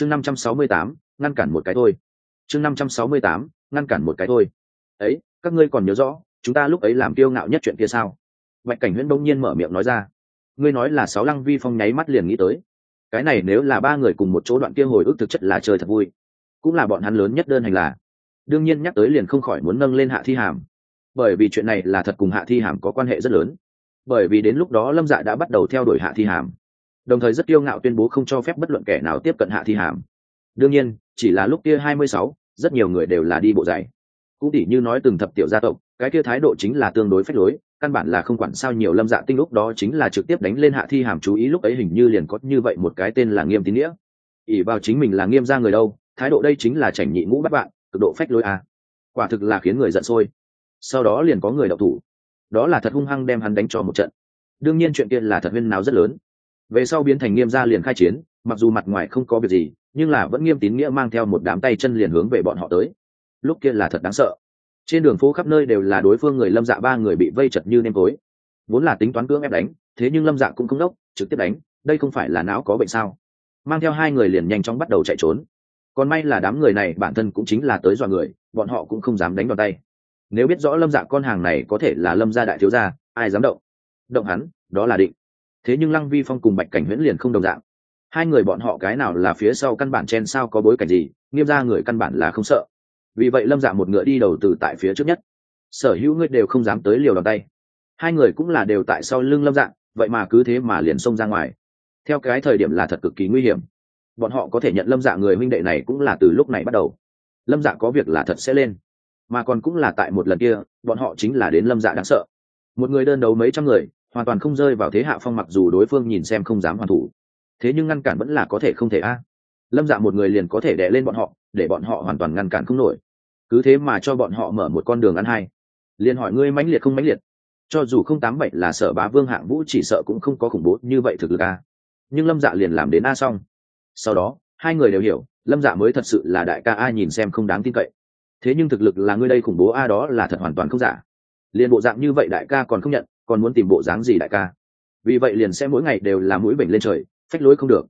chương năm trăm sáu mươi tám, ngăn cản một cái thôi. Chương năm trăm sáu mươi tám, ngăn cản một cái thôi. Ấy, các ngươi còn nhớ rõ, chúng ta lúc ấy làm kiêu ngạo nhất chuyện kia sao? Bạch cảnh huyễn đông nhiên mở miệng nói ra. Ngươi nói là sáu lăng vi phong nháy mắt liền nghĩ tới. Cái này nếu là ba người cùng một chỗ đoạn kia hồi ức thực chất là chơi thật vui. Cũng là bọn hắn lớn nhất đơn hành là. Đương nhiên nhắc tới liền không khỏi muốn nâng lên hạ thi hàm. Bởi vì chuyện này là thật cùng hạ thi hàm có quan hệ rất lớn. Bởi vì đến lúc đó lâm dạ đã bắt đầu theo đuổi hạ thi hàm đồng thời rất kiêu ngạo tuyên bố không cho phép bất luận kẻ nào tiếp cận hạ thi hàm. Đương nhiên, chỉ là lúc kia hai mươi sáu, rất nhiều người đều là đi bộ dày cũng tỉ như nói từng thập tiểu gia tộc, cái kia thái độ chính là tương đối phách lối, căn bản là không quản sao nhiều lâm dạ tinh lúc đó chính là trực tiếp đánh lên hạ thi hàm chú ý, lúc ấy hình như liền có như vậy một cái tên là nghiêm tín nghĩa. Ỉ vào chính mình là nghiêm ra người đâu, thái độ đây chính là chảnh nhị ngũ bắt bạn, cực độ phách lối à. quả thực là khiến người giận sôi. Sau đó liền có người đậu thủ. Đó là thật hung hăng đem hắn đánh cho một trận. Đương nhiên chuyện kia là thật huyên nào rất lớn về sau biến thành nghiêm gia liền khai chiến, mặc dù mặt ngoài không có việc gì, nhưng là vẫn nghiêm tín nghĩa mang theo một đám tay chân liền hướng về bọn họ tới. Lúc kia là thật đáng sợ. Trên đường phố khắp nơi đều là đối phương người lâm dạ ba người bị vây chật như nêm tối. Vốn là tính toán cưỡng ép đánh, thế nhưng lâm dạ cũng không đốc, trực tiếp đánh, đây không phải là não có bệnh sao? Mang theo hai người liền nhanh chóng bắt đầu chạy trốn. Còn may là đám người này bản thân cũng chính là tới dọa người, bọn họ cũng không dám đánh vào tay. Nếu biết rõ lâm dạ con hàng này có thể là lâm gia đại thiếu gia, ai dám động? Động hắn, đó là định thế nhưng lăng vi phong cùng bạch cảnh huyễn liền không đồng dạng. Hai người bọn họ cái nào là phía sau căn bản chen sao có bối cảnh gì, nghiêm ra người căn bản là không sợ. Vì vậy lâm dạ một ngựa đi đầu từ tại phía trước nhất. Sở hữu ngươi đều không dám tới liều đòn tay. Hai người cũng là đều tại sau lưng lâm dạng vậy mà cứ thế mà liền xông ra ngoài. Theo cái thời điểm là thật cực kỳ nguy hiểm. Bọn họ có thể nhận lâm dạ người huynh đệ này cũng là từ lúc này bắt đầu. Lâm dạ có việc là thật sẽ lên. Mà còn cũng là tại một lần kia, bọn họ chính là đến lâm dạ đáng sợ. Một người đơn đấu mấy trăm người hoàn toàn không rơi vào thế hạ phong mặc dù đối phương nhìn xem không dám hoàn thủ. Thế nhưng ngăn cản vẫn là có thể không thể a. Lâm dạ một người liền có thể đè lên bọn họ, để bọn họ hoàn toàn ngăn cản không nổi. Cứ thế mà cho bọn họ mở một con đường ăn hai. Liền hỏi ngươi mãnh liệt không mãnh liệt? Cho dù không tám bảy là sở bá vương hạng vũ chỉ sợ cũng không có khủng bố như vậy thực lực a. Nhưng lâm dạ liền làm đến a xong. Sau đó, hai người đều hiểu, lâm dạ mới thật sự là đại ca a nhìn xem không đáng tin cậy. Thế nhưng thực lực là ngươi đây khủng bố a đó là thật hoàn toàn không giả. Liền bộ dạng như vậy đại ca còn không nhận còn muốn tìm bộ dáng gì đại ca? Vì vậy liền sẽ mỗi ngày đều là mũi bệnh lên trời, phách lối không được.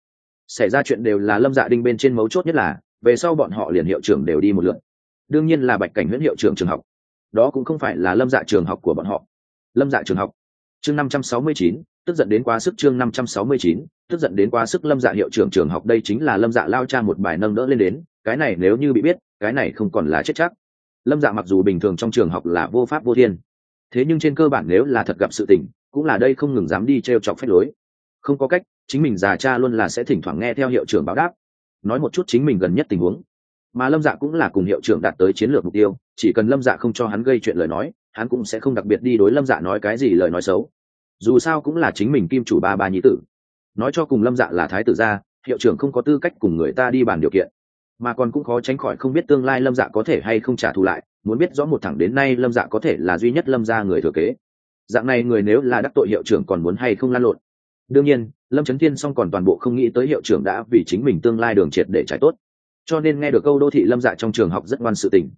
Xảy ra chuyện đều là lâm dạ đinh bên trên mấu chốt nhất là, về sau bọn họ liền hiệu trưởng đều đi một lượt đương nhiên là bạch cảnh huyễn hiệu trưởng trường học. Đó cũng không phải là lâm dạ trường học của bọn họ. Lâm dạ trường học. Chương năm trăm sáu mươi chín, tức giận đến quá sức chương năm trăm sáu mươi chín, tức giận đến quá sức lâm dạ hiệu trưởng trường học đây chính là lâm dạ lao cha một bài nâng đỡ lên đến, cái này nếu như bị biết, cái này không còn là chết chắc. Lâm dạ mặc dù bình thường trong trường học là vô pháp vô thiên thế nhưng trên cơ bản nếu là thật gặp sự tình, cũng là đây không ngừng dám đi t r e o chọc phép lối. Không có cách, chính mình già cha luôn là sẽ thỉnh thoảng nghe theo hiệu trưởng báo đáp. Nói một chút chính mình gần nhất tình huống. Mà lâm dạ cũng là cùng hiệu trưởng đạt tới chiến lược mục tiêu, chỉ cần lâm dạ không cho hắn gây chuyện lời nói, hắn cũng sẽ không đặc biệt đi đối lâm dạ nói cái gì lời nói xấu. Dù sao cũng là chính mình kim chủ ba ba nhí tử. Nói cho cùng lâm dạ là thái tử gia, hiệu trưởng không có tư cách cùng người ta đi bàn điều kiện. Mà còn cũng khó tránh khỏi không biết tương lai lâm dạ có thể hay không trả thù lại muốn biết rõ một thẳng đến nay lâm dạ có thể là duy nhất lâm ra người thừa kế. Dạng này người nếu là đắc tội hiệu trưởng còn muốn hay không lan lộn? Đương nhiên, lâm trấn thiên xong còn toàn bộ không nghĩ tới hiệu trưởng đã vì chính mình tương lai đường triệt để trải tốt. Cho nên nghe được câu đô thị lâm dạ trong trường học rất ngoan sự tình.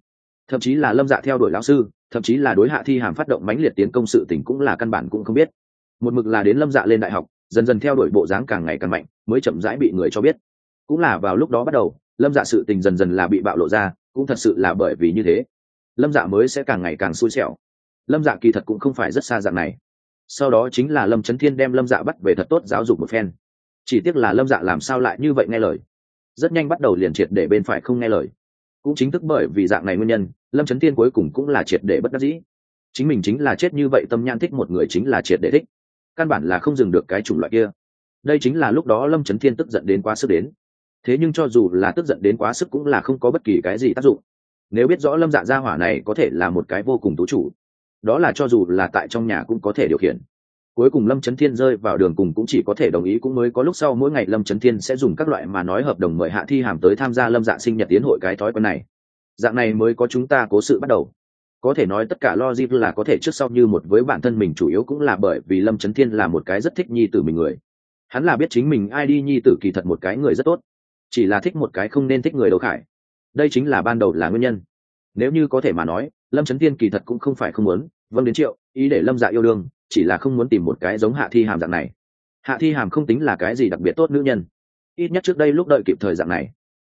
Thậm chí là lâm dạ theo đuổi lão sư, thậm chí là đối hạ thi hàm phát động mãnh liệt tiến công sự tình cũng là căn bản cũng không biết. Một mực là đến lâm dạ lên đại học, dần dần theo đuổi bộ dáng càng ngày càng mạnh, mới chậm rãi bị người cho biết. Cũng là vào lúc đó bắt đầu, lâm dạ sự tình dần dần là bị bạo lộ ra, cũng thật sự là bởi vì như thế lâm dạ mới sẽ càng ngày càng xui xẻo. Lâm dạ kỳ thật cũng không phải rất xa dạng này. Sau đó chính là lâm trấn thiên đem lâm dạ bắt về thật tốt giáo dục một phen. Chỉ tiếc là lâm dạ làm sao lại như vậy nghe lời. Rất nhanh bắt đầu liền triệt để bên phải không nghe lời. Cũng chính thức bởi vì dạng này nguyên nhân, lâm trấn thiên cuối cùng cũng là triệt để bất đắc dĩ. Chính mình chính là chết như vậy tâm nhãn thích một người chính là triệt để thích. Căn bản là không dừng được cái chủng loại kia. Đây chính là lúc đó lâm trấn thiên tức giận đến quá sức đến. Thế nhưng cho dù là tức giận đến quá sức cũng là không có bất kỳ cái gì tác dụng nếu biết rõ lâm dạ gia hỏa này có thể là một cái vô cùng tú chủ, đó là cho dù là tại trong nhà cũng có thể điều khiển. Cuối cùng lâm trấn thiên rơi vào đường cùng cũng chỉ có thể đồng ý, cũng mới có lúc sau mỗi ngày lâm trấn thiên sẽ dùng các loại mà nói hợp đồng mời hạ thi hàm tới tham gia lâm dạ sinh nhật tiến hội cái thói quen này. Dạng này mới có chúng ta cố sự bắt đầu. Có thể nói tất cả logic là có thể trước sau như một với bản thân mình chủ yếu cũng là bởi vì lâm trấn thiên là một cái rất thích nhi tử mình người. Hắn là biết chính mình ai đi nhi tử kỳ thật một cái người rất tốt. Chỉ là thích một cái không nên thích người đâu khải đây chính là ban đầu là nguyên nhân. Nếu như có thể mà nói, lâm trấn tiên kỳ thật cũng không phải không muốn vâng đến triệu, ý để lâm dạ yêu đương, chỉ là không muốn tìm một cái giống hạ thi hàm dạng này. Hạ thi hàm không tính là cái gì đặc biệt tốt nữ nhân. Ít nhất trước đây lúc đợi kịp thời dạng này,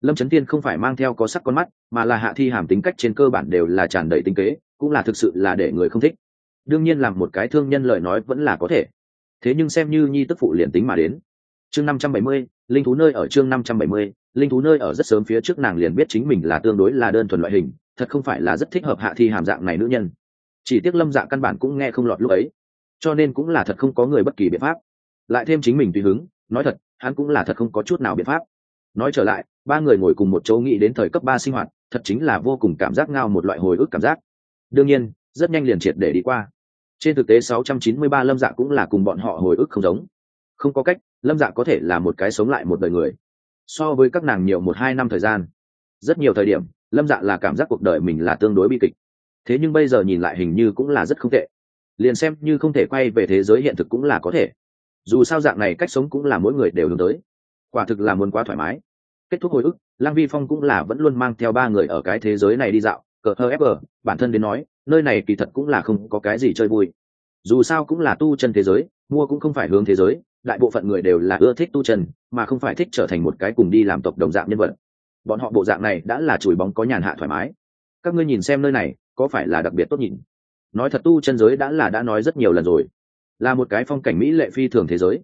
lâm trấn tiên không phải mang theo có sắc con mắt, mà là hạ thi hàm tính cách trên cơ bản đều là tràn đầy tinh kế, cũng là thực sự là để người không thích. Đương nhiên làm một cái thương nhân lời nói vẫn là có thể. Thế nhưng xem như nhi tức phụ liền tính mà đến chương năm trăm bảy mươi, linh thú nơi ở chương năm trăm bảy mươi, linh thú nơi ở rất sớm phía trước nàng liền biết chính mình là tương đối là đơn thuần loại hình, thật không phải là rất thích hợp hạ thi hàm dạng này nữ nhân. Chỉ tiếc lâm dạ căn bản cũng nghe không lọt lúc ấy, cho nên cũng là thật không có người bất kỳ biện pháp. Lại thêm chính mình tùy hứng, nói thật, hắn cũng là thật không có chút nào biện pháp. Nói trở lại, ba người ngồi cùng một chỗ nghĩ đến thời cấp ba sinh hoạt, thật chính là vô cùng cảm giác ngao một loại hồi ức cảm giác. Đương nhiên, rất nhanh liền triệt để đi qua. Trên thực tế 693 lâm dạ cũng là cùng bọn họ hồi ức không giống không có cách, lâm dạ có thể là một cái sống lại một đời người. So với các nàng nhiều một hai năm thời gian, rất nhiều thời điểm, lâm dạ là cảm giác cuộc đời mình là tương đối bi kịch. Thế nhưng bây giờ nhìn lại hình như cũng là rất không tệ. Liền xem như không thể quay về thế giới hiện thực cũng là có thể. Dù sao dạng này cách sống cũng là mỗi người đều hướng tới. Quả thực là muốn quá thoải mái. Kết thúc hồi ức lang vi phong cũng là vẫn luôn mang theo ba người ở cái thế giới này đi dạo, cờ hơ fg bản thân đến nói, nơi này kỳ thật cũng là không có cái gì chơi vui. Dù sao cũng là tu chân thế giới, mua cũng không phải hướng thế giới đại bộ phận người đều là ưa thích tu chân, mà không phải thích trở thành một cái cùng đi làm tộc đồng dạng nhân vật. Bọn họ bộ dạng này đã là chùi bóng có nhàn hạ thoải mái. Các ngươi nhìn xem nơi này, có phải là đặc biệt tốt nhìn? Nói thật tu chân giới đã là đã nói rất nhiều lần rồi. Là một cái phong cảnh mỹ lệ phi thường thế giới.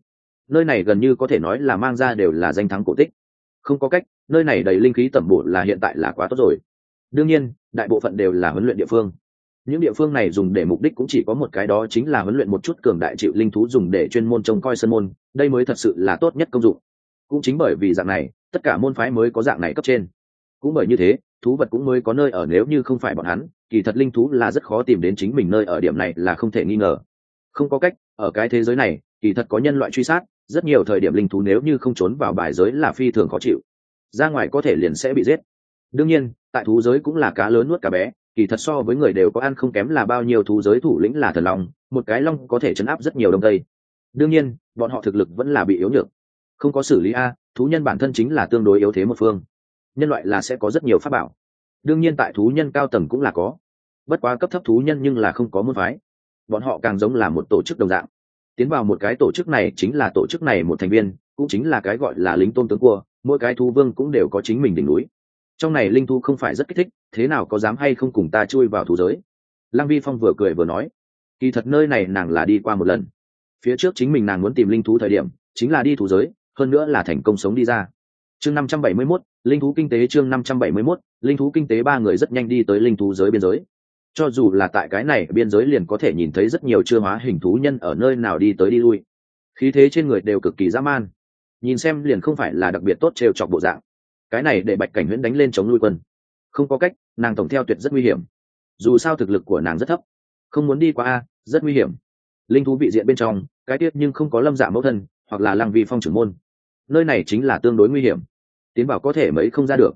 Nơi này gần như có thể nói là mang ra đều là danh thắng cổ tích. Không có cách, nơi này đầy linh khí tẩm bổ là hiện tại là quá tốt rồi. Đương nhiên, đại bộ phận đều là huấn luyện địa phương những địa phương này dùng để mục đích cũng chỉ có một cái đó chính là huấn luyện một chút cường đại chịu linh thú dùng để chuyên môn trông coi sân môn, đây mới thật sự là tốt nhất công dụng. Cũng chính bởi vì dạng này, tất cả môn phái mới có dạng này cấp trên. Cũng bởi như thế, thú vật cũng mới có nơi ở nếu như không phải bọn hắn, kỳ thật linh thú là rất khó tìm đến chính mình nơi ở điểm này là không thể nghi ngờ. Không có cách, ở cái thế giới này, kỳ thật có nhân loại truy sát, rất nhiều thời điểm linh thú nếu như không trốn vào bài giới là phi thường khó chịu. Ra ngoài có thể liền sẽ bị giết. Đương nhiên, tại thú giới cũng là cá lớn nuốt cá bé kỳ thật so với người đều có ăn không kém là bao nhiêu thú giới thủ lĩnh là thần long, một cái long có thể chấn áp rất nhiều đông tây. Đương nhiên, bọn họ thực lực vẫn là bị yếu nhược. Không có xử lý a, thú nhân bản thân chính là tương đối yếu thế một phương. Nhân loại là sẽ có rất nhiều pháp bảo. Đương nhiên tại thú nhân cao tầng cũng là có. Bất quá cấp thấp thú nhân nhưng là không có môn phái. Bọn họ càng giống là một tổ chức đồng dạng. Tiến vào một cái tổ chức này chính là tổ chức này một thành viên, cũng chính là cái gọi là lính tôn tướng cua, mỗi cái thú vương cũng đều có chính mình đỉnh núi trong này linh thu không phải rất kích thích thế nào có dám hay không cùng ta chui vào thú giới? Lăng vi phong vừa cười vừa nói kỳ thật nơi này nàng là đi qua một lần. Phía trước chính mình nàng muốn tìm linh thú thời điểm chính là đi thú giới hơn nữa là thành công sống đi ra. Chương năm trăm bảy mươi 571, linh thú kinh tế chương năm trăm bảy mươi 571, linh thú kinh tế ba người rất nhanh đi tới linh thú giới biên giới. Cho dù là tại cái này biên giới liền có thể nhìn thấy rất nhiều chưa hóa hình thú nhân ở nơi nào đi tới đi lui. Khí thế trên người đều cực kỳ dã man. Nhìn xem liền không phải là đặc biệt tốt trêu chọc bộ dạng cái này để bạch cảnh huyễn đánh lên chống nuôi quân. Không có cách, nàng tổng theo tuyệt rất nguy hiểm. Dù sao thực lực của nàng rất thấp. Không muốn đi qua a, rất nguy hiểm. Linh thú vị diện bên trong, cái tiết nhưng không có lâm dạ mẫu thân, hoặc là lăng vi phong trưởng môn. Nơi này chính là tương đối nguy hiểm. Tiến bảo có thể mấy không ra được.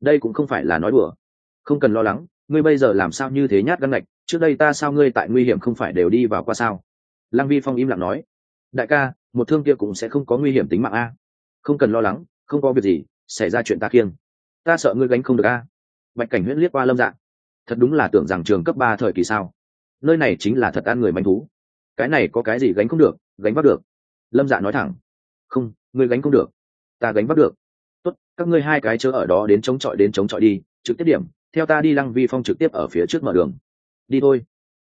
Đây cũng không phải là nói đùa. Không cần lo lắng, ngươi bây giờ làm sao như thế nhát găng ngạch, trước đây ta sao ngươi tại nguy hiểm không phải đều đi vào qua sao? Lăng vi phong im lặng nói. Đại ca, một thương kia cũng sẽ không có nguy hiểm tính mạng a. Không cần lo lắng, không có việc gì xảy ra chuyện ta kiêng ta sợ ngươi gánh không được a. Bạch cảnh huyễn liếc qua lâm Dạ, thật đúng là tưởng rằng trường cấp ba thời kỳ sao. Nơi này chính là thật ăn người manh thú. Cái này có cái gì gánh không được gánh vác được? Lâm dạ nói thẳng. Không ngươi gánh không được. Ta gánh vác được. Tốt các ngươi hai cái chớ ở đó đến chống chọi đến chống chọi đi trực tiếp điểm theo ta đi lăng vi phong trực tiếp ở phía trước mở đường. Đi thôi.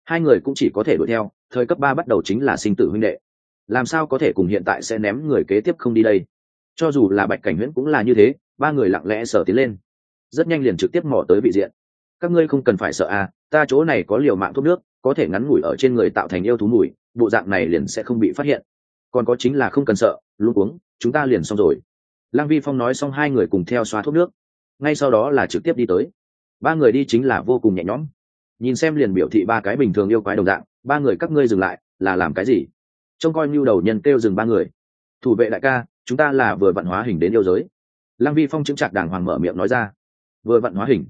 Hai người cũng chỉ có thể đuổi theo thời cấp ba bắt đầu chính là sinh tử huynh đệ. Làm sao có thể cùng hiện tại sẽ ném người kế tiếp không đi đây? Cho dù là bạch cảnh huyễn cũng là như thế, ba người lặng lẽ sở tiến lên. Rất nhanh liền trực tiếp mò tới vị diện. Các ngươi không cần phải sợ à ta chỗ này có liều mạng thuốc nước, có thể ngắn ngủi ở trên người tạo thành yêu thú mùi, bộ dạng này liền sẽ không bị phát hiện. Còn có chính là không cần sợ, luôn uống, chúng ta liền xong rồi. Lăng vi phong nói xong hai người cùng theo xóa thuốc nước. Ngay sau đó là trực tiếp đi tới. Ba người đi chính là vô cùng nhẹ nhõm. Nhìn xem liền biểu thị ba cái bình thường yêu quái đồng dạng, ba người các ngươi dừng lại, là làm cái gì? Trông coi nhu đầu nhân kêu dừng ba người. Thủ vệ đại ca chúng ta là vừa vận hóa hình đến yêu giới. Lăng vi phong chứng chặt đàng hoàng mở miệng nói ra. Vừa vận hóa hình?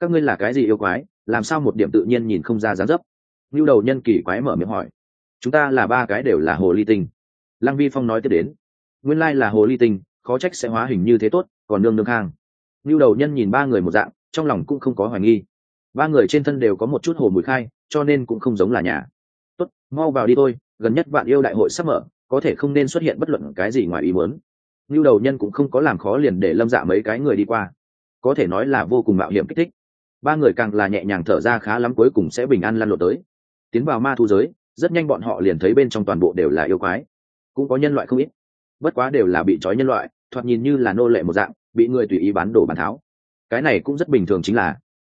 Các ngươi là cái gì yêu quái? Làm sao một điểm tự nhiên nhìn không ra dáng dấp? Lưu đầu nhân kỳ quái mở miệng hỏi. Chúng ta là ba cái đều là hồ ly tinh. Lăng vi phong nói tiếp đến. Nguyên lai là hồ ly tinh, khó trách sẽ hóa hình như thế tốt, còn nương nương khang. Lưu đầu nhân nhìn ba người một dạng, trong lòng cũng không có hoài nghi. Ba người trên thân đều có một chút hồ mùi khai, cho nên cũng không giống là nhà. Tốt, mau vào đi thôi, gần nhất bạn yêu đại hội sắp mở có thể không nên xuất hiện bất luận cái gì ngoài ý muốn. Ngưu đầu nhân cũng không có làm khó liền để lâm dạ mấy cái người đi qua. Có thể nói là vô cùng mạo hiểm kích thích. Ba người càng là nhẹ nhàng thở ra khá lắm cuối cùng sẽ bình an lăn lộn tới. Tiến vào ma thu giới, rất nhanh bọn họ liền thấy bên trong toàn bộ đều là yêu quái. Cũng có nhân loại không ít. Bất quá đều là bị trói nhân loại, thoạt nhìn như là nô lệ một dạng, bị người tùy ý bán đổ bán tháo. Cái này cũng rất bình thường chính là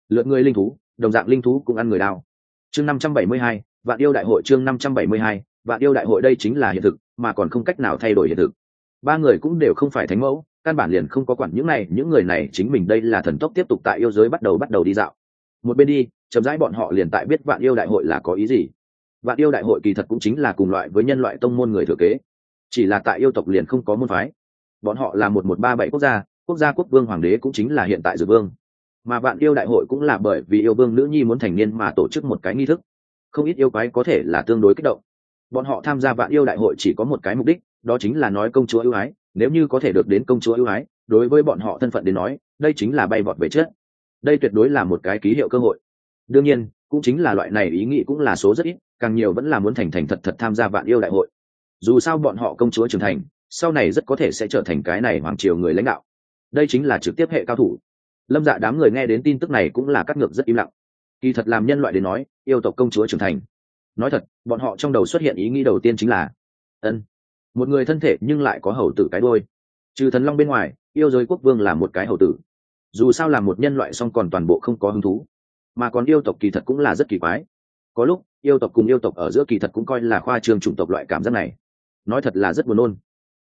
lượt người linh thú, đồng dạng linh thú cũng ăn người đao. Chương năm trăm bảy mươi hai, vạn yêu đại hội chương năm trăm bảy mươi hai vạn yêu đại hội đây chính là hiện thực, mà còn không cách nào thay đổi hiện thực. Ba người cũng đều không phải thánh mẫu, căn bản liền không có quản những này, những người này chính mình đây là thần tốc tiếp tục tại yêu giới bắt đầu bắt đầu đi dạo. Một bên đi, chậm rãi bọn họ liền tại biết vạn yêu đại hội là có ý gì. Vạn yêu đại hội kỳ thật cũng chính là cùng loại với nhân loại tông môn người thừa kế. Chỉ là tại yêu tộc liền không có môn phái. Bọn họ là một một ba bảy quốc gia quốc gia quốc vương hoàng đế cũng chính là hiện tại dược vương. Mà vạn yêu đại hội cũng là bởi vì yêu vương nữ nhi muốn thành niên mà tổ chức một cái nghi thức. Không ít yêu quái có thể là tương đối kích động bọn họ tham gia vạn yêu đại hội chỉ có một cái mục đích, đó chính là nói công chúa ưu ái, nếu như có thể được đến công chúa ưu ái, đối với bọn họ thân phận đến nói, đây chính là bay vọt về chết đây tuyệt đối là một cái ký hiệu cơ hội. Đương nhiên, cũng chính là loại này ý nghĩ cũng là số rất ít, càng nhiều vẫn là muốn thành thành thật thật tham gia vạn yêu đại hội. Dù sao bọn họ công chúa trưởng thành, sau này rất có thể sẽ trở thành cái này hoàng triều người lãnh đạo. Đây chính là trực tiếp hệ cao thủ. Lâm dạ đám người nghe đến tin tức này cũng là cắt ngược rất im lặng. Kỳ thật làm nhân loại đến nói, yêu tộc công chúa trưởng thành nói thật, bọn họ trong đầu xuất hiện ý nghĩ đầu tiên chính là, ân, một người thân thể nhưng lại có hầu tử cái đôi trừ thần long bên ngoài, yêu giới quốc vương là một cái hầu tử. Dù sao là một nhân loại song còn toàn bộ không có hứng thú. Mà còn yêu tộc kỳ thật cũng là rất kỳ quái. Có lúc, yêu tộc cùng yêu tộc ở giữa kỳ thật cũng coi là khoa trường chủng tộc loại cảm giác này. Nói thật là rất buồn nôn.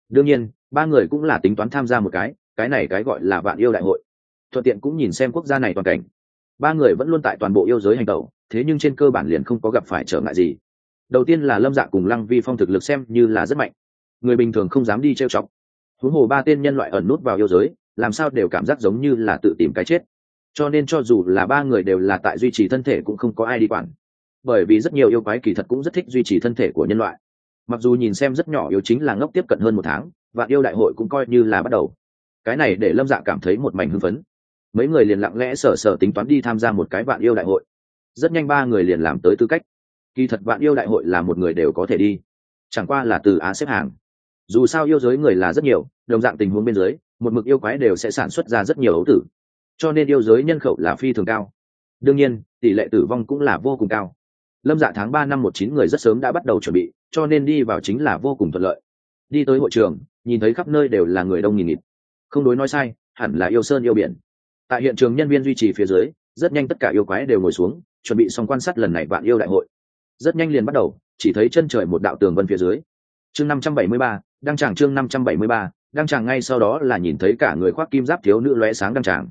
Đương nhiên, ba người cũng là tính toán tham gia một cái cái này cái gọi là vạn yêu đại hội. Thuận tiện cũng nhìn xem quốc gia này toàn cảnh ba người vẫn luôn tại toàn bộ yêu giới hành tẩu, thế nhưng trên cơ bản liền không có gặp phải trở ngại gì. Đầu tiên là lâm dạ cùng lăng vi phong thực lực xem như là rất mạnh. Người bình thường không dám đi trêu chọc. Huống hồ ba tên nhân loại ẩn nút vào yêu giới, làm sao đều cảm giác giống như là tự tìm cái chết. Cho nên cho dù là ba người đều là tại duy trì thân thể cũng không có ai đi quản. Bởi vì rất nhiều yêu quái kỳ thật cũng rất thích duy trì thân thể của nhân loại. Mặc dù nhìn xem rất nhỏ yếu chính là ngốc tiếp cận hơn một tháng, và yêu đại hội cũng coi như là bắt đầu. Cái này để lâm dạ cảm thấy một mảnh hưng phấn mấy người liền lặng lẽ sở sở tính toán đi tham gia một cái vạn yêu đại hội. Rất nhanh ba người liền làm tới tư cách. Kỳ thật vạn yêu đại hội là một người đều có thể đi. Chẳng qua là từ á xếp hàng. Dù sao yêu giới người là rất nhiều, đồng dạng tình huống bên dưới, một mực yêu quái đều sẽ sản xuất ra rất nhiều ấu tử. Cho nên yêu giới nhân khẩu là phi thường cao. Đương nhiên, tỷ lệ tử vong cũng là vô cùng cao. Lâm dạ tháng ba năm một chín người rất sớm đã bắt đầu chuẩn bị, cho nên đi vào chính là vô cùng thuận lợi. Đi tới hội trường, nhìn thấy khắp nơi đều là người đông nghìn nghịt. Không đối nói sai, hẳn là yêu sơn yêu biển tại hiện trường nhân viên duy trì phía dưới, rất nhanh tất cả yêu quái đều ngồi xuống, chuẩn bị xong quan sát lần này vạn yêu đại hội. Rất nhanh liền bắt đầu, chỉ thấy chân trời một đạo tường vân phía dưới. Chương năm trăm bảy mươi ba, đăng tràng chương năm trăm bảy mươi ba, đăng tràng ngay sau đó là nhìn thấy cả người khoác kim giáp thiếu nữ lóe sáng đăng tràng.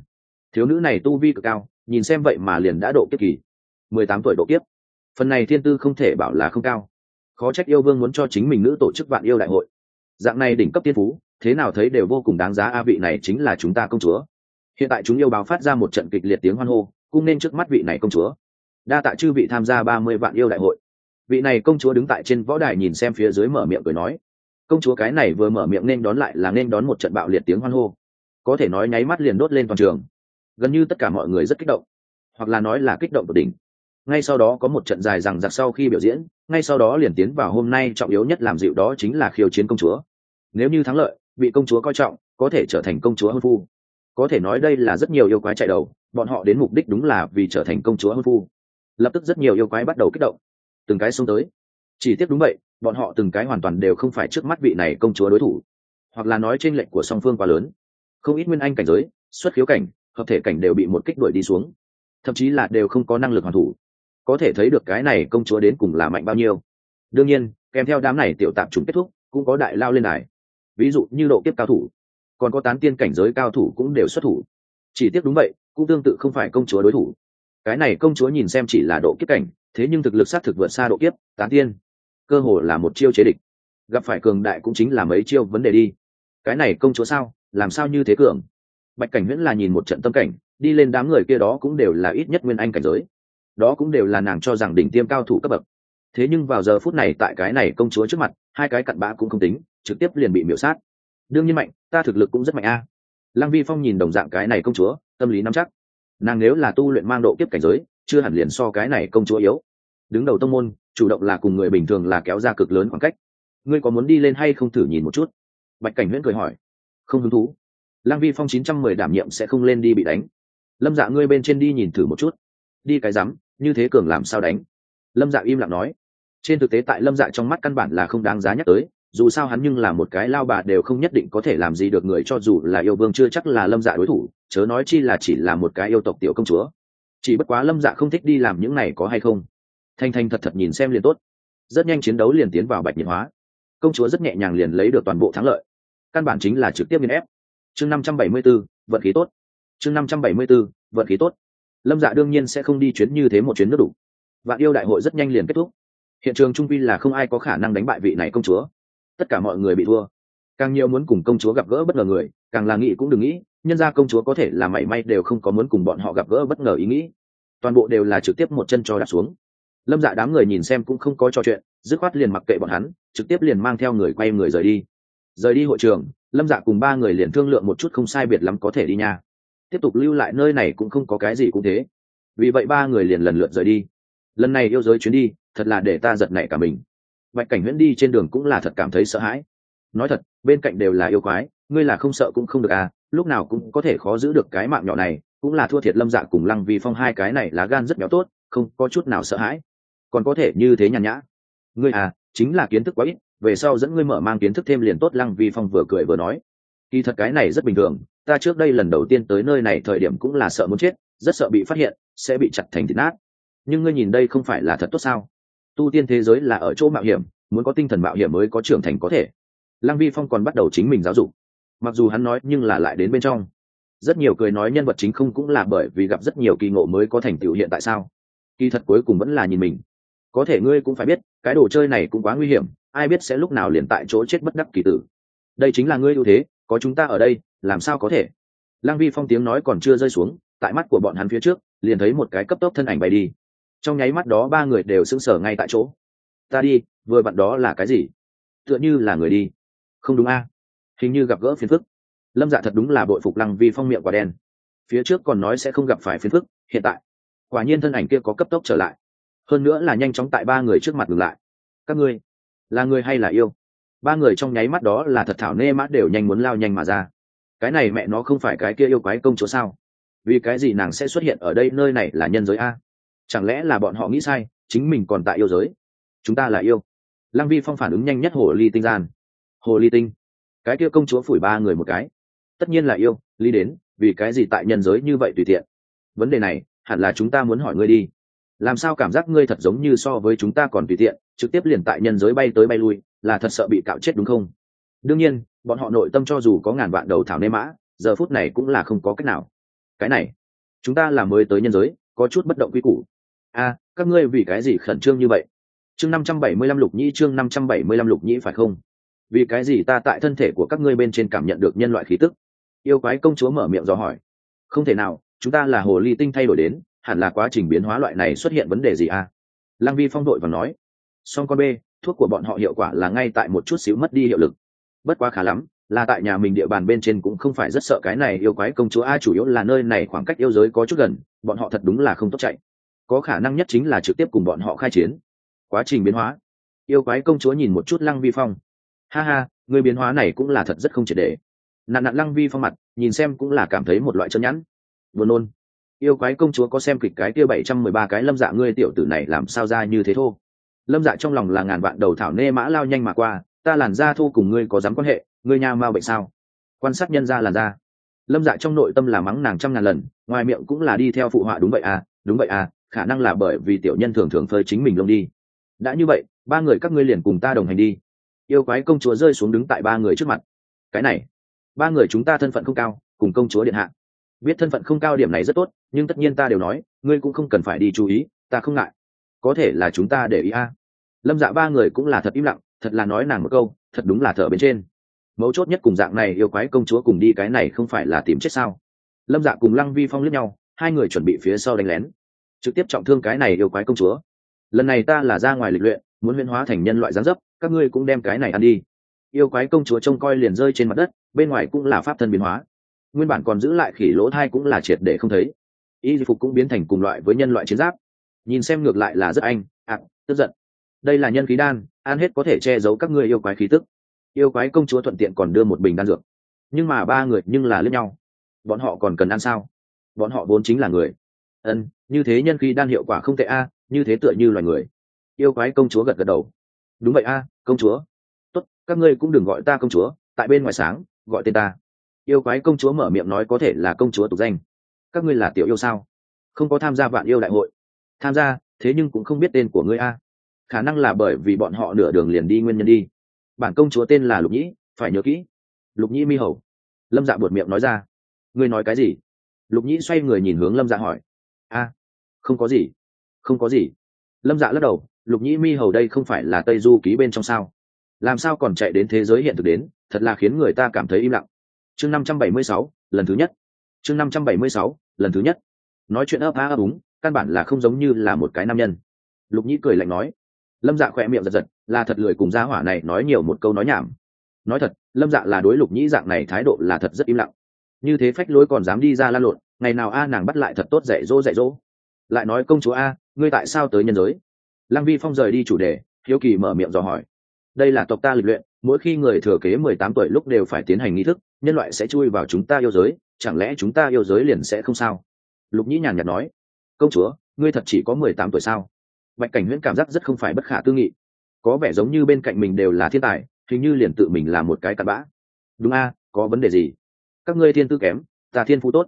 Thiếu nữ này tu vi cực cao, nhìn xem vậy mà liền đã độ kiếp kỳ. Mười tám tuổi độ kiếp. Phần này thiên tư không thể bảo là không cao. Khó trách yêu vương muốn cho chính mình nữ tổ chức vạn yêu đại hội. Dạng này đỉnh cấp tiên phú, thế nào thấy đều vô cùng đáng giá a vị này chính là chúng ta công chúa hiện tại chúng yêu báo phát ra một trận kịch liệt tiếng hoan hô cung nên trước mắt vị này công chúa. Đa tạ chư vị tham gia ba mươi vạn yêu đại hội. Vị này công chúa đứng tại trên võ đài nhìn xem phía dưới mở miệng cười nói. Công chúa cái này vừa mở miệng nên đón lại là nên đón một trận bạo liệt tiếng hoan hô. Có thể nói nháy mắt liền đốt lên toàn trường. Gần như tất cả mọi người rất kích động. Hoặc là nói là kích động tột đỉnh. Ngay sau đó có một trận dài rằng giặc sau khi biểu diễn, ngay sau đó liền tiến vào hôm nay trọng yếu nhất làm dịu đó chính là khiêu chiến công chúa. Nếu như thắng lợi bị công chúa coi trọng, có thể trở thành công chúa hôn phu có thể nói đây là rất nhiều yêu quái chạy đầu, bọn họ đến mục đích đúng là vì trở thành công chúa hôn phu. Lập tức rất nhiều yêu quái bắt đầu kích động. Từng cái xông tới. Chỉ tiếc đúng vậy, bọn họ từng cái hoàn toàn đều không phải trước mắt vị này công chúa đối thủ. Hoặc là nói trên lệnh của song phương quá lớn. Không ít nguyên anh cảnh giới, xuất khiếu cảnh, hợp thể cảnh đều bị một kích đuổi đi xuống. Thậm chí là đều không có năng lực hoàn thủ. Có thể thấy được cái này công chúa đến cùng là mạnh bao nhiêu. Đương nhiên, kèm theo đám này tiểu tạp chúng kết thúc, cũng có đại lao lên đài. Ví dụ như độ kiếp cao thủ còn có tán tiên cảnh giới cao thủ cũng đều xuất thủ. Chỉ tiếc đúng vậy, cũng tương tự không phải công chúa đối thủ. Cái này công chúa nhìn xem chỉ là độ kiếp cảnh, thế nhưng thực lực s á t thực vượt xa độ kiếp, tán tiên, cơ hồ là một chiêu chế địch. Gặp phải cường đại cũng chính là mấy chiêu vấn đề đi. Cái này công chúa sao, làm sao như thế cường? Bạch cảnh nguyễn là nhìn một trận tâm cảnh, đi lên đám người kia đó cũng đều là ít nhất nguyên anh cảnh giới. Đó cũng đều là nàng cho rằng đỉnh tiêm cao thủ cấp bậc. Thế nhưng vào giờ phút này tại cái này công chúa trước mặt, hai cái cặn bã cũng không tính, trực tiếp liền bị miễu sát đương nhiên mạnh, ta thực lực cũng rất mạnh a. Lăng vi phong nhìn đồng dạng cái này công chúa, tâm lý nắm chắc. Nàng nếu là tu luyện mang độ kiếp cảnh giới, chưa hẳn liền so cái này công chúa yếu. Đứng đầu tông môn, chủ động là cùng người bình thường là kéo ra cực lớn khoảng cách. Ngươi có muốn đi lên hay không thử nhìn một chút? Bạch cảnh huyễn cười hỏi. Không hứng thú. Lang vi phong chín trăm mười đảm nhiệm sẽ không lên đi bị đánh. Lâm dạ ngươi bên trên đi nhìn thử một chút. Đi cái rắm, như thế cường làm sao đánh? Lâm dạ im lặng nói. Trên thực tế tại lâm dạ trong mắt căn bản là không đáng giá nhắc tới dù sao hắn nhưng là một cái lao bà đều không nhất định có thể làm gì được người cho dù là yêu vương chưa chắc là lâm dạ đối thủ, chớ nói chi là chỉ là một cái yêu tộc tiểu công chúa. Chỉ bất quá lâm dạ không thích đi làm những này có hay không? Thanh thanh thật thật nhìn xem liền tốt. Rất nhanh chiến đấu liền tiến vào bạch nhiệt hóa. Công chúa rất nhẹ nhàng liền lấy được toàn bộ thắng lợi. Căn bản chính là trực tiếp nghiên ép. Chương năm trăm bảy mươi b ố vận khí tốt. Chương năm trăm bảy mươi b ố vận khí tốt. Lâm dạ đương nhiên sẽ không đi chuyến như thế một chuyến nước đủ. Vạn yêu đại hội rất nhanh liền kết thúc. Hiện trường trung vi là không ai có khả năng đánh bại vị này công chúa tất cả mọi người bị thua. Càng nhiều muốn cùng công chúa gặp gỡ bất ngờ người, càng là nghĩ cũng đừng nghĩ, nhân ra công chúa có thể là mảy may đều không có muốn cùng bọn họ gặp gỡ bất ngờ ý nghĩ. Toàn bộ đều là trực tiếp một chân cho đặt xuống. Lâm dạ đám người nhìn xem cũng không có trò chuyện, dứt khoát liền mặc kệ bọn hắn, trực tiếp liền mang theo người quay người rời đi. Rời đi hội trường, lâm dạ cùng ba người liền thương lượng một chút không sai biệt lắm có thể đi nha. Tiếp tục lưu lại nơi này cũng không có cái gì cũng thế. Vì vậy ba người liền lần lượt rời đi. Lần này yêu giới chuyến đi, thật là để ta giật nảy cả mình bạch cảnh huyễn đi trên đường cũng là thật cảm thấy sợ hãi. Nói thật, bên cạnh đều là yêu quái, ngươi là không sợ cũng không được à lúc nào cũng có thể khó giữ được cái mạng nhỏ này, cũng là thua thiệt lâm dạ cùng lăng vì phong hai cái này lá gan rất nhỏ tốt, không có chút nào sợ hãi. Còn có thể như thế nhàn nhã. Ngươi à chính là kiến thức quá ít, về sau dẫn ngươi mở mang kiến thức thêm liền tốt, lăng vi phong vừa cười vừa nói. Kỳ thật cái này rất bình thường, ta trước đây lần đầu tiên tới nơi này thời điểm cũng là sợ muốn chết, rất sợ bị phát hiện, sẽ bị chặt thành thịt nát. Nhưng ngươi nhìn đây không phải là thật tốt sao? Tu tiên thế giới là ở chỗ mạo hiểm, muốn có tinh thần mạo hiểm mới có trưởng thành có thể. Lăng vi phong còn bắt đầu chính mình giáo dục. Mặc dù hắn nói nhưng là lại đến bên trong. Rất nhiều cười nói nhân vật chính không cũng là bởi vì gặp rất nhiều kỳ ngộ mới có thành tựu hiện tại sao? Kỳ thật cuối cùng vẫn là nhìn mình. Có thể ngươi cũng phải biết, cái đồ chơi này cũng quá nguy hiểm, ai biết sẽ lúc nào liền tại chỗ chết bất đắc kỳ tử. Đây chính là ngươi ưu thế, có chúng ta ở đây, làm sao có thể? Lăng vi phong tiếng nói còn chưa rơi xuống, tại mắt của bọn hắn phía trước, liền thấy một cái cấp tốc thân ảnh bay đi trong nháy mắt đó ba người đều sững sờ ngay tại chỗ. Ta đi, vừa vặn đó là cái gì? Tựa như là người đi. Không đúng a. Hình như gặp gỡ phiền phức. Lâm dạ thật đúng là bội phục lăng vi phong miệng quả đen. Phía trước còn nói sẽ không gặp phải phiền phức, hiện tại, quả nhiên thân ảnh kia có cấp tốc trở lại. Hơn nữa là nhanh chóng tại ba người trước mặt ngừng lại. Các ngươi, là người hay là yêu? Ba người trong nháy mắt đó là thật thảo nê mã đều nhanh muốn lao nhanh mà ra. Cái này mẹ nó không phải cái kia yêu quái công chúa sao? Vì cái gì nàng sẽ xuất hiện ở đây, nơi này là nhân giới a? Chẳng lẽ là bọn họ nghĩ sai, chính mình còn tại yêu giới? Chúng ta là yêu. Lăng vi phong phản ứng nhanh nhất hồ ly tinh gian. Hồ ly tinh. Cái kia công chúa phủi ba người một cái. Tất nhiên là yêu, ly đến, vì cái gì tại nhân giới như vậy tùy tiện? Vấn đề này, hẳn là chúng ta muốn hỏi ngươi đi. Làm sao cảm giác ngươi thật giống như so với chúng ta còn tùy tiện, trực tiếp liền tại nhân giới bay tới bay lui, là thật sợ bị cạo chết đúng không? Đương nhiên, bọn họ nội tâm cho dù có ngàn vạn đầu thảo nê mã, giờ phút này cũng là không có cách nào. Cái này, chúng ta là mới tới nhân giới, có chút bất động quy củ a các ngươi vì cái gì khẩn trương như vậy? Chương năm trăm bảy mươi lăm lục nhĩ, chương năm trăm bảy mươi lăm lục nhĩ phải không? Vì cái gì ta tại thân thể của các ngươi bên trên cảm nhận được nhân loại khí tức? Yêu quái công chúa mở miệng do hỏi. Không thể nào, chúng ta là hồ ly tinh thay đổi đến, hẳn là quá trình biến hóa loại này xuất hiện vấn đề gì à? Lăng vi phong đội và nói. Song con b thuốc của bọn họ hiệu quả là ngay tại một chút xíu mất đi hiệu lực. Bất quá khá lắm, là tại nhà mình địa bàn bên trên cũng không phải rất sợ cái này yêu quái công chúa. A chủ yếu là nơi này khoảng cách yêu giới có chút gần, bọn họ thật đúng là không tốt chạy có khả năng nhất chính là trực tiếp cùng bọn họ khai chiến. Quá trình biến hóa. Yêu quái công chúa nhìn một chút lăng vi phong. Ha ha, người biến hóa này cũng là thật rất không triệt để. Nạn nạn lăng vi phong mặt, nhìn xem cũng là cảm thấy một loại chân nhẵn buồn nôn. Yêu quái công chúa có xem kịch cái kia bảy trăm mười ba cái lâm dạ ngươi tiểu tử này làm sao ra như thế thô? Lâm dạ trong lòng là ngàn vạn đầu thảo nê mã lao nhanh mà qua, ta làn da thô cùng ngươi có dám quan hệ, ngươi nha mau bệnh sao? Quan sát nhân ra làn da. Lâm dạ trong nội tâm là mắng nàng trăm ngàn lần, ngoài miệng cũng là đi theo phụ họa đúng vậy à đúng vậy à khả năng là bởi vì tiểu nhân thường thường phơi chính mình lông đi. Đã như vậy, ba người các ngươi liền cùng ta đồng hành đi. Yêu quái công chúa rơi xuống đứng tại ba người trước mặt. Cái này, ba người chúng ta thân phận không cao, cùng công chúa điện hạ. Biết thân phận không cao điểm này rất tốt, nhưng tất nhiên ta đều nói, ngươi cũng không cần phải đi chú ý, ta không ngại. Có thể là chúng ta để ý a. Lâm dạ ba người cũng là thật im lặng, thật là nói nàng một câu, thật đúng là thở bên trên. Mấu chốt nhất cùng dạng này yêu quái công chúa cùng đi cái này không phải là tìm chết sao? Lâm dạ cùng lăng vi phong lướt nhau, hai người chuẩn bị phía sau đánh lén trực tiếp trọng thương cái này yêu quái công chúa. Lần này ta là ra ngoài lịch luyện, muốn huyễn hóa thành nhân loại gián dấp, các ngươi cũng đem cái này ăn đi. Yêu quái công chúa trông coi liền rơi trên mặt đất, bên ngoài cũng là pháp thân biến hóa. Nguyên bản còn giữ lại khỉ lỗ thai cũng là triệt để không thấy. Y phục cũng biến thành cùng loại với nhân loại chiến giáp. Nhìn xem ngược lại là rất anh, ạ, tức giận. Đây là nhân khí đan, ăn hết có thể che giấu các ngươi yêu quái khí tức. Yêu quái công chúa thuận tiện còn đưa một bình đan dược. Nhưng mà ba người nhưng là lẫn nhau. Bọn họ còn cần ăn sao? Bọn họ vốn chính là người. Ân như thế nhân khi đan hiệu quả không tệ a, như thế tựa như loài người. Yêu quái công chúa gật gật đầu. Đúng vậy a, công chúa. Tốt, các ngươi cũng đừng gọi ta công chúa, tại bên ngoài sáng, gọi tên ta. Yêu quái công chúa mở miệng nói có thể là công chúa tục danh. Các ngươi là tiểu yêu sao? Không có tham gia vạn yêu đại hội. Tham gia, thế nhưng cũng không biết tên của ngươi a. Khả năng là bởi vì bọn họ nửa đường liền đi nguyên nhân đi. Bản công chúa tên là lục nhĩ, phải nhớ kỹ. Lục nhĩ mi hầu. Lâm dạ buột miệng nói ra. Ngươi nói cái gì? Lục nhĩ xoay người nhìn hướng lâm dạ hỏi. A không có gì. Không có gì. Lâm dạ lắc đầu, lục nhĩ mi hầu đây không phải là tây du ký bên trong sao? Làm sao còn chạy đến thế giới hiện thực đến, thật là khiến người ta cảm thấy im lặng. Chương năm trăm bảy mươi sáu, lần thứ nhất. Chương năm trăm bảy mươi sáu, lần thứ nhất. Nói chuyện ấp á ấp úng, căn bản là không giống như là một cái nam nhân. Lục nhĩ cười lạnh nói. Lâm dạ khỏe miệng giật giật, là thật lười cùng gia hỏa này nói nhiều một câu nói nhảm. Nói thật, lâm dạ là đối lục nhĩ dạng này thái độ là thật rất im lặng. Như thế phách lối còn dám đi ra lan lộn, ngày nào a nàng bắt lại thật tốt dạy dỗ dạy dỗ lại nói công chúa a, ngươi tại sao tới nhân giới? Lăng vi phong rời đi chủ đề, hiếu kỳ mở miệng dò hỏi. Đây là tộc ta lịch luyện, mỗi khi người thừa kế mười tám tuổi lúc đều phải tiến hành nghi thức, nhân loại sẽ chui vào chúng ta yêu giới, chẳng lẽ chúng ta yêu giới liền sẽ không sao? Lục nhĩ nhàn nhạt nói. Công chúa, ngươi thật chỉ có mười tám tuổi sao? Bạch cảnh huyễn cảm giác rất không phải bất khả tư nghị. Có vẻ giống như bên cạnh mình đều là thiên tài, hình như liền tự mình là một cái cặn bã. Đúng a, có vấn đề gì? Các ngươi thiên tư kém, ta thiên phú tốt.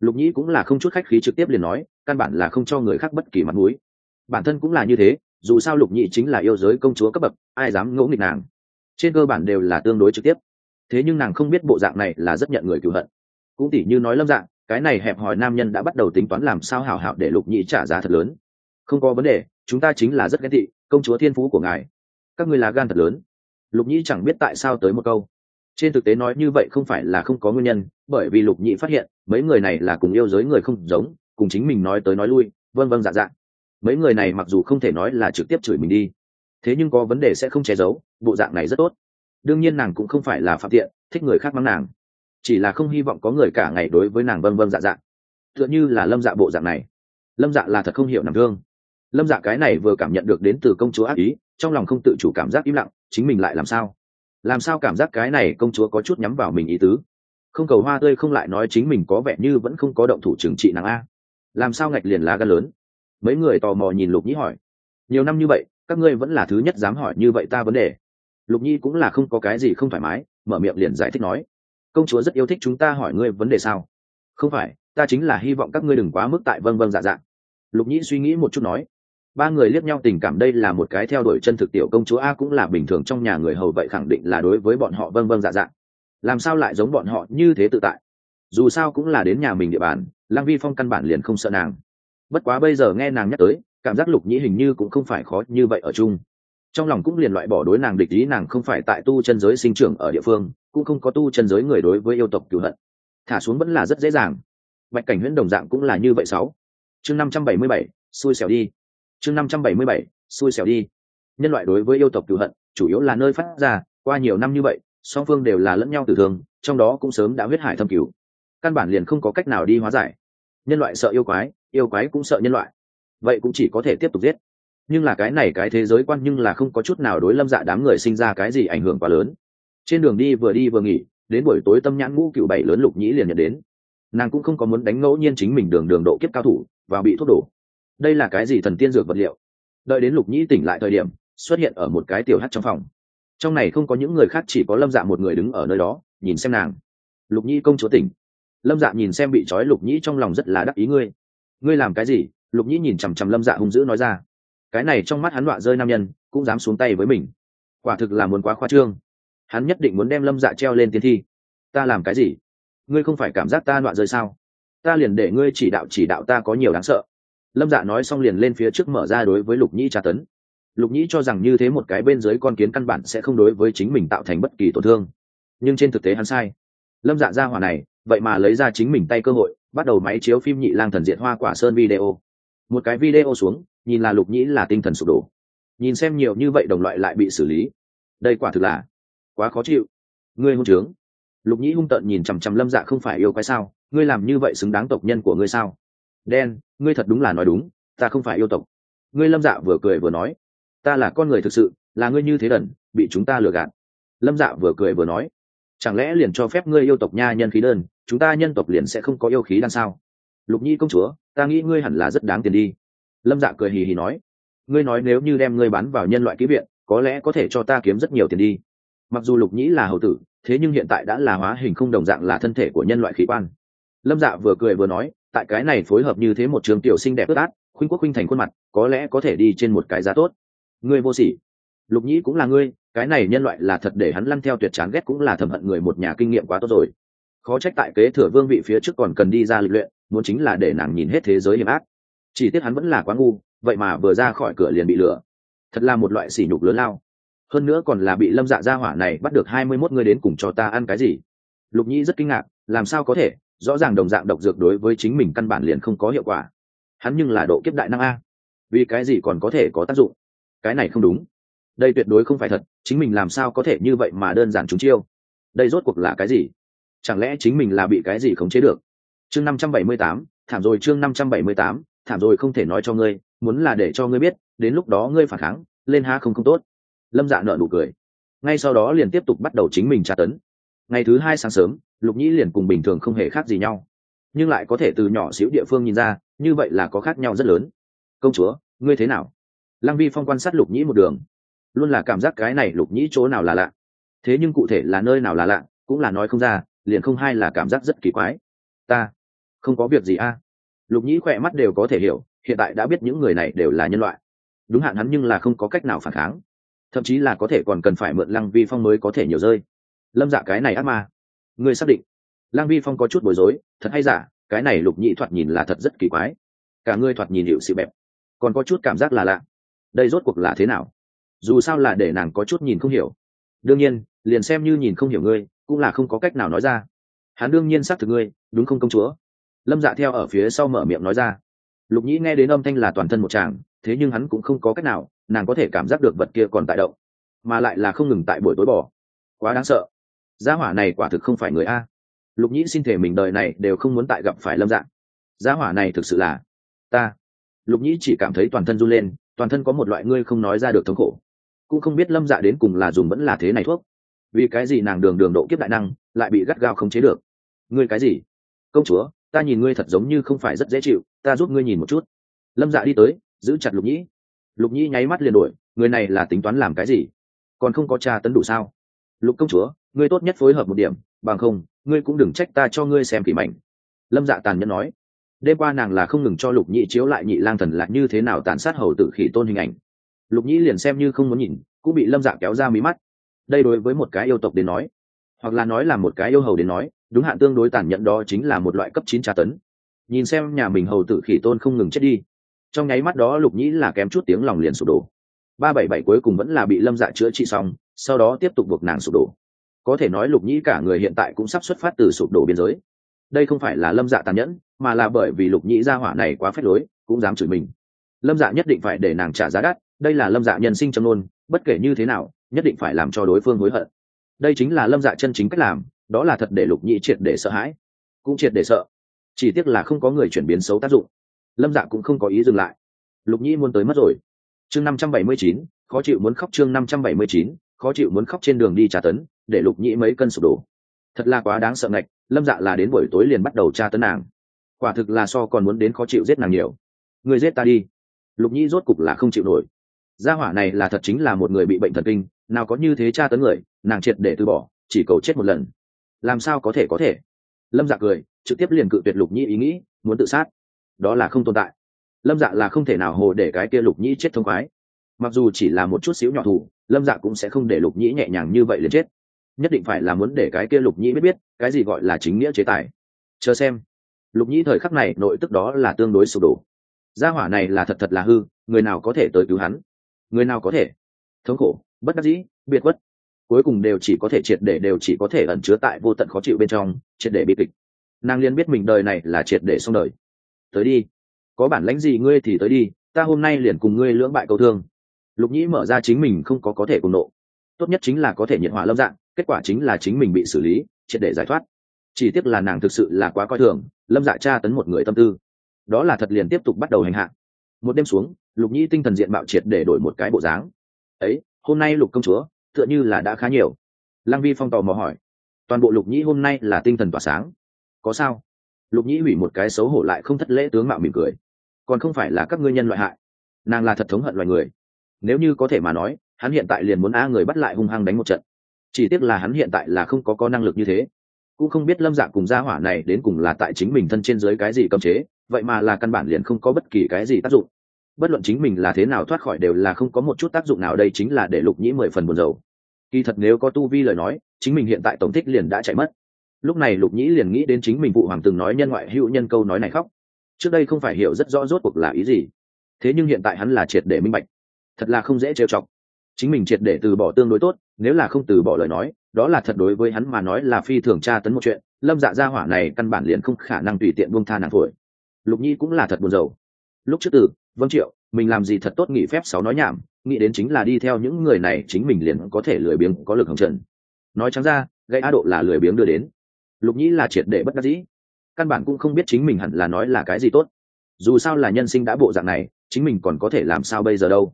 Lục nhĩ cũng là không chút khách khí trực tiếp liền nói căn bản là không cho người khác bất kỳ mặt mũi. Bản thân cũng là như thế, dù sao lục nhị chính là yêu giới công chúa cấp bậc, ai dám ngỗ nghịch nàng? Trên cơ bản đều là tương đối trực tiếp. Thế nhưng nàng không biết bộ dạng này là rất nhận người cựu hận. Cũng tỉ như nói lâm dạng, cái này hẹp hòi nam nhân đã bắt đầu tính toán làm sao hảo hảo để lục nhị trả giá thật lớn. Không có vấn đề, chúng ta chính là rất ghen thị công chúa thiên phú của ngài. Các ngươi là gan thật lớn. Lục nhị chẳng biết tại sao tới một câu. Trên thực tế nói như vậy không phải là không có nguyên nhân, bởi vì lục nhị phát hiện, mấy người này là cùng yêu giới người không giống cùng chính mình nói tới nói lui vân vân dạ dạ. Mấy người này mặc dù không thể nói là trực tiếp chửi mình đi, thế nhưng có vấn đề sẽ không che giấu, bộ dạng này rất tốt. Đương nhiên nàng cũng không phải là phạm tiện, thích người khác mắng nàng. Chỉ là không hy vọng có người cả ngày đối với nàng vân vân dạ dạ. Tựa như là lâm dạ bộ dạng này. Lâm dạ là thật không hiểu nằm thương. Lâm dạ cái này vừa cảm nhận được đến từ công chúa ác ý, trong lòng không tự chủ cảm giác im lặng, chính mình lại làm sao? Làm sao cảm giác cái này công chúa có chút nhắm vào mình ý tứ? Không cầu hoa tươi không lại nói chính mình có vẻ như vẫn không có động thủ trừng trị nàng a làm sao ngạch liền lá gan lớn? Mấy người tò mò nhìn lục nhĩ hỏi. Nhiều năm như vậy, các ngươi vẫn là thứ nhất dám hỏi như vậy ta vấn đề. Lục nhi cũng là không có cái gì không thoải mái, mở miệng liền giải thích nói. Công chúa rất yêu thích chúng ta hỏi ngươi vấn đề sao? Không phải, ta chính là hy vọng các ngươi đừng quá mức tại vâng vâng dạ dạ. Lục nhi suy nghĩ một chút nói. Ba người liếc nhau tình cảm đây là một cái theo đuổi chân thực tiểu công chúa a cũng là bình thường trong nhà người hầu vậy khẳng định là đối với bọn họ vâng vâng dạ dạ. Làm sao lại giống bọn họ như thế tự tại? Dù sao cũng là đến nhà mình địa bàn lăng vi phong căn bản liền không sợ nàng. Bất quá bây giờ nghe nàng nhắc tới, cảm giác lục nhĩ hình như cũng không phải khó như vậy ở chung. Trong lòng cũng liền loại bỏ đối nàng địch ý nàng không phải tại tu chân giới sinh trưởng ở địa phương, cũng không có tu chân giới người đối với yêu tộc cựu hận. Thả xuống vẫn là rất dễ dàng. Bạch cảnh huyễn đồng dạng cũng là như vậy sáu. Chương năm trăm bảy mươi bảy, xui xẻo đi. Chương năm trăm bảy mươi bảy, xui xẻo đi. Nhân loại đối với yêu tộc cựu hận, chủ yếu là nơi phát ra, qua nhiều năm như vậy, song phương đều là lẫn nhau tử thương, trong đó cũng sớm đã huyết hải thâm cứu căn bản liền không có cách nào đi hóa giải nhân loại sợ yêu quái yêu quái cũng sợ nhân loại. Vậy cũng chỉ có thể tiếp tục giết. Nhưng là cái này cái thế giới quan nhưng là không có chút nào đối lâm dạ đám người sinh ra cái gì ảnh hưởng quá lớn. Trên đường đi vừa đi vừa nghỉ, đến buổi tối tâm nhãn ngũ cựu bảy lớn lục nhĩ liền nhận đến. Nàng cũng không có muốn đánh ngẫu nhiên chính mình đường đường độ kiếp cao thủ và bị thuốc đổ. Đây là cái gì thần tiên dược vật liệu? Đợi đến lục nhĩ tỉnh lại thời điểm, xuất hiện ở một cái tiểu hát trong phòng. Trong này không có những người khác, chỉ có lâm dạ một người đứng ở nơi đó, nhìn xem nàng. Lục nhĩ công chúa tỉnh lâm dạ nhìn xem bị trói lục nhĩ trong lòng rất là đắc ý ngươi. Ngươi làm cái gì? Lục nhĩ nhìn chằm chằm lâm dạ hung dữ nói ra. Cái này trong mắt hắn đọa rơi nam nhân, cũng dám xuống tay với mình. Quả thực là muốn quá khoa trương. Hắn nhất định muốn đem lâm dạ treo lên tiên thi. Ta làm cái gì? Ngươi không phải cảm giác ta đọa rơi sao? Ta liền để ngươi chỉ đạo chỉ đạo ta có nhiều đáng sợ. Lâm dạ nói xong liền lên phía trước mở ra đối với lục nhĩ tra tấn. Lục nhĩ cho rằng như thế một cái bên dưới con kiến căn bản sẽ không đối với chính mình tạo thành bất kỳ tổn thương. Nhưng trên thực tế hắn sai. Lâm dạ ra hỏa này vậy mà lấy ra chính mình tay cơ hội, bắt đầu máy chiếu phim nhị lang thần diện hoa quả sơn video. Một cái video xuống, nhìn là lục nhĩ là tinh thần sụp đổ. Nhìn xem nhiều như vậy đồng loại lại bị xử lý. Đây quả thực là quá khó chịu. Ngươi hung trướng. Lục nhĩ hung tợn nhìn chằm chằm lâm dạ không phải yêu quái sao? Ngươi làm như vậy xứng đáng tộc nhân của ngươi sao? Đen, ngươi thật đúng là nói đúng, ta không phải yêu tộc. Ngươi lâm dạ vừa cười vừa nói, ta là con người thực sự, là ngươi như thế đần, bị chúng ta lừa gạt. Lâm dạ vừa cười vừa nói chẳng lẽ liền cho phép ngươi yêu tộc nha nhân khí đơn, chúng ta nhân tộc liền sẽ không có yêu khí đan sao? Lục nhi công chúa, ta nghĩ ngươi hẳn là rất đáng tiền đi. Lâm dạ cười hì hì nói, ngươi nói nếu như đem ngươi bán vào nhân loại ký viện, có lẽ có thể cho ta kiếm rất nhiều tiền đi. Mặc dù lục nhĩ là hầu tử, thế nhưng hiện tại đã là hóa hình không đồng dạng là thân thể của nhân loại khí quan. Lâm dạ vừa cười vừa nói, tại cái này phối hợp như thế một trường tiểu xinh đẹp ướt át, khuynh quốc khuynh thành khuôn mặt, có lẽ có thể đi trên một cái giá tốt. Ngươi vô sỉ lục nhĩ cũng là ngươi, cái này nhân loại là thật để hắn lăn theo tuyệt chán ghét cũng là thầm hận người một nhà kinh nghiệm quá tốt rồi. Khó trách tại kế thừa vương vị phía trước còn cần đi ra lịch luyện, muốn chính là để nàng nhìn hết thế giới hiểm ác. Chỉ tiếc hắn vẫn là quá ngu, vậy mà vừa ra khỏi cửa liền bị lừa. Thật là một loại sỉ nhục lớn lao. Hơn nữa còn là bị lâm dạ gia hỏa này bắt được hai mươi mốt người đến cùng cho ta ăn cái gì? Lục nhĩ rất kinh ngạc, làm sao có thể? Rõ ràng đồng dạng độc dược đối với chính mình căn bản liền không có hiệu quả. Hắn nhưng là độ kiếp đại năng a. Vì cái gì còn có thể có tác dụng? Cái này không đúng đây tuyệt đối không phải thật, chính mình làm sao có thể như vậy mà đơn giản chúng chiêu? Đây rốt cuộc là cái gì? Chẳng lẽ chính mình là bị cái gì khống chế được? Chương năm trăm bảy mươi tám, thảm rồi chương năm trăm bảy mươi tám, thảm rồi không thể nói cho ngươi, muốn là để cho ngươi biết, đến lúc đó ngươi phản kháng, lên ha không không tốt. Lâm dạ nợ nụ cười. Ngay sau đó liền tiếp tục bắt đầu chính mình tra tấn. Ngày thứ hai sáng sớm, lục nhĩ liền cùng bình thường không hề khác gì nhau. Nhưng lại có thể từ nhỏ xíu địa phương nhìn ra, như vậy là có khác nhau rất lớn. Công chúa, ngươi thế nào? Lăng vi phong quan sát lục nhĩ một đường luôn là cảm giác cái này lục nhĩ chỗ nào là lạ. Thế nhưng cụ thể là nơi nào là lạ, cũng là nói không ra, liền không hay là cảm giác rất kỳ quái. Ta, không có việc gì a. Lục nhĩ khỏe mắt đều có thể hiểu, hiện tại đã biết những người này đều là nhân loại. Đúng hạn hắn nhưng là không có cách nào phản kháng. Thậm chí là có thể còn cần phải mượn lăng vi phong mới có thể nhiều rơi. Lâm dạ cái này ác ma. Ngươi xác định. Lăng vi phong có chút bối rối, thật hay giả, cái này lục nhĩ thoạt nhìn là thật rất kỳ quái. Cả ngươi thoạt nhìn hiệu sự bẹp, còn có chút cảm giác là lạ. Đây rốt cuộc là thế nào? Dù sao là để nàng có chút nhìn không hiểu. Đương nhiên, liền xem như nhìn không hiểu ngươi, cũng là không có cách nào nói ra. Hắn đương nhiên xác thực ngươi, đúng không công chúa? Lâm dạ theo ở phía sau mở miệng nói ra. Lục nhĩ nghe đến âm thanh là toàn thân một chàng thế nhưng hắn cũng không có cách nào, nàng có thể cảm giác được vật kia còn tại động, mà lại là không ngừng tại buổi tối bỏ. Quá đáng sợ. Gia hỏa này quả thực không phải người a. Lục nhĩ xin thể mình đời này đều không muốn tại gặp phải lâm dạng gia hỏa này thực sự là ta. Lục nhĩ chỉ cảm thấy toàn thân run lên, toàn thân có một loại ngươi không nói ra được thống khổ cũng không biết lâm dạ đến cùng là dùng vẫn là thế này thuốc. Vì cái gì nàng đường đường độ kiếp đại năng, lại bị gắt gao không chế được? Ngươi cái gì? Công chúa, ta nhìn ngươi thật giống như không phải rất dễ chịu, ta giúp ngươi nhìn một chút. Lâm dạ đi tới, giữ chặt lục nhĩ. Lục nhĩ nháy mắt liền đổi người này là tính toán làm cái gì? Còn không có tra tấn đủ sao? Lục công chúa, ngươi tốt nhất phối hợp một điểm, bằng không, ngươi cũng đừng trách ta cho ngươi xem kỳ mảnh lâm dạ tàn nhẫn nói. Đêm qua nàng là không ngừng cho lục nhĩ chiếu lại nhị lang thần là như thế nào tàn sát hầu tử khỉ tôn hình ảnh lục nhĩ liền xem như không muốn nhìn, cũng bị lâm dạ kéo ra mí mắt. Đây đối với một cái yêu tộc đến nói, hoặc là nói là một cái yêu hầu đến nói, đúng hạn tương đối tàn nhẫn đó chính là một loại cấp chín tra tấn. Nhìn xem nhà mình hầu tử khỉ tôn không ngừng chết đi, trong nháy mắt đó lục nhĩ là kém chút tiếng lòng liền sụp đổ. Ba bảy bảy cuối cùng vẫn là bị lâm dạ chữa trị xong, sau đó tiếp tục buộc nàng sụp đổ. Có thể nói lục nhĩ cả người hiện tại cũng sắp xuất phát từ sụp đổ biên giới. Đây không phải là lâm dạ tàn nhẫn, mà là bởi vì lục nhĩ gia hỏa này quá phép lối, cũng dám chửi mình. Lâm dạ nhất định phải để nàng trả giá đắt đây là lâm dạ nhân sinh trong nôn bất kể như thế nào, nhất định phải làm cho đối phương hối hận. Đây chính là lâm dạ chân chính cách làm, đó là thật để lục nhĩ triệt để sợ hãi, cũng triệt để sợ. Chỉ tiếc là không có người chuyển biến xấu tác dụng. Lâm dạ cũng không có ý dừng lại. Lục nhĩ muốn tới mất rồi. Chương năm trăm bảy mươi chín, khó chịu muốn khóc chương năm trăm bảy mươi chín, khó chịu muốn khóc trên đường đi tra tấn, để lục nhĩ mấy cân sụp đổ. Thật là quá đáng sợ ngạch, lâm dạ là đến buổi tối liền bắt đầu tra tấn nàng. Quả thực là so còn muốn đến khó chịu giết nàng nhiều. Người giết ta đi. Lục nhĩ rốt cục là không chịu nổi gia hỏa này là thật chính là một người bị bệnh thần kinh, nào có như thế tra tấn người, nàng triệt để từ bỏ, chỉ cầu chết một lần. Làm sao có thể có thể? Lâm dạ cười, trực tiếp liền cự tuyệt lục nhĩ ý nghĩ, muốn tự sát. Đó là không tồn tại. Lâm dạ là không thể nào hồ để cái kia lục nhĩ chết thông khoái. Mặc dù chỉ là một chút xíu nhỏ thủ lâm dạ cũng sẽ không để lục nhĩ nhẹ nhàng như vậy liền chết. Nhất định phải là muốn để cái kia lục nhĩ biết biết, cái gì gọi là chính nghĩa chế tài. Chờ xem. Lục nhĩ thời khắc này, nội tức đó là tương đối sụp đổ. Gia hỏa này là thật thật là hư, người nào có thể tới cứu hắn? Người nào có thể? Thống khổ, bất đắc dĩ, biệt quất cuối cùng đều chỉ có thể triệt để đều chỉ có thể ẩn chứa tại vô tận khó chịu bên trong, triệt để bi kịch. Nàng liên biết mình đời này là triệt để xong đời. Tới đi. Có bản lãnh gì ngươi thì tới đi, ta hôm nay liền cùng ngươi lưỡng bại câu thương. Lục nhĩ mở ra chính mình không có có thể cùng nộ. Tốt nhất chính là có thể nhiệt hỏa lâm dạng, kết quả chính là chính mình bị xử lý, triệt để giải thoát. Chỉ tiếc là nàng thực sự là quá coi thường, lâm dạ tra tấn một người tâm tư. Đó là thật liền tiếp tục bắt đầu hành hạ. Một đêm xuống lục nhĩ tinh thần diện mạo triệt để đổi một cái bộ dáng. Ấy, hôm nay lục công chúa, tựa như là đã khá nhiều. Lăng vi phong tò mò hỏi. Toàn bộ lục nhĩ hôm nay là tinh thần tỏa sáng. Có sao? Lục nhĩ hủy một cái xấu hổ lại không thất lễ tướng mạo mỉm cười. Còn không phải là các ngươi nhân loại hại. Nàng là thật thống hận loài người. Nếu như có thể mà nói, hắn hiện tại liền muốn a người bắt lại hung hăng đánh một trận. Chỉ tiếc là hắn hiện tại là không có có năng lực như thế. Cũng không biết lâm dạ cùng gia hỏa này đến cùng là tại chính mình thân trên dưới cái gì cấm chế, vậy mà là căn bản liền không có bất kỳ cái gì tác dụng bất luận chính mình là thế nào thoát khỏi đều là không có một chút tác dụng nào, đây chính là để lục nhĩ mười phần buồn dầu kỳ thật nếu có tu vi lời nói, chính mình hiện tại tổng thích liền đã chạy mất. Lúc này lục nhĩ liền nghĩ đến chính mình vụ hoàng từng nói nhân ngoại hữu nhân câu nói này khóc. Trước đây không phải hiểu rất rõ rốt cuộc là ý gì, thế nhưng hiện tại hắn là triệt để minh bạch. Thật là không dễ trêu chọc. Chính mình triệt để từ bỏ tương đối tốt, nếu là không từ bỏ lời nói, đó là thật đối với hắn mà nói là phi thường tra tấn một chuyện, lâm dạ gia hỏa này căn bản liền không khả năng tùy tiện buông tha nàng thổi. Lục nhi cũng là thật buồn rầu. Lúc trước từ vâng triệu, mình làm gì thật tốt nghỉ phép sáu nói nhảm, nghĩ đến chính là đi theo những người này chính mình liền có thể lười biếng, có lực hồng trần. Nói trắng ra, gây á độ là lười biếng đưa đến. Lục nhĩ là triệt để bất đắc dĩ. Căn bản cũng không biết chính mình hẳn là nói là cái gì tốt. Dù sao là nhân sinh đã bộ dạng này, chính mình còn có thể làm sao bây giờ đâu?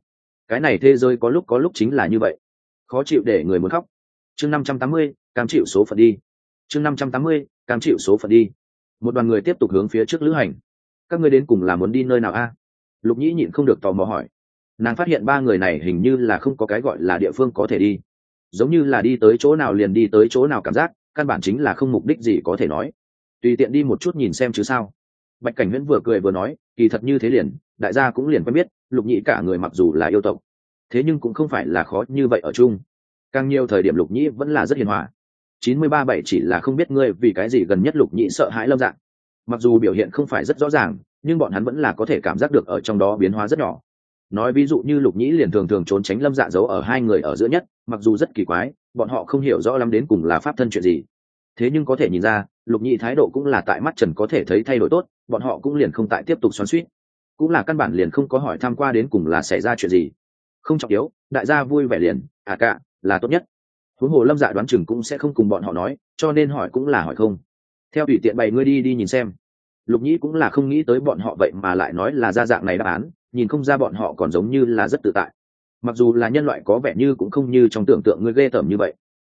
Cái này thế giới có lúc có lúc chính là như vậy. Khó chịu để người muốn khóc. Chương năm trăm tám mươi, cam chịu số phận đi. Chương năm trăm tám mươi, cam chịu số phận đi. Một đoàn người tiếp tục hướng phía trước lữ hành. Các ngươi đến cùng là muốn đi nơi nào a? Lục nhĩ nhịn không được tò mò hỏi. Nàng phát hiện ba người này hình như là không có cái gọi là địa phương có thể đi. Giống như là đi tới chỗ nào liền đi tới chỗ nào cảm giác, căn bản chính là không mục đích gì có thể nói. Tùy tiện đi một chút nhìn xem chứ sao. Bạch cảnh huyễn vừa cười vừa nói, kỳ thật như thế liền, đại gia cũng liền quen biết, lục nhĩ cả người mặc dù là yêu tộc, thế nhưng cũng không phải là khó như vậy ở chung. Càng nhiều thời điểm lục nhĩ vẫn là rất hiền hòa. Chín mươi ba bảy chỉ là không biết ngươi vì cái gì gần nhất lục nhĩ sợ hãi lâm dạng. Mặc dù biểu hiện không phải rất rõ ràng nhưng bọn hắn vẫn là có thể cảm giác được ở trong đó biến hóa rất nhỏ. Nói ví dụ như lục nhĩ liền thường thường trốn tránh lâm dạ giấu ở hai người ở giữa nhất, mặc dù rất kỳ quái, bọn họ không hiểu rõ lắm đến cùng là pháp thân chuyện gì. Thế nhưng có thể nhìn ra, lục nhĩ thái độ cũng là tại mắt trần có thể thấy thay đổi tốt, bọn họ cũng liền không tại tiếp tục xoắn suýt cũng là căn bản liền không có hỏi tham q u a đến cùng là xảy ra chuyện gì. Không trọng yếu, đại gia vui vẻ liền à cả, là tốt nhất. Huống hồ lâm dạ đoán chừng cũng sẽ không cùng bọn họ nói, cho nên hỏi cũng là hỏi không. Theo tùy tiện bày ngươi đi đi nhìn xem lục nhĩ cũng là không nghĩ tới bọn họ vậy mà lại nói là ra dạng này đáp án, nhìn không ra bọn họ còn giống như là rất tự tại. Mặc dù là nhân loại có vẻ như cũng không như trong tưởng tượng ngươi ghê tởm như vậy.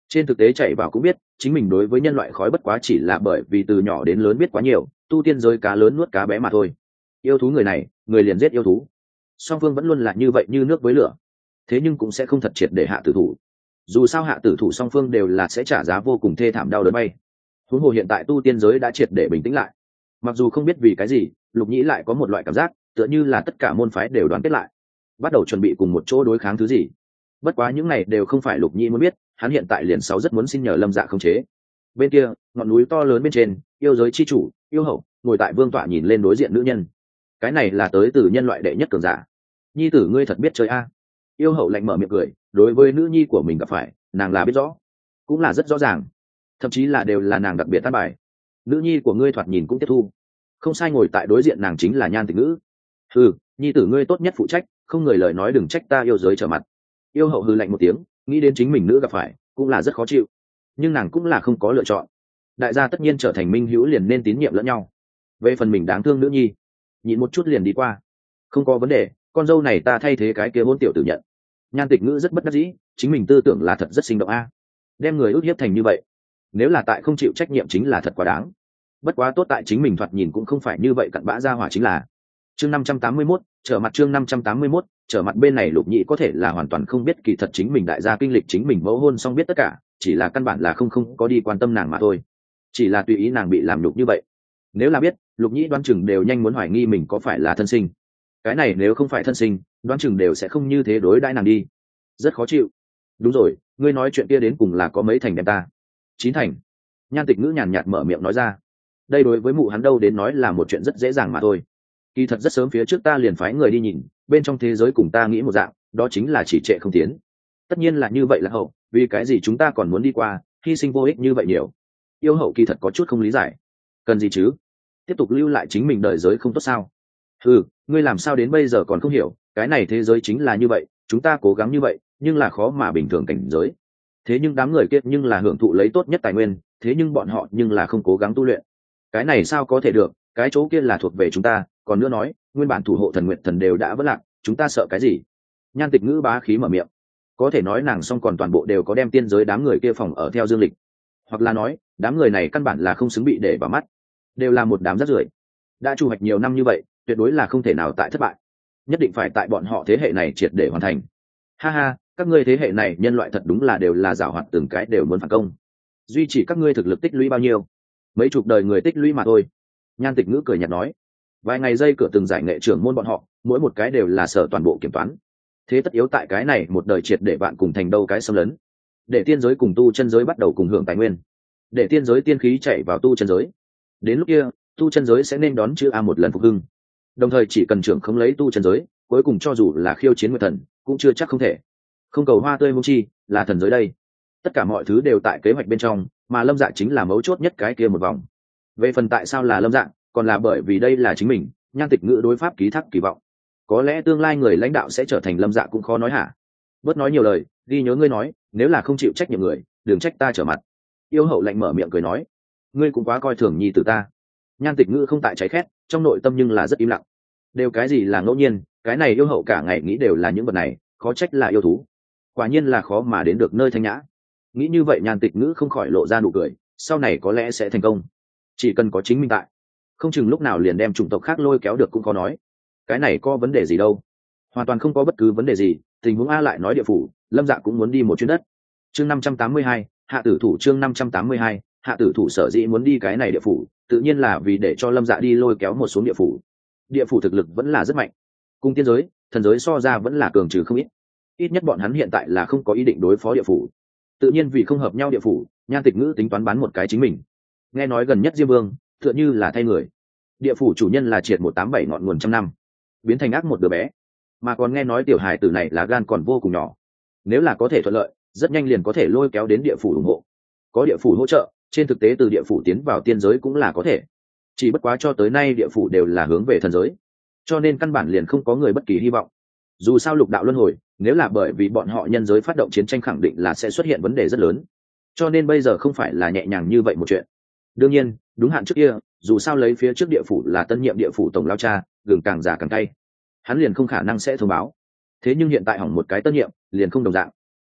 Trên thực tế chạy vào cũng biết, chính mình đối với nhân loại khói bất quá chỉ là bởi vì từ nhỏ đến lớn biết quá nhiều, tu tiên giới cá lớn nuốt cá bé mà thôi. Yêu thú người này, người liền giết yêu thú. Song phương vẫn luôn là như vậy như nước với lửa. Thế nhưng cũng sẽ không thật triệt để hạ tử thủ. Dù sao hạ tử thủ song phương đều là sẽ trả giá vô cùng thê thảm đau đớn bay. Huống hồ hiện tại tu tiên giới đã triệt để bình tĩnh lại mặc dù không biết vì cái gì, lục nhĩ lại có một loại cảm giác, tựa như là tất cả môn phái đều đoàn kết lại. Bắt đầu chuẩn bị cùng một chỗ đối kháng thứ gì. Bất quá những này đều không phải lục nhĩ muốn biết, hắn hiện tại liền sáu rất muốn xin nhờ lâm dạ không chế. Bên kia, ngọn núi to lớn bên trên, yêu giới chi chủ, yêu hậu, ngồi tại vương tọa nhìn lên đối diện nữ nhân. Cái này là tới từ nhân loại đệ nhất cường giả. Nhi tử ngươi thật biết chơi a. Yêu hậu lạnh mở miệng cười, đối với nữ nhi của mình gặp phải, nàng là biết rõ, cũng là rất rõ ràng. Thậm chí là đều là nàng đặc biệt tan bài nữ nhi của ngươi thoạt nhìn cũng tiếp thu. Không sai, ngồi tại đối diện nàng chính là nhan tịch ngữ. Ừ nhi tử ngươi tốt nhất phụ trách, không người lời nói đừng trách ta yêu giới trở mặt. Yêu hậu hư lạnh một tiếng, nghĩ đến chính mình nữ gặp phải, cũng là rất khó chịu. Nhưng nàng cũng là không có lựa chọn. Đại gia tất nhiên trở thành minh hữu liền nên tín nhiệm lẫn nhau. Về phần mình đáng thương nữ nhi, nhịn một chút liền đi qua. Không có vấn đề, con dâu này ta thay thế cái kia hôn tiểu tử nhận. Nhan tịch ngữ rất bất đắc dĩ, chính mình tư tưởng là thật rất sinh động a. Đem người ước hiếp thành như vậy nếu là tại không chịu trách nhiệm chính là thật quá đáng. Bất quá tốt tại chính mình thoạt nhìn cũng không phải như vậy cặn bã ra hỏa chính là. Chương năm trăm tám mươi 581, trở mặt chương năm trăm tám mươi 581, trở mặt bên này lục nhị có thể là hoàn toàn không biết kỳ thật chính mình đại gia kinh lịch chính mình mẫu hôn xong biết tất cả chỉ là căn bản là không không có đi quan tâm nàng mà thôi. Chỉ là tùy ý nàng bị làm nhục như vậy. Nếu là biết lục nhị đoán chừng đều nhanh muốn hoài nghi mình có phải là thân sinh. Cái này nếu không phải thân sinh đoán chừng đều sẽ không như thế đối đãi nàng đi. Rất khó chịu. Đúng rồi ngươi nói chuyện kia đến cùng là có mấy thành đem ta? Chín thành. Nhan tịch ngữ nhàn nhạt mở miệng nói ra. Đây đối với mụ hắn đâu đến nói là một chuyện rất dễ dàng mà thôi. Kỳ thật rất sớm phía trước ta liền phái người đi nhìn, bên trong thế giới cùng ta nghĩ một dạng, đó chính là chỉ trệ không tiến. Tất nhiên là như vậy là hậu, vì cái gì chúng ta còn muốn đi qua, hy sinh vô ích như vậy nhiều. Yêu hậu kỳ thật có chút không lý giải. Cần gì chứ? Tiếp tục lưu lại chính mình đời giới không tốt sao? Ừ ngươi làm sao đến bây giờ còn không hiểu, cái này thế giới chính là như vậy, chúng ta cố gắng như vậy, nhưng là khó mà bình thường cảnh giới thế nhưng đám người kia nhưng là hưởng thụ lấy tốt nhất tài nguyên, thế nhưng bọn họ nhưng là không cố gắng tu luyện. Cái này sao có thể được, cái chỗ kia là thuộc về chúng ta, còn nữa nói, nguyên bản thủ hộ thần nguyện thần đều đã vất lạc, chúng ta sợ cái gì? Nhan tịch ngữ bá khí mở miệng. Có thể nói nàng xong còn toàn bộ đều có đem tiên giới đám người kia phòng ở theo dương lịch. Hoặc là nói, đám người này căn bản là không xứng bị để vào mắt. Đều là một đám rất rưởi. Đã chu hoạch nhiều năm như vậy, tuyệt đối là không thể nào tại thất bại. Nhất định phải tại bọn họ thế hệ này triệt để hoàn thành. Ha ha các ngươi thế hệ này nhân loại thật đúng là đều là giảo hoạt từng cái đều muốn phản công. Duy chỉ các ngươi thực lực tích lũy bao nhiêu? Mấy chục đời người tích lũy mà thôi. Nhan tịch ngữ cười nhạt nói. Vài ngày dây cửa từng giải nghệ trưởng môn bọn họ, mỗi một cái đều là sở toàn bộ kiểm toán. Thế tất yếu tại cái này một đời triệt để bạn cùng thành đâu cái xâm lấn. Để tiên giới cùng tu chân giới bắt đầu cùng hưởng tài nguyên. Để tiên giới tiên khí chạy vào tu chân giới. Đến lúc kia, tu chân giới sẽ nên đón chữ a một lần phục hưng. Đồng thời chỉ cần trưởng không lấy tu chân giới, cuối cùng cho dù là khiêu chiến nguyệt thần, cũng chưa chắc không thể không cầu hoa tươi mông chi, là thần giới đây. Tất cả mọi thứ đều tại kế hoạch bên trong, mà lâm dạ chính là mấu chốt nhất cái kia một vòng. Về phần tại sao là lâm dạ còn là bởi vì đây là chính mình, nhan tịch ngữ đối pháp ký thác kỳ vọng. Có lẽ tương lai người lãnh đạo sẽ trở thành lâm dạ cũng khó nói hả? Bớt nói nhiều lời, ghi nhớ ngươi nói, nếu là không chịu trách nhiệm người, đừng trách ta trở mặt. Yêu hậu lạnh mở miệng cười nói, ngươi cũng quá coi thường nhi từ ta. Nhan tịch ngữ không tại cháy khét, trong nội tâm nhưng là rất im lặng. Đều cái gì là ngẫu nhiên, cái này yêu hậu cả ngày nghĩ đều là những vật này, khó trách là yêu thú quả nhiên là khó mà đến được nơi thanh nhã. Nghĩ như vậy, nhàn tịch ngữ không khỏi lộ ra nụ cười, sau này có lẽ sẽ thành công. Chỉ cần có chính minh tại, không chừng lúc nào liền đem chủng tộc khác lôi kéo được cũng có nói. Cái này có vấn đề gì đâu? Hoàn toàn không có bất cứ vấn đề gì, tình huống a lại nói địa phủ, lâm dạ cũng muốn đi một chuyến đất. Chương năm trăm tám mươi hai, hạ tử thủ chương năm trăm tám mươi hai, hạ tử thủ sở dĩ muốn đi cái này địa phủ, tự nhiên là vì để cho lâm dạ đi lôi kéo một xuống địa phủ. Địa phủ thực lực vẫn là rất mạnh. Cung tiên giới, thần giới so ra vẫn là cường trừ không ít ít nhất bọn hắn hiện tại là không có ý định đối phó địa phủ. Tự nhiên vì không hợp nhau địa phủ, nhan tịch ngữ tính toán bán một cái chính mình. Nghe nói gần nhất diêm vương, tựa như là thay người. Địa phủ chủ nhân là triệt một tám bảy ngọn nguồn trăm năm, biến thành ác một đứa bé. Mà còn nghe nói tiểu hài tử này là gan còn vô cùng nhỏ. Nếu là có thể thuận lợi, rất nhanh liền có thể lôi kéo đến địa phủ ủng hộ. Có địa phủ hỗ trợ, trên thực tế từ địa phủ tiến vào tiên giới cũng là có thể. Chỉ bất quá cho tới nay địa phủ đều là hướng về thần giới. Cho nên căn bản liền không có người bất kỳ hy vọng. Dù sao lục đạo luân hồi nếu là bởi vì bọn họ nhân giới phát động chiến tranh khẳng định là sẽ xuất hiện vấn đề rất lớn. Cho nên bây giờ không phải là nhẹ nhàng như vậy một chuyện. Đương nhiên, đúng hạn trước kia, dù sao lấy phía trước địa phủ là tân nhiệm địa phủ tổng lao cha, gừng càng già càng tay hắn liền không khả năng sẽ thông báo. Thế nhưng hiện tại hỏng một cái tân nhiệm, liền không đồng dạng.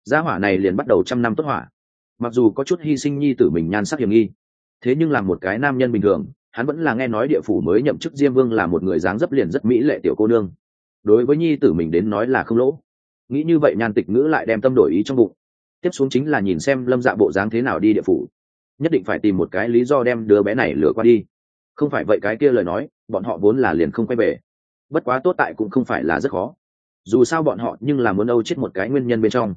Gia hỏa này liền bắt đầu trăm năm tốt hỏa. Mặc dù có chút hy sinh nhi tử mình nhan sắc hiểm nghi, thế nhưng là một cái nam nhân bình thường, hắn vẫn là nghe nói địa phủ mới nhậm chức diêm vương là một người dáng dấp liền rất mỹ lệ tiểu cô nương. Đối với nhi tử mình đến nói là không lỗ nghĩ như vậy nhan tịch ngữ lại đem tâm đổi ý trong bụng. Tiếp xuống chính là nhìn xem lâm dạ bộ dáng thế nào đi địa phủ. Nhất định phải tìm một cái lý do đem đứa bé này lừa qua đi. Không phải vậy cái kia lời nói, bọn họ vốn là liền không quay về. Bất quá tốt tại cũng không phải là rất khó. Dù sao bọn họ nhưng là muốn âu chết một cái nguyên nhân bên trong.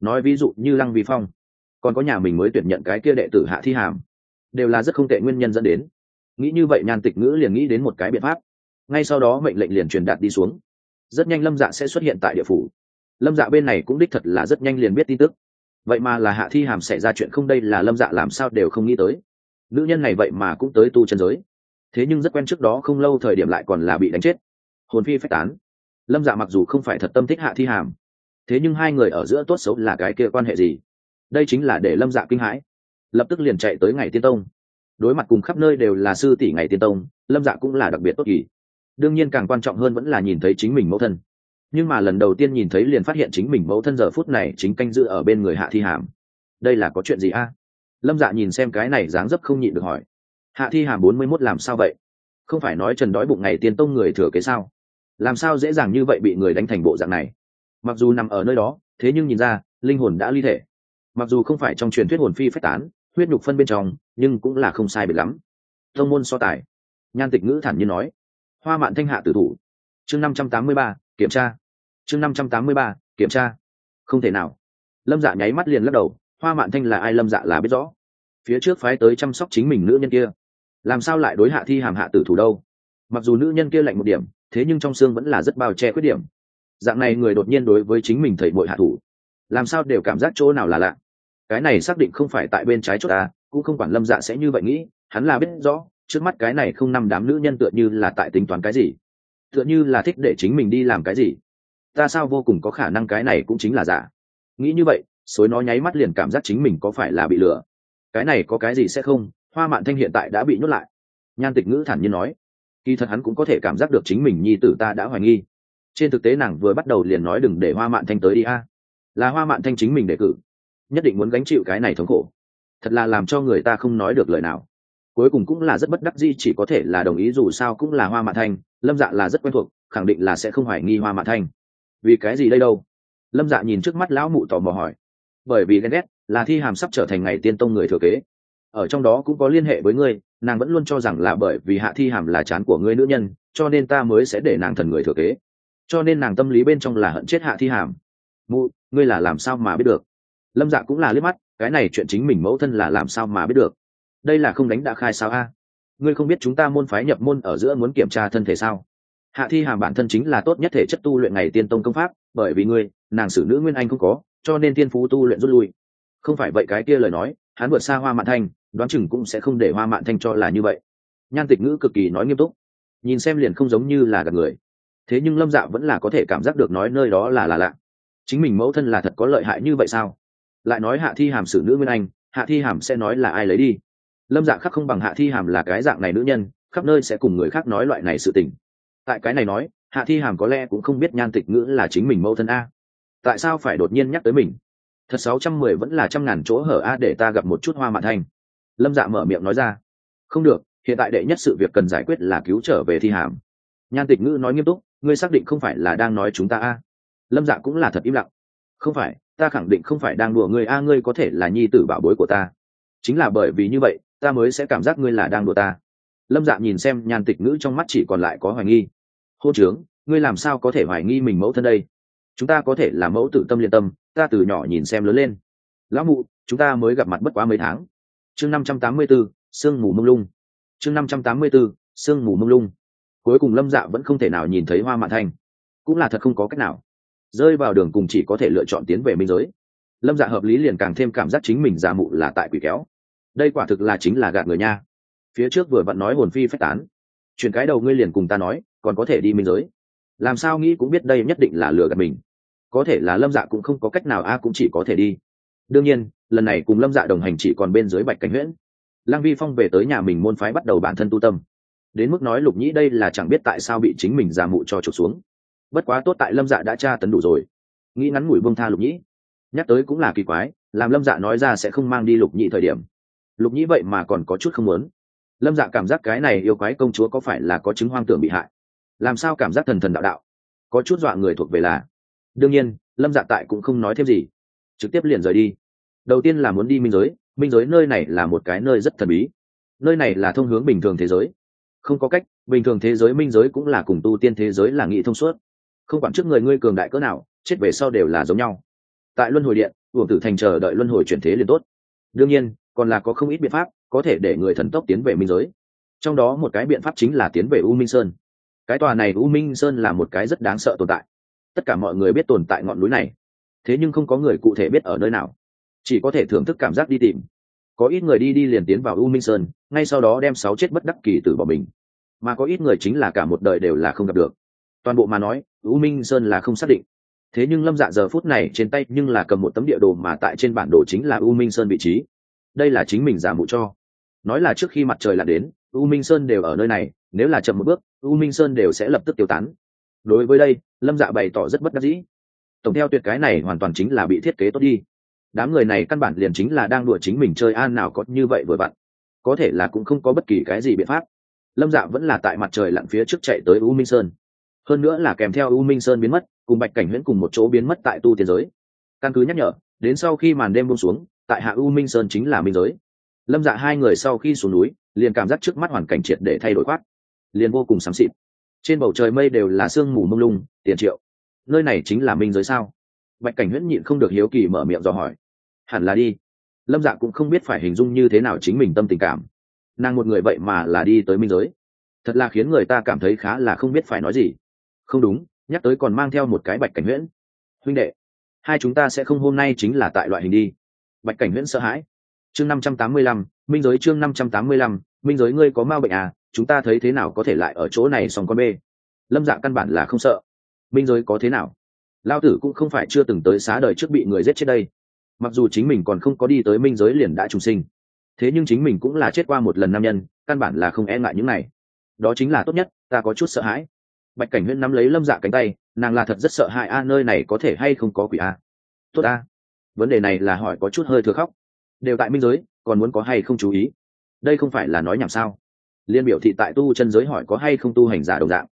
Nói ví dụ như lăng vi phong. Còn có nhà mình mới tuyển nhận cái kia đệ tử hạ thi hàm. Đều là rất không tệ nguyên nhân dẫn đến. Nghĩ như vậy nhan tịch ngữ liền nghĩ đến một cái biện pháp. Ngay sau đó mệnh lệnh liền truyền đạt đi xuống. Rất nhanh lâm dạ sẽ xuất hiện tại địa phủ lâm dạ bên này cũng đích thật là rất nhanh liền biết tin tức. Vậy mà là hạ thi hàm xảy ra chuyện không đây là lâm dạ làm sao đều không nghĩ tới. Nữ nhân này vậy mà cũng tới tu chân giới. Thế nhưng rất quen trước đó không lâu thời điểm lại còn là bị đánh chết. Hồn phi phách tán. Lâm dạ mặc dù không phải thật tâm thích hạ thi hàm, thế nhưng hai người ở giữa tốt xấu là cái kia quan hệ gì? Đây chính là để lâm dạ kinh hãi. Lập tức liền chạy tới ngày tiên tông. Đối mặt cùng khắp nơi đều là sư tỷ ngày tiên tông, lâm dạ cũng là đặc biệt tốt kỳ. Đương nhiên càng quan trọng hơn vẫn là nhìn thấy chính mình mẫu thân nhưng mà lần đầu tiên nhìn thấy liền phát hiện chính mình mẫu thân giờ phút này chính canh giữ ở bên người hạ thi hàm. Đây là có chuyện gì a? Lâm dạ nhìn xem cái này dáng dấp không nhịn được hỏi. Hạ thi hàm bốn mươi mốt làm sao vậy? Không phải nói trần đói bụng ngày tiên tông người thừa kế sao? Làm sao dễ dàng như vậy bị người đánh thành bộ dạng này? Mặc dù nằm ở nơi đó, thế nhưng nhìn ra, linh hồn đã ly thể. Mặc dù không phải trong truyền thuyết hồn phi phách tán, huyết nhục phân bên trong, nhưng cũng là không sai biệt lắm. Thông môn so tài. Nhan tịch ngữ thản nhiên nói. Hoa mạn thanh hạ tử thủ. Chương năm trăm tám mươi ba, kiểm tra chương năm trăm tám mươi ba, kiểm tra. Không thể nào. Lâm dạ nháy mắt liền lắc đầu, hoa mạn thanh là ai lâm dạ là biết rõ. Phía trước phái tới chăm sóc chính mình nữ nhân kia. Làm sao lại đối hạ thi hàm hạ tử thủ đâu? Mặc dù nữ nhân kia lạnh một điểm, thế nhưng trong xương vẫn là rất bao che khuyết điểm. Dạng này người đột nhiên đối với chính mình thầy bội hạ thủ. Làm sao đều cảm giác chỗ nào là lạ? Cái này xác định không phải tại bên trái chốt ta, cũng không quản lâm dạ sẽ như vậy nghĩ, hắn là biết rõ, trước mắt cái này không năm đám nữ nhân tựa như là tại tính toán cái gì. Tựa như là thích để chính mình đi làm cái gì ta sao vô cùng có khả năng cái này cũng chính là giả? Nghĩ như vậy, xối nó nháy mắt liền cảm giác chính mình có phải là bị lừa? Cái này có cái gì sẽ không? Hoa mạn thanh hiện tại đã bị nhốt lại. Nhan tịch ngữ thản nhiên nói. Kỳ thật hắn cũng có thể cảm giác được chính mình nhi tử ta đã hoài nghi. Trên thực tế nàng vừa bắt đầu liền nói đừng để hoa mạn thanh tới đi a. Là hoa mạn thanh chính mình đề cử. Nhất định muốn gánh chịu cái này thống khổ. Thật là làm cho người ta không nói được lời nào. Cuối cùng cũng là rất bất đắc dĩ, chỉ có thể là đồng ý dù sao cũng là hoa mạn thanh. Lâm dạ là rất quen thuộc, khẳng định là sẽ không hoài nghi hoa mạn thanh vì cái gì đây đâu? Lâm dạ nhìn trước mắt lão mụ tò mò hỏi. Bởi vì ghen ghét là thi hàm sắp trở thành ngày tiên tông người thừa kế. Ở trong đó cũng có liên hệ với ngươi, nàng vẫn luôn cho rằng là bởi vì hạ thi hàm là chán của ngươi nữ nhân, cho nên ta mới sẽ để nàng thần người thừa kế. Cho nên nàng tâm lý bên trong là hận chết hạ thi hàm. Mụ, ngươi là làm sao mà biết được? Lâm dạ cũng là liếc mắt, cái này chuyện chính mình mẫu thân là làm sao mà biết được? Đây là không đánh đã khai sao a? Ngươi không biết chúng ta môn phái nhập môn ở giữa muốn kiểm tra thân thể sao? Hạ thi hàm bản thân chính là tốt nhất thể chất tu luyện ngày tiên tông công pháp, bởi vì ngươi, nàng xử nữ nguyên anh không có, cho nên tiên phú tu luyện rút lui. Không phải vậy cái kia lời nói, hắn vượt xa hoa mạn thanh, đoán chừng cũng sẽ không để hoa mạn thanh cho là như vậy. Nhan tịch ngữ cực kỳ nói nghiêm túc. Nhìn xem liền không giống như là gặp người. Thế nhưng lâm dạ vẫn là có thể cảm giác được nói nơi đó là là lạ. Chính mình mẫu thân là thật có lợi hại như vậy sao? Lại nói hạ thi hàm xử nữ nguyên anh, hạ thi hàm sẽ nói là ai lấy đi? Lâm dạ khắc không bằng hạ thi hàm là cái dạng này nữ nhân, khắp nơi sẽ cùng người khác nói loại này sự tình tại cái này nói, hạ thi hàm có lẽ cũng không biết nhan tịch ngữ là chính mình mẫu thân a. Tại sao phải đột nhiên nhắc tới mình? Thật sáu trăm mười vẫn là trăm ngàn chỗ hở a để ta gặp một chút hoa mạn thanh. Lâm dạ mở miệng nói ra. Không được, hiện tại đệ nhất sự việc cần giải quyết là cứu trở về thi hàm. Nhan tịch ngữ nói nghiêm túc, ngươi xác định không phải là đang nói chúng ta a. Lâm dạ cũng là thật im lặng. Không phải, ta khẳng định không phải đang đùa ngươi a, ngươi có thể là nhi tử bảo bối của ta. Chính là bởi vì như vậy, ta mới sẽ cảm giác ngươi là đang đùa ta lâm dạ nhìn xem nhan tịch ngữ trong mắt chỉ còn lại có hoài nghi. Hô trướng, ngươi làm sao có thể hoài nghi mình mẫu thân đây? Chúng ta có thể là mẫu tự tâm liên tâm, ta từ nhỏ nhìn xem lớn lên. Lão mụ, chúng ta mới gặp mặt bất quá mấy tháng. Chương năm trăm tám mươi b ố sương mù mông lung. Chương năm trăm tám mươi b ố sương mù mông lung. Cuối cùng lâm dạ vẫn không thể nào nhìn thấy hoa mạn thanh. Cũng là thật không có cách nào. Rơi vào đường cùng chỉ có thể lựa chọn tiến về minh giới. Lâm dạ hợp lý liền càng thêm cảm giác chính mình già mụ là tại quỷ kéo. Đây quả thực là chính là gạt người nha phía trước vừa vặn nói hồn phi phách tán. Chuyển cái đầu ngươi liền cùng ta nói, còn có thể đi minh giới. Làm sao nghĩ cũng biết đây nhất định là lừa gạt mình. Có thể là lâm dạ cũng không có cách nào, a, cũng chỉ có thể đi. Đương nhiên, lần này cùng lâm dạ đồng hành chỉ còn bên dưới bạch cảnh huyễn. Lang vi phong về tới nhà mình môn phái bắt đầu bản thân tu tâm. Đến mức nói lục nhĩ đây là chẳng biết tại sao bị chính mình già mụ cho trục xuống. Bất quá tốt tại lâm dạ đã tra tấn đủ rồi. Nghĩ ngắn ngủi bông tha lục nhĩ. Nhắc tới cũng là kỳ quái, làm lâm dạ nói ra sẽ không mang đi lục nhĩ thời điểm. Lục nhĩ vậy mà còn có chút không muốn lâm dạ cảm giác cái này yêu quái công chúa có phải là có chứng hoang tưởng bị hại? Làm sao cảm giác thần thần đạo đạo? Có chút dọa người thuộc về là. Đương nhiên, lâm dạ tại cũng không nói thêm gì. Trực tiếp liền rời đi. Đầu tiên là muốn đi minh giới. Minh giới nơi này là một cái nơi rất thần bí. Nơi này là thông hướng bình thường thế giới. Không có cách, bình thường thế giới, minh giới cũng là cùng tu tiên thế giới là nghị thông suốt. Không quản trước người ngươi cường đại cỡ nào, chết về sau đều là giống nhau. Tại luân hồi điện, uổng tử thành chờ đợi luân hồi chuyển thế liền tốt. Đương nhiên, còn là có không ít biện pháp có thể để người thần tốc tiến về minh giới. Trong đó một cái biện pháp chính là tiến về u minh sơn. Cái tòa này u minh sơn là một cái rất đáng sợ tồn tại. Tất cả mọi người biết tồn tại ngọn núi này. Thế nhưng không có người cụ thể biết ở nơi nào. Chỉ có thể thưởng thức cảm giác đi tìm. Có ít người đi đi liền tiến vào u minh sơn, ngay sau đó đem sáu chết bất đắc kỳ tử bỏ mình. Mà có ít người chính là cả một đời đều là không gặp được. Toàn bộ mà nói, u minh sơn là không xác định. Thế nhưng lâm dạ giờ phút này trên tay nhưng là cầm một tấm địa đồ mà tại trên bản đồ chính là u minh sơn vị trí. Đây là chính mình giả mụ cho nói là trước khi mặt trời lặn đến, u minh sơn đều ở nơi này, nếu là chậm một bước, u minh sơn đều sẽ lập tức tiêu tán. Đối với đây, lâm dạ bày tỏ rất bất đắc dĩ. Tổng theo tuyệt cái này hoàn toàn chính là bị thiết kế tốt đi. Đám người này căn bản liền chính là đang đùa chính mình chơi an nào có như vậy vừa vặn. Có thể là cũng không có bất kỳ cái gì biện pháp. Lâm dạ vẫn là tại mặt trời lặn phía trước chạy tới u minh sơn. Hơn nữa là kèm theo u minh sơn biến mất, cùng bạch cảnh huyễn cùng một chỗ biến mất tại tu tiên giới. Căn cứ nhắc nhở, đến sau khi màn đêm buông xuống, tại hạ u minh sơn chính là minh giới lâm dạ hai người sau khi xuống núi, liền cảm giác trước mắt hoàn cảnh triệt để thay đổi khoát liền vô cùng xám xịt. Trên bầu trời mây đều là sương mù mông lung, tiền triệu. Nơi này chính là minh giới sao? Bạch cảnh huyễn nhịn không được hiếu kỳ mở miệng dò hỏi. Hẳn là đi. Lâm dạ cũng không biết phải hình dung như thế nào chính mình tâm tình cảm. Nàng một người vậy mà là đi tới minh giới. Thật là khiến người ta cảm thấy khá là không biết phải nói gì. Không đúng, nhắc tới còn mang theo một cái bạch cảnh huyễn. Huynh đệ, hai chúng ta sẽ không hôm nay chính là tại loại hình đi. Bạch cảnh huyễn sợ hãi chương năm trăm tám mươi lăm, minh giới chương năm trăm tám mươi lăm, minh giới ngươi có ma bệnh à chúng ta thấy thế nào có thể lại ở chỗ này xong con bê? Lâm dạ căn bản là không sợ. Minh giới có thế nào? Lao tử cũng không phải chưa từng tới xá đời trước bị người giết chết đây. Mặc dù chính mình còn không có đi tới minh giới liền đã trùng sinh. Thế nhưng chính mình cũng là chết qua một lần nam nhân, căn bản là không e ngại những này. Đó chính là tốt nhất, ta có chút sợ hãi. Bạch cảnh huyên nắm lấy lâm dạ cánh tay, nàng là thật rất sợ hãi, a, nơi này có thể hay không có quỷ a tốt a vấn đề này là hỏi có chút hơi thừa khóc đều tại minh giới, còn muốn có hay không chú ý? Đây không phải là nói nhảm sao? Liên biểu thị tại tu chân giới hỏi có hay không tu hành giả đồng dạng.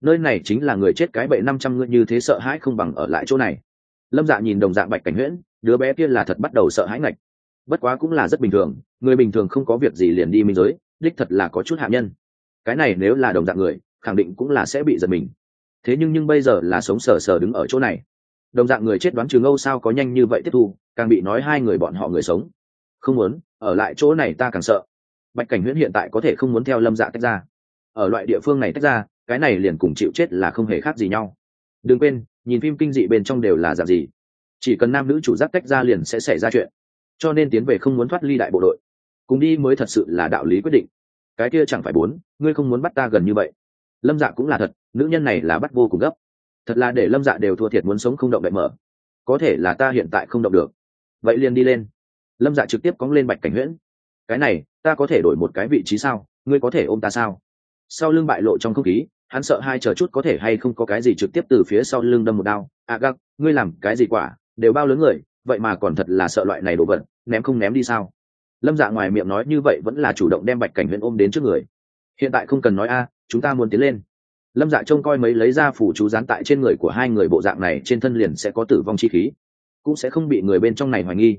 Nơi này chính là người chết cái bệ năm trăm ngươi như thế sợ hãi không bằng ở lại chỗ này. Lâm dạ nhìn đồng dạng bạch cảnh huyễn, đứa bé kia là thật bắt đầu sợ hãi ngạch. Bất quá cũng là rất bình thường, người bình thường không có việc gì liền đi minh giới, đích thật là có chút hạ nhân. Cái này nếu là đồng dạng người, khẳng định cũng là sẽ bị giật mình. Thế nhưng nhưng bây giờ là sống sờ sờ đứng ở chỗ này. Đồng dạng người chết đoán trường âu sao có nhanh như vậy tiếp thu, càng bị nói hai người bọn họ người sống không muốn, ở lại chỗ này ta càng sợ. Bạch cảnh huyễn hiện tại có thể không muốn theo lâm dạ tách ra. Ở loại địa phương này tách ra, cái này liền cùng chịu chết là không hề khác gì nhau. Đừng quên, nhìn phim kinh dị bên trong đều là dạng gì. Chỉ cần nam nữ chủ giác tách ra liền sẽ xảy ra chuyện. Cho nên tiến về không muốn thoát ly đại bộ đội. Cùng đi mới thật sự là đạo lý quyết định. Cái kia chẳng phải bốn, ngươi không muốn bắt ta gần như vậy. Lâm dạ cũng là thật, nữ nhân này là bắt vô cùng gấp. Thật là để lâm dạ đều thua thiệt muốn sống không động đậy mở. Có thể là ta hiện tại không động được. Vậy liền đi lên lâm dạ trực tiếp cóng lên bạch cảnh huyễn. Cái này, ta có thể đổi một cái vị trí sao? Ngươi có thể ôm ta sao? Sau lưng bại lộ trong không khí, hắn sợ hai chờ chút có thể hay không có cái gì trực tiếp từ phía sau lưng đâm một đao. À gác ngươi làm cái gì quả? Đều bao lớn người, vậy mà còn thật là sợ loại này đồ vật, ném không ném đi sao? Lâm dạ ngoài miệng nói như vậy vẫn là chủ động đem bạch cảnh huyễn ôm đến trước người. Hiện tại không cần nói a, chúng ta muốn tiến lên. Lâm dạ trông coi mấy lấy ra phủ chú dán tại trên người của hai người bộ dạng này, trên thân liền sẽ có tử vong chi khí. Cũng sẽ không bị người bên trong này hoài nghi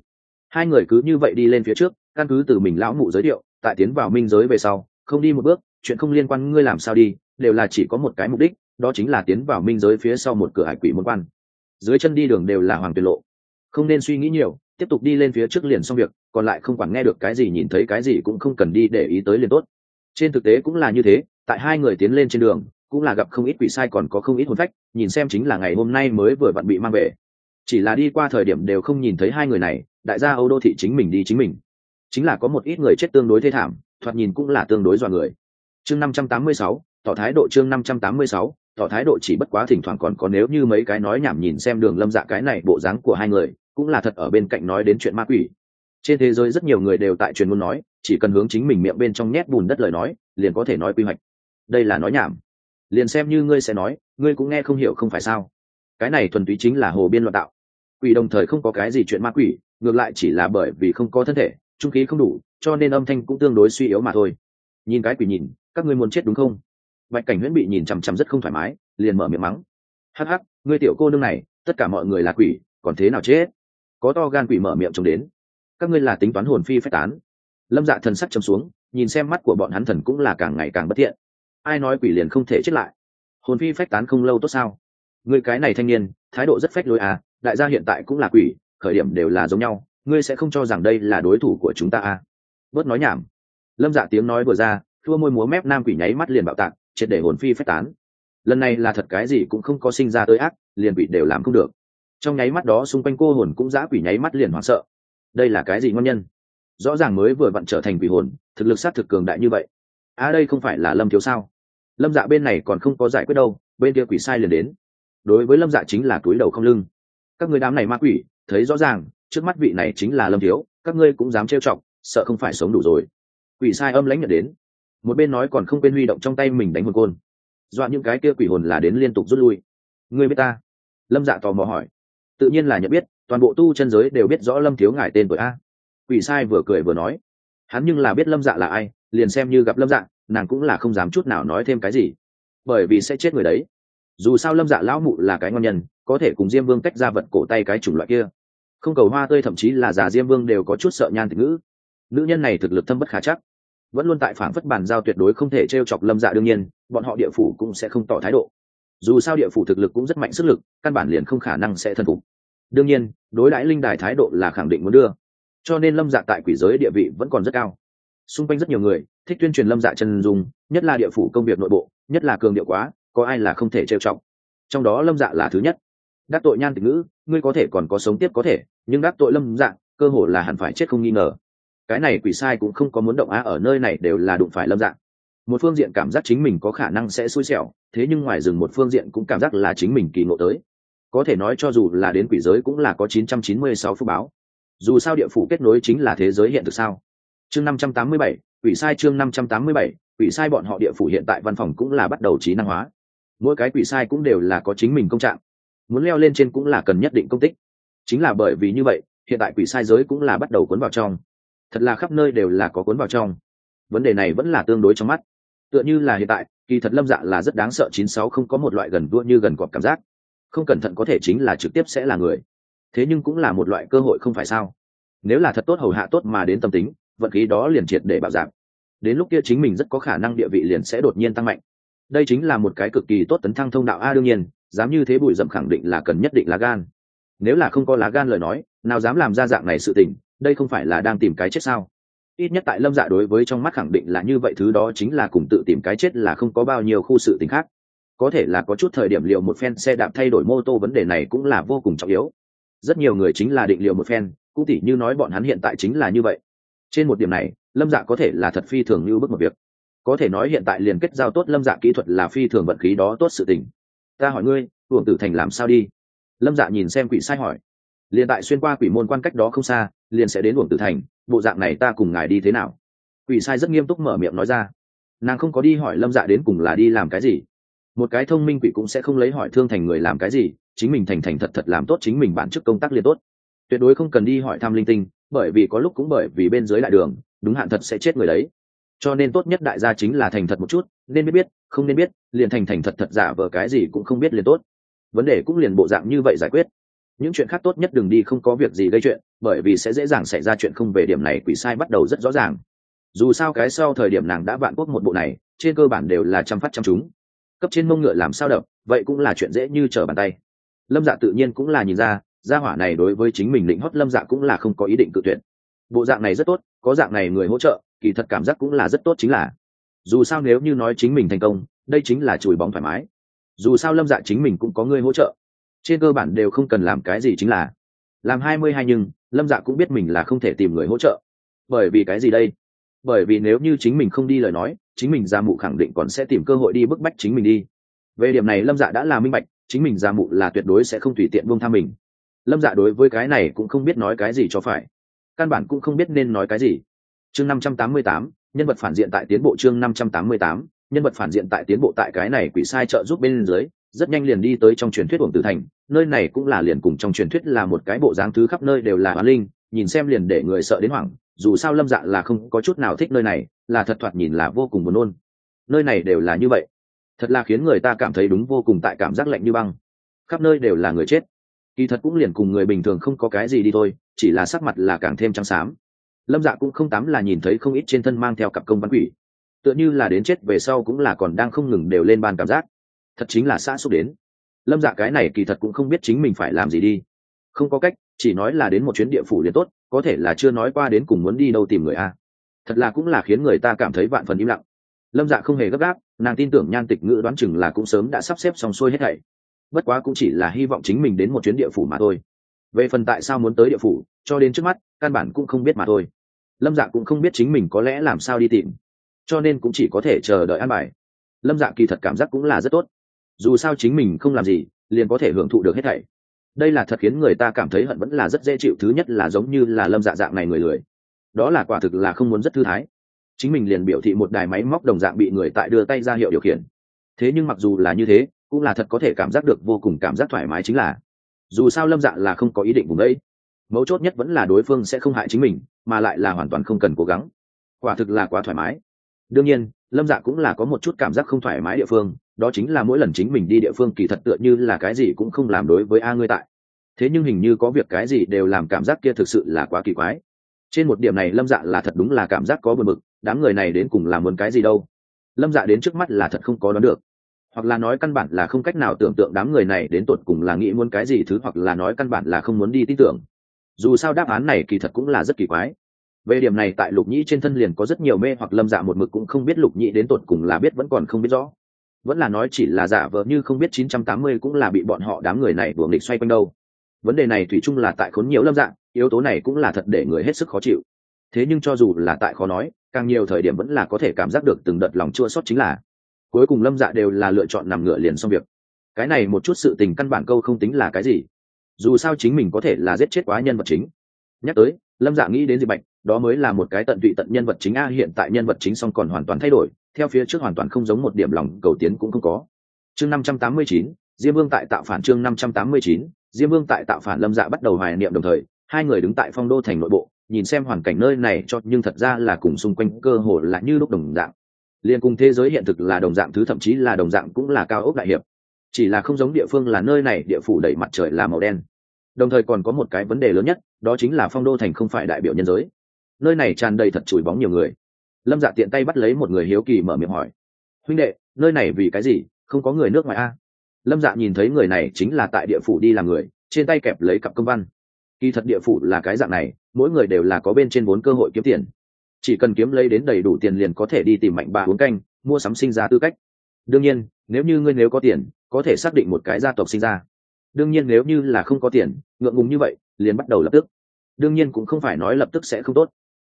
hai người cứ như vậy đi lên phía trước, căn cứ từ mình lão mụ giới thiệu, tại tiến vào minh giới về sau, không đi một bước, chuyện không liên quan ngươi làm sao đi, đều là chỉ có một cái mục đích, đó chính là tiến vào minh giới phía sau một cửa hải quỷ môn quan. Dưới chân đi đường đều là hoàng tuyệt lộ. Không nên suy nghĩ nhiều, tiếp tục đi lên phía trước liền xong việc, còn lại không quản nghe được cái gì nhìn thấy cái gì cũng không cần đi để ý tới liền tốt. Trên thực tế cũng là như thế, tại hai người tiến lên trên đường, cũng là gặp không ít quỷ sai còn có không ít hồn phách, nhìn xem chính là ngày hôm nay mới vừa vặn bị mang về. Chỉ là đi qua thời điểm đều không nhìn thấy hai người này đại gia âu đô thị chính mình đi chính mình. Chính là có một ít người chết tương đối thê thảm, thoạt nhìn cũng là tương đối dọa người. Chương năm trăm tám mươi sáu, tỏ thái độ chương năm trăm tám mươi sáu, tỏ thái độ chỉ bất quá thỉnh thoảng còn có nếu như mấy cái nói nhảm nhìn xem đường lâm dạ cái này bộ dáng của hai người, cũng là thật ở bên cạnh nói đến chuyện ma quỷ. Trên thế giới rất nhiều người đều tại truyền ngôn nói, chỉ cần hướng chính mình miệng bên trong nhét bùn đất lời nói, liền có thể nói quy hoạch. Đây là nói nhảm. Liền xem như ngươi sẽ nói, ngươi cũng nghe không hiểu không phải sao. Cái này thuần túy chính là hồ biên loạn tạo quỷ đồng thời không có cái gì chuyện ma quỷ ngược lại chỉ là bởi vì không có thân thể, trung khí không đủ, cho nên âm thanh cũng tương đối suy yếu mà thôi. Nhìn cái quỷ nhìn, các ngươi muốn chết đúng không? Bạch cảnh huyễn bị nhìn chằm chằm rất không thoải mái, liền mở miệng mắng. Hắc hắc, ngươi tiểu cô nương này, tất cả mọi người là quỷ, còn thế nào chết? Có to gan quỷ mở miệng trông đến. Các ngươi là tính toán hồn phi phách tán. Lâm dạ thần sắc chấm xuống, nhìn xem mắt của bọn hắn thần cũng là càng ngày càng bất thiện. Ai nói quỷ liền không thể chết lại? Hồn phi phách tán không lâu tốt sao? Ngươi cái này thanh niên, thái độ rất phách lối à đại gia hiện tại cũng là quỷ khởi điểm đều là giống nhau, ngươi sẽ không cho rằng đây là đối thủ của chúng ta à? Bớt nói nhảm. Lâm dạ tiếng nói vừa ra, thua môi múa mép nam quỷ nháy mắt liền bạo tạc, triệt để hồn phi phách tán. Lần này là thật cái gì cũng không có sinh ra tới ác, liền quỷ đều làm không được. Trong nháy mắt đó xung quanh cô hồn cũng giã quỷ nháy mắt liền hoảng sợ. Đây là cái gì ngon nhân? Rõ ràng mới vừa vặn trở thành quỷ hồn, thực lực sát thực cường đại như vậy. À đây không phải là lâm thiếu sao? Lâm dạ bên này còn không có giải quyết đâu, bên kia quỷ sai liền đến. Đối với lâm dạ chính là túi đầu không lưng. Các người đám này ma quỷ thấy rõ ràng, trước mắt vị này chính là lâm thiếu, các ngươi cũng dám trêu chọc, sợ không phải sống đủ rồi. Quỷ sai âm lãnh nhận đến. Một bên nói còn không quên huy động trong tay mình đánh hồn côn. Dọa những cái kia quỷ hồn là đến liên tục rút lui. Ngươi biết ta? Lâm dạ tò mò hỏi. Tự nhiên là nhận biết, toàn bộ tu chân giới đều biết rõ lâm thiếu ngài tên tuổi a. Quỷ sai vừa cười vừa nói. Hắn nhưng là biết lâm dạ là ai, liền xem như gặp lâm dạ nàng cũng là không dám chút nào nói thêm cái gì. Bởi vì sẽ chết người đấy. Dù sao lâm dạ lão mụ là cái ngon nhân, có thể cùng diêm vương tách ra vật cổ tay cái chủng loại kia không cầu hoa tươi thậm chí là già diêm vương đều có chút sợ nhan tịch ngữ. Nữ nhân này thực lực thâm bất khả chắc. Vẫn luôn tại phản phất bàn giao tuyệt đối không thể t r e o chọc lâm dạ đương nhiên, bọn họ địa phủ cũng sẽ không tỏ thái độ. Dù sao địa phủ thực lực cũng rất mạnh sức lực, căn bản liền không khả năng sẽ thân phục. Đương nhiên, đối đãi linh đài thái độ là khẳng định muốn đưa. Cho nên lâm dạ tại quỷ giới địa vị vẫn còn rất cao. Xung quanh rất nhiều người, thích tuyên truyền lâm dạ chân dung, nhất là địa phủ công việc nội bộ, nhất là cường điệu quá, có ai là không thể trêu trọng trong đó lâm dạ là thứ nhất. Đắc tội nhan tịch ngữ ngươi có thể còn có sống tiếp có thể nhưng đắc tội lâm dạng, cơ hồ là hẳn phải chết không nghi ngờ. Cái này quỷ sai cũng không có muốn động á ở nơi này đều là đụng phải lâm dạng. Một phương diện cảm giác chính mình có khả năng sẽ xui xẻo thế nhưng ngoài rừng một phương diện cũng cảm giác là chính mình kỳ ngộ tới. Có thể nói cho dù là đến quỷ giới cũng là có 996 phú báo. Dù sao địa phủ kết nối chính là thế giới hiện thực sao? Chương 587, quỷ sai chương 587, quỷ sai bọn họ địa phủ hiện tại văn phòng cũng là bắt đầu trí năng hóa. Mỗi cái quỷ sai cũng đều là có chính mình công trạng muốn leo lên trên cũng là cần nhất định công tích. Chính là bởi vì như vậy, hiện tại quỷ sai giới cũng là bắt đầu cuốn vào trong. Thật là khắp nơi đều là có cuốn vào trong. Vấn đề này vẫn là tương đối trong mắt. Tựa như là hiện tại, kỳ thật lâm dạ là rất đáng sợ chín sáu không có một loại gần đua như gần cọp cảm giác. Không cẩn thận có thể chính là trực tiếp sẽ là người. Thế nhưng cũng là một loại cơ hội không phải sao? Nếu là thật tốt hầu hạ tốt mà đến tâm tính, vận khí đó liền triệt để bảo giảm đến lúc kia chính mình rất có khả năng địa vị liền sẽ đột nhiên tăng mạnh. Đây chính là một cái cực kỳ tốt tấn thăng thông đạo a đương nhiên dám như thế bụi dậm khẳng định là cần nhất định lá gan. Nếu là không có lá gan lời nói, nào dám làm ra dạng này sự tình, đây không phải là đang tìm cái chết sao? Ít nhất tại lâm dạ đối với trong mắt khẳng định là như vậy thứ đó chính là cùng tự tìm cái chết là không có bao nhiêu khu sự tình khác. Có thể là có chút thời điểm liệu một phen xe đạp thay đổi mô tô vấn đề này cũng là vô cùng trọng yếu. Rất nhiều người chính là định liệu một phen, cũng tỉ như nói bọn hắn hiện tại chính là như vậy. Trên một điểm này, lâm dạ có thể là thật phi thường như bức một việc. Có thể nói hiện tại liền kết giao tốt lâm dạ kỹ thuật là phi thường vận khí đó tốt sự tình ta hỏi ngươi, hưởng tử thành làm sao đi? Lâm dạ nhìn xem quỷ sai hỏi. Liền tại xuyên qua quỷ môn quan cách đó không xa, liền sẽ đến hưởng tử thành, bộ dạng này ta cùng ngài đi thế nào? Quỷ sai rất nghiêm túc mở miệng nói ra. Nàng không có đi hỏi lâm dạ đến cùng là đi làm cái gì. Một cái thông minh quỷ cũng sẽ không lấy hỏi thương thành người làm cái gì, chính mình thành thành thật thật làm tốt chính mình bản chức công tác liền tốt. Tuyệt đối không cần đi hỏi thăm linh tinh, bởi vì có lúc cũng bởi vì bên dưới đại đường, đúng hạn thật sẽ chết người đấy cho nên tốt nhất đại gia chính là thành thật một chút, nên biết biết, không nên biết, liền thành thành thật thật giả vờ cái gì cũng không biết liền tốt. Vấn đề cũng liền bộ dạng như vậy giải quyết. Những chuyện khác tốt nhất đừng đi không có việc gì gây chuyện, bởi vì sẽ dễ dàng xảy ra chuyện không về điểm này quỷ sai bắt đầu rất rõ ràng. Dù sao cái sau thời điểm nàng đã vạn quốc một bộ này, trên cơ bản đều là chăm phát chăm chúng. Cấp trên mông ngựa làm sao đập, vậy cũng là chuyện dễ như trở bàn tay. Lâm dạ tự nhiên cũng là nhìn ra, gia hỏa này đối với chính mình định hót lâm dạ cũng là không có ý định cự tuyệt. Bộ dạng này rất tốt, có dạng này người hỗ trợ kỳ thật cảm giác cũng là rất tốt chính là, dù sao nếu như nói chính mình thành công, đây chính là chùi bóng thoải mái. Dù sao lâm dạ chính mình cũng có người hỗ trợ. Trên cơ bản đều không cần làm cái gì chính là, làm hai mươi hai nhưng lâm dạ cũng biết mình là không thể tìm người hỗ trợ. Bởi vì cái gì đây? Bởi vì nếu như chính mình không đi lời nói, chính mình ra mụ khẳng định còn sẽ tìm cơ hội đi bức bách chính mình đi. Về điểm này lâm dạ đã là minh bạch, chính mình ra mụ là tuyệt đối sẽ không tùy tiện buông tham mình. Lâm dạ đối với cái này cũng không biết nói cái gì cho phải. Căn bản cũng không biết nên nói cái gì chương năm trăm tám mươi tám, nhân vật phản diện tại tiến bộ chương năm trăm tám mươi tám, nhân vật phản diện tại tiến bộ tại cái này quỷ sai trợ giúp bên dưới, rất nhanh liền đi tới trong truyền thuyết uổng tử thành. Nơi này cũng là liền cùng trong truyền thuyết là một cái bộ dáng thứ khắp nơi đều là hoán linh, nhìn xem liền để người sợ đến hoảng, dù sao lâm dạ là không có chút nào thích nơi này, là thật thoạt nhìn là vô cùng buồn nôn. Nơi này đều là như vậy. Thật là khiến người ta cảm thấy đúng vô cùng tại cảm giác lạnh như băng. Khắp nơi đều là người chết. Kỳ thật cũng liền cùng người bình thường không có cái gì đi thôi, chỉ là sắc mặt là càng thêm trắng xám lâm dạ cũng không tám là nhìn thấy không ít trên thân mang theo cặp công văn quỷ. Tựa như là đến chết về sau cũng là còn đang không ngừng đều lên ban cảm giác. Thật chính là xã xúc đến. Lâm dạ cái này kỳ thật cũng không biết chính mình phải làm gì đi. Không có cách, chỉ nói là đến một chuyến địa phủ liền tốt, có thể là chưa nói qua đến cùng muốn đi đâu tìm người a. Thật là cũng là khiến người ta cảm thấy vạn phần im lặng. Lâm dạ không hề gấp gáp, nàng tin tưởng nhan tịch ngữ đoán chừng là cũng sớm đã sắp xếp xong xuôi hết thảy. Bất quá cũng chỉ là hy vọng chính mình đến một chuyến địa phủ mà thôi. Về phần tại sao muốn tới địa phủ, cho đến trước mắt, căn bản cũng không biết mà thôi lâm dạ cũng không biết chính mình có lẽ làm sao đi tìm, cho nên cũng chỉ có thể chờ đợi an bài. Lâm dạ kỳ thật cảm giác cũng là rất tốt. Dù sao chính mình không làm gì, liền có thể hưởng thụ được hết thảy. Đây là thật khiến người ta cảm thấy hận vẫn là rất dễ chịu, thứ nhất là giống như là lâm dạ dạng này người lười. Đó là quả thực là không muốn rất thư thái. Chính mình liền biểu thị một đài máy móc đồng dạng bị người tại đưa tay ra hiệu điều khiển. Thế nhưng mặc dù là như thế, cũng là thật có thể cảm giác được vô cùng cảm giác thoải mái chính là. Dù sao lâm dạ là không có ý định vùng đấy. Mấu chốt nhất vẫn là đối phương sẽ không hại chính mình mà lại là hoàn toàn không cần cố gắng. Quả thực là quá thoải mái. Đương nhiên lâm dạ cũng là có một chút cảm giác không thoải mái địa phương đó chính là mỗi lần chính mình đi địa phương kỳ thật tựa như là cái gì cũng không làm đối với a ngươi tại. Thế nhưng hình như có việc cái gì đều làm cảm giác kia thực sự là quá kỳ quái. Trên một điểm này lâm dạ là thật đúng là cảm giác có bờ bực, đám người này đến cùng làm muốn cái gì đâu. Lâm dạ đến trước mắt là thật không có đoán được. Hoặc là nói căn bản là không cách nào tưởng tượng đám người này đến tột cùng là nghĩ muốn cái gì thứ hoặc là nói căn bản là không muốn đi tin tưởng dù sao đáp án này kỳ thật cũng là rất kỳ quái. Về điểm này tại lục nhĩ trên thân liền có rất nhiều mê hoặc lâm dạ một mực cũng không biết lục nhĩ đến tột cùng là biết vẫn còn không biết rõ. Vẫn là nói chỉ là giả vờ như không biết chín trăm tám mươi cũng là bị bọn họ đám người này buồng địch xoay quanh đâu. Vấn đề này thủy chung là tại khốn nhiều lâm dạng yếu tố này cũng là thật để người hết sức khó chịu. Thế nhưng cho dù là tại khó nói, càng nhiều thời điểm vẫn là có thể cảm giác được từng đợt lòng chua sót chính là cuối cùng lâm dạ đều là lựa chọn nằm ngựa liền xong việc. Cái này một chút sự tình căn bản câu không tính là cái gì dù sao chính mình có thể là giết chết quá nhân vật chính. Nhắc tới, lâm dạ nghĩ đến gì bệnh đó mới là một cái tận tụy tận nhân vật chính a, hiện tại nhân vật chính song còn hoàn toàn thay đổi, theo phía trước hoàn toàn không giống một điểm lòng, cầu tiến cũng không có. Chương năm trăm tám mươi chín, diêm vương tại tạo phản chương năm trăm tám mươi chín, diêm vương tại tạo phản lâm dạ bắt đầu hoài niệm đồng thời, hai người đứng tại phong đô thành nội bộ, nhìn xem hoàn cảnh nơi này cho, nhưng thật ra là cùng xung quanh cơ hồ là như lúc đồng dạng. Liên cùng thế giới hiện thực là đồng dạng thứ, thậm chí là đồng dạng cũng là cao ốc đại hiệp chỉ là không giống địa phương là nơi này địa phủ đẩy mặt trời là màu đen. Đồng thời còn có một cái vấn đề lớn nhất, đó chính là phong đô thành không phải đại biểu nhân giới. Nơi này tràn đầy thật chùi bóng nhiều người. Lâm dạ tiện tay bắt lấy một người hiếu kỳ mở miệng hỏi. Huynh đệ, nơi này vì cái gì? Không có người nước ngoài a? Lâm dạ nhìn thấy người này chính là tại địa phủ đi làm người, trên tay kẹp lấy cặp công văn. Kỳ thật địa phủ là cái dạng này, mỗi người đều là có bên trên vốn cơ hội kiếm tiền. Chỉ cần kiếm lấy đến đầy đủ tiền liền có thể đi tìm mạnh bà uống canh, mua sắm sinh ra tư cách. Đương nhiên nếu như ngươi nếu có tiền, có thể xác định một cái gia tộc sinh ra. Đương nhiên nếu như là không có tiền, ngượng ngùng như vậy, liền bắt đầu lập tức. Đương nhiên cũng không phải nói lập tức sẽ không tốt.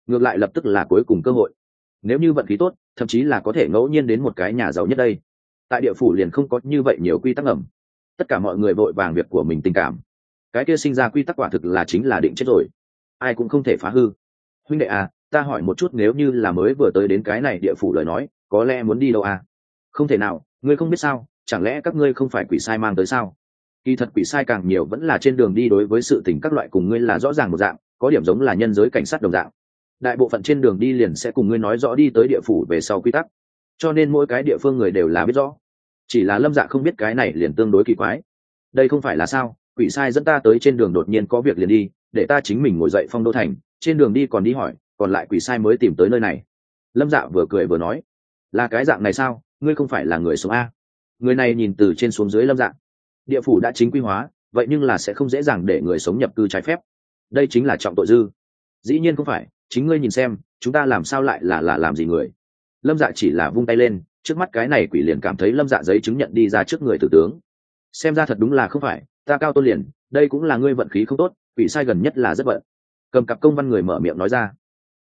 Ngược lại lập tức là cuối cùng cơ hội. Nếu như vận khí tốt, thậm chí là có thể ngẫu nhiên đến một cái nhà giàu nhất đây. Tại địa phủ liền không có như vậy nhiều quy tắc ẩm. Tất cả mọi người vội vàng việc của mình tình cảm. Cái kia sinh ra quy tắc quả thực là chính là định chết rồi. Ai cũng không thể phá hư. Huynh đệ à ta hỏi một chút nếu như là mới vừa tới đến cái này địa phủ lời nói, có lẽ muốn đi đâu à? Không thể nào ngươi không biết sao, chẳng lẽ các ngươi không phải quỷ sai mang tới sao? Kỳ thật quỷ sai càng nhiều vẫn là trên đường đi đối với sự tình các loại cùng ngươi là rõ ràng một dạng, có điểm giống là nhân giới cảnh sát đồng dạng. Đại bộ phận trên đường đi liền sẽ cùng ngươi nói rõ đi tới địa phủ về sau quy tắc. Cho nên mỗi cái địa phương người đều là biết rõ. Chỉ là lâm dạ không biết cái này liền tương đối kỳ quái. Đây không phải là sao, quỷ sai dẫn ta tới trên đường đột nhiên có việc liền đi, để ta chính mình ngồi dậy phong đô thành, trên đường đi còn đi hỏi, còn lại quỷ sai mới tìm tới nơi này. Lâm dạ vừa cười vừa nói, là cái dạng này sao? Ngươi không phải là người sống a. Người này nhìn từ trên xuống dưới lâm dạ địa phủ đã chính quy hóa, vậy nhưng là sẽ không dễ dàng để người sống nhập cư trái phép. Đây chính là trọng tội dư. Dĩ nhiên không phải, chính ngươi nhìn xem, chúng ta làm sao lại là là làm gì người? Lâm dạ chỉ là vung tay lên, trước mắt cái này quỷ liền cảm thấy lâm dạ giấy chứng nhận đi ra trước người tử tướng. Xem ra thật đúng là không phải, ta cao tôn liền, đây cũng là ngươi vận khí không tốt, quỷ sai gần nhất là rất bận. Cầm cặp công văn người mở miệng nói ra.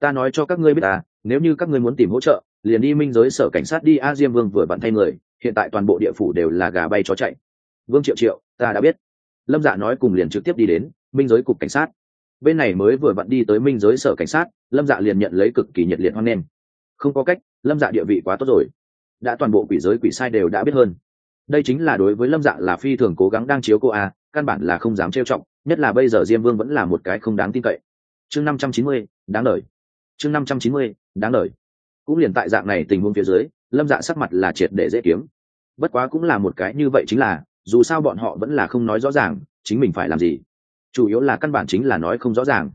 Ta nói cho các ngươi biết à nếu như các ngươi muốn tìm hỗ trợ liền đi minh giới sở cảnh sát đi a diêm vương vừa bận thay người, hiện tại toàn bộ địa phủ đều là gà bay chó chạy. Vương triệu triệu, ta đã biết. Lâm dạ nói cùng liền trực tiếp đi đến minh giới cục cảnh sát. Bên này mới vừa vặn đi tới minh giới sở cảnh sát, lâm dạ liền nhận lấy cực kỳ nhiệt liệt hoan nghênh. Không có cách, lâm dạ địa vị quá tốt rồi. Đã toàn bộ quỷ giới quỷ sai đều đã biết hơn. Đây chính là đối với lâm dạ là phi thường cố gắng đang chiếu cô a, căn bản là không dám trêu trọng nhất là bây giờ diêm vương vẫn là một cái không đáng tin cậy. Chương năm trăm chín mươi, đáng lời chương năm trăm chín mươi, đáng lời cũng liền tại dạng này tình huống phía dưới, lâm dạ sắc mặt là triệt để dễ kiếm. Bất quá cũng là một cái như vậy chính là, dù sao bọn họ vẫn là không nói rõ ràng, chính mình phải làm gì. Chủ yếu là căn bản chính là nói không rõ ràng.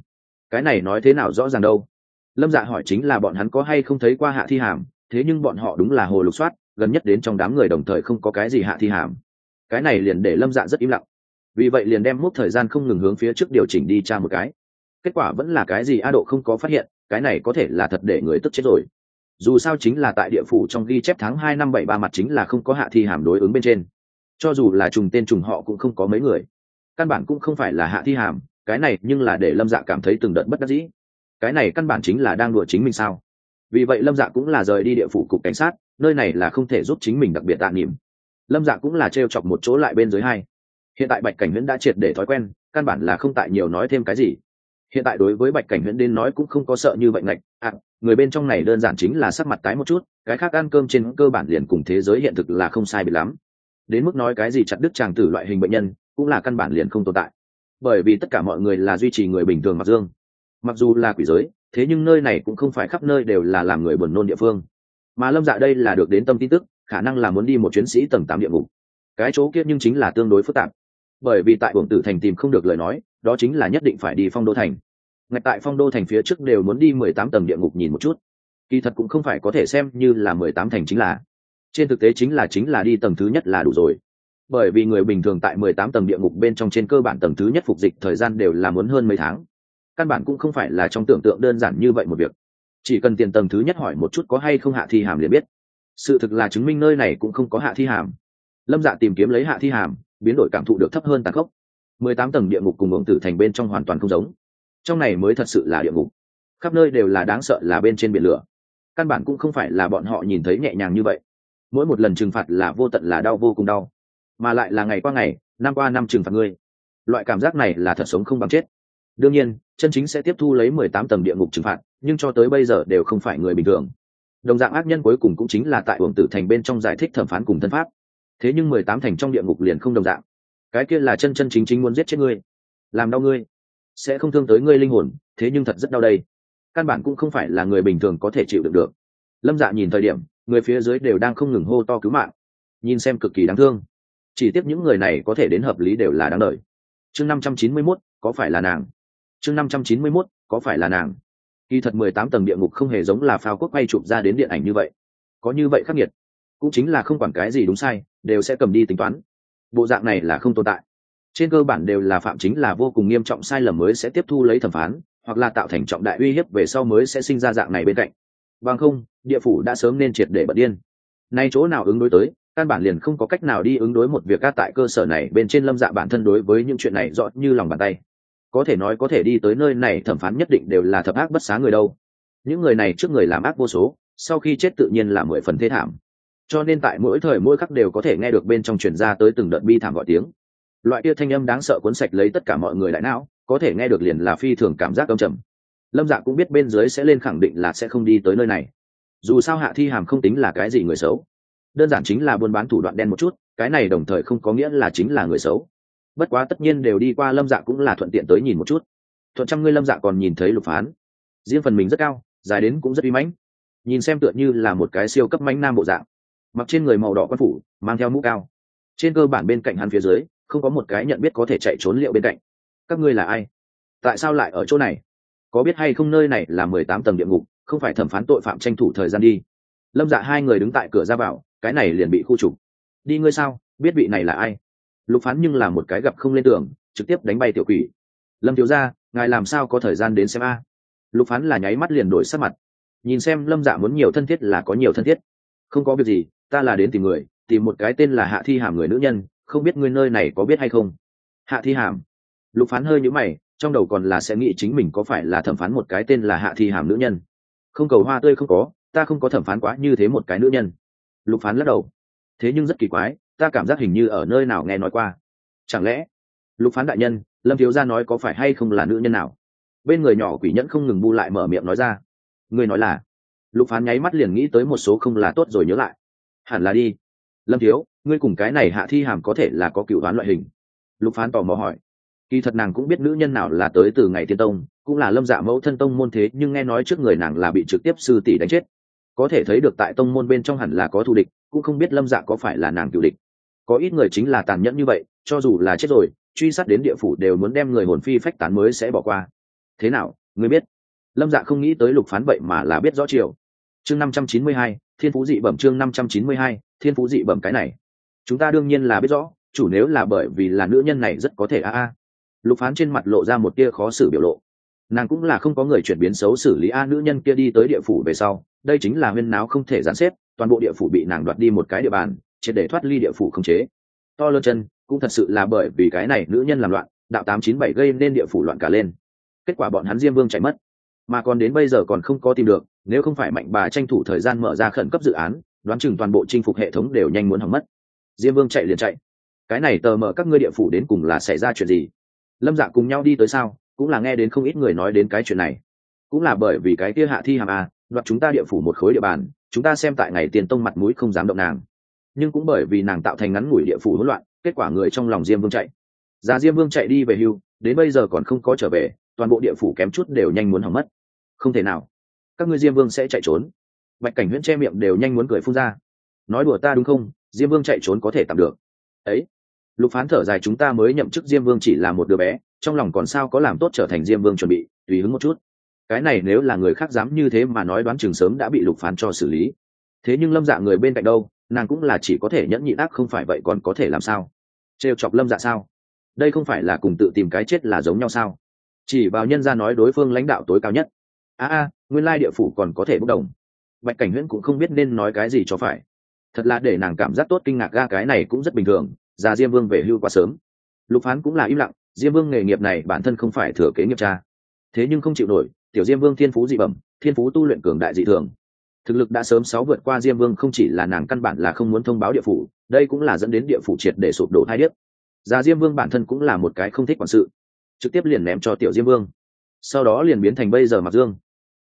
Cái này nói thế nào rõ ràng đâu? Lâm dạ hỏi chính là bọn hắn có hay không thấy qua hạ thi hàm, thế nhưng bọn họ đúng là hồ lục soát, gần nhất đến trong đám người đồng thời không có cái gì hạ thi hàm. Cái này liền để lâm dạ rất im lặng. Vì vậy liền đem mốc thời gian không ngừng hướng phía trước điều chỉnh đi tra một cái. Kết quả vẫn là cái gì a độ không có phát hiện, cái này có thể là thật để người tức chết rồi dù sao chính là tại địa phủ trong ghi chép tháng hai năm bảy ba mặt chính là không có hạ thi hàm đối ứng bên trên. Cho dù là trùng tên trùng họ cũng không có mấy người. Căn bản cũng không phải là hạ thi hàm, cái này nhưng là để lâm dạ cảm thấy từng đợt bất đắc dĩ. Cái này căn bản chính là đang đùa chính mình sao? Vì vậy lâm dạ cũng là rời đi địa phủ cục cảnh sát, nơi này là không thể giúp chính mình đặc biệt tạ niệm. Lâm dạ cũng là t r e o chọc một chỗ lại bên dưới hai. Hiện tại bạch cảnh huyễn đã triệt để thói quen, căn bản là không tại nhiều nói thêm cái gì. Hiện tại đối với bạch cảnh huyễn đến nói cũng không có sợ như vậy ngạch người bên trong này đơn giản chính là sắc mặt tái một chút, cái khác ăn cơm trên cơ bản liền cùng thế giới hiện thực là không sai bị lắm. Đến mức nói cái gì chặt đứt tràng tử loại hình bệnh nhân, cũng là căn bản liền không tồn tại. Bởi vì tất cả mọi người là duy trì người bình thường mặc dương. Mặc dù là quỷ giới, thế nhưng nơi này cũng không phải khắp nơi đều là làm người buồn nôn địa phương. Mà lâm dạ đây là được đến tâm tin tức, khả năng là muốn đi một chuyến sĩ tầng tám địa ngục. Cái chỗ kia nhưng chính là tương đối phức tạp. Bởi vì tại buồng tử thành tìm không được lời nói, đó chính là nhất định phải đi phong đô thành ngạch tại phong đô thành phía trước đều muốn đi mười tám tầng địa ngục nhìn một chút. Kỳ thật cũng không phải có thể xem như là mười tám thành chính là. Trên thực tế chính là chính là đi tầng thứ nhất là đủ rồi. Bởi vì người bình thường tại mười tám tầng địa ngục bên trong trên cơ bản tầng thứ nhất phục dịch thời gian đều là muốn hơn mấy tháng. Căn bản cũng không phải là trong tưởng tượng đơn giản như vậy một việc. Chỉ cần tiền tầng thứ nhất hỏi một chút có hay không hạ thi hàm liền biết. Sự thực là chứng minh nơi này cũng không có hạ thi hàm. Lâm dạ tìm kiếm lấy hạ thi hàm, biến đổi cảm thụ được thấp hơn tàn khốc. mười tám tầng địa ngục cùng ổng tử thành bên trong hoàn toàn không giống trong này mới thật sự là địa ngục. Khắp nơi đều là đáng sợ là bên trên biển lửa. Căn bản cũng không phải là bọn họ nhìn thấy nhẹ nhàng như vậy. Mỗi một lần trừng phạt là vô tận là đau vô cùng đau. Mà lại là ngày qua ngày, năm qua năm trừng phạt ngươi. Loại cảm giác này là thật sống không bằng chết. Đương nhiên, chân chính sẽ tiếp thu lấy mười tám tầng địa ngục trừng phạt, nhưng cho tới bây giờ đều không phải người bình thường. Đồng dạng ác nhân cuối cùng cũng chính là tại hưởng tử thành bên trong giải thích thẩm phán cùng thân pháp. Thế nhưng mười tám thành trong địa ngục liền không đồng dạng. Cái kia là chân chân chính chính muốn giết chết ngươi. Làm đau ngươi sẽ không thương tới ngươi linh hồn, thế nhưng thật rất đau đây. Căn bản cũng không phải là người bình thường có thể chịu được được. Lâm dạ nhìn thời điểm, người phía dưới đều đang không ngừng hô to cứu mạng. Nhìn xem cực kỳ đáng thương. Chỉ tiếc những người này có thể đến hợp lý đều là đáng đời. Chương năm trăm chín mươi mốt, có phải là nàng? Chương năm trăm chín mươi mốt, có phải là nàng? Kỳ thật mười tám tầng địa ngục không hề giống là phao quốc quay chụp ra đến điện ảnh như vậy. Có như vậy khắc nghiệt. Cũng chính là không quản cái gì đúng sai, đều sẽ cầm đi tính toán. Bộ dạng này là không tồn tại trên cơ bản đều là phạm chính là vô cùng nghiêm trọng sai lầm mới sẽ tiếp thu lấy thẩm phán, hoặc là tạo thành trọng đại uy hiếp về sau mới sẽ sinh ra dạng này bên cạnh. Bằng không, địa phủ đã sớm nên triệt để bật điên. Nay chỗ nào ứng đối tới, căn bản liền không có cách nào đi ứng đối một việc ca tại cơ sở này bên trên lâm dạ bản thân đối với những chuyện này rõ như lòng bàn tay. Có thể nói có thể đi tới nơi này thẩm phán nhất định đều là thập ác bất xá người đâu. Những người này trước người làm ác vô số, sau khi chết tự nhiên là mười phần thế thảm. Cho nên tại mỗi thời mỗi khắc đều có thể nghe được bên trong truyền ra tới từng đợt bi thảm gọi tiếng loại kia thanh âm đáng sợ cuốn sạch lấy tất cả mọi người đại não, có thể nghe được liền là phi thường cảm giác âm trầm. Lâm dạ cũng biết bên dưới sẽ lên khẳng định là sẽ không đi tới nơi này. Dù sao hạ thi hàm không tính là cái gì người xấu. Đơn giản chính là buôn bán thủ đoạn đen một chút, cái này đồng thời không có nghĩa là chính là người xấu. Bất quá tất nhiên đều đi qua lâm dạ cũng là thuận tiện tới nhìn một chút. Thuận trăm ngươi lâm dạ còn nhìn thấy lục phán. Riêng phần mình rất cao, dài đến cũng rất uy mãnh. Nhìn xem tựa như là một cái siêu cấp mãnh nam bộ dạng. Mặc trên người màu đỏ quan phủ, mang theo mũ cao. Trên cơ bản bên cạnh hắn phía dưới không có một cái nhận biết có thể chạy trốn liệu bên cạnh. Các ngươi là ai? Tại sao lại ở chỗ này? Có biết hay không nơi này là mười tám tầng địa ngục, không phải thẩm phán tội phạm tranh thủ thời gian đi. Lâm dạ hai người đứng tại cửa ra vào, cái này liền bị khu trục. Đi ngươi sao? Biết vị này là ai? Lục phán nhưng là một cái gặp không lên tường, trực tiếp đánh bay tiểu quỷ. Lâm thiếu ra ngài làm sao có thời gian đến xem a? Lục phán là nháy mắt liền đổi sắc mặt. Nhìn xem lâm dạ muốn nhiều thân thiết là có nhiều thân thiết. Không có việc gì, ta là đến tìm người, tìm một cái tên là hạ thi hàm người nữ nhân không biết ngươi nơi này có biết hay không? Hạ thi hàm. Lục phán hơi nhữ mày, trong đầu còn là sẽ nghĩ chính mình có phải là thẩm phán một cái tên là hạ thi hàm nữ nhân. Không cầu hoa tươi không có, ta không có thẩm phán quá như thế một cái nữ nhân. Lục phán lắc đầu. Thế nhưng rất kỳ quái, ta cảm giác hình như ở nơi nào nghe nói qua. Chẳng lẽ? Lục phán đại nhân, lâm thiếu gia nói có phải hay không là nữ nhân nào? Bên người nhỏ quỷ nhẫn không ngừng bu lại mở miệng nói ra. Người nói là. Lục phán nháy mắt liền nghĩ tới một số không là tốt rồi nhớ lại. Hẳn là đi. Lâm thiếu ngươi cùng cái này hạ thi hàm có thể là có cựu đoán loại hình? Lục phán tò mò hỏi. Kỳ thật nàng cũng biết nữ nhân nào là tới từ ngày tiên tông, cũng là lâm dạ mẫu thân tông môn thế, nhưng nghe nói trước người nàng là bị trực tiếp sư tỷ đánh chết. Có thể thấy được tại tông môn bên trong hẳn là có thù địch, cũng không biết lâm dạ có phải là nàng cựu địch. Có ít người chính là tàn nhẫn như vậy, cho dù là chết rồi, truy sát đến địa phủ đều muốn đem người hồn phi phách tán mới sẽ bỏ qua. Thế nào, ngươi biết? Lâm dạ không nghĩ tới lục phán vậy mà là biết rõ chiều. Chương năm trăm chín mươi hai, thiên phú dị bẩm chương năm trăm chín mươi hai, thiên phú dị bẩm cái này chúng ta đương nhiên là biết rõ, chủ nếu là bởi vì là nữ nhân này rất có thể a a. Lục phán trên mặt lộ ra một tia khó xử biểu lộ. Nàng cũng là không có người chuyển biến xấu xử lý a nữ nhân kia đi tới địa phủ về sau, đây chính là huyên náo không thể gián xếp, toàn bộ địa phủ bị nàng đoạt đi một cái địa bàn, triệt để thoát ly địa phủ không chế. To lớn chân, cũng thật sự là bởi vì cái này nữ nhân làm loạn, đạo tám chín bảy gây nên địa phủ loạn cả lên. Kết quả bọn hắn diêm vương chạy mất. Mà còn đến bây giờ còn không có tìm được, nếu không phải mạnh bà tranh thủ thời gian mở ra khẩn cấp dự án, đoán chừng toàn bộ chinh phục hệ thống đều nhanh muốn hỏng mất diêm vương chạy liền chạy. Cái này tờ mở các ngươi địa phủ đến cùng là xảy ra chuyện gì? Lâm dạ cùng nhau đi tới sao, cũng là nghe đến không ít người nói đến cái chuyện này. Cũng là bởi vì cái kia hạ thi hàm a đoạt chúng ta địa phủ một khối địa bàn, chúng ta xem tại ngày tiền tông mặt mũi không dám động nàng. Nhưng cũng bởi vì nàng tạo thành ngắn ngủi địa phủ hỗn loạn, kết quả người trong lòng diêm vương chạy. Già diêm vương chạy đi về hưu, đến bây giờ còn không có trở về, toàn bộ địa phủ kém chút đều nhanh muốn hỏng mất. Không thể nào. Các ngươi diêm vương sẽ chạy trốn. Bạch cảnh huyễn che miệng đều nhanh muốn cười phun ra. Nói đùa ta đúng không? Diêm vương chạy trốn có thể tạm được. Ấy, lục phán thở dài, chúng ta mới nhậm chức diêm vương chỉ là một đứa bé, trong lòng còn sao có làm tốt trở thành diêm vương chuẩn bị, tùy hứng một chút. Cái này nếu là người khác dám như thế mà nói đoán chừng sớm đã bị lục phán cho xử lý. Thế nhưng lâm dạ người bên cạnh đâu, nàng cũng là chỉ có thể nhẫn nhịn ác không phải vậy còn có thể làm sao? Trêu chọc lâm dạ sao? Đây không phải là cùng tự tìm cái chết là giống nhau sao? Chỉ vào nhân ra nói đối phương lãnh đạo tối cao nhất. A a, nguyên lai địa phủ còn có thể bốc đồng. Bạch cảnh huyễn cũng không biết nên nói cái gì cho phải thật là để nàng cảm giác tốt kinh ngạc ga cái này cũng rất bình thường già diêm vương về hưu quá sớm. Lục phán cũng là im lặng, diêm vương nghề nghiệp này bản thân không phải thừa kế nghiệp cha. Thế nhưng không chịu nổi, tiểu diêm vương thiên phú dị bẩm, thiên phú tu luyện cường đại dị thường. Thực lực đã sớm sáu vượt qua diêm vương không chỉ là nàng căn bản là không muốn thông báo địa phủ, đây cũng là dẫn đến địa phủ triệt để sụp đổ hai điếp già diêm vương bản thân cũng là một cái không thích quản sự, trực tiếp liền ném cho tiểu diêm vương. Sau đó liền biến thành bây giờ mặc dương.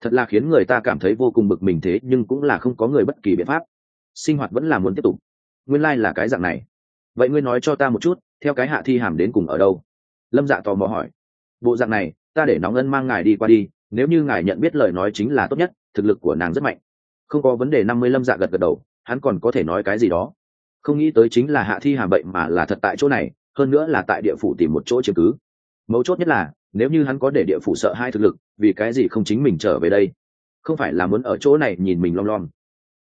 Thật là khiến người ta cảm thấy vô cùng bực mình thế, nhưng cũng là không có người bất kỳ biện pháp sinh hoạt vẫn là muốn tiếp tục. Nguyên lai、like、là cái dạng này. Vậy ngươi nói cho ta một chút, theo cái hạ thi hàm đến cùng ở đâu? Lâm dạ tò mò hỏi. Bộ dạng này, ta để nóng ân mang ngài đi qua đi, nếu như ngài nhận biết lời nói chính là tốt nhất, thực lực của nàng rất mạnh. Không có vấn đề năm mươi lâm dạ gật gật đầu, hắn còn có thể nói cái gì đó. Không nghĩ tới chính là hạ thi hàm bệnh mà là thật tại chỗ này, hơn nữa là tại địa phủ tìm một chỗ chứng cứ. Mấu chốt nhất là, nếu như hắn có để địa phủ sợ hai thực lực, vì cái gì không chính mình trở về đây? Không phải là muốn ở chỗ này nhìn mình lom lom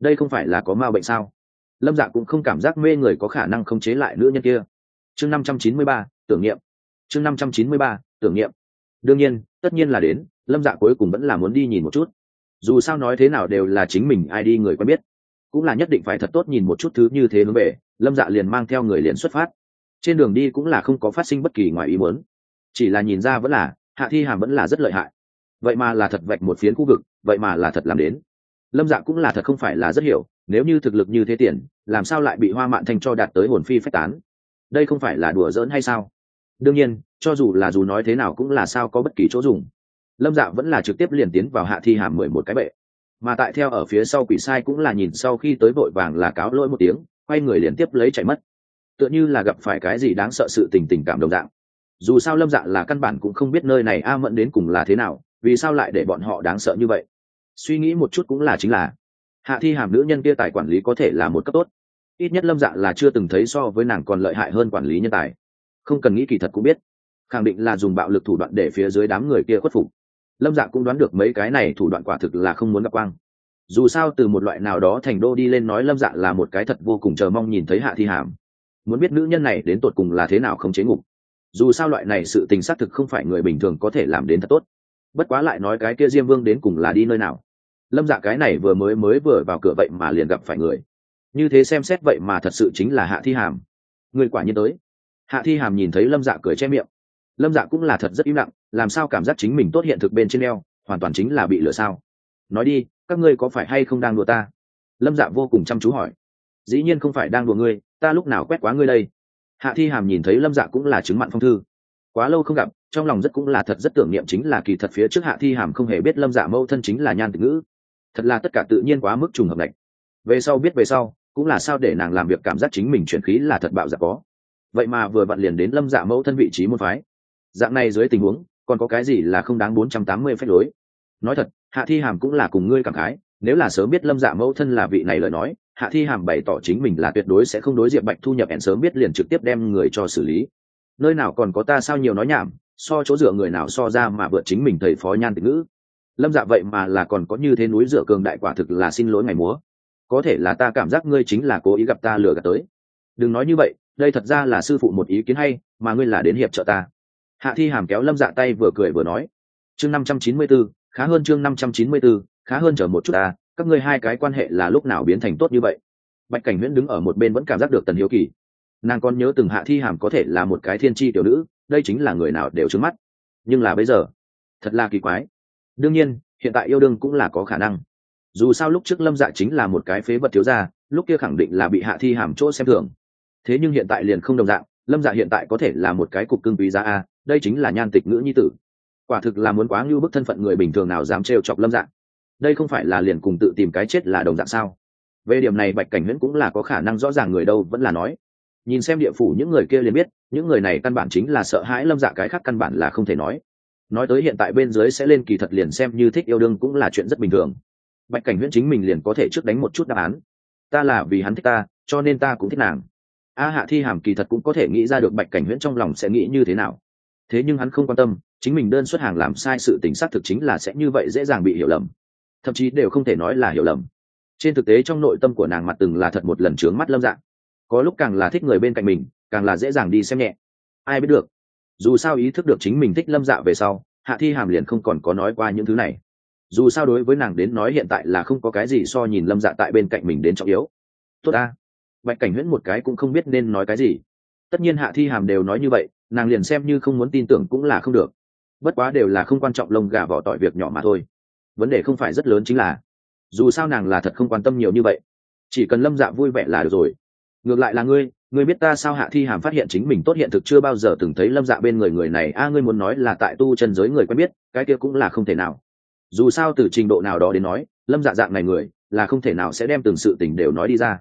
đây không phải là có ma bệnh sao? Lâm dạ cũng không cảm giác mê người có khả năng khống chế lại nữ nhân kia. Chương năm trăm chín mươi ba, tưởng niệm. Chương năm trăm chín mươi ba, tưởng niệm. Đương nhiên, tất nhiên là đến, lâm dạ cuối cùng vẫn là muốn đi nhìn một chút. Dù sao nói thế nào đều là chính mình ai đi người quen biết. Cũng là nhất định phải thật tốt nhìn một chút thứ như thế hướng về, lâm dạ liền mang theo người liền xuất phát. Trên đường đi cũng là không có phát sinh bất kỳ ngoài ý muốn. Chỉ là nhìn ra vẫn là, hạ thi hàm vẫn là rất lợi hại. Vậy mà là thật vạch một phiến khu vực, vậy mà là thật làm đến lâm dạ cũng là thật không phải là rất hiểu, nếu như thực lực như thế tiền, làm sao lại bị hoa mạn thanh cho đạt tới hồn phi phách tán? Đây không phải là đùa giỡn hay sao? Đương nhiên, cho dù là dù nói thế nào cũng là sao có bất kỳ chỗ dùng. Lâm dạ vẫn là trực tiếp liền tiến vào hạ thi hàm mười một cái bệ. Mà tại theo ở phía sau quỷ sai cũng là nhìn sau khi tới vội vàng là cáo lỗi một tiếng, quay người liền tiếp lấy chạy mất. Tựa như là gặp phải cái gì đáng sợ sự tình tình cảm đồng dạng. Dù sao lâm dạ là căn bản cũng không biết nơi này a mẫn đến cùng là thế nào, vì sao lại để bọn họ đáng sợ như vậy? Suy nghĩ một chút cũng là chính là, hạ thi hàm nữ nhân kia tài quản lý có thể là một cấp tốt. Ít nhất lâm dạ là chưa từng thấy so với nàng còn lợi hại hơn quản lý nhân tài. Không cần nghĩ kỳ thật cũng biết, khẳng định là dùng bạo lực thủ đoạn để phía dưới đám người kia khuất phục. Lâm dạ cũng đoán được mấy cái này thủ đoạn quả thực là không muốn gặp quang. Dù sao từ một loại nào đó thành đô đi lên nói lâm dạ là một cái thật vô cùng chờ mong nhìn thấy hạ thi hàm. Muốn biết nữ nhân này đến tột cùng là thế nào không chế ngục. Dù sao loại này sự tình xác thực không phải người bình thường có thể làm đến thật tốt. Bất quá lại nói cái kia diêm vương đến cùng là đi nơi nào lâm dạ cái này vừa mới mới vừa vào cửa vậy mà liền gặp phải người. Như thế xem xét vậy mà thật sự chính là hạ thi hàm. Người quả nhiên tới. Hạ thi hàm nhìn thấy lâm dạ cười che miệng. Lâm dạ cũng là thật rất im lặng, làm sao cảm giác chính mình tốt hiện thực bên trên eo, hoàn toàn chính là bị lửa sao? Nói đi, các ngươi có phải hay không đang đùa ta? Lâm dạ vô cùng chăm chú hỏi. Dĩ nhiên không phải đang đùa ngươi, ta lúc nào quét quá ngươi đây? Hạ thi hàm nhìn thấy lâm dạ cũng là chứng mặn phong thư. Quá lâu không gặp, trong lòng rất cũng là thật rất tưởng niệm chính là kỳ thật phía trước hạ thi hàm không hề biết lâm dạ mâu thân chính là nhan tịch ngữ thật là tất cả tự nhiên quá mức trùng hợp lệch về sau biết về sau, cũng là sao để nàng làm việc cảm giác chính mình chuyển khí là thật bạo dạ có. Vậy mà vừa vặn liền đến lâm dạ mẫu thân vị trí môn phái. Dạng này dưới tình huống, còn có cái gì là không đáng bốn trăm tám mươi phép lối? Nói thật, hạ thi hàm cũng là cùng ngươi cảm khái, nếu là sớm biết lâm dạ mẫu thân là vị này lời nói, hạ thi hàm bày tỏ chính mình là tuyệt đối sẽ không đối diệp bạch thu nhập hẹn sớm biết liền trực tiếp đem người cho xử lý. Nơi nào còn có ta sao nhiều nói nhảm, so chỗ dựa người nào so ra mà vượt chính mình thầy phó nhan tịch ngữ lâm dạ vậy mà là còn có như thế núi dựa cường đại quả thực là xin lỗi ngày múa. Có thể là ta cảm giác ngươi chính là cố ý gặp ta lừa gạt tới. Đừng nói như vậy, đây thật ra là sư phụ một ý kiến hay, mà ngươi là đến hiệp trợ ta. Hạ thi hàm kéo lâm dạ tay vừa cười vừa nói. Chương năm trăm chín mươi b ố khá hơn chương năm trăm chín mươi b ố khá hơn chờ một chút ta, các ngươi hai cái quan hệ là lúc nào biến thành tốt như vậy? Bạch cảnh nguyễn đứng ở một bên vẫn cảm giác được tần hiếu kỳ. Nàng còn nhớ từng hạ thi hàm có thể là một cái thiên tri tiểu nữ, đây chính là người nào đều trứng mắt. Nhưng là bây giờ, thật là kỳ quái đương nhiên, hiện tại yêu đương cũng là có khả năng. Dù sao lúc trước lâm dạ chính là một cái phế vật thiếu gia, lúc kia khẳng định là bị hạ thi hàm chỗ xem thường. Thế nhưng hiện tại liền không đồng dạng, lâm dạ hiện tại có thể là một cái cục cưng quý giá a, đây chính là nhan tịch ngữ nhi tử. Quả thực là muốn quá ngưu bức thân phận người bình thường nào dám trêu chọc lâm dạ. Đây không phải là liền cùng tự tìm cái chết là đồng dạng sao? Về điểm này bạch cảnh huyễn cũng là có khả năng rõ ràng người đâu vẫn là nói. Nhìn xem địa phủ những người kia liền biết, những người này căn bản chính là sợ hãi lâm dạ cái khác căn bản là không thể nói nói tới hiện tại bên dưới sẽ lên kỳ thật liền xem như thích yêu đương cũng là chuyện rất bình thường. Bạch cảnh huyễn chính mình liền có thể trước đánh một chút đáp án. Ta là vì hắn thích ta, cho nên ta cũng thích nàng. A hạ thi hàm kỳ thật cũng có thể nghĩ ra được bạch cảnh huyễn trong lòng sẽ nghĩ như thế nào. Thế nhưng hắn không quan tâm, chính mình đơn xuất hàng làm sai sự tính xác thực chính là sẽ như vậy dễ dàng bị hiểu lầm. Thậm chí đều không thể nói là hiểu lầm. Trên thực tế trong nội tâm của nàng mặt từng là thật một lần trướng mắt lâm dạng. Có lúc càng là thích người bên cạnh mình, càng là dễ dàng đi xem nhẹ. Ai biết được dù sao ý thức được chính mình thích lâm dạ về sau, hạ thi hàm liền không còn có nói qua những thứ này. Dù sao đối với nàng đến nói hiện tại là không có cái gì so nhìn lâm dạ tại bên cạnh mình đến trọng yếu. Tốt ta. Bạch cảnh huyễn một cái cũng không biết nên nói cái gì. Tất nhiên hạ thi hàm đều nói như vậy, nàng liền xem như không muốn tin tưởng cũng là không được. Bất quá đều là không quan trọng lông gà vỏ tỏi việc nhỏ mà thôi. Vấn đề không phải rất lớn chính là, dù sao nàng là thật không quan tâm nhiều như vậy. Chỉ cần lâm dạ vui vẻ là được rồi. Ngược lại là ngươi ngươi biết ta sao hạ thi hàm phát hiện chính mình tốt hiện thực chưa bao giờ từng thấy lâm dạ bên người người này? A, ngươi muốn nói là tại tu chân giới người quen biết, cái kia cũng là không thể nào. Dù sao từ trình độ nào đó đến nói, lâm dạ dạng này người, là không thể nào sẽ đem từng sự tình đều nói đi ra.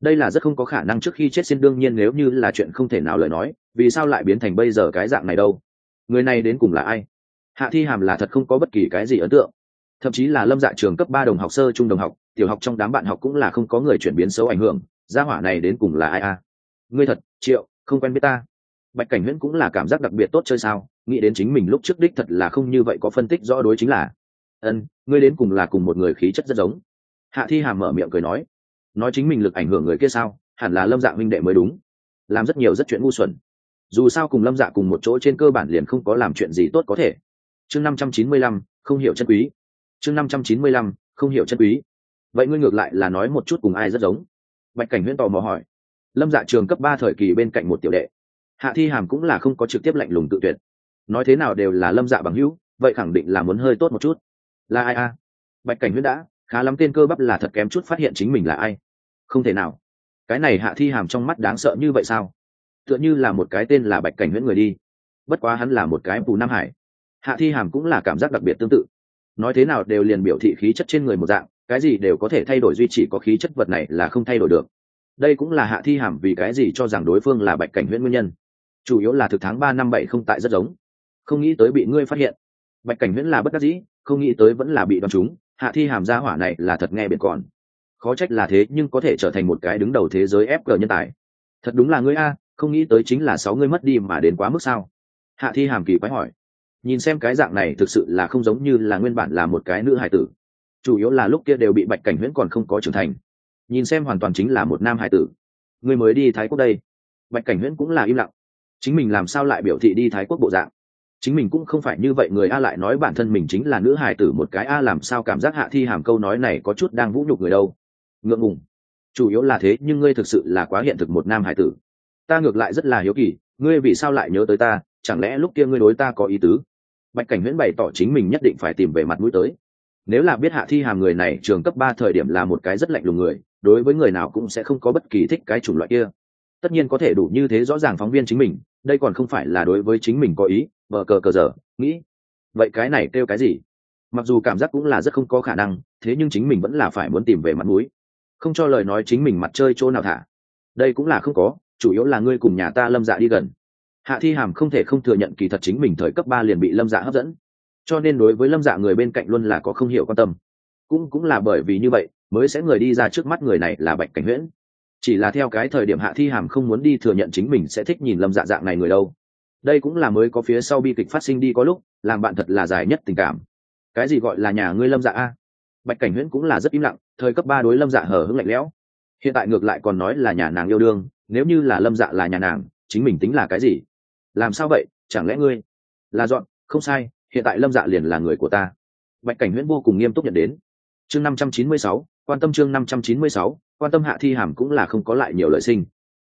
Đây là rất không có khả năng trước khi chết xin đương nhiên nếu như là chuyện không thể nào lời nói, vì sao lại biến thành bây giờ cái dạng này đâu? Người này đến cùng là ai? Hạ thi hàm là thật không có bất kỳ cái gì ấn tượng. Thậm chí là lâm dạ trường cấp ba đồng học, sơ trung đồng học, tiểu học trong đám bạn học cũng là không có người chuyển biến xấu ảnh hưởng, gia hỏa này đến cùng là ai a? Ngươi thật, triệu, không quen biết ta. Bạch cảnh huyễn cũng là cảm giác đặc biệt tốt chơi sao, nghĩ đến chính mình lúc trước đích thật là không như vậy có phân tích rõ đối chính là. Ân, ngươi đến cùng là cùng một người khí chất rất giống. Hạ thi hàm mở miệng cười nói. Nói chính mình lực ảnh hưởng người kia sao, hẳn là lâm dạ huynh đệ mới đúng. Làm rất nhiều rất chuyện ngu xuẩn. Dù sao cùng lâm dạ cùng một chỗ trên cơ bản liền không có làm chuyện gì tốt có thể. Chương năm trăm chín mươi lăm, không hiểu chân quý. Chương năm trăm chín mươi lăm, không hiểu chân quý. Vậy ngươi ngược lại là nói một chút cùng ai rất giống? Bạch cảnh huyễn tò mò hỏi lâm dạ trường cấp ba thời kỳ bên cạnh một tiểu đệ. Hạ thi hàm cũng là không có trực tiếp lạnh lùng tự tuyệt. Nói thế nào đều là lâm dạ bằng hữu, vậy khẳng định là muốn hơi tốt một chút. Là ai a? Bạch cảnh Huyết đã, khá lắm tên cơ bắp là thật kém chút phát hiện chính mình là ai. Không thể nào. Cái này hạ thi hàm trong mắt đáng sợ như vậy sao? Tựa như là một cái tên là bạch cảnh huyễn người đi. Bất quá hắn là một cái phù nam hải. Hạ thi hàm cũng là cảm giác đặc biệt tương tự. Nói thế nào đều liền biểu thị khí chất trên người một dạng, cái gì đều có thể thay đổi duy chỉ có khí chất vật này là không thay đổi được đây cũng là hạ thi hàm vì cái gì cho rằng đối phương là bạch cảnh huyễn nguyên nhân? Chủ yếu là thực tháng ba năm bảy không tại rất giống. Không nghĩ tới bị ngươi phát hiện. Bạch cảnh huyễn là bất đắc dĩ, không nghĩ tới vẫn là bị đòn chúng. Hạ thi hàm gia hỏa này là thật nghe biệt còn. Khó trách là thế, nhưng có thể trở thành một cái đứng đầu thế giới ép cờ nhân tài. Thật đúng là ngươi a, không nghĩ tới chính là sáu ngươi mất đi mà đến quá mức sao? Hạ thi hàm kỳ quái hỏi. Nhìn xem cái dạng này thực sự là không giống như là nguyên bản là một cái nữ hải tử. Chủ yếu là lúc kia đều bị bạch cảnh huyễn còn không có trưởng thành nhìn xem hoàn toàn chính là một nam hải tử. Người mới đi thái quốc đây. Bạch cảnh huyễn cũng là im lặng. Chính mình làm sao lại biểu thị đi thái quốc bộ dạng? Chính mình cũng không phải như vậy, người a lại nói bản thân mình chính là nữ hải tử, một cái a làm sao cảm giác hạ thi hàm câu nói này có chút đang vũ nhục người đâu. Ngượng ngùng. Chủ yếu là thế, nhưng ngươi thực sự là quá hiện thực một nam hải tử. Ta ngược lại rất là hiếu kỳ, ngươi vì sao lại nhớ tới ta, chẳng lẽ lúc kia ngươi đối ta có ý tứ? Bạch cảnh huyễn bày tỏ chính mình nhất định phải tìm về mặt mũi tới. Nếu là biết hạ thi hàm người này trường cấp ba thời điểm là một cái rất lạnh lùng người đối với người nào cũng sẽ không có bất kỳ thích cái chủng loại kia. Tất nhiên có thể đủ như thế rõ ràng phóng viên chính mình, đây còn không phải là đối với chính mình có ý vờ cờ cờ giờ, nghĩ. Vậy cái này kêu cái gì? Mặc dù cảm giác cũng là rất không có khả năng, thế nhưng chính mình vẫn là phải muốn tìm về mặt mũi. Không cho lời nói chính mình mặt chơi chỗ nào thả. Đây cũng là không có, chủ yếu là ngươi cùng nhà ta lâm dạ đi gần. Hạ thi hàm không thể không thừa nhận kỳ thật chính mình thời cấp ba liền bị lâm dạ hấp dẫn. Cho nên đối với lâm dạ người bên cạnh luôn là có không hiểu quan tâm. Cũng cũng là bởi vì như vậy mới sẽ người đi ra trước mắt người này là bạch cảnh huyễn. Chỉ là theo cái thời điểm hạ thi hàm không muốn đi thừa nhận chính mình sẽ thích nhìn lâm dạ dạng này người đâu. Đây cũng là mới có phía sau bi kịch phát sinh đi có lúc, làm bạn thật là dài nhất tình cảm. Cái gì gọi là nhà ngươi lâm dạ a? Bạch cảnh huyễn cũng là rất im lặng, thời cấp ba đối lâm dạ hở hứng lạnh lẽo. Hiện tại ngược lại còn nói là nhà nàng yêu đương, nếu như là lâm dạ là nhà nàng, chính mình tính là cái gì? Làm sao vậy? Chẳng lẽ ngươi là dọn? Không sai, hiện tại lâm dạ liền là người của ta. Bạch cảnh huyễn vô cùng nghiêm túc nhận đến. Chương năm trăm chín mươi sáu quan tâm chương năm trăm chín mươi sáu, quan tâm hạ thi hàm cũng là không có lại nhiều lợi sinh.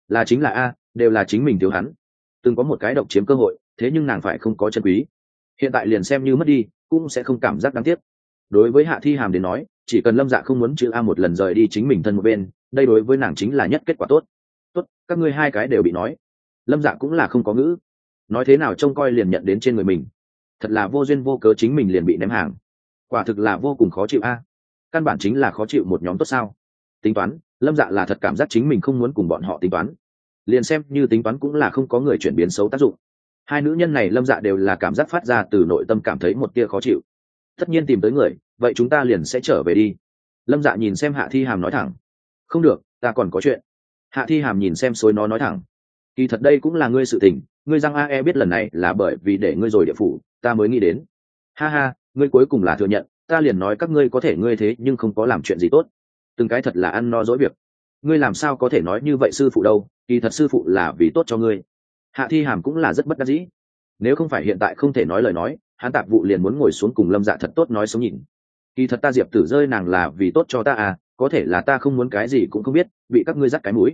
Là chính là a, đều là chính mình thiếu hắn. Từng có một cái độc chiếm cơ hội, thế nhưng nàng phải không có chân quý. Hiện tại liền xem như mất đi, cũng sẽ không cảm giác đáng tiếc. Đối với hạ thi hàm đến nói, chỉ cần lâm dạ không muốn chữ a một lần rời đi chính mình thân một bên, đây đối với nàng chính là nhất kết quả tốt. Tốt, các ngươi hai cái đều bị nói. Lâm dạ cũng là không có ngữ. Nói thế nào trông coi liền nhận đến trên người mình. Thật là vô duyên vô cớ chính mình liền bị ném hàng. Quả thực là vô cùng khó chịu a căn bản chính là khó chịu một nhóm tốt sao? Tính toán, lâm dạ là thật cảm giác chính mình không muốn cùng bọn họ tính toán. Liền xem như tính toán cũng là không có người chuyển biến xấu tác dụng. Hai nữ nhân này lâm dạ đều là cảm giác phát ra từ nội tâm cảm thấy một tia khó chịu. Tất nhiên tìm tới người, vậy chúng ta liền sẽ trở về đi. Lâm dạ nhìn xem hạ thi hàm nói thẳng. Không được, ta còn có chuyện. Hạ thi hàm nhìn xem xối nó nói thẳng. Kỳ thật đây cũng là ngươi sự tình, ngươi răng ae biết lần này là bởi vì để ngươi rồi địa phủ, ta mới nghĩ đến. Ha ha, ngươi cuối cùng là thừa nhận ta liền nói các ngươi có thể ngươi thế nhưng không có làm chuyện gì tốt. Từng cái thật là ăn no dỗi việc. Ngươi làm sao có thể nói như vậy sư phụ đâu, kỳ thật sư phụ là vì tốt cho ngươi. Hạ thi hàm cũng là rất bất đắc dĩ. Nếu không phải hiện tại không thể nói lời nói, hắn tạp vụ liền muốn ngồi xuống cùng lâm dạ thật tốt nói sống nhìn. Kỳ thật ta diệp tử rơi nàng là vì tốt cho ta à có thể là ta không muốn cái gì cũng không biết, bị các ngươi dắt cái mũi.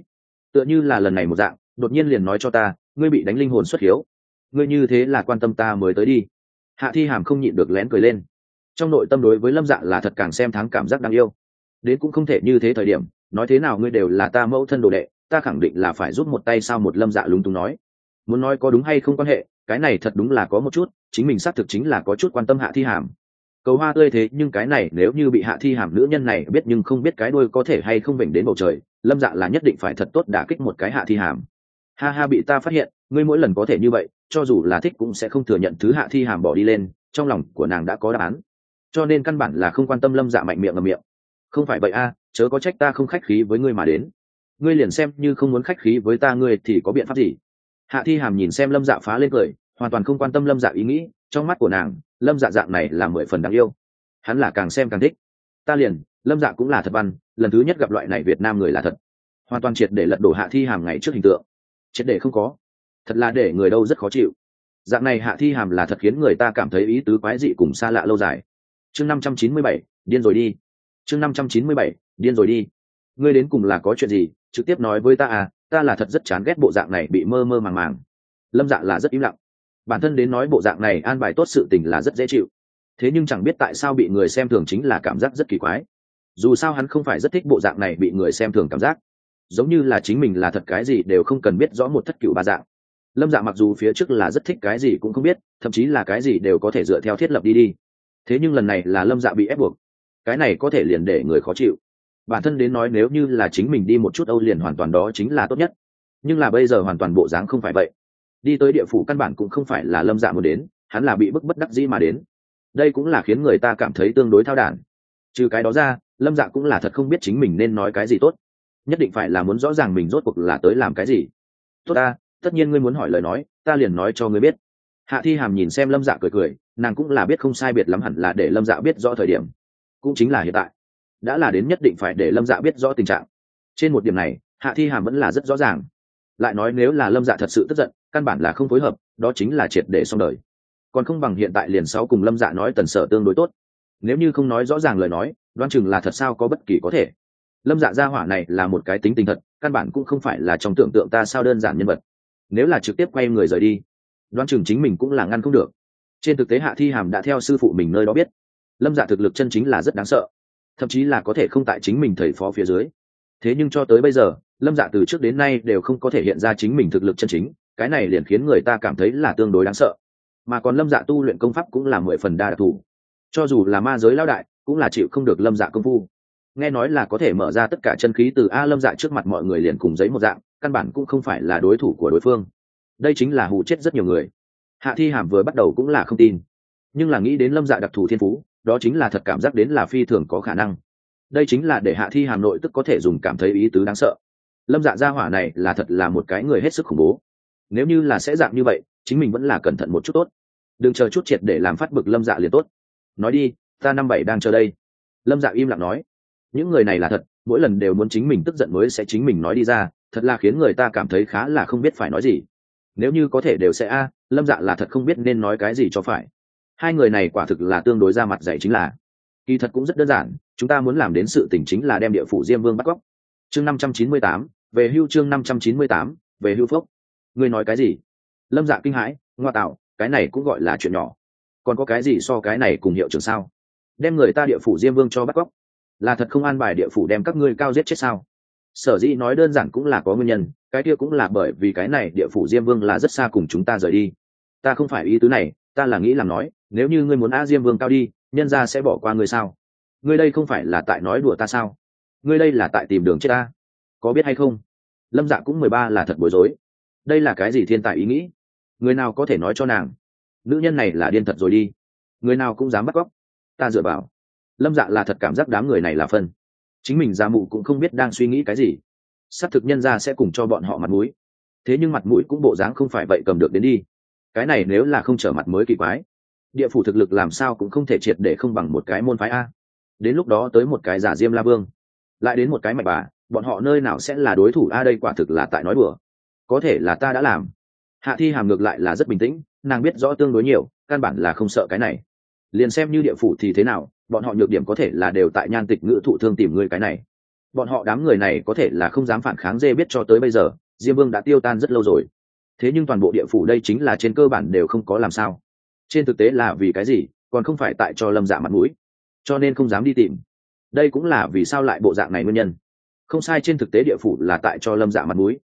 Tựa như là lần này một dạng, đột nhiên liền nói cho ta, ngươi bị đánh linh hồn xuất hiếu. Ngươi như thế là quan tâm ta mới tới đi. Hạ thi hàm không nhịn được lén cười lên trong nội tâm đối với lâm dạ là thật càng xem tháng cảm giác đáng yêu. Đến cũng không thể như thế thời điểm, nói thế nào ngươi đều là ta mẫu thân đồ đệ, ta khẳng định là phải giúp một tay sao một lâm dạ lúng túng nói. Muốn nói có đúng hay không quan hệ, cái này thật đúng là có một chút, chính mình xác thực chính là có chút quan tâm hạ thi hàm. Cầu hoa tươi thế, nhưng cái này nếu như bị hạ thi hàm nữ nhân này biết nhưng không biết cái đuôi có thể hay không vểnh đến bầu trời, lâm dạ là nhất định phải thật tốt đả kích một cái hạ thi hàm. Ha ha bị ta phát hiện, ngươi mỗi lần có thể như vậy, cho dù là thích cũng sẽ không thừa nhận thứ hạ thi hàm bỏ đi lên, trong lòng của nàng đã có đáp án cho nên căn bản là không quan tâm lâm dạ mạnh miệng ngầm miệng. Không phải vậy a, chớ có trách ta không khách khí với ngươi mà đến. Ngươi liền xem như không muốn khách khí với ta ngươi thì có biện pháp gì? Hạ thi hàm nhìn xem lâm dạ phá lên cười, hoàn toàn không quan tâm lâm dạ ý nghĩ, trong mắt của nàng, lâm dạ dạng này là mười phần đáng yêu. Hắn là càng xem càng thích. Ta liền, lâm dạ cũng là thật văn, lần thứ nhất gặp loại này việt nam người là thật. Hoàn toàn triệt để lật đổ hạ thi hàm ngày trước hình tượng. Triệt để không có. Thật là để người đâu rất khó chịu. Dạng này hạ thi hàm là thật khiến người ta cảm thấy ý tứ quái dị cùng xa lạ lâu dài chương năm trăm chín mươi bảy, điên rồi đi. Chương năm trăm chín mươi bảy, điên rồi đi. Ngươi đến cùng là có chuyện gì? Trực tiếp nói với ta à ta là thật rất chán ghét bộ dạng này bị mơ mơ màng màng. Lâm dạ là rất im lặng. Bản thân đến nói bộ dạng này an bài tốt sự tình là rất dễ chịu. Thế nhưng chẳng biết tại sao bị người xem thường chính là cảm giác rất kỳ quái. Dù sao hắn không phải rất thích bộ dạng này bị người xem thường cảm giác. Giống như là chính mình là thật cái gì đều không cần biết rõ một thất cựu ba dạng. Lâm dạ mặc dù phía trước là rất thích cái gì cũng không biết, thậm chí là cái gì đều có thể dựa theo thiết lập đi đi thế nhưng lần này là lâm dạ bị ép buộc. Cái này có thể liền để người khó chịu. Bản thân đến nói nếu như là chính mình đi một chút âu liền hoàn toàn đó chính là tốt nhất. Nhưng là bây giờ hoàn toàn bộ dáng không phải vậy. Đi tới địa phủ căn bản cũng không phải là lâm dạ muốn đến, hắn là bị bức bất đắc dĩ mà đến. Đây cũng là khiến người ta cảm thấy tương đối thao đản. Trừ cái đó ra, lâm dạ cũng là thật không biết chính mình nên nói cái gì tốt. Nhất định phải là muốn rõ ràng mình rốt cuộc là tới làm cái gì. Tốt ta, tất nhiên ngươi muốn hỏi lời nói, ta liền nói cho ngươi biết. Hạ thi hàm nhìn xem lâm dạ cười cười nàng cũng là biết không sai biệt lắm hẳn là để lâm dạ biết rõ thời điểm cũng chính là hiện tại đã là đến nhất định phải để lâm dạ biết rõ tình trạng trên một điểm này hạ thi hàm vẫn là rất rõ ràng lại nói nếu là lâm dạ thật sự tức giận căn bản là không phối hợp đó chính là triệt để xong đời còn không bằng hiện tại liền sau cùng lâm dạ nói tần sở tương đối tốt nếu như không nói rõ ràng lời nói đoan chừng là thật sao có bất kỳ có thể lâm dạ gia hỏa này là một cái tính tình thật căn bản cũng không phải là trong tưởng tượng ta sao đơn giản nhân vật nếu là trực tiếp quay người rời đi đoan chừng chính mình cũng là ngăn không được trên thực tế hạ thi hàm đã theo sư phụ mình nơi đó biết. Lâm dạ thực lực chân chính là rất đáng sợ. Thậm chí là có thể không tại chính mình thầy phó phía dưới. Thế nhưng cho tới bây giờ, lâm dạ từ trước đến nay đều không có thể hiện ra chính mình thực lực chân chính, cái này liền khiến người ta cảm thấy là tương đối đáng sợ. Mà còn lâm dạ tu luyện công pháp cũng là mười phần đa đặc thù. Cho dù là ma giới lao đại, cũng là chịu không được lâm dạ công phu. Nghe nói là có thể mở ra tất cả chân khí từ a lâm dạ trước mặt mọi người liền cùng giấy một dạng, căn bản cũng không phải là đối thủ của đối phương. Đây chính là hù chết rất nhiều người hạ thi hàm vừa bắt đầu cũng là không tin. Nhưng là nghĩ đến lâm dạ đặc thù thiên phú, đó chính là thật cảm giác đến là phi thường có khả năng. Đây chính là để hạ thi Hàm nội tức có thể dùng cảm thấy ý tứ đáng sợ. Lâm dạ gia hỏa này là thật là một cái người hết sức khủng bố. Nếu như là sẽ dạng như vậy, chính mình vẫn là cẩn thận một chút tốt. Đừng chờ chút triệt để làm phát bực lâm dạ liền tốt. Nói đi, ta năm bảy đang chờ đây. Lâm dạ im lặng nói. Những người này là thật, mỗi lần đều muốn chính mình tức giận mới sẽ chính mình nói đi ra, thật là khiến người ta cảm thấy khá là không biết phải nói gì nếu như có thể đều sẽ a, lâm dạ là thật không biết nên nói cái gì cho phải. Hai người này quả thực là tương đối ra mặt dạy chính là. Kỳ thật cũng rất đơn giản, chúng ta muốn làm đến sự tỉnh chính là đem địa phủ diêm vương bắt cóc. Chương năm trăm chín mươi tám, về hưu chương năm trăm chín mươi tám, về hưu phốc ngươi nói cái gì? Lâm dạ kinh hãi, ngoa tạo, cái này cũng gọi là chuyện nhỏ. Còn có cái gì so cái này cùng hiệu trường sao? Đem người ta địa phủ diêm vương cho bắt cóc. Là thật không an bài địa phủ đem các ngươi cao giết chết sao? Sở dĩ nói đơn giản cũng là có nguyên nhân cái kia cũng là bởi vì cái này địa phủ diêm vương là rất xa cùng chúng ta rời đi. Ta không phải ý tứ này, ta là nghĩ làm nói, nếu như ngươi muốn a diêm vương cao đi, nhân ra sẽ bỏ qua ngươi sao? Ngươi đây không phải là tại nói đùa ta sao? Ngươi đây là tại tìm đường chết ta. Có biết hay không? Lâm dạ cũng mười ba là thật bối rối. Đây là cái gì thiên tài ý nghĩ? Người nào có thể nói cho nàng? Nữ nhân này là điên thật rồi đi. Người nào cũng dám bắt cóc. Ta dựa vào. Lâm dạ là thật cảm giác đám người này là phân. Chính mình già mụ cũng không biết đang suy nghĩ cái gì sát thực nhân ra sẽ cùng cho bọn họ mặt mũi. Thế nhưng mặt mũi cũng bộ dáng không phải vậy cầm được đến đi. Cái này nếu là không trở mặt mới kỳ quái. Địa phủ thực lực làm sao cũng không thể triệt để không bằng một cái môn phái a. Đến lúc đó tới một cái giả diêm la vương. Lại đến một cái mạch bà, bọn họ nơi nào sẽ là đối thủ a đây quả thực là tại nói đùa. Có thể là ta đã làm. Hạ thi hàm ngược lại là rất bình tĩnh, nàng biết rõ tương đối nhiều, căn bản là không sợ cái này. Liền xem như địa phủ thì thế nào, bọn họ nhược điểm có thể là đều tại nhan tịch ngữ thụ thương tìm người cái này bọn họ đám người này có thể là không dám phản kháng dê biết cho tới bây giờ, diêm vương đã tiêu tan rất lâu rồi. Thế nhưng toàn bộ địa phủ đây chính là trên cơ bản đều không có làm sao. Trên thực tế là vì cái gì, còn không phải tại cho lâm dạ mặt mũi. Cho nên không dám đi tìm. Đây cũng là vì sao lại bộ dạng này nguyên nhân. Không sai trên thực tế địa phủ là tại cho lâm dạ mặt mũi,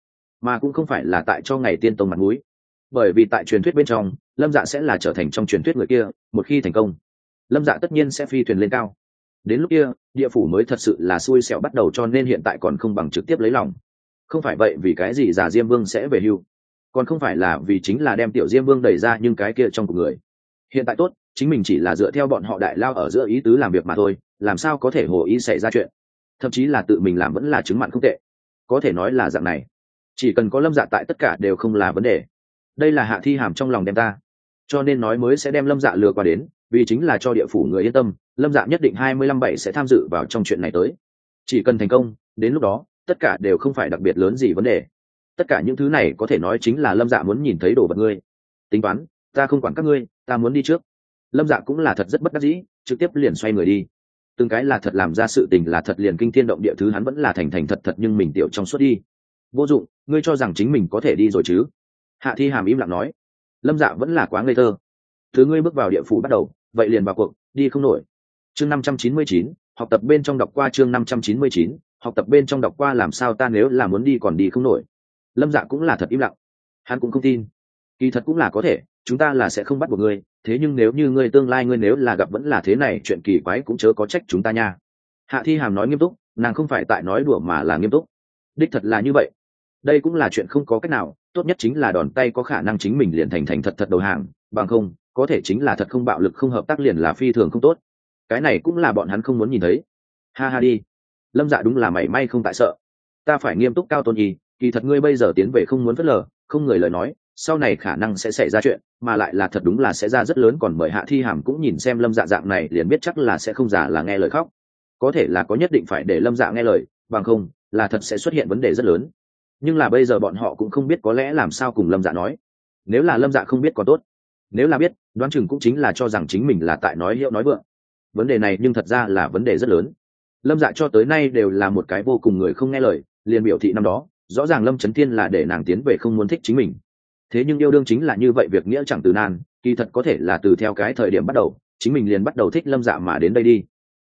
mà cũng không phải là tại cho ngày tiên tông mặt mũi. Bởi vì tại truyền thuyết bên trong, lâm dạ sẽ là trở thành trong truyền thuyết người kia, một khi thành công, lâm dạ tất nhiên sẽ phi thuyền lên cao đến lúc kia, địa phủ mới thật sự là xui xẻo bắt đầu cho nên hiện tại còn không bằng trực tiếp lấy lòng. Không phải vậy vì cái gì già diêm vương sẽ về hưu? Còn không phải là vì chính là đem tiểu diêm vương đẩy ra nhưng cái kia trong cuộc người. Hiện tại tốt, chính mình chỉ là dựa theo bọn họ đại lao ở giữa ý tứ làm việc mà thôi, làm sao có thể hồ ý xảy ra chuyện? Thậm chí là tự mình làm vẫn là chứng mặn không tệ. Có thể nói là dạng này. Chỉ cần có lâm dạ tại tất cả đều không là vấn đề. Đây là hạ thi hàm trong lòng đem ta. Cho nên nói mới sẽ đem lâm dạ lừa qua đến vì chính là cho địa phủ người yên tâm, lâm dạ nhất định hai mươi lăm bảy sẽ tham dự vào trong chuyện này tới. Chỉ cần thành công, đến lúc đó, tất cả đều không phải đặc biệt lớn gì vấn đề. Tất cả những thứ này có thể nói chính là lâm dạ muốn nhìn thấy đồ vật ngươi. Tính toán, ta không quản các ngươi, ta muốn đi trước. Lâm dạ cũng là thật rất bất đắc dĩ, trực tiếp liền xoay người đi. Từng cái là thật làm ra sự tình là thật liền kinh thiên động địa thứ hắn vẫn là thành thành thật thật nhưng mình tiểu trong suốt đi. Vô dụng, ngươi cho rằng chính mình có thể đi rồi chứ? Hạ thi hàm im lặng nói. Lâm dạ vẫn là quá ngây thơ. Thứ ngươi bước vào địa phủ bắt đầu vậy liền vào cuộc, đi không nổi. Chương năm trăm chín mươi chín, học tập bên trong đọc qua chương năm trăm chín mươi chín, học tập bên trong đọc qua làm sao ta nếu là muốn đi còn đi không nổi. Lâm dạ cũng là thật im lặng. Hắn cũng không tin. Kỳ thật cũng là có thể, chúng ta là sẽ không bắt buộc ngươi, thế nhưng nếu như ngươi tương lai ngươi nếu là gặp vẫn là thế này, chuyện kỳ quái cũng chớ có trách chúng ta nha. Hạ thi hàm nói nghiêm túc, nàng không phải tại nói đùa mà là nghiêm túc. Đích thật là như vậy. Đây cũng là chuyện không có cách nào, tốt nhất chính là đòn tay có khả năng chính mình liền thành thành thật thật đầu hàng, bằng không có thể chính là thật không bạo lực không hợp tác liền là phi thường không tốt. Cái này cũng là bọn hắn không muốn nhìn thấy. Ha ha đi. Lâm dạ đúng là mảy may không tại sợ. Ta phải nghiêm túc cao tôn y, kỳ thật ngươi bây giờ tiến về không muốn phớt lờ, không người lời nói, sau này khả năng sẽ xảy ra chuyện, mà lại là thật đúng là sẽ ra rất lớn, còn mời hạ thi hàm cũng nhìn xem lâm dạ dạng này liền biết chắc là sẽ không giả là nghe lời khóc. Có thể là có nhất định phải để lâm dạ nghe lời, bằng không, là thật sẽ xuất hiện vấn đề rất lớn. Nhưng là bây giờ bọn họ cũng không biết có lẽ làm sao cùng lâm dạ nói. Nếu là lâm dạ không biết có tốt. Nếu là biết đoán chừng cũng chính là cho rằng chính mình là tại nói hiệu nói vượng. Vấn đề này nhưng thật ra là vấn đề rất lớn. Lâm dạ cho tới nay đều là một cái vô cùng người không nghe lời, liền biểu thị năm đó, rõ ràng lâm trấn thiên là để nàng tiến về không muốn thích chính mình. Thế nhưng yêu đương chính là như vậy việc nghĩa chẳng từ nan, kỳ thật có thể là từ theo cái thời điểm bắt đầu, chính mình liền bắt đầu thích lâm dạ mà đến đây đi.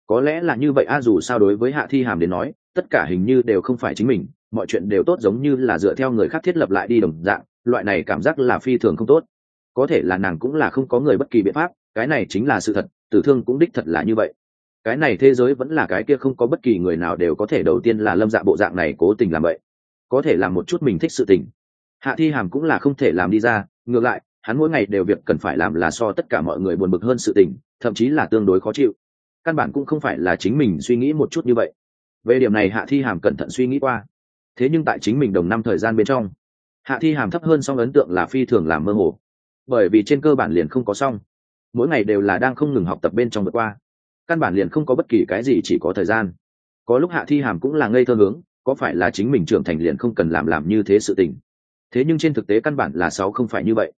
Có lẽ là như vậy a, dù sao đối với hạ thi hàm đến nói, tất cả hình như đều không phải chính mình, mọi chuyện đều tốt giống như là dựa theo người khác thiết lập lại đi đồng dạng, loại này cảm giác là phi thường không tốt có thể là nàng cũng là không có người bất kỳ biện pháp, cái này chính là sự thật, tử thương cũng đích thật là như vậy. Cái này thế giới vẫn là cái kia không có bất kỳ người nào đều có thể đầu tiên là lâm dạ bộ dạng này cố tình làm vậy. Có thể làm một chút mình thích sự tình. Hạ thi hàm cũng là không thể làm đi ra, ngược lại, hắn mỗi ngày đều việc cần phải làm là so tất cả mọi người buồn bực hơn sự tình, thậm chí là tương đối khó chịu. Căn bản cũng không phải là chính mình suy nghĩ một chút như vậy. Về điểm này hạ thi hàm cẩn thận suy nghĩ qua. Thế nhưng tại chính mình đồng năm thời gian bên trong, hạ thi hàm thấp hơn song ấn tượng là phi thường làm mơ hồ bởi vì trên cơ bản liền không có xong. Mỗi ngày đều là đang không ngừng học tập bên trong vượt qua. Căn bản liền không có bất kỳ cái gì chỉ có thời gian. Có lúc hạ thi hàm cũng là ngây thơ hướng, có phải là chính mình trưởng thành liền không cần làm làm như thế sự tình. Thế nhưng trên thực tế căn bản là sáu không phải như vậy.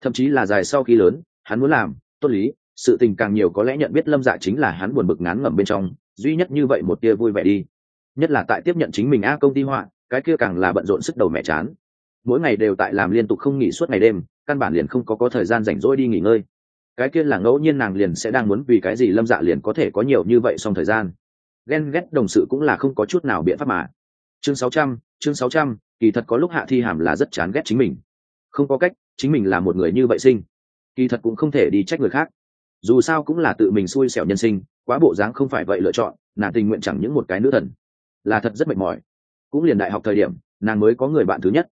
Thậm chí là dài sau khi lớn, hắn muốn làm, tốt lý, sự tình càng nhiều có lẽ nhận biết lâm dạ chính là hắn buồn bực ngán ngẩm bên trong, duy nhất như vậy một tia vui vẻ đi. Nhất là tại tiếp nhận chính mình a công ty họa, cái kia càng là bận rộn sức đầu mẹ chán. Mỗi ngày đều tại làm liên tục không nghỉ suốt ngày đêm căn bản liền không có có thời gian rảnh rỗi đi nghỉ ngơi. Cái kia là ngẫu nhiên nàng liền sẽ đang muốn vì cái gì lâm dạ liền có thể có nhiều như vậy trong thời gian. Ghen ghét đồng sự cũng là không có chút nào biện pháp mà. Chương sáu trăm, chương sáu trăm, kỳ thật có lúc hạ thi hàm là rất chán ghét chính mình. Không có cách, chính mình là một người như vậy sinh. Kỳ thật cũng không thể đi trách người khác. Dù sao cũng là tự mình xui xẻo nhân sinh, quá bộ dáng không phải vậy lựa chọn, nàng tình nguyện chẳng những một cái nữ thần. Là thật rất mệt mỏi. Cũng liền đại học thời điểm, nàng mới có người bạn thứ nhất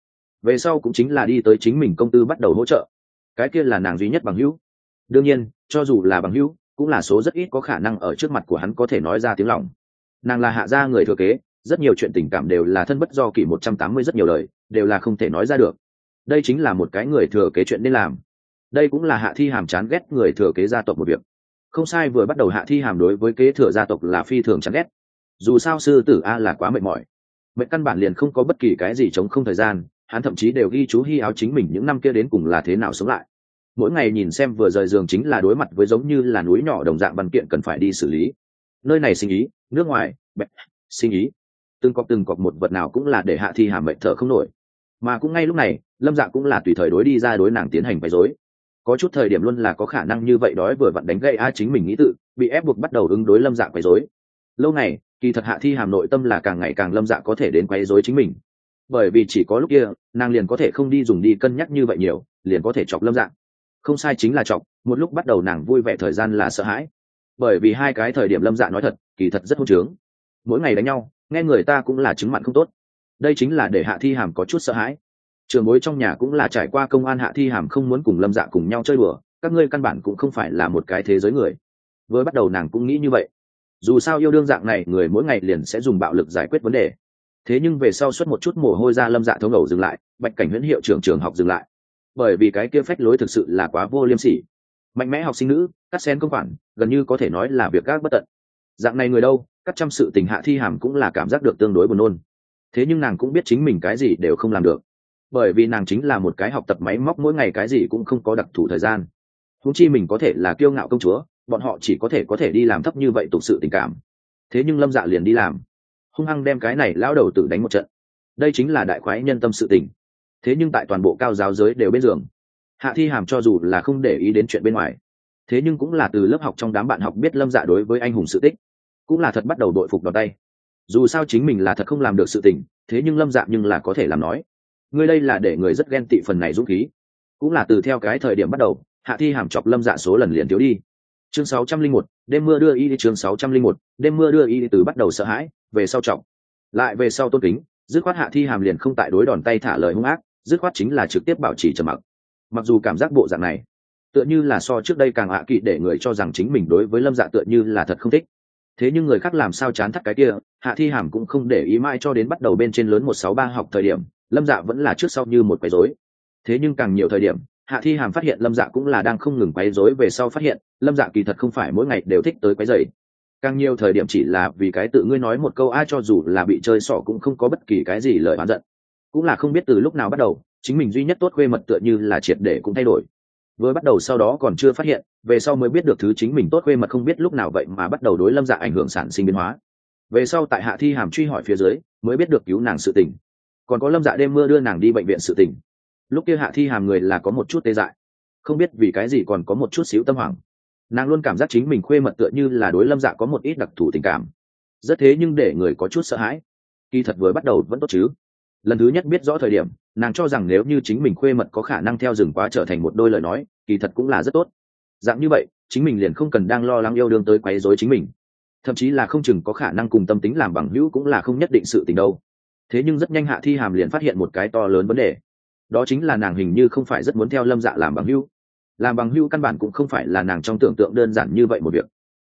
về sau cũng chính là đi tới chính mình công tư bắt đầu hỗ trợ. Cái kia là nàng duy nhất bằng hữu. Đương nhiên, cho dù là bằng hữu, cũng là số rất ít có khả năng ở trước mặt của hắn có thể nói ra tiếng lòng. Nàng là hạ gia người thừa kế, rất nhiều chuyện tình cảm đều là thân bất do kỷ một trăm tám mươi rất nhiều lời, đều là không thể nói ra được. Đây chính là một cái người thừa kế chuyện nên làm. Đây cũng là hạ thi hàm chán ghét người thừa kế gia tộc một việc. Không sai vừa bắt đầu hạ thi hàm đối với kế thừa gia tộc là phi thường chán ghét. Dù sao sư tử a là quá mệt mỏi. Mệnh căn bản liền không có bất kỳ cái gì chống không thời gian hắn thậm chí đều ghi chú hy áo chính mình những năm kia đến cùng là thế nào sống lại. Mỗi ngày nhìn xem vừa rời giường chính là đối mặt với giống như là núi nhỏ đồng dạng văn kiện cần phải đi xử lý. Nơi này sinh ý, nước ngoài bẹt sinh ý. Từng cọc từng cọc một vật nào cũng là để hạ thi hàm mệnh thở không nổi. Mà cũng ngay lúc này, lâm dạ cũng là tùy thời đối đi ra đối nàng tiến hành bày dối có chút thời điểm luôn là có khả năng như vậy đói vừa vặn đánh gây a chính mình nghĩ tự, bị ép buộc bắt đầu ứng đối lâm dạ quấy dối lâu này kỳ thật hạ thi hàm nội tâm là càng ngày càng lâm dạ có thể đến quấy dối chính mình bởi vì chỉ có lúc kia, nàng liền có thể không đi dùng đi cân nhắc như vậy nhiều, liền có thể chọc lâm dạng. Không sai chính là chọc, một lúc bắt đầu nàng vui vẻ thời gian là sợ hãi. Bởi vì hai cái thời điểm lâm dạ nói thật, kỳ thật rất hôn trướng. Mỗi ngày đánh nhau, nghe người ta cũng là chứng mặn không tốt. Đây chính là để hạ thi hàm có chút sợ hãi. Trường bối trong nhà cũng là trải qua công an hạ thi hàm không muốn cùng lâm dạ cùng nhau chơi đùa, các ngươi căn bản cũng không phải là một cái thế giới người. Với bắt đầu nàng cũng nghĩ như vậy. Dù sao yêu đương dạng này, người mỗi ngày liền sẽ dùng bạo lực giải quyết vấn đề thế nhưng về sau suốt một chút mồ hôi ra lâm dạ thấu ngầu dừng lại, bạch cảnh huyễn hiệu trưởng trường học dừng lại. Bởi vì cái kia phách lối thực sự là quá vô liêm sỉ. Mạnh mẽ học sinh nữ, cắt xén công khoản, gần như có thể nói là việc gác bất tận. Dạng này người đâu, cắt trăm sự tình hạ thi hàm cũng là cảm giác được tương đối buồn nôn. Thế nhưng nàng cũng biết chính mình cái gì đều không làm được. Bởi vì nàng chính là một cái học tập máy móc mỗi ngày cái gì cũng không có đặc thù thời gian. Húng chi mình có thể là kiêu ngạo công chúa, bọn họ chỉ có thể có thể đi làm thấp như vậy tục sự tình cảm. Thế nhưng lâm dạ liền đi làm hung hăng đem cái này lao đầu tử đánh một trận. Đây chính là đại khoái nhân tâm sự tình. Thế nhưng tại toàn bộ cao giáo giới đều bên giường. Hạ thi hàm cho dù là không để ý đến chuyện bên ngoài thế nhưng cũng là từ lớp học trong đám bạn học biết lâm dạ đối với anh hùng sự tích cũng là thật bắt đầu đội phục đòn tay. Dù sao chính mình là thật không làm được sự tình thế nhưng lâm dạ nhưng là có thể làm nói. Ngươi đây là để người rất ghen tị phần này dũng khí. Cũng là từ theo cái thời điểm bắt đầu hạ thi hàm chọc lâm dạ số lần liền thiếu đi. Chương 601, đêm mưa đưa y đi chương 601, đêm mưa đưa y đi từ bắt đầu sợ hãi về sau trọng. Lại về sau tôn kính dứt khoát hạ thi hàm liền không tại đối đòn tay thả lời hung ác dứt khoát chính là trực tiếp bảo trì trầm mặc. Mặc dù cảm giác bộ dạng này tựa như là so trước đây càng hạ kỵ để người cho rằng chính mình đối với lâm dạ tựa như là thật không thích. Thế nhưng người khác làm sao chán thắt cái kia hạ thi hàm cũng không để ý mãi cho đến bắt đầu bên trên lớn một sáu ba học thời điểm lâm dạ vẫn là trước sau như một quấy rối. Thế nhưng càng nhiều thời điểm hạ thi hàm phát hiện lâm dạ cũng là đang không ngừng quấy rối về sau phát hiện, lâm dạ kỳ thật không phải mỗi ngày đều thích tới quấy rầy. Càng nhiều thời điểm chỉ là vì cái tự ngươi nói một câu ai cho dù là bị chơi xỏ cũng không có bất kỳ cái gì lời oán giận. Cũng là không biết từ lúc nào bắt đầu, chính mình duy nhất tốt khuê mật tựa như là triệt để cũng thay đổi. Với bắt đầu sau đó còn chưa phát hiện, về sau mới biết được thứ chính mình tốt khuê mật không biết lúc nào vậy mà bắt đầu đối lâm dạ ảnh hưởng sản sinh biến hóa. Về sau tại hạ thi hàm truy hỏi phía dưới, mới biết được cứu nàng sự tình. Còn có lâm dạ đêm mưa đưa nàng đi bệnh viện sự tình lúc kia hạ thi hàm người là có một chút tê dại. Không biết vì cái gì còn có một chút xíu tâm hoảng. Nàng luôn cảm giác chính mình khuê mật tựa như là đối lâm dạ có một ít đặc thù tình cảm. Rất thế nhưng để người có chút sợ hãi. Kỳ thật vừa bắt đầu vẫn tốt chứ. Lần thứ nhất biết rõ thời điểm, nàng cho rằng nếu như chính mình khuê mật có khả năng theo rừng quá trở thành một đôi lời nói, kỳ thật cũng là rất tốt. Dạng như vậy, chính mình liền không cần đang lo lắng yêu đương tới quấy rối chính mình. Thậm chí là không chừng có khả năng cùng tâm tính làm bằng hữu cũng là không nhất định sự tình đâu. Thế nhưng rất nhanh hạ thi hàm liền phát hiện một cái to lớn vấn đề đó chính là nàng hình như không phải rất muốn theo lâm dạ làm bằng hữu. Làm bằng hữu căn bản cũng không phải là nàng trong tưởng tượng đơn giản như vậy một việc.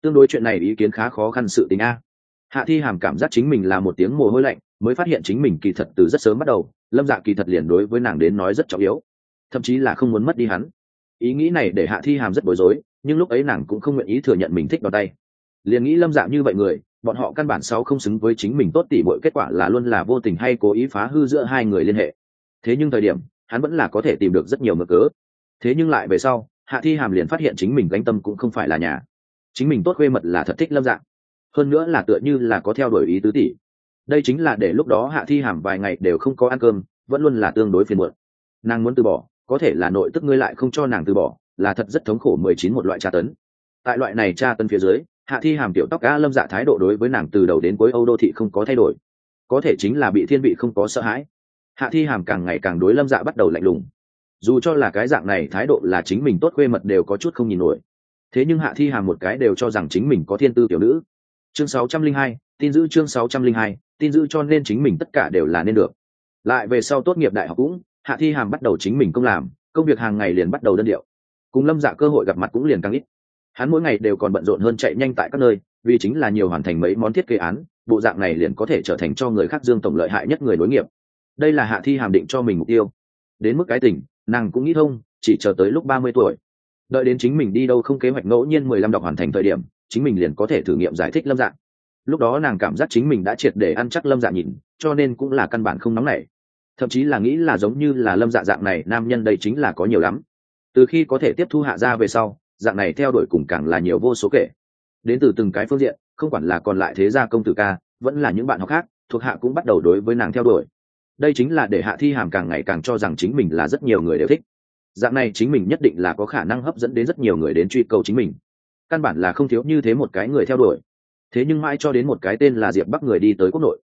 Tương đối chuyện này ý kiến khá khó khăn sự tình a. Hạ thi hàm cảm giác chính mình là một tiếng mồ hôi lạnh, mới phát hiện chính mình kỳ thật từ rất sớm bắt đầu, lâm dạ kỳ thật liền đối với nàng đến nói rất trọng yếu. Thậm chí là không muốn mất đi hắn. Ý nghĩ này để hạ thi hàm rất bối rối, nhưng lúc ấy nàng cũng không nguyện ý thừa nhận mình thích vào tay. Liền nghĩ lâm dạ như vậy người, bọn họ căn bản sau không xứng với chính mình tốt tỉ mọi kết quả là luôn là vô tình hay cố ý phá hư giữa hai người liên hệ thế nhưng thời điểm, hắn vẫn là có thể tìm được rất nhiều mực cớ. Thế nhưng lại về sau, hạ thi hàm liền phát hiện chính mình gánh tâm cũng không phải là nhà. Chính mình tốt khuê mật là thật thích lâm dạng hơn nữa là tựa như là có theo đuổi ý tứ tỷ đây chính là để lúc đó hạ thi hàm vài ngày đều không có ăn cơm, vẫn luôn là tương đối phiền muộn. Nàng muốn từ bỏ, có thể là nội tức ngươi lại không cho nàng từ bỏ, là thật rất thống khổ mười chín một loại tra tấn. Tại loại này tra tấn phía dưới, hạ thi hàm tiểu tóc ca lâm dạ thái độ đối với nàng từ đầu đến cuối âu đô thị không có thay đổi. Có thể chính là bị thiên vị không có sợ hãi hạ thi hàm càng ngày càng đối lâm dạ bắt đầu lạnh lùng. Dù cho là cái dạng này thái độ là chính mình tốt khuê mật đều có chút không nhìn nổi. Thế nhưng hạ thi hàm một cái đều cho rằng chính mình có thiên tư tiểu nữ. Chương 602, tin giữ chương 602, tin giữ cho nên chính mình tất cả đều là nên được. Lại về sau tốt nghiệp đại học cũng hạ thi hàm bắt đầu chính mình công làm công việc hàng ngày liền bắt đầu đơn điệu. Cùng lâm dạ cơ hội gặp mặt cũng liền càng ít. Hắn mỗi ngày đều còn bận rộn hơn chạy nhanh tại các nơi vì chính là nhiều hoàn thành mấy món thiết kế án bộ dạng này liền có thể trở thành cho người khác dương tổng lợi hại nhất người nối nghiệp đây là hạ thi hàm định cho mình mục tiêu. Đến mức cái tỉnh, nàng cũng nghĩ thông, chỉ chờ tới lúc ba mươi tuổi. Đợi đến chính mình đi đâu không kế hoạch ngẫu nhiên mười lăm đọc hoàn thành thời điểm, chính mình liền có thể thử nghiệm giải thích lâm dạng lúc đó nàng cảm giác chính mình đã triệt để ăn chắc lâm dạ nhìn, cho nên cũng là căn bản không nóng nảy. Thậm chí là nghĩ là giống như là lâm dạ dạng này, nam nhân đây chính là có nhiều lắm. Từ khi có thể tiếp thu hạ ra về sau, dạng này theo đuổi cùng càng là nhiều vô số kể. Đến từ từng cái phương diện, không quản là còn lại thế gia công tử ca, vẫn là những bạn học khác, thuộc hạ cũng bắt đầu đối với nàng theo đuổi đây chính là để hạ thi hàm càng ngày càng cho rằng chính mình là rất nhiều người đều thích. Dạng này chính mình nhất định là có khả năng hấp dẫn đến rất nhiều người đến truy cầu chính mình. Căn bản là không thiếu như thế một cái người theo đuổi. Thế nhưng mãi cho đến một cái tên là diệp bắc người đi tới quốc nội.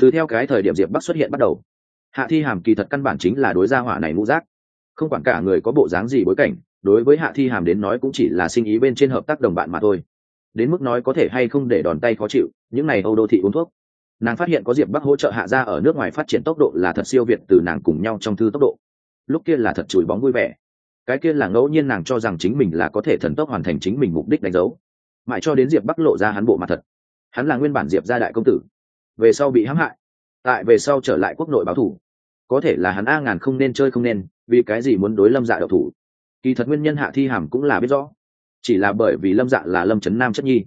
Từ theo cái thời điểm diệp bắc xuất hiện bắt đầu, hạ thi hàm kỳ thật căn bản chính là đối gia hỏa này ngũ giác không quản cả người có bộ dáng gì bối cảnh, đối với hạ thi hàm đến nói cũng chỉ là sinh ý bên trên hợp tác đồng bạn mà thôi. Đến mức nói có thể hay không để đòn tay khó chịu, những n à y âu đô thị uống thuốc nàng phát hiện có diệp bắc hỗ trợ hạ ra ở nước ngoài phát triển tốc độ là thật siêu việt từ nàng cùng nhau trong thư tốc độ. Lúc kia là thật chùi bóng vui vẻ. Cái kia là ngẫu nhiên nàng cho rằng chính mình là có thể thần tốc hoàn thành chính mình mục đích đánh dấu. Mãi cho đến diệp bắc lộ ra hắn bộ mặt thật. Hắn là nguyên bản diệp gia đại công tử. Về sau bị hãm hại. Tại về sau trở lại quốc nội báo thủ. Có thể là hắn a ngàn không nên chơi không nên, vì cái gì muốn đối lâm dạ đậu thủ. Kỳ thật nguyên nhân hạ thi hàm cũng là biết rõ. Chỉ là bởi vì lâm dạ là lâm trấn nam chất nhi.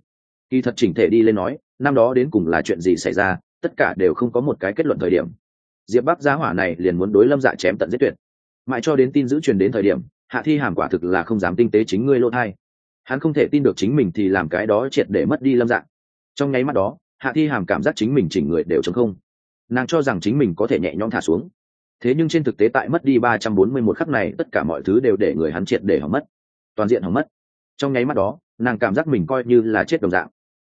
Kỳ thật chỉnh thể đi lên nói, năm đó đến cùng là chuyện gì xảy ra tất cả đều không có một cái kết luận thời điểm. Diệp bắc giá hỏa này liền muốn đối lâm dạ chém tận giết tuyệt. Mãi cho đến tin giữ truyền đến thời điểm, hạ thi hàm quả thực là không dám tinh tế chính ngươi lỗ thai. Hắn không thể tin được chính mình thì làm cái đó triệt để mất đi lâm dạ. Trong nháy mắt đó, hạ thi hàm cảm giác chính mình chỉnh người đều chống không. Nàng cho rằng chính mình có thể nhẹ nhõm thả xuống. Thế nhưng trên thực tế tại mất đi ba trăm bốn mươi một khắc này, tất cả mọi thứ đều để người hắn triệt để hỏng mất. Toàn diện hỏng mất. Trong nháy mắt đó, nàng cảm giác mình coi như là chết đồng dạng.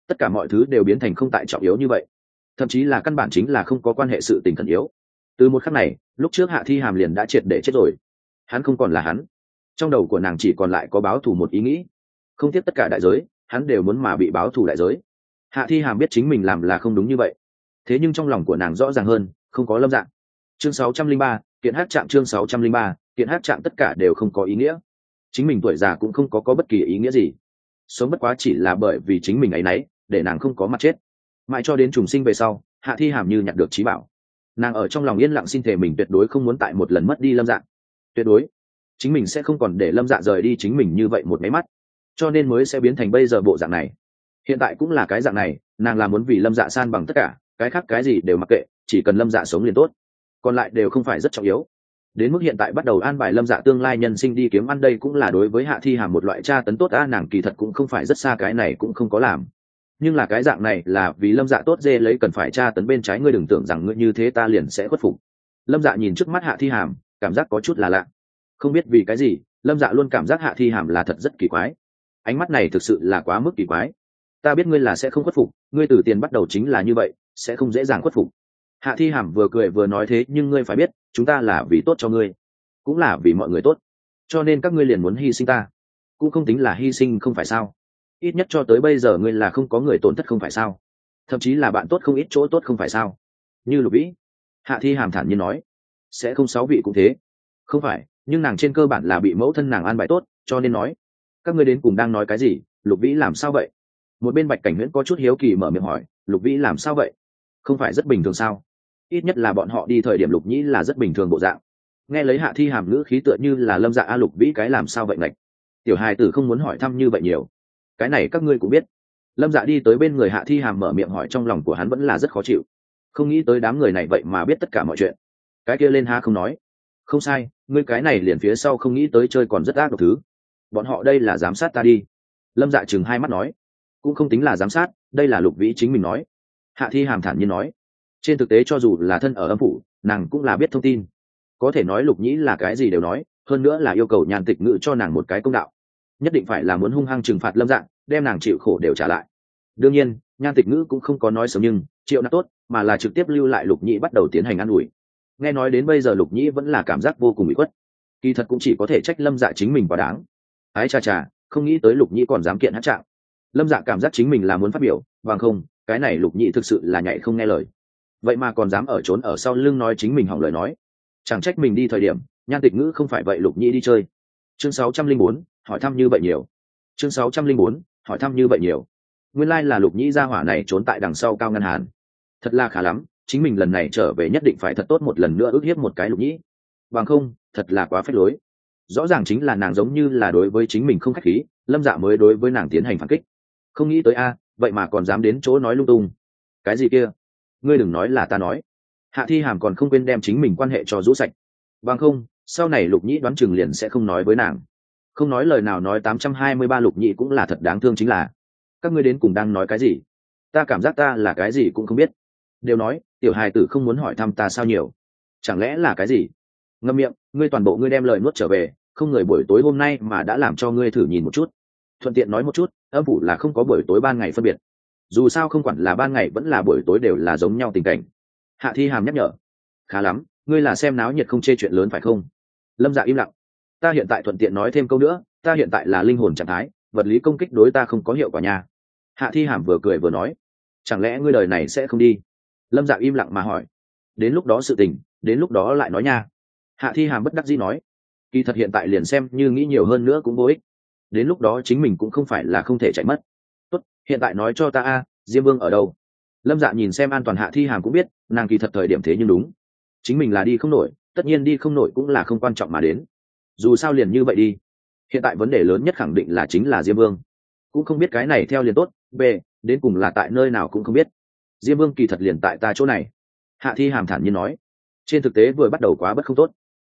Tất cả mọi thứ đều biến thành không tại trọng yếu như vậy thậm chí là căn bản chính là không có quan hệ sự tình thần yếu. Từ một khắc này lúc trước hạ thi hàm liền đã triệt để chết rồi. Hắn không còn là hắn. Trong đầu của nàng chỉ còn lại có báo thù một ý nghĩ. Không tiếc tất cả đại giới hắn đều muốn mà bị báo thù đại giới. Hạ thi hàm biết chính mình làm là không đúng như vậy. Thế nhưng trong lòng của nàng rõ ràng hơn không có lâm dạng. Chương 603, kiện hát trạng chương 603, kiện hát trạng tất cả đều không có ý nghĩa. Chính mình tuổi già cũng không có có bất kỳ ý nghĩa gì. Sống bất quá chỉ là bởi vì chính mình ấy nấy để nàng không có mặt chết mãi cho đến trùng sinh về sau, hạ thi hàm như nhặt được trí bảo. Nàng ở trong lòng yên lặng xin thể mình tuyệt đối không muốn tại một lần mất đi lâm dạng tuyệt đối. Chính mình sẽ không còn để lâm dạ rời đi chính mình như vậy một máy mắt. Cho nên mới sẽ biến thành bây giờ bộ dạng này. Hiện tại cũng là cái dạng này, nàng là muốn vì lâm dạ san bằng tất cả, cái khác cái gì đều mặc kệ, chỉ cần lâm dạ sống liền tốt. Còn lại đều không phải rất trọng yếu. Đến mức hiện tại bắt đầu an bài lâm dạ tương lai nhân sinh đi kiếm ăn đây cũng là đối với hạ thi hàm một loại tra tấn tốt, a, nàng kỳ thật cũng không phải rất xa cái này cũng không có làm nhưng là cái dạng này là vì lâm dạ tốt dê lấy cần phải tra tấn bên trái, ngươi đừng tưởng rằng ngươi như thế ta liền sẽ khuất phục. Lâm dạ nhìn trước mắt hạ thi hàm, cảm giác có chút là lạ. Không biết vì cái gì, lâm dạ luôn cảm giác hạ thi hàm là thật rất kỳ quái. Ánh mắt này thực sự là quá mức kỳ quái. Ta biết ngươi là sẽ không khuất phục, ngươi từ tiền bắt đầu chính là như vậy, sẽ không dễ dàng khuất phục. Hạ thi hàm vừa cười vừa nói thế, nhưng ngươi phải biết, chúng ta là vì tốt cho ngươi, cũng là vì mọi người tốt. Cho nên các ngươi liền muốn hy sinh ta. Cũng không tính là hy sinh không phải sao ít nhất cho tới bây giờ ngươi là không có người tổn thất không phải sao? Thậm chí là bạn tốt không ít chỗ tốt không phải sao? Như lục vĩ, hạ thi hàm thản nhiên nói, sẽ không sáu vị cũng thế. Không phải, nhưng nàng trên cơ bản là bị mẫu thân nàng an bài tốt, cho nên nói, các ngươi đến cùng đang nói cái gì? Lục vĩ làm sao vậy? Một bên bạch cảnh nguyễn có chút hiếu kỳ mở miệng hỏi, lục vĩ làm sao vậy? Không phải rất bình thường sao? Ít nhất là bọn họ đi thời điểm lục nhĩ là rất bình thường bộ dạng. Nghe lấy hạ thi hàm ngữ khí tựa như là lâm dạ a lục vĩ cái làm sao vậy ngạch? Tiểu hài tử không muốn hỏi thăm như vậy nhiều cái này các ngươi cũng biết. Lâm dạ đi tới bên người hạ thi hàm mở miệng hỏi trong lòng của hắn vẫn là rất khó chịu. Không nghĩ tới đám người này vậy mà biết tất cả mọi chuyện. Cái kia lên ha không nói. Không sai, ngươi cái này liền phía sau không nghĩ tới chơi còn rất ác độc thứ. Bọn họ đây là giám sát ta đi. Lâm dạ chừng hai mắt nói. Cũng không tính là giám sát, đây là lục vĩ chính mình nói. Hạ thi hàm thản nhiên nói. Trên thực tế cho dù là thân ở âm phủ, nàng cũng là biết thông tin. Có thể nói lục nhĩ là cái gì đều nói, hơn nữa là yêu cầu nhàn tịch ngự cho nàng một cái công đạo nhất định phải là muốn hung hăng trừng phạt lâm dạng, đem nàng chịu khổ đều trả lại. Đương nhiên, nhan tịch ngữ cũng không có nói sớm nhưng, triệu nạp tốt, mà là trực tiếp lưu lại lục nhĩ bắt đầu tiến hành ă n ủi. Nghe nói đến bây giờ lục nhĩ vẫn là cảm giác vô cùng bị khuất. Kỳ thật cũng chỉ có thể trách lâm dạ chính mình quá đáng. Ái cha cha, không nghĩ tới lục nhĩ còn dám kiện hát trạng. Lâm dạ cảm giác chính mình là muốn phát biểu, bằng không, cái này lục nhĩ thực sự là nhạy không nghe lời. Vậy mà còn dám ở trốn ở sau lưng nói chính mình hỏng lời nói. Chẳng trách mình đi thời điểm, nhan tịch ngữ không phải vậy lục nhĩ đi chơi. Chương sáu trăm linh bốn hỏi thăm như vậy nhiều. Chương sáu trăm linh bốn, hỏi thăm như vậy nhiều. Nguyên lai là lục nhĩ gia hỏa này trốn tại đằng sau cao ngân hàn. Thật là khá lắm, chính mình lần này trở về nhất định phải thật tốt một lần nữa ước hiếp một cái lục nhĩ. Bằng không, thật là quá phép lối. Rõ ràng chính là nàng giống như là đối với chính mình không k h á c h khí, lâm dạ mới đối với nàng tiến hành phản kích. Không nghĩ tới a, vậy mà còn dám đến chỗ nói lung tung. Cái gì kia? Ngươi đừng nói là ta nói. Hạ thi hàm còn không quên đem chính mình quan hệ cho rũ sạch. Bằng không, sau này lục nhĩ đoán chừng liền sẽ không nói với nàng không nói lời nào nói tám trăm hai mươi ba lục nhị cũng là thật đáng thương chính là, các ngươi đến cùng đang nói cái gì? Ta cảm giác ta là cái gì cũng không biết. Đều nói, tiểu hài tử không muốn hỏi thăm ta sao nhiều. Chẳng lẽ là cái gì? Ngâm miệng, ngươi toàn bộ ngươi đem lời nuốt trở về, không người buổi tối hôm nay mà đã làm cho ngươi thử nhìn một chút. Thuận tiện nói một chút, âm phủ là không có buổi tối ban ngày phân biệt. Dù sao không quản là ban ngày vẫn là buổi tối đều là giống nhau tình cảnh. Hạ thi hàm nhắc nhở. Khá lắm, ngươi là xem náo nhiệt không chê chuyện lớn phải không? Lâm dạ im lặng ta hiện tại thuận tiện nói thêm câu nữa, ta hiện tại là linh hồn trạng thái, vật lý công kích đối ta không có hiệu quả nha. Hạ thi hàm vừa cười vừa nói, chẳng lẽ ngươi đời này sẽ không đi? Lâm dạ im lặng mà hỏi, đến lúc đó sự tình, đến lúc đó lại nói nha. Hạ thi hàm bất đắc dĩ nói, kỳ thật hiện tại liền xem như nghĩ nhiều hơn nữa cũng vô ích. Đến lúc đó chính mình cũng không phải là không thể chạy mất. Tốt, hiện tại nói cho ta a, diêm vương ở đâu? Lâm dạ nhìn xem an toàn hạ thi hàm cũng biết, nàng kỳ thật thời điểm thế nhưng đúng. Chính mình là đi không nổi, tất nhiên đi không nổi cũng là không quan trọng mà đến dù sao liền như vậy đi. Hiện tại vấn đề lớn nhất khẳng định là chính là diêm vương. Cũng không biết cái này theo liền tốt, b, đến cùng là tại nơi nào cũng không biết. Diêm vương kỳ thật liền tại ta chỗ này. Hạ thi hàm thản nhiên nói. Trên thực tế vừa bắt đầu quá bất không tốt.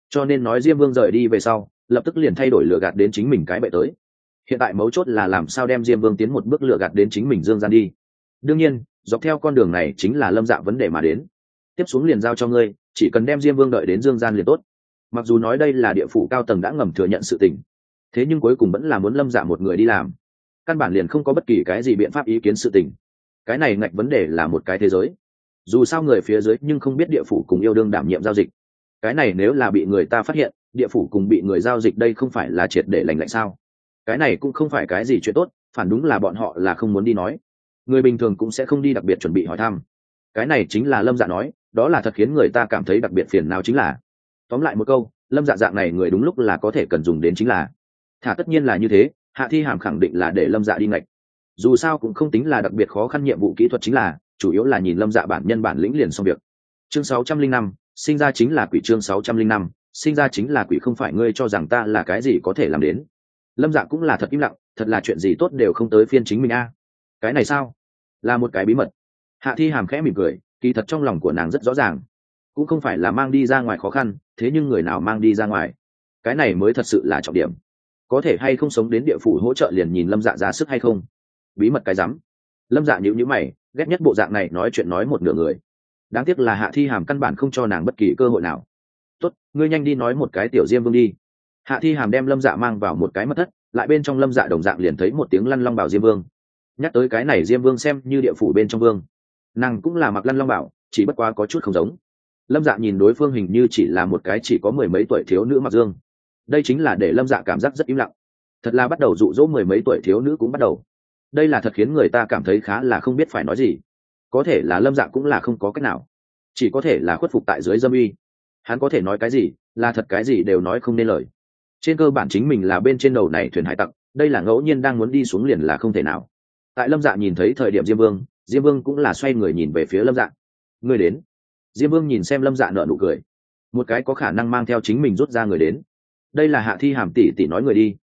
Cho nên nói diêm vương rời đi về sau, lập tức liền thay đổi lựa gạt đến chính mình cái bậy tới. Hiện tại mấu chốt là làm sao đem diêm vương tiến một bước lựa gạt đến chính mình dương gian đi. Đương nhiên, dọc theo con đường này chính là lâm dạ vấn đề mà đến. Tiếp xuống liền giao cho ngươi, chỉ cần đem diêm vương đợi đến dương gian liền tốt mặc dù nói đây là địa phủ cao tầng đã ngầm thừa nhận sự tình, thế nhưng cuối cùng vẫn là muốn lâm dạ một người đi làm. Căn bản liền không có bất kỳ cái gì biện pháp ý kiến sự tình. Cái này ngạch vấn đề là một cái thế giới. Dù sao người phía dưới nhưng không biết địa phủ cùng yêu đương đảm nhiệm giao dịch. Cái này nếu là bị người ta phát hiện, địa phủ cùng bị người giao dịch đây không phải là triệt để lành lạnh sao? Cái này cũng không phải cái gì chuyện tốt, phản đúng là bọn họ là không muốn đi nói. Người bình thường cũng sẽ không đi đặc biệt chuẩn bị hỏi thăm. Cái này chính là lâm dạ nói, đó là thật khiến người ta cảm thấy đặc biệt phiền nào chính là tóm lại một câu, lâm dạ dạng này người đúng lúc là có thể cần dùng đến chính là. Thả tất nhiên là như thế, hạ thi hàm khẳng định là để lâm dạ đi ngạch. Dù sao cũng không tính là đặc biệt khó khăn nhiệm vụ kỹ thuật chính là, chủ yếu là nhìn lâm dạ bản nhân bản lĩnh liền xong việc. Chương sáu trăm linh năm, sinh ra chính là quỷ chương sáu trăm linh năm, sinh ra chính là quỷ không phải ngươi cho rằng ta là cái gì có thể làm đến. Lâm dạ cũng là thật im lặng, thật là chuyện gì tốt đều không tới phiên chính mình a. Cái này sao? Là một cái bí mật. Hạ thi hàm khẽ mỉm cười, kỳ thật trong lòng của nàng rất rõ ràng. Cũng không phải là mang đi ra ngoài khó khăn thế nhưng người nào mang đi ra ngoài? Cái này mới thật sự là trọng điểm. Có thể hay không sống đến địa phủ hỗ trợ liền nhìn lâm dạ ra sức hay không? Bí mật cái rắm. Lâm dạ nhữ nhữ mày, ghét nhất bộ dạng này nói chuyện nói một nửa người. Đáng tiếc là hạ thi hàm căn bản không cho nàng bất kỳ cơ hội nào. Tốt, ngươi nhanh đi nói một cái tiểu diêm vương đi. Hạ thi hàm đem lâm dạ mang vào một cái mật thất, lại bên trong lâm dạ đồng dạng liền thấy một tiếng lăn long bảo diêm vương. Nhắc tới cái này diêm vương xem như địa phủ bên trong vương. Nàng cũng là mặc lăn long bảo, chỉ bất quá có chút không giống lâm dạ nhìn đối phương hình như chỉ là một cái chỉ có mười mấy tuổi thiếu nữ mặc dương. Đây chính là để lâm dạ cảm giác rất im lặng. Thật là bắt đầu dụ dỗ mười mấy tuổi thiếu nữ cũng bắt đầu. Đây là thật khiến người ta cảm thấy khá là không biết phải nói gì. Có thể là lâm dạ cũng là không có cách nào. Chỉ có thể là khuất phục tại dưới dâm uy. Hắn có thể nói cái gì, là thật cái gì đều nói không nên lời. Trên cơ bản chính mình là bên trên đầu này thuyền hải tặc, đây là ngẫu nhiên đang muốn đi xuống liền là không thể nào. Tại lâm dạ nhìn thấy thời điểm diêm vương diêm vương cũng là xoay người nhìn về phía lâm dạ. Người đến diêm vương nhìn xem lâm dạ nợ nụ cười. Một cái có khả năng mang theo chính mình rút ra người đến. Đây là hạ thi hàm tỷ tỷ nói người đi.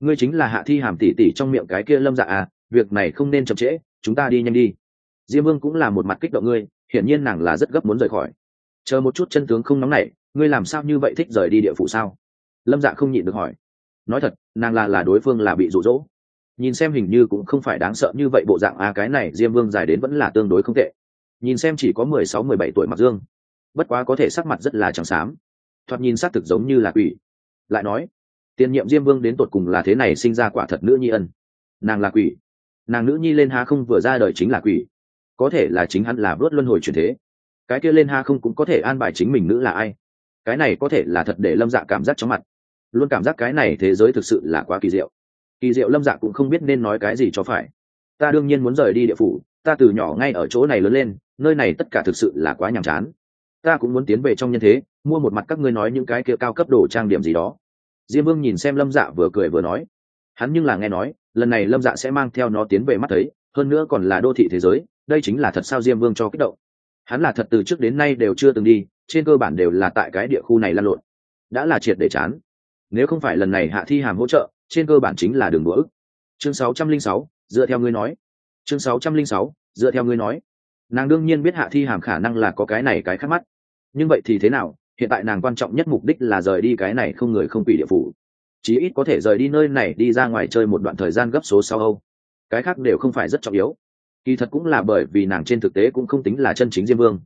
Ngươi chính là hạ thi hàm tỷ tỷ trong miệng cái kia lâm dạ à việc này không nên chậm trễ, chúng ta đi nhanh đi. Diêm vương cũng là một mặt kích động ngươi, hiển nhiên nàng là rất gấp muốn rời khỏi. Chờ một chút chân tướng không nóng nảy, ngươi làm sao như vậy thích rời đi địa phủ sao? Lâm dạ không nhịn được hỏi. Nói thật, nàng là là đối phương là bị rụ rỗ nhìn xem hình như cũng không phải đáng sợ như vậy bộ dạng a cái này diêm vương dài đến vẫn là tương đối không tệ nhìn xem chỉ có mười sáu, mười bảy tuổi mặc dương, bất quá có thể sắc mặt rất là trắng xám. Thoạt nhìn xác thực giống như là quỷ. Lại nói, tiền nhiệm diêm vương đến tột cùng là thế này sinh ra quả thật nữ nhi ân. Nàng là quỷ. Nàng nữ nhi lên ha không vừa ra đời chính là quỷ. Có thể là chính hắn là vớt luân hồi truyền thế. Cái kia lên ha không cũng có thể an bài chính mình nữ là ai? Cái này có thể là thật để lâm dạ cảm giác chóng mặt. Luôn cảm giác cái này thế giới thực sự là quá kỳ diệu. Kỳ diệu lâm dạ cũng không biết nên nói cái gì cho phải. Ta đương nhiên muốn rời đi địa phủ, ta từ nhỏ ngay ở chỗ này lớn lên nơi này tất cả thực sự là quá nhàm chán. Ta cũng muốn tiến về trong nhân thế mua một mặt các ngươi nói những cái kia cao cấp đồ trang điểm gì đó. Diêm vương nhìn xem lâm dạ vừa cười vừa nói. Hắn nhưng là nghe nói lần này lâm dạ sẽ mang theo nó tiến về mắt thấy hơn nữa còn là đô thị thế giới đây chính là thật sao diêm vương cho kích động. Hắn là thật từ trước đến nay đều chưa từng đi trên cơ bản đều là tại cái địa khu này lan lộn. Đã là triệt để chán. Nếu không phải lần này hạ thi hàm hỗ trợ trên cơ bản chính là đường đũa ức. Chương 606, dựa theo ngươi nói. Chương 606, dựa theo ngươi nói nàng đương nhiên biết hạ thi hàm khả năng là có cái này cái khác mắt. Nhưng vậy thì thế nào? Hiện tại nàng quan trọng nhất mục đích là rời đi cái này không người không quỷ địa phủ. Chí ít có thể rời đi nơi này, đi ra ngoài chơi một đoạn thời gian gấp số sau âu. Cái khác đều không phải rất trọng yếu. Kỳ thật cũng là bởi vì nàng trên thực tế cũng không tính là chân chính diêm vương.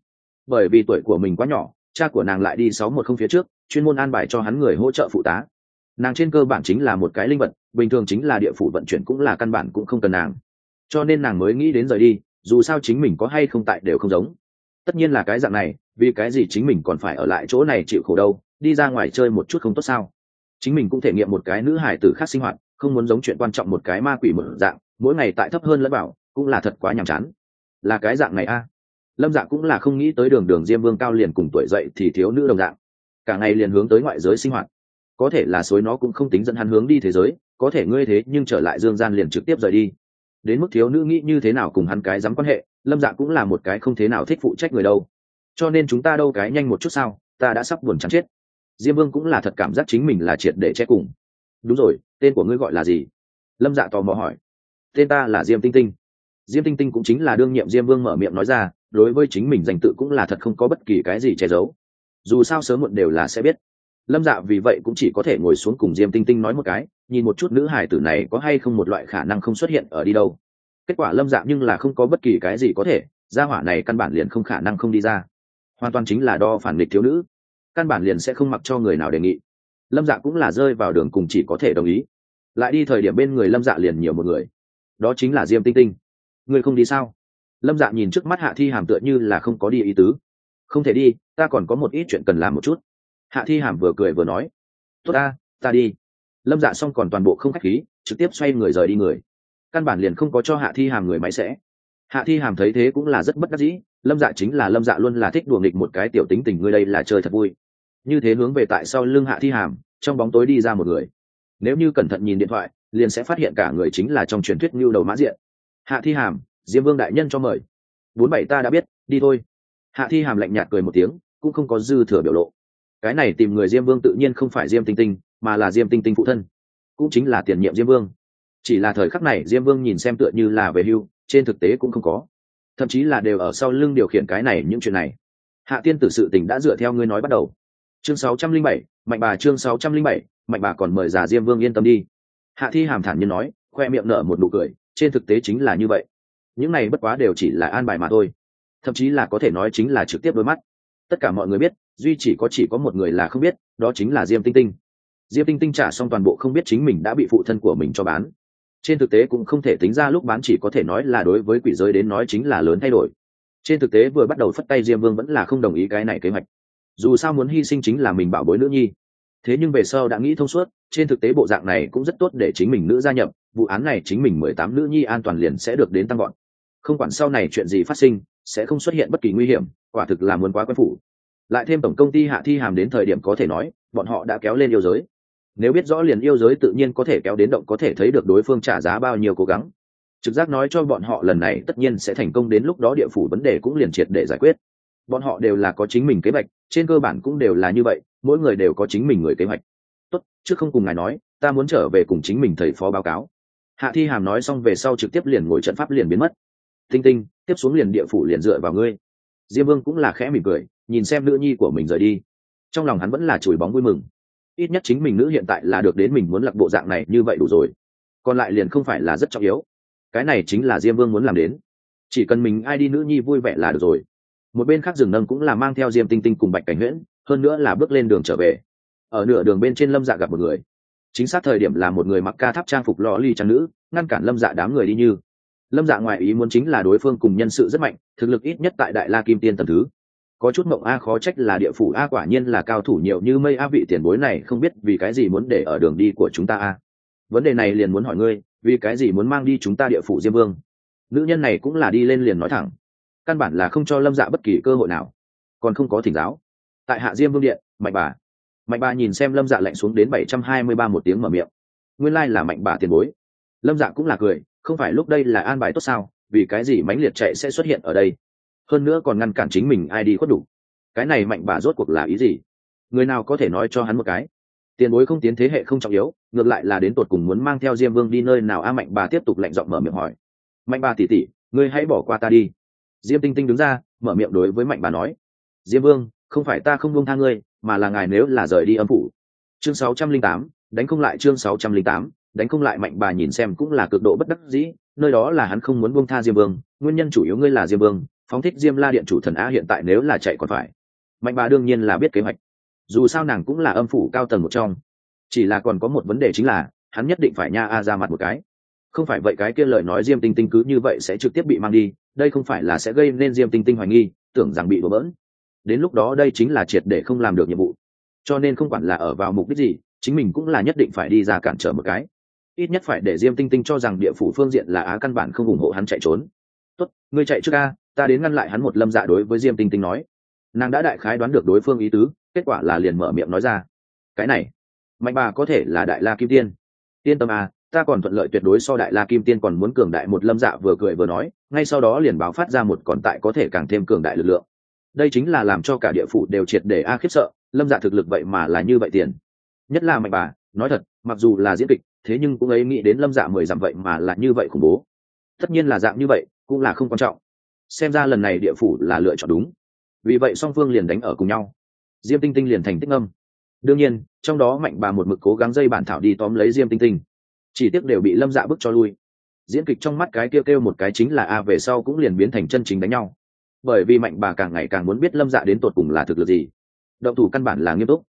Bởi vì tuổi của mình quá nhỏ, cha của nàng lại đi sáu một không phía trước, chuyên môn an bài cho hắn người hỗ trợ phụ tá. Nàng trên cơ bản chính là một cái linh vật, bình thường chính là địa phủ vận chuyển cũng là căn bản cũng không cần nàng. Cho nên nàng mới nghĩ đến rời đi dù sao chính mình có hay không tại đều không giống. Tất nhiên là cái dạng này, vì cái gì chính mình còn phải ở lại chỗ này chịu khổ đâu, đi ra ngoài chơi một chút không tốt sao? Chính mình cũng thể nghiệm một cái nữ hải tử khác sinh hoạt, không muốn giống chuyện quan trọng một cái ma quỷ mở dạng, mỗi ngày tại thấp hơn lẫn bảo, cũng là thật quá nhàm chán. Là cái dạng này a? Lâm dạng cũng là không nghĩ tới đường đường diêm vương cao liền cùng tuổi dậy thì thiếu nữ đồng dạng. Cả ngày liền hướng tới ngoại giới sinh hoạt. Có thể là suối nó cũng không tính dẫn hắn hướng đi thế giới, có thể ngươi thế nhưng trở lại dương gian liền trực tiếp rời đi đến mức thiếu nữ nghĩ như thế nào cùng hắn cái dám quan hệ, lâm dạ cũng là một cái không thế nào thích phụ trách người đâu. Cho nên chúng ta đâu cái nhanh một chút sao, ta đã sắp buồn chán chết. Diêm vương cũng là thật cảm giác chính mình là triệt để che cùng. Đúng rồi, tên của ngươi gọi là gì? Lâm dạ tò mò hỏi. Tên ta là diêm tinh tinh. Diêm tinh tinh cũng chính là đương nhiệm diêm vương mở miệng nói ra, đối với chính mình danh tự cũng là thật không có bất kỳ cái gì che giấu. Dù sao sớm muộn đều là sẽ biết. Lâm dạ vì vậy cũng chỉ có thể ngồi xuống cùng diêm tinh tinh nói một cái nhìn một chút nữ hải tử này có hay không một loại khả năng không xuất hiện ở đi đâu. Kết quả lâm dạng nhưng là không có bất kỳ cái gì có thể, gia hỏa này căn bản liền không khả năng không đi ra. Hoàn toàn chính là đo phản nghịch thiếu nữ. Căn bản liền sẽ không mặc cho người nào đề nghị. Lâm dạ cũng là rơi vào đường cùng chỉ có thể đồng ý. Lại đi thời điểm bên người lâm dạ liền nhiều một người. Đó chính là diêm tinh tinh. Người không đi sao? Lâm dạ nhìn trước mắt hạ thi hàm tựa như là không có đi ý tứ. Không thể đi, ta còn có một ít chuyện cần làm một chút. Hạ thi hàm vừa cười vừa nói. Tốt ta ta đi lâm dạ xong còn toàn bộ không k h á c h khí, trực tiếp xoay người rời đi người. Căn bản liền không có cho hạ thi hàm người máy sẽ. Hạ thi hàm thấy thế cũng là rất bất đắc dĩ, lâm dạ chính là lâm dạ luôn là thích đùa nghịch một cái tiểu tính tình, ngươi đây là chơi thật vui. Như thế hướng về tại sau lưng hạ thi hàm, trong bóng tối đi ra một người. Nếu như cẩn thận nhìn điện thoại, liền sẽ phát hiện cả người chính là trong truyền thuyết ngưu đầu mã diện. Hạ thi hàm, diêm vương đại nhân cho mời. Bốn bảy ta đã biết, đi thôi. Hạ thi hàm lạnh nhạt cười một tiếng, cũng không có dư thừa biểu lộ. Cái này tìm người diêm vương tự nhiên không phải diêm tinh tinh mà là diêm tinh tinh phụ thân cũng chính là tiền nhiệm diêm vương. Chỉ là thời khắc này diêm vương nhìn xem tựa như là về hưu trên thực tế cũng không có. Thậm chí là đều ở sau lưng điều khiển cái này những chuyện này. Hạ tiên tử sự tình đã dựa theo ngươi nói bắt đầu. Chương 607, mạnh bà chương 607, mạnh bà còn mời già diêm vương yên tâm đi. Hạ thi hàm thản nhiên nói khoe miệng nở một nụ cười trên thực tế chính là như vậy. Những này bất quá đều chỉ là an bài mà thôi. Thậm chí là có thể nói chính là trực tiếp đôi mắt. Tất cả mọi người biết duy chỉ có chỉ có một người là không biết đó chính là diêm tinh tinh diêm tinh tinh trả xong toàn bộ không biết chính mình đã bị phụ thân của mình cho bán. Trên thực tế cũng không thể tính ra lúc bán chỉ có thể nói là đối với quỷ giới đến nói chính là lớn thay đổi. Trên thực tế vừa bắt đầu phất tay diêm vương vẫn là không đồng ý cái này kế hoạch. Dù sao muốn hy sinh chính là mình bảo bối nữ nhi. Thế nhưng về sau đã nghĩ thông suốt, trên thực tế bộ dạng này cũng rất tốt để chính mình nữ gia nhập, vụ án này chính mình mười tám nữ nhi an toàn liền sẽ được đến tăng gọn không quản sau này chuyện gì phát sinh, sẽ không xuất hiện bất kỳ nguy hiểm, quả thực là muốn quá quen phủ. Lại thêm tổng công ty hạ thi hàm đến thời điểm có thể nói, bọn họ đã kéo lên yêu giới nếu biết rõ liền yêu giới tự nhiên có thể kéo đến động có thể thấy được đối phương trả giá bao nhiêu cố gắng. Trực giác nói cho bọn họ lần này tất nhiên sẽ thành công đến lúc đó địa phủ vấn đề cũng liền triệt để giải quyết. Bọn họ đều là có chính mình kế hoạch, trên cơ bản cũng đều là như vậy, mỗi người đều có chính mình người kế hoạch. Tốt, trước không cùng ngài nói, ta muốn trở về cùng chính mình thầy phó báo cáo. Hạ thi hàm nói xong về sau trực tiếp liền ngồi trận pháp liền biến mất. Tinh tinh, tiếp xuống liền địa phủ liền dựa vào ngươi. Diêm vương cũng là khẽ mỉm cười, nhìn xem nữ nhi của mình rời đi. Trong lòng hắn vẫn là chùi bóng vui mừng ít nhất chính mình nữ hiện tại là được đến mình muốn lặc bộ dạng này như vậy đủ rồi. Còn lại liền không phải là rất trọng yếu. Cái này chính là diêm vương muốn làm đến. Chỉ cần mình ai đi nữ nhi vui vẻ là được rồi. Một bên khác rừng nâng cũng là mang theo diêm tinh tinh cùng bạch cảnh huyễn, hơn nữa là bước lên đường trở về. Ở nửa đường bên trên lâm dạ gặp một người. Chính xác thời điểm là một người mặc ca tháp trang phục lò ly trang nữ, ngăn cản lâm dạ đám người đi như. Lâm dạ ngoại ý muốn chính là đối phương cùng nhân sự rất mạnh, thực lực ít nhất tại đại la kim tiên tầm thứ có chút mộng a khó trách là địa phủ a quả nhiên là cao thủ nhiều như mây a vị tiền bối này không biết vì cái gì muốn để ở đường đi của chúng ta a. Vấn đề này liền muốn hỏi ngươi, vì cái gì muốn mang đi chúng ta địa phủ diêm vương? Nữ nhân này cũng là đi lên liền nói thẳng. Căn bản là không cho lâm dạ bất kỳ cơ hội nào. Còn không có thỉnh giáo. Tại hạ diêm vương điện, mạnh bà. Mạnh bà nhìn xem lâm dạ lạnh xuống đến bảy trăm hai mươi ba một tiếng mở miệng. Nguyên lai là mạnh bà tiền bối. Lâm dạ cũng là cười, không phải lúc đây là an bài tốt sao? Vì cái gì mãnh liệt chạy sẽ xuất hiện ở đây? Hơn nữa còn ngăn cản chính mình ai đi khuất đủ. Cái này mạnh bà rốt cuộc là ý gì? Người nào có thể nói cho hắn một cái? Tiền bối không tiến thế hệ không trọng yếu, ngược lại là đến tột cùng muốn mang theo diêm vương đi nơi nào? A mạnh bà tiếp tục lạnh giọng mở miệng hỏi. Mạnh bà tỉ tỉ ngươi hãy bỏ qua ta đi. Diêm tinh tinh đứng ra, mở miệng đối với mạnh bà nói. Diêm vương, không phải ta không buông tha ngươi, mà là ngài nếu là rời đi âm phủ. Chương sáu trăm linh tám, đánh không lại chương sáu trăm linh tám, đánh không lại mạnh bà nhìn xem cũng là cực độ bất đắc dĩ, nơi đó là hắn không muốn buông tha diêm vương, nguyên nhân chủ yếu ngươi là diêm vương phóng thích diêm la điện chủ thần á hiện tại nếu là chạy còn phải. Mạnh bà đương nhiên là biết kế hoạch. Dù sao nàng cũng là âm phủ cao tầng một trong. Chỉ là còn có một vấn đề chính là, hắn nhất định phải nha a ra mặt một cái. Không phải vậy cái kia lời nói diêm tinh tinh cứ như vậy sẽ trực tiếp bị mang đi, đây không phải là sẽ gây nên diêm tinh tinh hoài nghi, tưởng rằng bị đổ bỡn. Đến lúc đó đây chính là triệt để không làm được nhiệm vụ. Cho nên không quản là ở vào mục đích gì, chính mình cũng là nhất định phải đi ra cản trở một cái. Ít nhất phải để diêm tinh tinh cho rằng địa phủ phương diện là á căn bản không ủng hộ hắn chạy trốn. Tốt, ngươi chạy trước a ta đến ngăn lại hắn một lâm dạ đối với diêm tinh tinh nói. Nàng đã đại khái đoán được đối phương ý tứ, kết quả là liền mở miệng nói ra. Cái này, mạnh bà có thể là đại la kim tiên. Yên tâm à ta còn thuận lợi tuyệt đối so đại la kim tiên còn muốn cường đại một lâm dạ vừa cười vừa nói, ngay sau đó liền báo phát ra một còn tại có thể càng thêm cường đại lực lượng. Đây chính là làm cho cả địa phủ đều triệt để a khiếp sợ, lâm dạ thực lực vậy mà là như vậy tiền. Nhất là mạnh bà, nói thật, mặc dù là diễn kịch, thế nhưng cũng ấy nghĩ đến lâm dạ mười dặm vậy mà là như vậy khủng bố. Tất nhiên là dạng như vậy, cũng là không quan trọng xem ra lần này địa phủ là lựa chọn đúng. Vì vậy song phương liền đánh ở cùng nhau. Diêm tinh tinh liền thành tích âm đương nhiên, trong đó mạnh bà một mực cố gắng dây bản thảo đi tóm lấy diêm tinh tinh. Chỉ tiếc đều bị lâm dạ bức cho lui. Diễn kịch trong mắt cái kêu kêu một cái chính là a về sau cũng liền biến thành chân chính đánh nhau. Bởi vì mạnh bà càng ngày càng muốn biết lâm dạ đến tột cùng là thực lực gì. Động thủ căn bản là nghiêm túc.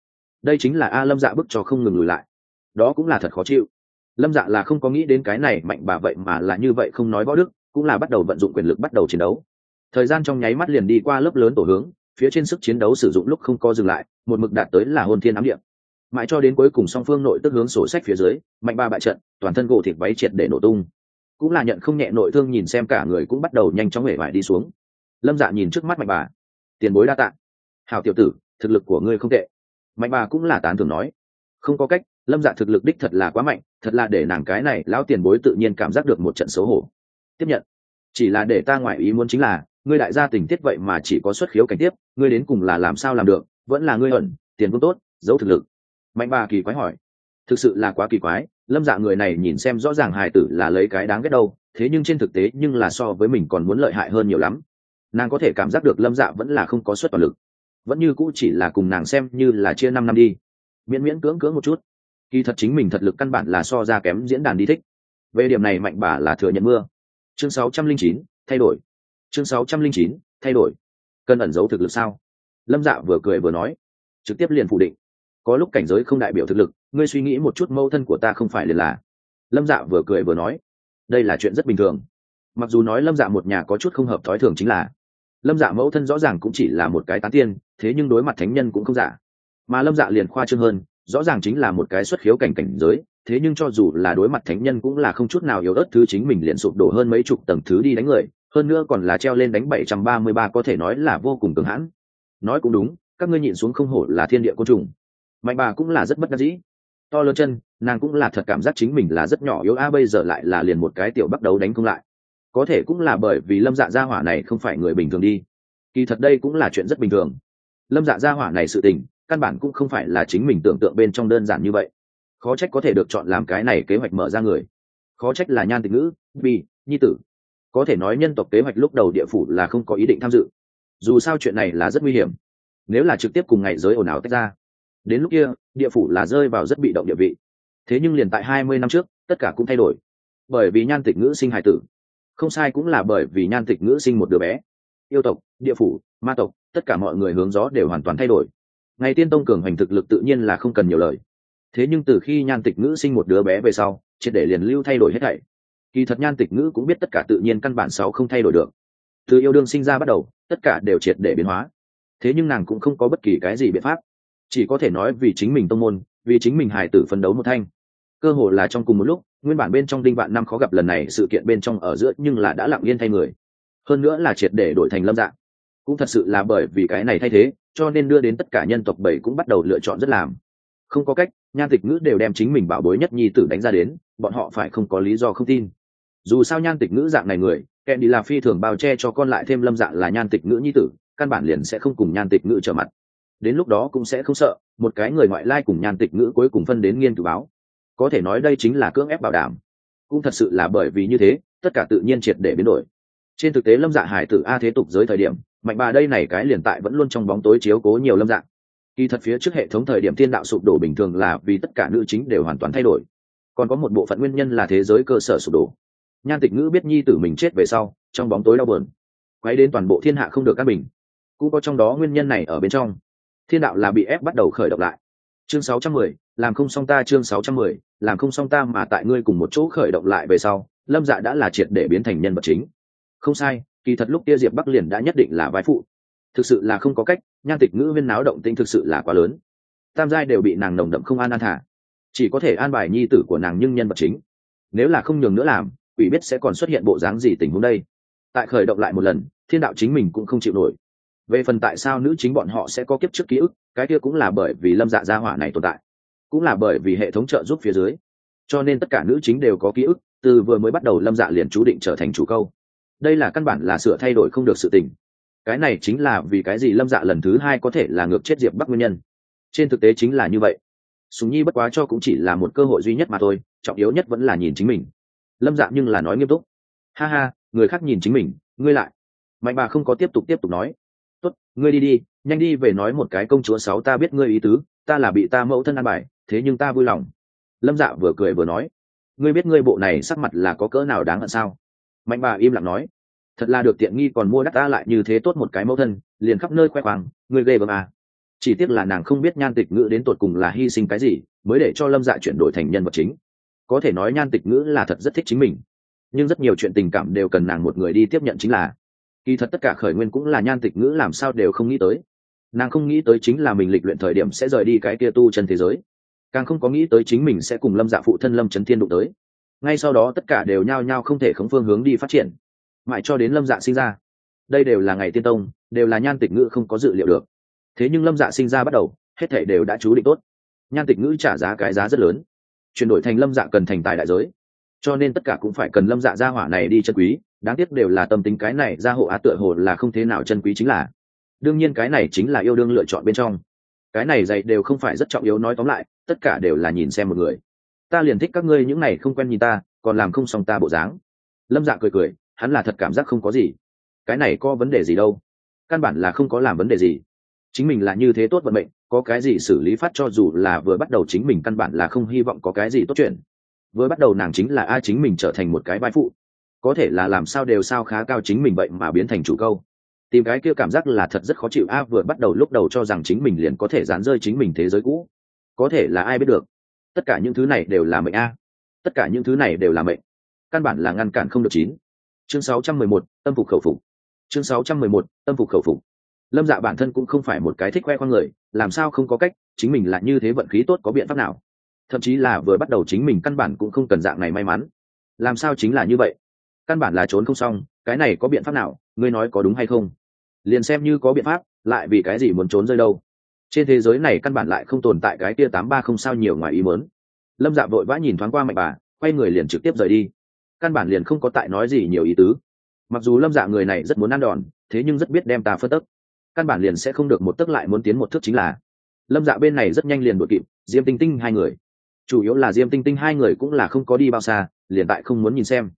Đây chính là a lâm dạ bức cho không ngừng lùi lại. Đó cũng là thật khó chịu. Lâm dạ là không có nghĩ đến cái này mạnh bà vậy mà là như vậy không nói võ đức, cũng là bắt đầu vận dụng quyền lực bắt đầu chiến đấu thời gian trong nháy mắt liền đi qua lớp lớn tổ hướng, phía trên sức chiến đấu sử dụng lúc không co dừng lại, một mực đạt tới là hôn thiên ám điện mãi cho đến cuối cùng song phương nội tức hướng sổ sách phía dưới, mạnh ba bại trận, toàn thân gỗ thịt váy triệt để nổ tung. Cũng là nhận không nhẹ nội thương nhìn xem cả người cũng bắt đầu nhanh chóng hể vải đi xuống. Lâm dạ nhìn trước mắt mạnh bà. Tiền bối đa tạ. Hào tiểu tử, thực lực của ngươi không tệ. Mạnh bà cũng là tán thường nói. Không có cách, lâm dạ thực lực đích thật là quá mạnh, thật là để nàng cái này lão tiền bối tự nhiên cảm giác được một trận xấu hổ. Tiếp nhận. Chỉ là để ta ngoại ý muốn chính là ngươi đại gia tình tiết vậy mà chỉ có xuất khiếu cảnh tiếp ngươi đến cùng là làm sao làm được vẫn là ngươi ẩn tiền vương tốt giấu thực lực. Mạnh bà kỳ quái hỏi. Thực sự là quá kỳ quái lâm dạ người này nhìn xem rõ ràng hài tử là lấy cái đáng ghét đâu thế nhưng trên thực tế nhưng là so với mình còn muốn lợi hại hơn nhiều lắm. Nàng có thể cảm giác được lâm dạ vẫn là không có suất toàn lực. Vẫn như cũ chỉ là cùng nàng xem như là chia năm năm đi. Miễn miễn cưỡng cưỡng một chút. Kỳ thật chính mình thật lực căn bản là so ra kém diễn đàn đi thích. Về điểm này mạnh bà là thừa nhận mưa. Chương 609, thay đổi chương 609, thay đổi. Cần ẩn giấu thực lực sao? Lâm dạ vừa cười vừa nói. Trực tiếp liền phủ định. Có lúc cảnh giới không đại biểu thực lực ngươi suy nghĩ một chút mâu thân của ta không phải liền là. Lâm dạ vừa cười vừa nói. Đây là chuyện rất bình thường. Mặc dù nói lâm dạ một nhà có chút không hợp thói thường chính là. Lâm dạ mẫu thân rõ ràng cũng chỉ là một cái tán tiên thế nhưng đối mặt thánh nhân cũng không giả. Mà lâm dạ liền khoa trương hơn rõ ràng chính là một cái xuất khiếu cảnh cảnh giới thế nhưng cho dù là đối mặt thánh nhân cũng là không chút nào yếu ớt thứ chính mình liền sụp đổ hơn mấy chục tầng thứ đi đánh người hơn nữa còn là treo lên đánh bảy trăm ba mươi ba có thể nói là vô cùng cứng hãn. Nói cũng đúng, các ngươi nhịn xuống không hổ là thiên địa côn trùng. Mạnh bà cũng là rất bất đắc dĩ. To lớn chân, nàng cũng là thật cảm giác chính mình là rất nhỏ yếu, a, bây giờ lại là liền một cái tiểu bắt đầu đánh không lại. Có thể cũng là bởi vì lâm dạ gia hỏa này không phải người bình thường đi. Kỳ thật đây cũng là chuyện rất bình thường. Lâm dạ gia hỏa này sự tình, căn bản cũng không phải là chính mình tưởng tượng bên trong đơn giản như vậy. Khó trách có thể được chọn làm cái này kế hoạch mở ra người. Khó trách là nhan tịch ngữ vì nhi tử có thể nói nhân tộc kế hoạch lúc đầu địa phủ là không có ý định tham dự. Dù sao chuyện này là rất nguy hiểm. Nếu là trực tiếp cùng ngày giới ồn ào tách ra, đến lúc kia, địa phủ là rơi vào rất bị động địa vị. Thế nhưng liền tại hai mươi năm trước, tất cả cũng thay đổi. Bởi vì nhan tịch ngữ sinh hài tử. Không sai cũng là bởi vì nhan tịch ngữ sinh một đứa bé. Yêu tộc, địa phủ, ma tộc, tất cả mọi người hướng gió đều hoàn toàn thay đổi. Ngày tiên tông cường hành thực lực tự nhiên là không cần nhiều lời. Thế nhưng từ khi nhan tịch ngữ sinh một đứa bé về sau, triệt để liền lưu thay đổi hết thảy kỳ thật nhan tịch ngữ cũng biết tất cả tự nhiên căn bản sáu không thay đổi được. Từ yêu đương sinh ra bắt đầu, tất cả đều triệt để biến hóa. Thế nhưng nàng cũng không có bất kỳ cái gì biện pháp. Chỉ có thể nói vì chính mình tông môn, vì chính mình hài tử phấn đấu một thanh. Cơ hồ là trong cùng một lúc, nguyên bản bên trong đinh vạn năm khó gặp lần này sự kiện bên trong ở giữa nhưng là đã lặng yên thay người. Hơn nữa là triệt để đổi thành lâm dạng. Cũng thật sự là bởi vì cái này thay thế, cho nên đưa đến tất cả nhân tộc bảy cũng bắt đầu lựa chọn rất làm. Không có cách, nhan tịch ngữ đều đem chính mình bảo bối nhất nhi tử đánh ra đến, bọn họ phải không có lý do không tin dù sao nhan tịch ngữ dạng này người, kẻ đi là phi thường bao che cho con lại thêm lâm dạng là nhan tịch ngữ nhi tử, căn bản liền sẽ không cùng nhan tịch ngữ trở mặt. Đến lúc đó cũng sẽ không sợ, một cái người ngoại lai cùng nhan tịch ngữ cuối cùng phân đến nghiên cứu báo. Có thể nói đây chính là cưỡng ép bảo đảm. Cũng thật sự là bởi vì như thế, tất cả tự nhiên triệt để biến đổi. Trên thực tế lâm dạ hải tử a thế tục giới thời điểm, mạnh bà đây này cái liền tại vẫn luôn trong bóng tối chiếu cố nhiều lâm dạng. Kỳ thật phía trước hệ thống thời điểm thiên đạo sụp đổ bình thường là vì tất cả nữ chính đều hoàn toàn thay đổi. Còn có một bộ phận nguyên nhân là thế giới cơ sở sụp đổ nhan tịch ngữ biết nhi tử mình chết về sau trong bóng tối đau bờn quay đến toàn bộ thiên hạ không được các mình, cũng có trong đó nguyên nhân này ở bên trong. Thiên đạo là bị ép bắt đầu khởi động lại. Chương 610, làm không xong ta chương 610, làm không xong ta mà tại ngươi cùng một chỗ khởi động lại về sau lâm dạ đã là triệt để biến thành nhân vật chính. Không sai kỳ thật lúc kia diệp bắc liền đã nhất định là vai phụ. Thực sự là không có cách nhan tịch ngữ viên náo động tinh thực sự là quá lớn. Tam giai đều bị nàng nồng đậm không an an thả. Chỉ có thể an bài nhi tử của nàng nhưng nhân vật chính. Nếu là không nhường nữa làm quỷ biết sẽ còn xuất hiện bộ dáng gì tình huống đây. Tại khởi động lại một lần, thiên đạo chính mình cũng không chịu nổi. Về phần tại sao nữ chính bọn họ sẽ có kiếp trước ký ức, cái kia cũng là bởi vì lâm dạ gia hỏa này tồn tại. Cũng là bởi vì hệ thống trợ giúp phía dưới. Cho nên tất cả nữ chính đều có ký ức, từ vừa mới bắt đầu lâm dạ liền chú định trở thành chủ câu. Đây là căn bản là sửa thay đổi không được sự tình. Cái này chính là vì cái gì lâm dạ lần thứ hai có thể là ngược chết diệp bắc nguyên nhân. Trên thực tế chính là như vậy. Súng nhi bất quá cho cũng chỉ là một cơ hội duy nhất mà thôi, trọng yếu nhất vẫn là nhìn chính mình lâm dạ nhưng là nói nghiêm túc. Ha ha, người khác nhìn chính mình, ngươi lại. Mạnh bà không có tiếp tục tiếp tục nói. Tốt, ngươi đi đi, nhanh đi về nói một cái công chúa sáu ta biết ngươi ý tứ, ta là bị ta mẫu thân ăn bài, thế nhưng ta vui lòng. Lâm dạ vừa cười vừa nói. Ngươi biết ngươi bộ này sắc mặt là có cỡ nào đáng hận sao? Mạnh bà im lặng nói. Thật là được tiện nghi còn mua đắt ta lại như thế tốt một cái mẫu thân, liền khắp nơi khoe khoang, ngươi ghê bơm à. chỉ tiếc là nàng không biết nhan tịch ngữ đến tột cùng là hy sinh cái gì, mới để cho lâm dạ chuyển đổi thành nhân vật chính có thể nói nhan tịch ngữ là thật rất thích chính mình. Nhưng rất nhiều chuyện tình cảm đều cần nàng một người đi tiếp nhận chính là. Kỳ thật tất cả khởi nguyên cũng là nhan tịch ngữ làm sao đều không nghĩ tới. Nàng không nghĩ tới chính là mình lịch luyện thời điểm sẽ rời đi cái kia tu chân thế giới. Càng không có nghĩ tới chính mình sẽ cùng lâm dạ phụ thân lâm trấn thiên đụng tới. Ngay sau đó tất cả đều nhao nhao không thể khống phương hướng đi phát triển. Mãi cho đến lâm dạ sinh ra, đây đều là ngày tiên tông, đều là nhan tịch ngữ không có dự liệu được. Thế nhưng lâm dạ sinh ra bắt đầu, hết thể đều đã chú định tốt. Nhan tịch ngữ trả giá cái giá rất lớn chuyển đổi thành lâm dạ cần thành tài đại giới. Cho nên tất cả cũng phải cần lâm dạ gia hỏa này đi chân quý, đáng tiếc đều là tâm tính cái này gia hộ á tựa hồ là không thế nào chân quý chính là. Đương nhiên cái này chính là yêu đương lựa chọn bên trong. Cái này dạy đều không phải rất trọng yếu nói tóm lại, tất cả đều là nhìn xem một người. Ta liền thích các ngươi những này không quen nhìn ta, còn làm không xong ta bộ dáng. Lâm dạ cười cười, hắn là thật cảm giác không có gì. Cái này có vấn đề gì đâu? Căn bản là không có làm vấn đề gì chính mình là như thế tốt vận mệnh có cái gì xử lý phát cho dù là vừa bắt đầu chính mình căn bản là không hy vọng có cái gì tốt chuyện. Vừa bắt đầu nàng chính là a chính mình trở thành một cái vai phụ. Có thể là làm sao đều sao khá cao chính mình vậy mà biến thành chủ câu. Tìm cái kia cảm giác là thật rất khó chịu a vừa bắt đầu lúc đầu cho rằng chính mình liền có thể dán rơi chính mình thế giới cũ. Có thể là ai biết được. Tất cả những thứ này đều là mệnh a. Tất cả những thứ này đều là mệnh. Căn bản là ngăn cản không được chín. Chương 611, tâm phục khẩu phục. Chương 611, tâm phục khẩu phục lâm dạ bản thân cũng không phải một cái thích khoe khoang người, làm sao không có cách, chính mình lại như thế vận khí tốt có biện pháp nào. Thậm chí là vừa bắt đầu chính mình căn bản cũng không cần dạng này may mắn. Làm sao chính là như vậy? Căn bản là trốn không xong, cái này có biện pháp nào, ngươi nói có đúng hay không? Liền xem như có biện pháp, lại vì cái gì muốn trốn rơi đâu? Trên thế giới này căn bản lại không tồn tại cái tia tám ba không sao nhiều ngoài ý mớn lâm dạ vội vã nhìn thoáng qua mạnh bà, quay người liền trực tiếp rời đi. Căn bản liền không có tại nói gì nhiều ý tứ. Mặc dù lâm dạ người này rất muốn ăn đòn, thế nhưng rất biết đem ta phân tức căn bản liền sẽ không được một tức lại muốn tiến một thước chính là. Lâm dạ bên này rất nhanh liền đội kịp, diêm tinh tinh hai người. Chủ yếu là diêm tinh tinh hai người cũng là không có đi bao xa, liền tại không muốn nhìn xem.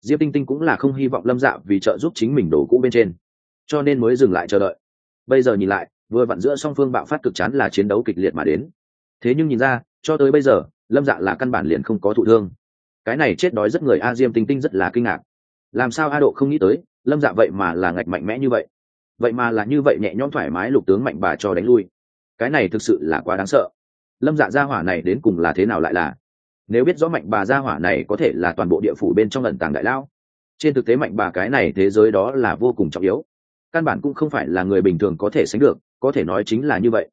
Diêm tinh tinh cũng là không hy vọng lâm dạ vì trợ giúp chính mình đổ cũ bên trên. Cho nên mới dừng lại chờ đợi. Bây giờ nhìn lại, vừa vặn giữa song phương bạo phát cực chán là chiến đấu kịch liệt mà đến. Thế nhưng nhìn ra, cho tới bây giờ, lâm dạ là căn bản liền không có thụ thương. Cái này chết đói rất người a diêm tinh tinh rất là kinh ngạc. Làm sao a độ không nghĩ tới, lâm dạ vậy mà là ngạch mạnh mẽ như vậy? Vậy mà là như vậy nhẹ nhõm thoải mái lục tướng mạnh bà cho đánh lui. Cái này thực sự là quá đáng sợ. Lâm dạ gia hỏa này đến cùng là thế nào lại là? Nếu biết rõ mạnh bà gia hỏa này có thể là toàn bộ địa phủ bên trong lần tàng đại lao trên thực tế mạnh bà cái này thế giới đó là vô cùng trọng yếu. Căn bản cũng không phải là người bình thường có thể sánh được, có thể nói chính là như vậy.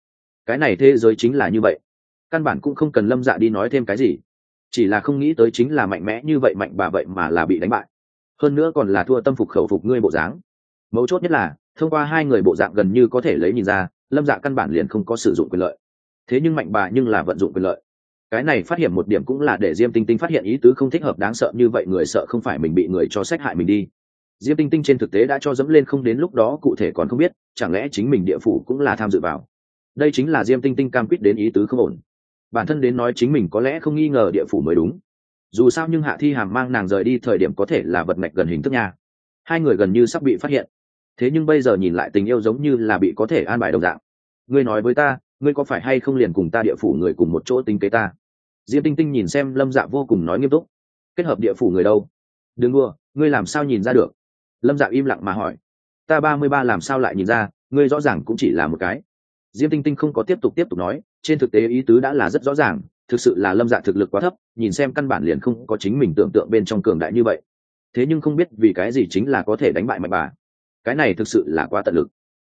Cái này thế giới chính là như vậy. Căn bản cũng không cần lâm dạ đi nói thêm cái gì. Chỉ là không nghĩ tới chính là mạnh mẽ như vậy mạnh bà vậy mà là bị đánh bại. Hơn nữa còn là thua tâm phục khẩu phục ngươi bộ dáng. Mấu chốt nhất là thông qua hai người bộ dạng gần như có thể lấy nhìn ra, lâm dạ căn bản liền không có sử dụng quyền lợi. Thế nhưng mạnh bà nhưng là vận dụng quyền lợi. Cái này phát hiện một điểm cũng là để diêm tinh tinh phát hiện ý tứ không thích hợp, đáng sợ như vậy người sợ không phải mình bị người cho sách hại mình đi. Diêm tinh tinh trên thực tế đã cho dẫm lên không đến lúc đó, cụ thể còn không biết, chẳng lẽ chính mình địa phủ cũng là tham dự vào. Đây chính là diêm tinh tinh cam quýt đến ý tứ không ổn. Bản thân đến nói chính mình có lẽ không nghi ngờ địa phủ mới đúng. Dù sao nhưng hạ thi hàm mang nàng rời đi thời điểm có thể là vật mạch gần hình thức nha. Hai người gần như sắp bị phát hiện thế nhưng bây giờ nhìn lại tình yêu giống như là bị có thể an bài đồng dạng. Ngươi nói với ta, ngươi có phải hay không liền cùng ta địa phủ người cùng một chỗ tính kế ta? Diêm tinh tinh nhìn xem lâm dạ vô cùng nói nghiêm túc. Kết hợp địa phủ người đâu? Đừng đua ngươi làm sao nhìn ra được? Lâm dạ im lặng mà hỏi. Ta ba mươi ba làm sao lại nhìn ra, ngươi rõ ràng cũng chỉ là một cái. Diêm tinh tinh không có tiếp tục tiếp tục nói, trên thực tế ý tứ đã là rất rõ ràng, thực sự là lâm dạ thực lực quá thấp, nhìn xem căn bản liền không có chính mình tưởng tượng bên trong cường đại như vậy. Thế nhưng không biết vì cái gì chính là có thể đánh bại mạnh bà cái này thực sự là quá tận lực.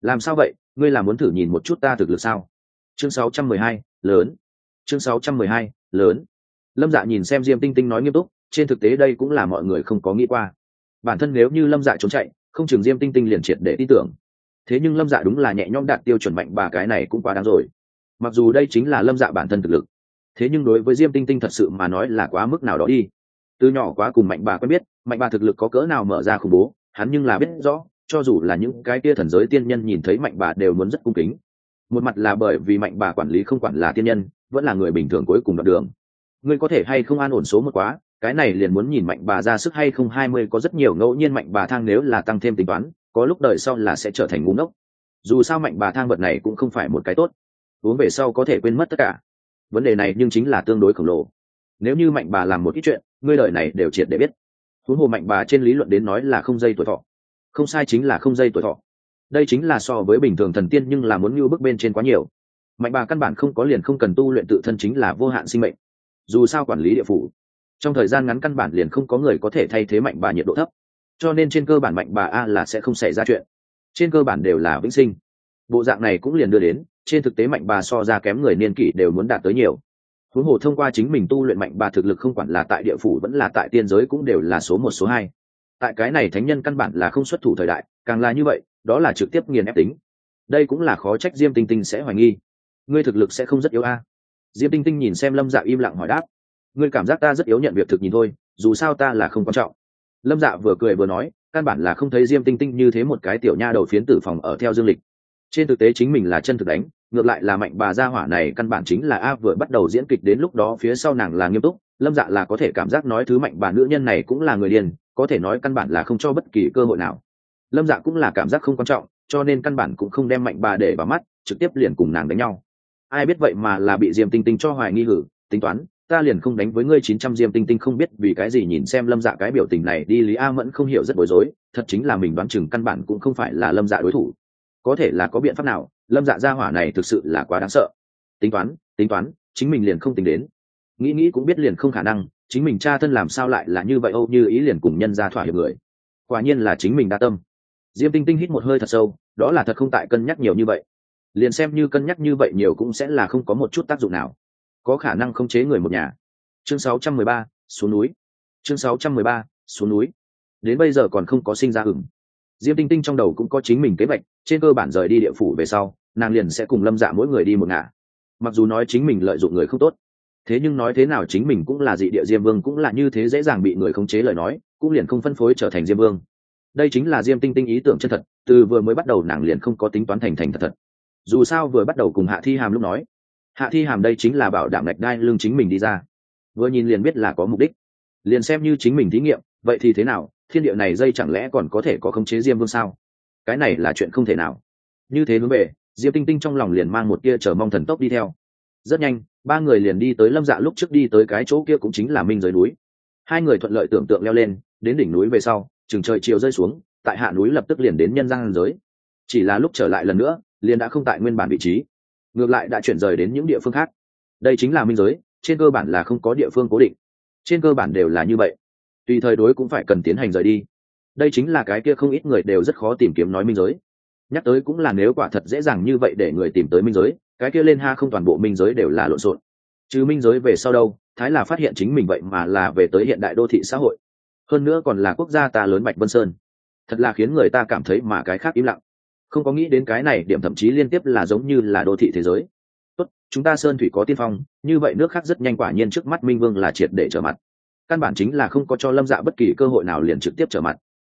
Làm sao vậy? Ngươi là muốn thử nhìn một chút ta thực lực sao? Chương 612, lớn. Chương 612, lớn. Lâm dạ nhìn xem diêm tinh tinh nói nghiêm túc trên thực tế đây cũng là mọi người không có nghĩ qua. Bản thân nếu như lâm dạ trốn chạy không chừng diêm tinh tinh liền triệt để tin tưởng. Thế nhưng lâm dạ đúng là nhẹ nhõm đạt tiêu chuẩn mạnh bà cái này cũng quá đáng rồi. Mặc dù đây chính là lâm dạ bản thân thực lực thế nhưng đối với diêm tinh tinh thật sự mà nói là quá mức nào đó đi. Từ nhỏ quá cùng mạnh bà quen biết mạnh bà thực lực có cỡ nào mở ra khủng bố hắn nhưng là biết rõ cho dù là những cái kia thần giới tiên nhân nhìn thấy mạnh bà đều muốn rất cung kính. Một mặt là bởi vì mạnh bà quản lý không quản là tiên nhân, vẫn là người bình thường cuối cùng đoạn đường. Ngươi có thể hay không an ổn số một quá, cái này liền muốn nhìn mạnh bà ra sức hay không, hai mươi có rất nhiều ngẫu nhiên mạnh bà thang nếu là tăng thêm tính toán, có lúc đời sau là sẽ trở thành ngu ngốc. Dù sao mạnh bà thang vật này cũng không phải một cái tốt. Uống về sau có thể quên mất tất cả. Vấn đề này nhưng chính là tương đối khổng lồ. Nếu như mạnh bà làm một ít chuyện, ngươi đời này đều triệt để biết. Huống hồ mạnh bà trên lý luận đến nói là không dây tuổi thọ không sai chính là không dây tuổi thọ. Đây chính là so với bình thường thần tiên nhưng là muốn như bước bên trên quá nhiều. Mạnh bà căn bản không có liền không cần tu luyện tự thân chính là vô hạn sinh mệnh. Dù sao quản lý địa phủ, trong thời gian ngắn căn bản liền không có người có thể thay thế mạnh bà nhiệt độ thấp. Cho nên trên cơ bản mạnh bà a là sẽ không xảy ra chuyện. Trên cơ bản đều là vĩnh sinh. Bộ dạng này cũng liền đưa đến, trên thực tế mạnh bà so ra kém người niên kỷ đều muốn đạt tới nhiều. Huống hồ thông qua chính mình tu luyện mạnh bà thực lực không quản là tại địa phủ vẫn là tại tiên giới cũng đều là số một, số hai tại cái này thánh nhân căn bản là không xuất thủ thời đại, càng là như vậy, đó là trực tiếp nghiền ép tính. Đây cũng là khó trách diêm tinh tinh sẽ hoài nghi. Ngươi thực lực sẽ không rất yếu a. Diêm tinh tinh nhìn xem lâm dạ im lặng hỏi đáp. Ngươi cảm giác ta rất yếu nhận việc thực nhìn thôi, dù sao ta là không quan trọng. Lâm dạ vừa cười vừa nói, căn bản là không thấy diêm tinh tinh như thế một cái tiểu nha đầu phiến tử phòng ở theo dương lịch. Trên thực tế chính mình là chân thực đánh, ngược lại là mạnh bà gia hỏa này căn bản chính là a vừa bắt đầu diễn kịch đến lúc đó phía sau nàng là nghiêm túc, lâm dạ là có thể cảm giác nói thứ mạnh bà nữ nhân này cũng là người điên có thể nói căn bản là không cho bất kỳ cơ hội nào. Lâm dạ cũng là cảm giác không quan trọng, cho nên căn bản cũng không đem mạnh bà để vào mắt, trực tiếp liền cùng nàng đánh nhau. Ai biết vậy mà là bị diêm tinh tinh cho hoài nghi hử, tính toán, ta liền không đánh với ngươi chín trăm diêm tinh tinh không biết vì cái gì nhìn xem lâm dạ cái biểu tình này đi, lý a mẫn không hiểu rất bối rối, thật chính là mình đoán chừng căn bản cũng không phải là lâm dạ đối thủ. Có thể là có biện pháp nào, lâm dạ gia hỏa này thực sự là quá đáng sợ. Tính toán tính toán, chính mình liền không tính đến. Nghĩ nghĩ cũng biết liền không khả năng chính mình cha thân làm sao lại là như vậy âu như ý liền cùng nhân ra thỏa hiệp người. Quả nhiên là chính mình đa tâm. Diêm tinh tinh hít một hơi thật sâu đó là thật không tại cân nhắc nhiều như vậy. Liền xem như cân nhắc như vậy nhiều cũng sẽ là không có một chút tác dụng nào. Có khả năng khống chế người một nhà. Chương 613, xuống núi. Chương 613, xuống núi. Đến bây giờ còn không có sinh ra hừng diêm tinh tinh trong đầu cũng có chính mình kế hoạch trên cơ bản rời đi địa phủ về sau nàng liền sẽ cùng lâm dạ mỗi người đi một ngả. Mặc dù nói chính mình lợi dụng người không tốt thế nhưng nói thế nào chính mình cũng là dị địa diêm vương, cũng là như thế dễ dàng bị người khống chế lời nói, cũng liền không phân phối trở thành diêm vương. Đây chính là diêm tinh tinh ý tưởng chân thật, từ vừa mới bắt đầu nàng liền không có tính toán thành thành thật thật. Dù sao vừa bắt đầu cùng hạ thi hàm lúc nói, hạ thi hàm đây chính là bảo đảm lạch đai lương chính mình đi ra. Vừa nhìn liền biết là có mục đích. Liền xem như chính mình thí nghiệm, vậy thì thế nào, thiên địa này dây chẳng lẽ còn có thể có khống chế diêm vương sao? Cái này là chuyện không thể nào. Như thế hướng về, diêm tinh tinh trong lòng liền mang một tia chờ mong thần tốc đi theo. Rất nhanh ba người liền đi tới lâm dạ lúc trước đi tới cái chỗ kia cũng chính là minh giới núi. Hai người thuận lợi tưởng tượng leo lên, đến đỉnh núi về sau, chừng trời chiều rơi xuống, tại hạ núi lập tức liền đến nhân gian giới. Chỉ là lúc trở lại lần nữa, liền đã không tại nguyên bản vị trí. Ngược lại đã chuyển rời đến những địa phương khác. Đây chính là minh giới, trên cơ bản là không có địa phương cố định. Trên cơ bản đều là như vậy. Tùy thời đối cũng phải cần tiến hành rời đi. Đây chính là cái kia không ít người đều rất khó tìm kiếm nói minh giới. Nhắc tới cũng là nếu quả thật dễ dàng như vậy để người tìm tới minh giới cái kia lên ha không toàn bộ minh giới đều là lộn xộn. Chứ minh giới về sau đâu, thái là phát hiện chính mình vậy mà là về tới hiện đại đô thị xã hội. Hơn nữa còn là quốc gia ta lớn bạch vân sơn. Thật là khiến người ta cảm thấy mà cái khác im lặng. Không có nghĩ đến cái này điểm thậm chí liên tiếp là giống như là đô thị thế giới. Tốt, chúng ta sơn thủy có tiên phong, như vậy nước khác rất nhanh quả nhiên trước mắt minh vương là triệt để trở mặt. Căn bản chính là không có cho lâm dạ bất kỳ cơ hội nào liền trực tiếp trở mặt.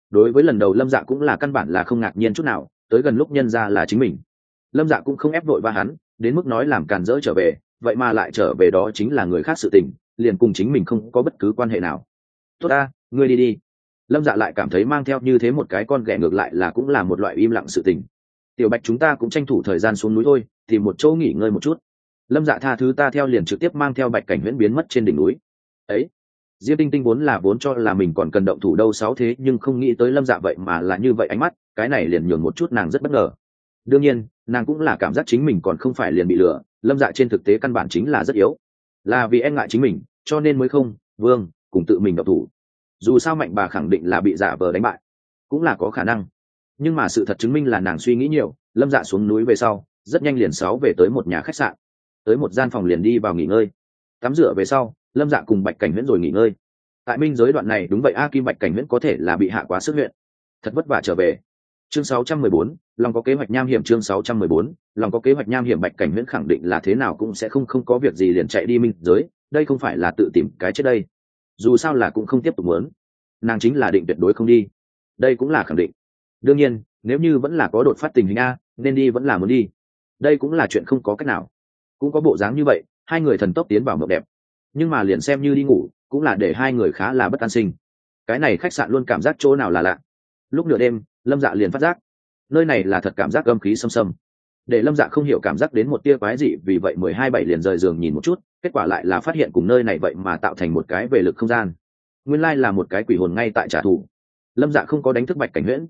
Đối với lần đầu lâm dạ cũng là căn bản là không ngạc nhiên chút nào, tới gần lúc nhân ra là chính mình. Lâm dạ cũng không ép vội ba hắn đến mức nói làm càn dỡ trở về, vậy mà lại trở về đó chính là người khác sự tình, liền cùng chính mình không có bất cứ quan hệ nào. Tốt ta, ngươi đi đi. Lâm dạ lại cảm thấy mang theo như thế một cái con ghẻ ngược lại là cũng là một loại im lặng sự tình. Tiểu bạch chúng ta cũng tranh thủ thời gian xuống núi thôi, tìm một chỗ nghỉ ngơi một chút. Lâm dạ tha thứ ta theo liền trực tiếp mang theo bạch cảnh huyễn biến mất trên đỉnh núi. Ấy, diêm tinh tinh vốn là vốn cho là mình còn cần động thủ đâu sáu thế, nhưng không nghĩ tới lâm dạ vậy mà là như vậy ánh mắt, cái này liền nhường một chút nàng rất bất ngờ đương nhiên, nàng cũng là cảm giác chính mình còn không phải liền bị lừa, lâm dạ trên thực tế căn bản chính là rất yếu. Là vì e ngại chính mình, cho nên mới không, vương, cùng tự mình độc thủ. Dù sao mạnh bà khẳng định là bị giả vờ đánh bại, cũng là có khả năng. Nhưng mà sự thật chứng minh là nàng suy nghĩ nhiều, lâm dạ xuống núi về sau, rất nhanh liền sáu về tới một nhà khách sạn. Tới một gian phòng liền đi vào nghỉ ngơi. Tắm rửa về sau, lâm dạ cùng bạch cảnh huyễn rồi nghỉ ngơi. Tại minh giới đoạn này, đúng vậy, a kim bạch cảnh huyễn có thể là bị hạ quá sức huyện. Thật vất vả trở về chương 614, lòng có kế hoạch nham hiểm chương 614, lòng có kế hoạch nham hiểm bạch cảnh huyễn khẳng định là thế nào cũng sẽ không không có việc gì liền chạy đi minh giới đây không phải là tự tìm cái chết đây. Dù sao là cũng không tiếp tục muốn. Nàng chính là định tuyệt đối không đi. Đây cũng là khẳng định. Đương nhiên nếu như vẫn là có đột phát tình hình a nên đi vẫn là muốn đi. Đây cũng là chuyện không có cách nào. Cũng có bộ dáng như vậy hai người thần tốc tiến vào mộng đẹp. Nhưng mà liền xem như đi ngủ cũng là để hai người khá là bất an sinh. Cái này khách sạn luôn cảm giác chỗ nào là lạ. Lúc nửa đêm lâm dạ liền phát giác. Nơi này là thật cảm giác âm khí xâm xâm để lâm dạ không hiểu cảm giác đến một tia quái dị, vì vậy mười hai bảy liền rời giường nhìn một chút, kết quả lại là phát hiện cùng nơi này vậy mà tạo thành một cái về lực không gian. Nguyên lai là một cái quỷ hồn ngay tại trả thù. Lâm dạ không có đánh thức bạch cảnh huyễn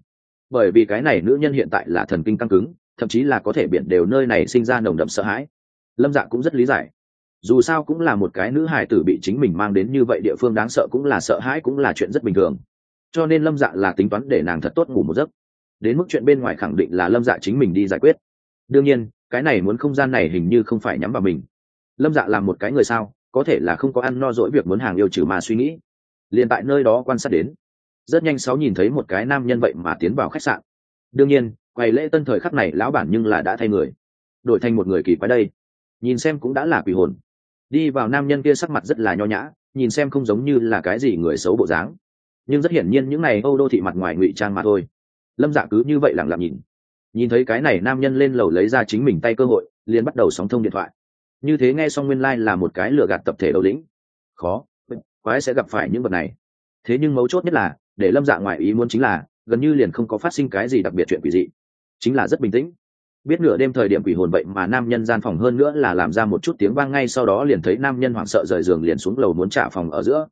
bởi vì cái này nữ nhân hiện tại là thần kinh căng cứng, thậm chí là có thể biển đều nơi này sinh ra nồng đậm sợ hãi. Lâm dạ cũng rất lý giải. Dù sao cũng là một cái nữ hài tử bị chính mình mang đến như vậy địa phương đáng sợ cũng là sợ hãi cũng là chuyện rất bình thường cho nên lâm dạ là tính toán để nàng thật tốt ngủ một giấc. Đến mức chuyện bên ngoài khẳng định là lâm dạ chính mình đi giải quyết. Đương nhiên, cái này muốn không gian này hình như không phải nhắm vào mình. Lâm dạ là một cái người sao, có thể là không có ăn no dỗi việc muốn hàng yêu trừ mà suy nghĩ. Liền tại nơi đó quan sát đến, rất nhanh sáu nhìn thấy một cái nam nhân vậy mà tiến vào khách sạn. Đương nhiên, quầy lễ tân thời khắc này lão bản nhưng là đã thay người, đổi thành một người kỳ quái đây. Nhìn xem cũng đã là quỷ hồn. Đi vào nam nhân kia sắc mặt rất là nho nhã, nhìn xem không giống như là cái gì người xấu bộ dáng nhưng rất hiển nhiên những này âu đô thị mặt ngoài ngụy trang mà thôi. Lâm dạ cứ như vậy lẳng lặng nhìn. Nhìn thấy cái này nam nhân lên lầu lấy ra chính mình tay cơ hội, liền bắt đầu sóng thông điện thoại. Như thế nghe xong nguyên lai、like、là một cái lừa gạt tập thể đầu lĩnh. Khó, quái sẽ gặp phải những vật này. Thế nhưng mấu chốt nhất là, để lâm dạ ngoài ý muốn chính là, gần như liền không có phát sinh cái gì đặc biệt chuyện quỷ dị. Chính là rất bình tĩnh. Biết nửa đêm thời điểm quỷ hồn vậy mà nam nhân gian phòng hơn nữa là làm ra một chút tiếng vang ngay sau đó liền thấy nam nhân hoảng sợ rời giường liền xuống lầu muốn trả phòng ở giữa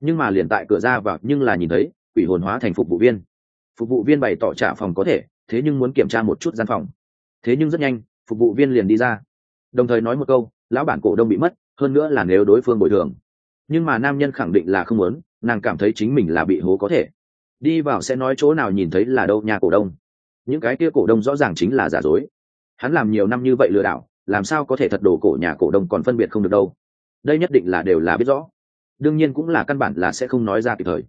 nhưng mà liền tại cửa ra vào nhưng là nhìn thấy, quỷ hồn hóa thành phục vụ viên. Phục vụ viên bày tỏ trả phòng có thể, thế nhưng muốn kiểm tra một chút gian phòng. Thế nhưng rất nhanh, phục vụ viên liền đi ra. Đồng thời nói một câu, lão bản cổ đông bị mất, hơn nữa là nếu đối phương bồi thường. Nhưng mà nam nhân khẳng định là không muốn, nàng cảm thấy chính mình là bị hố có thể. Đi vào sẽ nói chỗ nào nhìn thấy là đâu nhà cổ đông. Những cái kia cổ đông rõ ràng chính là giả dối. Hắn làm nhiều năm như vậy lừa đảo, làm sao có thể thật đổ cổ nhà cổ đông còn phân biệt không được đâu. Đây nhất định là đều là biết rõ đương nhiên cũng là căn bản là sẽ không nói ra kịp thời.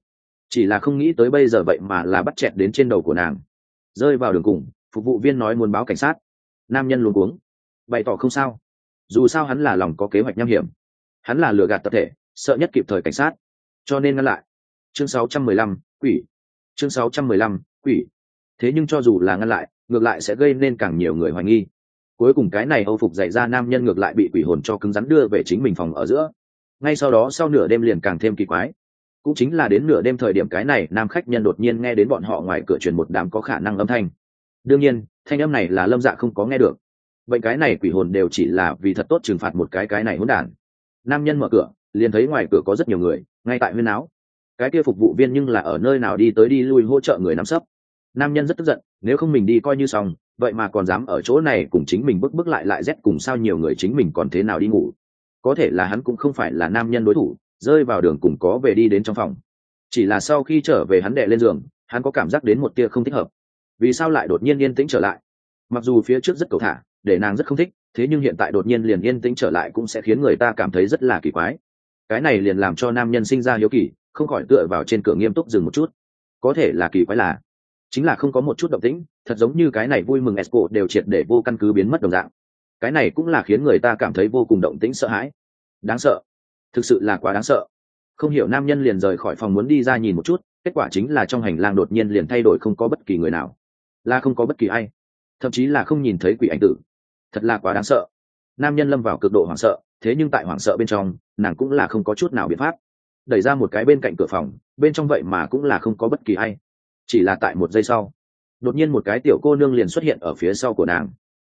Chỉ là không nghĩ tới bây giờ vậy mà là bắt chẹt đến trên đầu của nàng. Rơi vào đường cùng phục vụ viên nói muốn báo cảnh sát. Nam nhân luôn cuống. Bày tỏ không sao. Dù sao hắn là lòng có kế hoạch nham hiểm. Hắn là lừa gạt tập thể sợ nhất kịp thời cảnh sát. Cho nên ngăn lại. Chương 615, quỷ. Chương 615, quỷ. Thế nhưng cho dù là ngăn lại ngược lại sẽ gây nên càng nhiều người hoài nghi. Cuối cùng cái này âu phục dạy ra nam nhân ngược lại bị quỷ hồn cho cứng rắn đưa về chính mình phòng ở giữa ngay sau đó sau nửa đêm liền càng thêm kỳ quái. Cũng chính là đến nửa đêm thời điểm cái này, nam khách nhân đột nhiên nghe đến bọn họ ngoài cửa truyền một đám có khả năng âm thanh. Đương nhiên, thanh âm này là lâm dạ không có nghe được. Vậy cái này quỷ hồn đều chỉ là vì thật tốt trừng phạt một cái cái này hỗn đản. Nam nhân mở cửa, liền thấy ngoài cửa có rất nhiều người, ngay tại huyên áo cái kia phục vụ viên nhưng là ở nơi nào đi tới đi lui hỗ trợ người nắm sấp. Nam nhân rất tức giận, nếu không mình đi coi như xong, vậy mà còn dám ở chỗ này cùng chính mình bước bước lại lại rét cùng sao nhiều người chính mình còn thế nào đi ngủ có thể là hắn cũng không phải là nam nhân đối thủ, rơi vào đường cùng có về đi đến trong phòng. Chỉ là sau khi trở về hắn đệ lên giường, hắn có cảm giác đến một tia không thích hợp. Vì sao lại đột nhiên yên tĩnh trở lại? Mặc dù phía trước rất cầu thả, để nàng rất không thích, thế nhưng hiện tại đột nhiên liền yên tĩnh trở lại cũng sẽ khiến người ta cảm thấy rất là kỳ quái. Cái này liền làm cho nam nhân sinh ra hiếu kỳ, không khỏi tựa vào trên cửa nghiêm túc dừng một chút. Có thể là kỳ quái là, chính là không có một chút động tĩnh, thật giống như cái này vui mừng expo đều triệt để vô căn cứ biến mất đồng dạng cái này cũng là khiến người ta cảm thấy vô cùng động tĩnh sợ hãi. Đáng sợ. Thực sự là quá đáng sợ. Không hiểu nam nhân liền rời khỏi phòng muốn đi ra nhìn một chút, kết quả chính là trong hành lang đột nhiên liền thay đổi không có bất kỳ người nào. Là không có bất kỳ ai. Thậm chí là không nhìn thấy quỷ ảnh tử. Thật là quá đáng sợ. Nam nhân lâm vào cực độ hoảng sợ, thế nhưng tại hoảng sợ bên trong, nàng cũng là không có chút nào biện pháp. Đẩy ra một cái bên cạnh cửa phòng, bên trong vậy mà cũng là không có bất kỳ ai. Chỉ là tại một giây sau, đột nhiên một cái tiểu cô nương liền xuất hiện ở phía sau của nàng.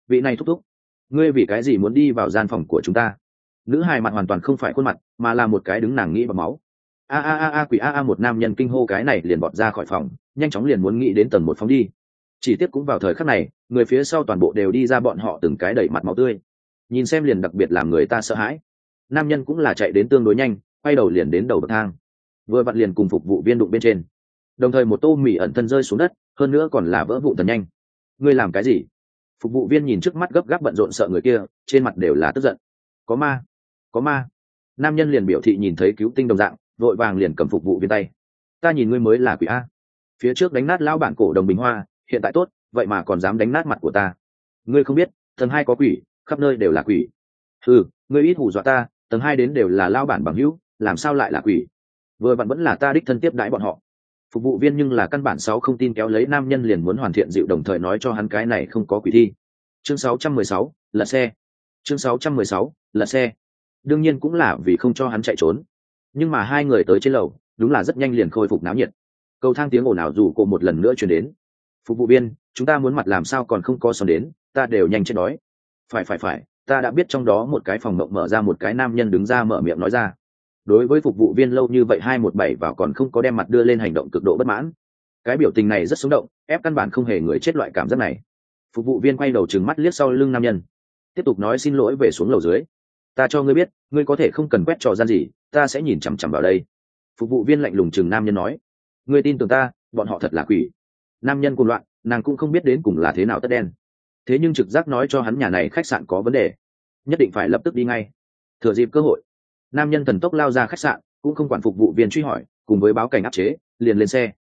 Vị này thúc thúc ngươi vì cái gì muốn đi vào gian phòng của chúng ta? Nữ hài mặt hoàn toàn không phải khuôn mặt, mà là một cái đứng nàng nghĩ bằng máu. A a a a, quỷ a a, một nam nhân kinh hô cái này liền bọt ra khỏi phòng, nhanh chóng liền muốn nghĩ đến tầng một phóng đi. Chỉ tiếc cũng vào thời khắc này, người phía sau toàn bộ đều đi ra bọn họ từng cái đẩy mặt máu tươi. Nhìn xem liền đặc biệt làm người ta sợ hãi. Nam nhân cũng là chạy đến tương đối nhanh, quay đầu liền đến đầu bậc thang. Vừa vặn liền cùng phục vụ viên đụng bên trên. Đồng thời một tô mì ẩn thân rơi xuống đất, hơn nữa còn là vỡ vụ tần nhanh. Ngươi làm cái gì? Phục vụ viên nhìn trước mắt gấp gáp bận rộn sợ người kia, trên mặt đều là tức giận. Có ma có ma. Nam nhân liền biểu thị nhìn thấy cứu tinh đồng dạng, vội vàng liền cầm phục vụ viên tay. Ta nhìn ngươi mới là quỷ a. Phía trước đánh nát lão bản cổ đồng bình hoa, hiện tại tốt, vậy mà còn dám đánh nát mặt của ta. Ngươi không biết, tầng hai có quỷ, khắp nơi đều là quỷ. Ừ ngươi ít hù dọa ta, tầng hai đến đều là lao bản bằng hữu, làm sao lại là quỷ? Vừa vặn vẫn là ta đích thân tiếp đãi bọn họ phục vụ viên nhưng là căn bản sáu không tin kéo lấy nam nhân liền muốn hoàn thiện dịu đồng thời nói cho hắn cái này không có quỷ thi. Chương 616, là xe. Chương 616, là xe. Đương nhiên cũng là vì không cho hắn chạy trốn. Nhưng mà hai người tới trên lầu đúng là rất nhanh liền khôi phục náo nhiệt. Cầu thang tiếng ồn ào rủ cô một lần nữa chuyển đến. Phục vụ viên chúng ta muốn mặt làm sao còn không có xong đến ta đều nhanh chết đói. Phải phải phải ta đã biết trong đó một cái phòng mộng mở ra một cái nam nhân đứng ra mở miệng nói ra đối với phục vụ viên lâu như vậy hai một bảy vào còn không có đem mặt đưa lên hành động cực độ bất mãn. Cái biểu tình này rất sống động, ép căn bản không hề người chết loại cảm giác này. Phục vụ viên quay đầu trừng mắt liếc sau lưng nam nhân, tiếp tục nói xin lỗi về xuống lầu dưới. Ta cho ngươi biết, ngươi có thể không cần quét trò gian gì, ta sẽ nhìn chằm chằm vào đây. Phục vụ viên lạnh lùng chừng nam nhân nói. Ngươi tin tưởng ta, bọn họ thật là quỷ. Nam nhân cuồng loạn, nàng cũng không biết đến cùng là thế nào tất đen. Thế nhưng trực giác nói cho hắn nhà này khách sạn có vấn đề, nhất định phải lập tức đi ngay. Thừa dịp cơ hội nam nhân thần tốc lao ra khách sạn, cũng không quản phục vụ viên truy hỏi, cùng với báo cảnh áp chế, liền lên xe.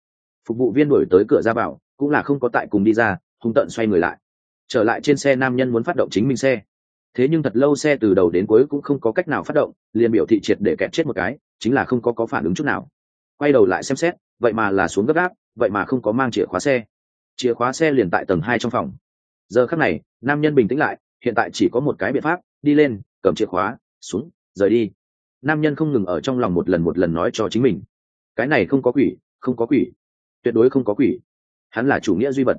Phục vụ viên đổi tới cửa ra vào, cũng là không có tại cùng đi ra, hung tận xoay người lại. Trở lại trên xe, nam nhân muốn phát động chính mình xe. Thế nhưng thật lâu xe từ đầu đến cuối cũng không có cách nào phát động, liền biểu thị triệt để kẹt chết một cái, chính là không có có phản ứng chút nào. Quay đầu lại xem xét, vậy mà là xuống gấp gáp, vậy mà không có mang chìa khóa xe. Chìa khóa xe liền tại tầng hai trong phòng. Giờ khắc này, nam nhân bình tĩnh lại, hiện tại chỉ có một cái biện pháp, đi lên, cầm chìa khóa, xuống, rời đi nam nhân không ngừng ở trong lòng một lần một lần nói cho chính mình. Cái này không có quỷ, không có quỷ. Tuyệt đối không có quỷ. Hắn là chủ nghĩa duy vật.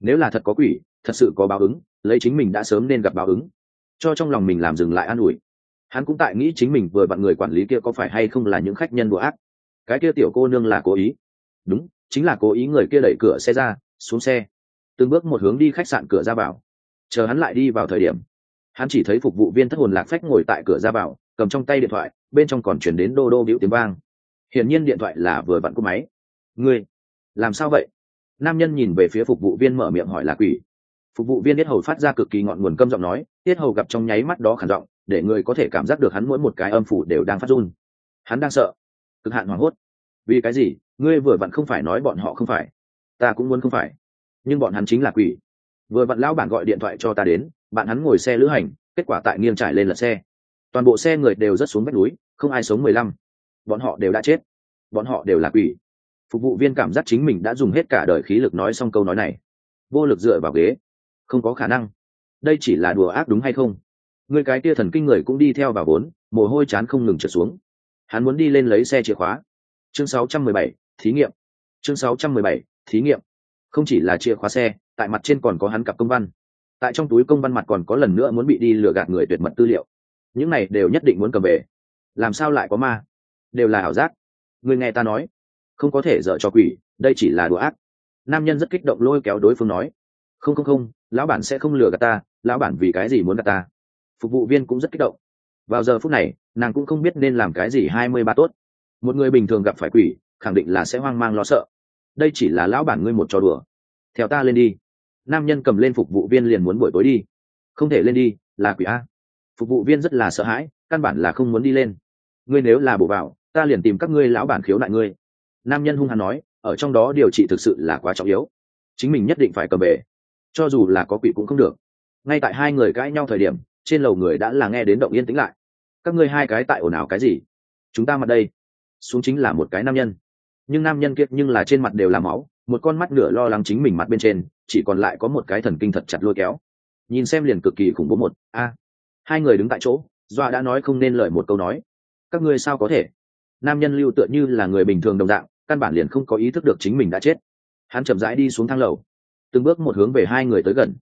Nếu là thật có quỷ, thật sự có báo ứng, lấy chính mình đã sớm nên gặp báo ứng. Cho trong lòng mình làm dừng lại an ủi. Hắn cũng tại nghĩ chính mình vừa vặn người quản lý kia có phải hay không là những khách nhân đùa ác. Cái kia tiểu cô nương là cố ý. Đúng, chính là cố ý người kia đẩy cửa xe ra, xuống xe. Từng bước một hướng đi khách sạn cửa ra vào. Chờ hắn lại đi vào thời điểm, hắn chỉ thấy phục vụ viên thất hồn lạc phách ngồi tại cửa ra vào cầm trong tay điện thoại, bên trong còn chuyển đến đô đô bĩu tiếng vang. Hiển nhiên điện thoại là vừa vặn cúp máy. Ngươi, làm sao vậy? Nam nhân nhìn về phía phục vụ viên mở miệng hỏi là quỷ. Phục vụ viên tiết hầu phát ra cực kỳ ngọn nguồn câm giọng nói, tiết hầu gặp trong nháy mắt đó khản giọng, để người có thể cảm giác được hắn mỗi một cái âm phủ đều đang phát run. Hắn đang sợ. Cực hạn hoảng hốt. Vì cái gì? Ngươi vừa vặn không phải nói bọn họ không phải. Ta cũng muốn không phải. Nhưng bọn hắn chính là quỷ. Vừa vặn lão bản gọi điện thoại cho ta đến, bạn hắn ngồi xe lữ hành, kết quả tại nghiêng trải lên lật xe toàn bộ xe người đều rất xuống vách núi không ai sống mười lăm. Bọn họ đều đã chết. Bọn họ đều là quỷ. Phục vụ viên cảm giác chính mình đã dùng hết cả đời khí lực nói xong câu nói này. Vô lực dựa vào ghế. Không có khả năng. Đây chỉ là đùa ác đúng hay không? Người cái tia thần kinh người cũng đi theo vào vốn mồ hôi chán không ngừng trượt xuống. Hắn muốn đi lên lấy xe chìa khóa. Chương 617, thí nghiệm. Chương 617, thí nghiệm. Không chỉ là chìa khóa xe tại mặt trên còn có hắn cặp công văn. Tại trong túi công văn mặt còn có lần nữa muốn bị đi lừa gạt người tuyệt mật tư liệu những này đều nhất định muốn cầm về. Làm sao lại có ma? Đều là ảo giác. Người nghe ta nói, không có thể dở cho quỷ, đây chỉ là đùa ác. Nam nhân rất kích động lôi kéo đối phương nói, không không không, lão bản sẽ không lừa gạt ta, lão bản vì cái gì muốn gạt ta? Phục vụ viên cũng rất kích động. Vào giờ phút này, nàng cũng không biết nên làm cái gì hai mươi ba tốt. Một người bình thường gặp phải quỷ, khẳng định là sẽ hoang mang lo sợ. Đây chỉ là lão bản ngươi một trò đùa. Theo ta lên đi. Nam nhân cầm lên phục vụ viên liền muốn buổi tối đi. Không thể lên đi, là quỷ a phục vụ viên rất là sợ hãi, căn bản là không muốn đi lên. Ngươi nếu là bổ vào, ta liền tìm các ngươi lão bản khiếu nại ngươi. Nam nhân hung hăng nói, ở trong đó điều trị thực sự là quá trọng yếu. Chính mình nhất định phải cầm bể. Cho dù là có quỷ cũng không được. Ngay tại hai người cãi nhau thời điểm, trên lầu người đã là nghe đến động yên tĩnh lại. Các ngươi hai cái tại ồn ào cái gì? Chúng ta mặt đây. Xuống chính là một cái nam nhân. Nhưng nam nhân kiệt nhưng là trên mặt đều là máu, một con mắt nửa lo lắng chính mình mặt bên trên, chỉ còn lại có một cái thần kinh thật chặt lôi kéo. Nhìn xem liền cực kỳ khủng bố một. A hai người đứng tại chỗ, doa đã nói không nên lời một câu nói. Các ngươi sao có thể? Nam nhân lưu tựa như là người bình thường đồng dạng, căn bản liền không có ý thức được chính mình đã chết. Hắn chậm rãi đi xuống thang lầu, từng bước một hướng về hai người tới gần.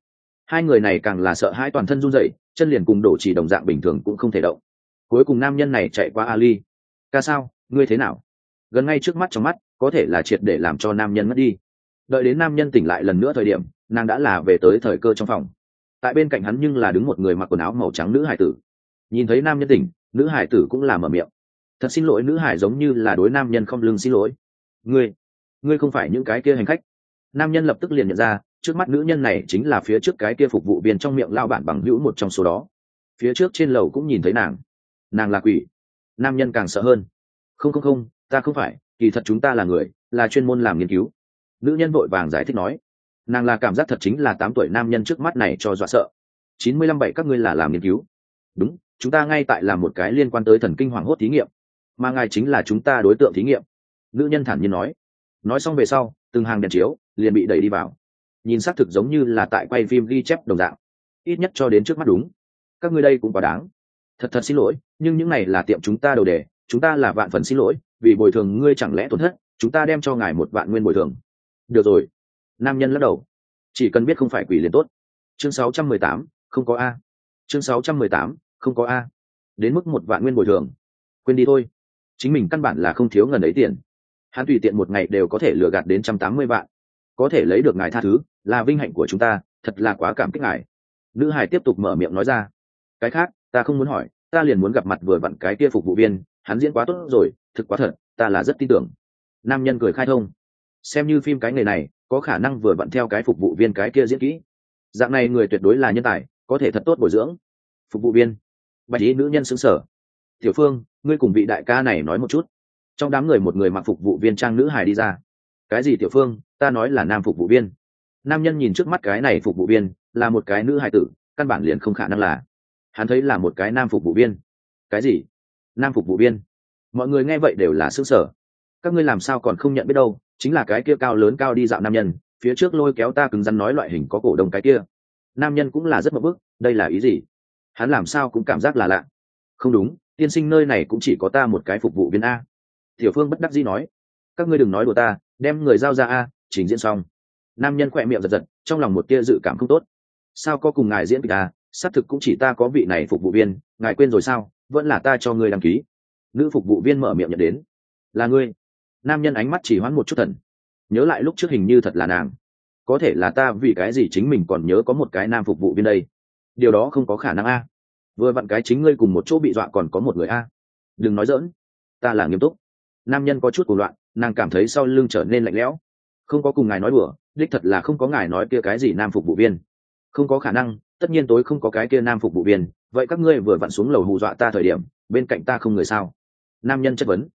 Hai người này càng là sợ hai toàn thân run rẩy, chân liền cùng đổ chỉ đồng dạng bình thường cũng không thể động. Cuối cùng nam nhân này chạy qua ali. Ca sao, ngươi thế nào? Gần ngay trước mắt trong mắt, có thể là triệt để làm cho nam nhân mất đi. Đợi đến nam nhân tỉnh lại lần nữa thời điểm, nàng đã là về tới thời cơ trong phòng tại bên cạnh hắn nhưng là đứng một người mặc quần áo màu trắng nữ hải tử. Nhìn thấy nam nhân tỉnh, nữ hải tử cũng là mở miệng. Thật xin lỗi, nữ hải giống như là đối nam nhân không lưng xin lỗi. Ngươi ngươi không phải những cái kia hành khách. Nam nhân lập tức liền nhận ra, trước mắt nữ nhân này chính là phía trước cái kia phục vụ viên trong miệng lao bản bằng hữu một trong số đó. Phía trước trên lầu cũng nhìn thấy nàng. Nàng là quỷ. Nam nhân càng sợ hơn. Không không không, ta không phải, kỳ thật chúng ta là người, là chuyên môn làm nghiên cứu. Nữ nhân vội vàng giải thích nói nàng là cảm giác thật chính là tám tuổi nam nhân trước mắt này cho dọa sợ. Chín mươi lăm bảy các ngươi là làm nghiên cứu. Đúng, chúng ta ngay tại làm một cái liên quan tới thần kinh hoảng hốt thí nghiệm, mà ngài chính là chúng ta đối tượng thí nghiệm. Nữ nhân thản nhiên nói. Nói xong về sau, từng hàng đèn chiếu liền bị đẩy đi vào. Nhìn xác thực giống như là tại quay phim ghi chép đồng dạng. Ít nhất cho đến trước mắt đúng. Các ngươi đây cũng quá đáng. Thật thật xin lỗi, nhưng những này là tiệm chúng ta đầu đề, chúng ta là vạn phần xin lỗi, vì bồi thường ngươi chẳng lẽ tổn thất, chúng ta đem cho ngài một vạn nguyên bồi thường. Được rồi nam nhân lắc đầu. Chỉ cần biết không phải quỷ liền tốt. Chương 618, không có a. Chương 618, không có a. Đến mức một vạn nguyên bồi thường. Quên đi thôi. Chính mình căn bản là không thiếu ngần ấy tiền. Hắn tùy tiện một ngày đều có thể lừa gạt đến trăm tám mươi vạn. Có thể lấy được ngài tha thứ là vinh hạnh của chúng ta thật là quá cảm kích ngài. Nữ hải tiếp tục mở miệng nói ra. Cái khác ta không muốn hỏi ta liền muốn gặp mặt vừa vặn cái kia phục vụ viên hắn diễn quá tốt rồi thực quá thật ta là rất tin tưởng. Nam nhân cười khai thông. Xem như phim cái nghề này có khả năng vừa vặn theo cái phục vụ viên cái kia diễn kỹ. Dạng này người tuyệt đối là nhân tài, có thể thật tốt bồi dưỡng. Phục vụ viên. Bạch ý nữ nhân xứng sở tiểu phương, ngươi cùng vị đại ca này nói một chút. Trong đám người một người mặc phục vụ viên trang nữ hài đi ra. Cái gì tiểu phương, ta nói là nam phục vụ viên. Nam nhân nhìn trước mắt cái này phục vụ viên, là một cái nữ hài tử, căn bản liền không khả năng là. Hắn thấy là một cái nam phục vụ viên. Cái gì? Nam phục vụ viên? Mọi người nghe vậy đều là xứng sở các ngươi làm sao còn không nhận biết đâu? Chính là cái kia cao lớn cao đi dạo nam nhân, phía trước lôi kéo ta cứng rắn nói loại hình có cổ đông cái kia. Nam nhân cũng là rất mập bức đây là ý gì? Hắn làm sao cũng cảm giác là lạ. Không đúng, tiên sinh nơi này cũng chỉ có ta một cái phục vụ viên a. Tiểu phương bất đắc dĩ nói, các ngươi đừng nói đùa ta, đem người giao ra a, trình diễn xong. Nam nhân khỏe miệng giật giật, trong lòng một tia dự cảm không tốt. Sao có cùng ngài diễn kịch à xác thực cũng chỉ ta có vị này phục vụ viên, ngài quên rồi sao, vẫn là ta cho ngươi đăng ký. Nữ phục vụ viên mở miệng nhận đến, là ngươi nam nhân ánh mắt chỉ hoãn một chút thần. Nhớ lại lúc trước hình như thật là nàng. Có thể là ta vì cái gì chính mình còn nhớ có một cái nam phục vụ viên đây. Điều đó không có khả năng a. Vừa vặn cái chính ngươi cùng một chỗ bị dọa còn có một người a. Đừng nói dỡn ta là nghiêm túc. Nam nhân có chút cuộc loạn nàng cảm thấy sau lưng trở nên lạnh lẽo. Không có cùng ngài nói bừa, đích thật là không có ngài nói kia cái gì nam phục vụ viên. Không có khả năng tất nhiên tối không có cái kia nam phục vụ viên vậy các ngươi vừa vặn xuống lầu hù dọa ta thời điểm bên cạnh ta không người sao? Nam nhân chất vấn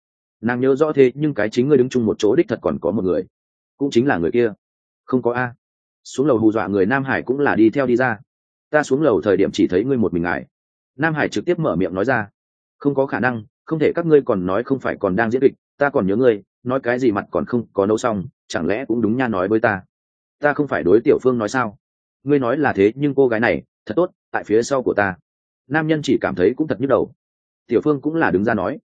nàng nhớ rõ thế, nhưng cái chính ngươi đứng chung một chỗ đích thật còn có một người. Cũng chính là người kia. Không có a. Xuống lầu hù dọa người nam hải cũng là đi theo đi ra. Ta xuống lầu thời điểm chỉ thấy ngươi một mình ngài. Nam hải trực tiếp mở miệng nói ra. Không có khả năng, không thể các ngươi còn nói không phải còn đang diễn kịch, ta còn nhớ ngươi, nói cái gì mặt còn không có nấu xong, chẳng lẽ cũng đúng nha nói với ta. Ta không phải đối tiểu phương nói sao? Ngươi nói là thế, nhưng cô gái này, thật tốt, tại phía sau của ta. Nam nhân chỉ cảm thấy cũng thật nhức đầu. Tiểu phương cũng là đứng ra nói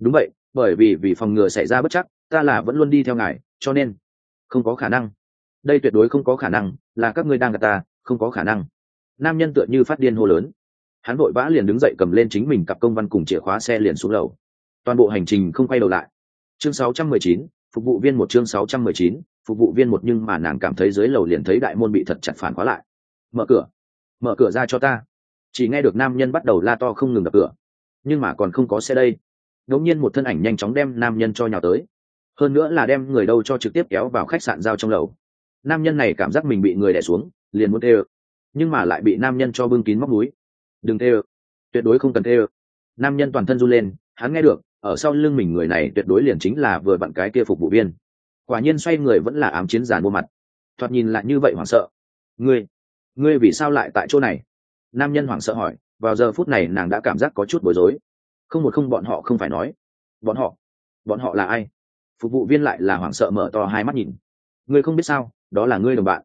đúng vậy bởi vì vì phòng ngừa xảy ra bất chắc ta là vẫn luôn đi theo ngài cho nên không có khả năng. Đây tuyệt đối không có khả năng là các ngươi đang gặp ta không có khả năng. Nam nhân tựa như phát điên hô lớn. Hắn vội vã liền đứng dậy cầm lên chính mình cặp công văn cùng chìa khóa xe liền xuống lầu. Toàn bộ hành trình không quay đầu lại. Chương 619, phục vụ viên một chương 619, phục vụ viên một nhưng mà nàng cảm thấy dưới lầu liền thấy đại môn bị thật chặt phản khóa lại. Mở cửa. Mở cửa ra cho ta. Chỉ nghe được nam nhân bắt đầu la to không ngừng đập cửa. Nhưng mà còn không có xe đây đột nhiên một thân ảnh nhanh chóng đem nam nhân cho nhào tới. Hơn nữa là đem người đâu cho trực tiếp kéo vào khách sạn giao trong lầu. Nam nhân này cảm giác mình bị người đẻ xuống, liền muốn tê ơ. Nhưng mà lại bị nam nhân cho bưng kín móc núi đừng tê ơ. Tuyệt đối không cần tê ơ. Nam nhân toàn thân run lên, hắn nghe được, ở sau lưng mình người này tuyệt đối liền chính là vừa vặn cái kia phục vụ viên. Quả nhiên xoay người vẫn là ám chiến giàn mua mặt. Thoạt nhìn lại như vậy hoảng sợ. Ngươi ngươi vì sao lại tại chỗ này? Nam nhân hoảng sợ hỏi, vào giờ phút này nàng đã cảm giác có chút bối rối không một không bọn họ không phải nói. Bọn họ bọn họ là ai? Phục vụ viên lại là hoảng sợ mở to hai mắt nhìn. Ngươi không biết sao, đó là ngươi đồng bạn.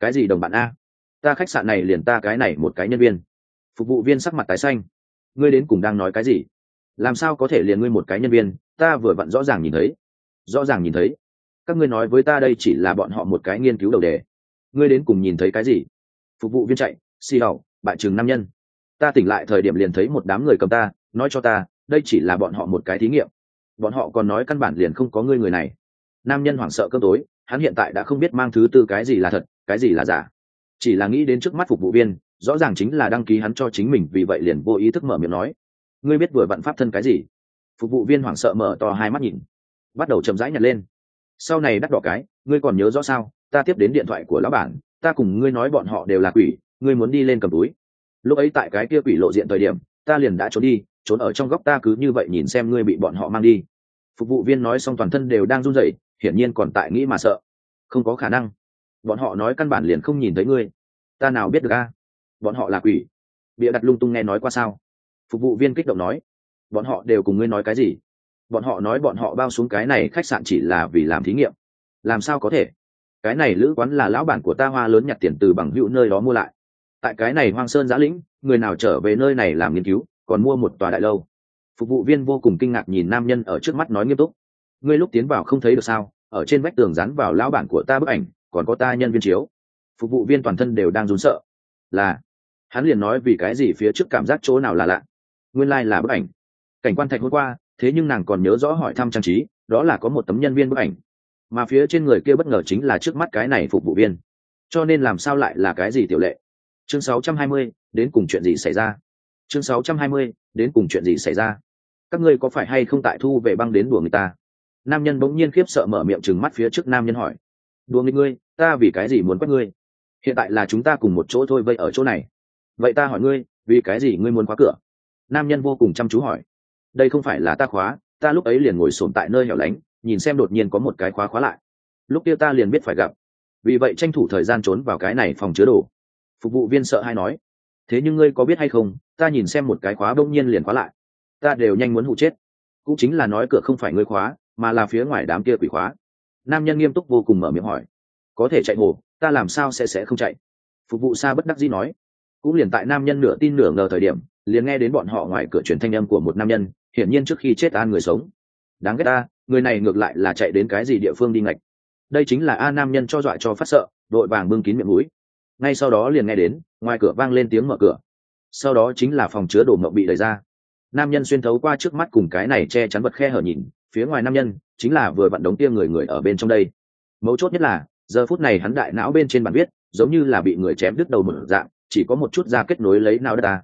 Cái gì đồng bạn a? Ta khách sạn này liền ta cái này một cái nhân viên. Phục vụ viên sắc mặt tái xanh. Ngươi đến cùng đang nói cái gì? Làm sao có thể liền ngươi một cái nhân viên? Ta vừa vặn rõ ràng nhìn thấy. Rõ ràng nhìn thấy. Các ngươi nói với ta đây chỉ là bọn họ một cái nghiên cứu đầu đề. Ngươi đến cùng nhìn thấy cái gì? Phục vụ viên chạy. Xì hầu bại trường nam nhân. Ta tỉnh lại thời điểm liền thấy một đám người cầm ta nói cho ta, đây chỉ là bọn họ một cái thí nghiệm. Bọn họ còn nói căn bản liền không có ngươi người này. Nam nhân hoảng sợ cơm tối, hắn hiện tại đã không biết mang thứ tư cái gì là thật, cái gì là giả. Chỉ là nghĩ đến trước mắt phục vụ viên, rõ ràng chính là đăng ký hắn cho chính mình, vì vậy liền vô ý thức mở miệng nói. Ngươi biết vừa vặn pháp thân cái gì? Phục vụ viên hoảng sợ mở to hai mắt nhìn. Bắt đầu chậm rãi nhặt lên. Sau này đắt đỏ cái, ngươi còn nhớ rõ sao? Ta tiếp đến điện thoại của lão bản, ta cùng ngươi nói bọn họ đều là quỷ, ngươi muốn đi lên cầm túi. Lúc ấy tại cái kia quỷ lộ diện thời điểm, ta liền đã trốn đi trốn ở trong góc ta cứ như vậy nhìn xem ngươi bị bọn họ mang đi. Phục vụ viên nói xong toàn thân đều đang run rẩy, hiển nhiên còn tại nghĩ mà sợ. Không có khả năng. Bọn họ nói căn bản liền không nhìn thấy ngươi. Ta nào biết được a? Bọn họ là quỷ. Bịa đặt lung tung nghe nói qua sao? Phục vụ viên kích động nói. Bọn họ đều cùng ngươi nói cái gì? Bọn họ nói bọn họ bao xuống cái này khách sạn chỉ là vì làm thí nghiệm. Làm sao có thể? Cái này lữ quán là lão bản của ta hoa lớn nhặt tiền từ bằng hữu nơi đó mua lại. Tại cái này hoang sơn giã lĩnh, người nào trở về nơi này làm nghiên cứu? Còn mua một tòa đại lâu. Phục vụ viên vô cùng kinh ngạc nhìn nam nhân ở trước mắt nói nghiêm túc. Ngươi lúc tiến vào không thấy được sao? Ở trên vách tường dán vào lão bản của ta bức ảnh còn có ta nhân viên chiếu. Phục vụ viên toàn thân đều đang run sợ. Là hắn liền nói vì cái gì phía trước cảm giác chỗ nào là lạ. Nguyên lai、like、là bức ảnh. Cảnh quan thạch hôm qua thế nhưng nàng còn nhớ rõ hỏi thăm trang trí đó là có một tấm nhân viên bức ảnh. Mà phía trên người kia bất ngờ chính là trước mắt cái này phục vụ viên. Cho nên làm sao lại là cái gì tiểu lệ? Chương 620, đến cùng chuyện gì xảy ra? Chương 620, đến cùng chuyện gì xảy ra? Các ngươi có phải hay không tại thu về băng đến đùa người ta? Nam nhân bỗng nhiên khiếp sợ mở miệng chừng mắt phía trước nam nhân hỏi. Đùa nghịch ngươi ta vì cái gì muốn quét ngươi? Hiện tại là chúng ta cùng một chỗ thôi vậy ở chỗ này. Vậy ta hỏi ngươi vì cái gì ngươi muốn khóa cửa? Nam nhân vô cùng chăm chú hỏi. Đây không phải là ta khóa ta lúc ấy liền ngồi sồn tại nơi hẻo lánh nhìn xem đột nhiên có một cái khóa khóa lại. Lúc kia ta liền biết phải gặp. Vì vậy tranh thủ thời gian trốn vào cái này phòng chứa đồ. Phục vụ viên sợ hay nói. Thế nhưng ngươi có biết hay không ta nhìn xem một cái khóa bỗng nhiên liền khóa lại. Ta đều nhanh muốn hụ chết. Cũng chính là nói cửa không phải ngươi khóa, mà là phía ngoài đám kia quỷ khóa. Nam nhân nghiêm túc vô cùng mở miệng hỏi. Có thể chạy hồ, ta làm sao sẽ sẽ không chạy? Phục vụ xa bất đắc dĩ nói. Cũng liền tại nam nhân nửa tin nửa ngờ thời điểm, liền nghe đến bọn họ ngoài cửa truyền thanh âm của một nam nhân, hiển nhiên trước khi chết an người sống. Đáng ghét ta, người này ngược lại là chạy đến cái gì địa phương đi ngạch. Đây chính là a nam nhân cho dọa cho phát sợ, đội vàng bưng kín miệng mũi. Ngay sau đó liền nghe đến, ngoài cửa vang lên tiếng mở cửa sau đó chính là phòng chứa đồ mộng bị đẩy ra. Nam nhân xuyên thấu qua trước mắt cùng cái này che chắn vật khe hở nhìn, phía ngoài nam nhân chính là vừa vặn đống tiêm người người ở bên trong đây. Mấu chốt nhất là, giờ phút này hắn đại não bên trên bản viết, giống như là bị người chém đứt đầu một dạng, chỉ có một chút da kết nối lấy não đất ta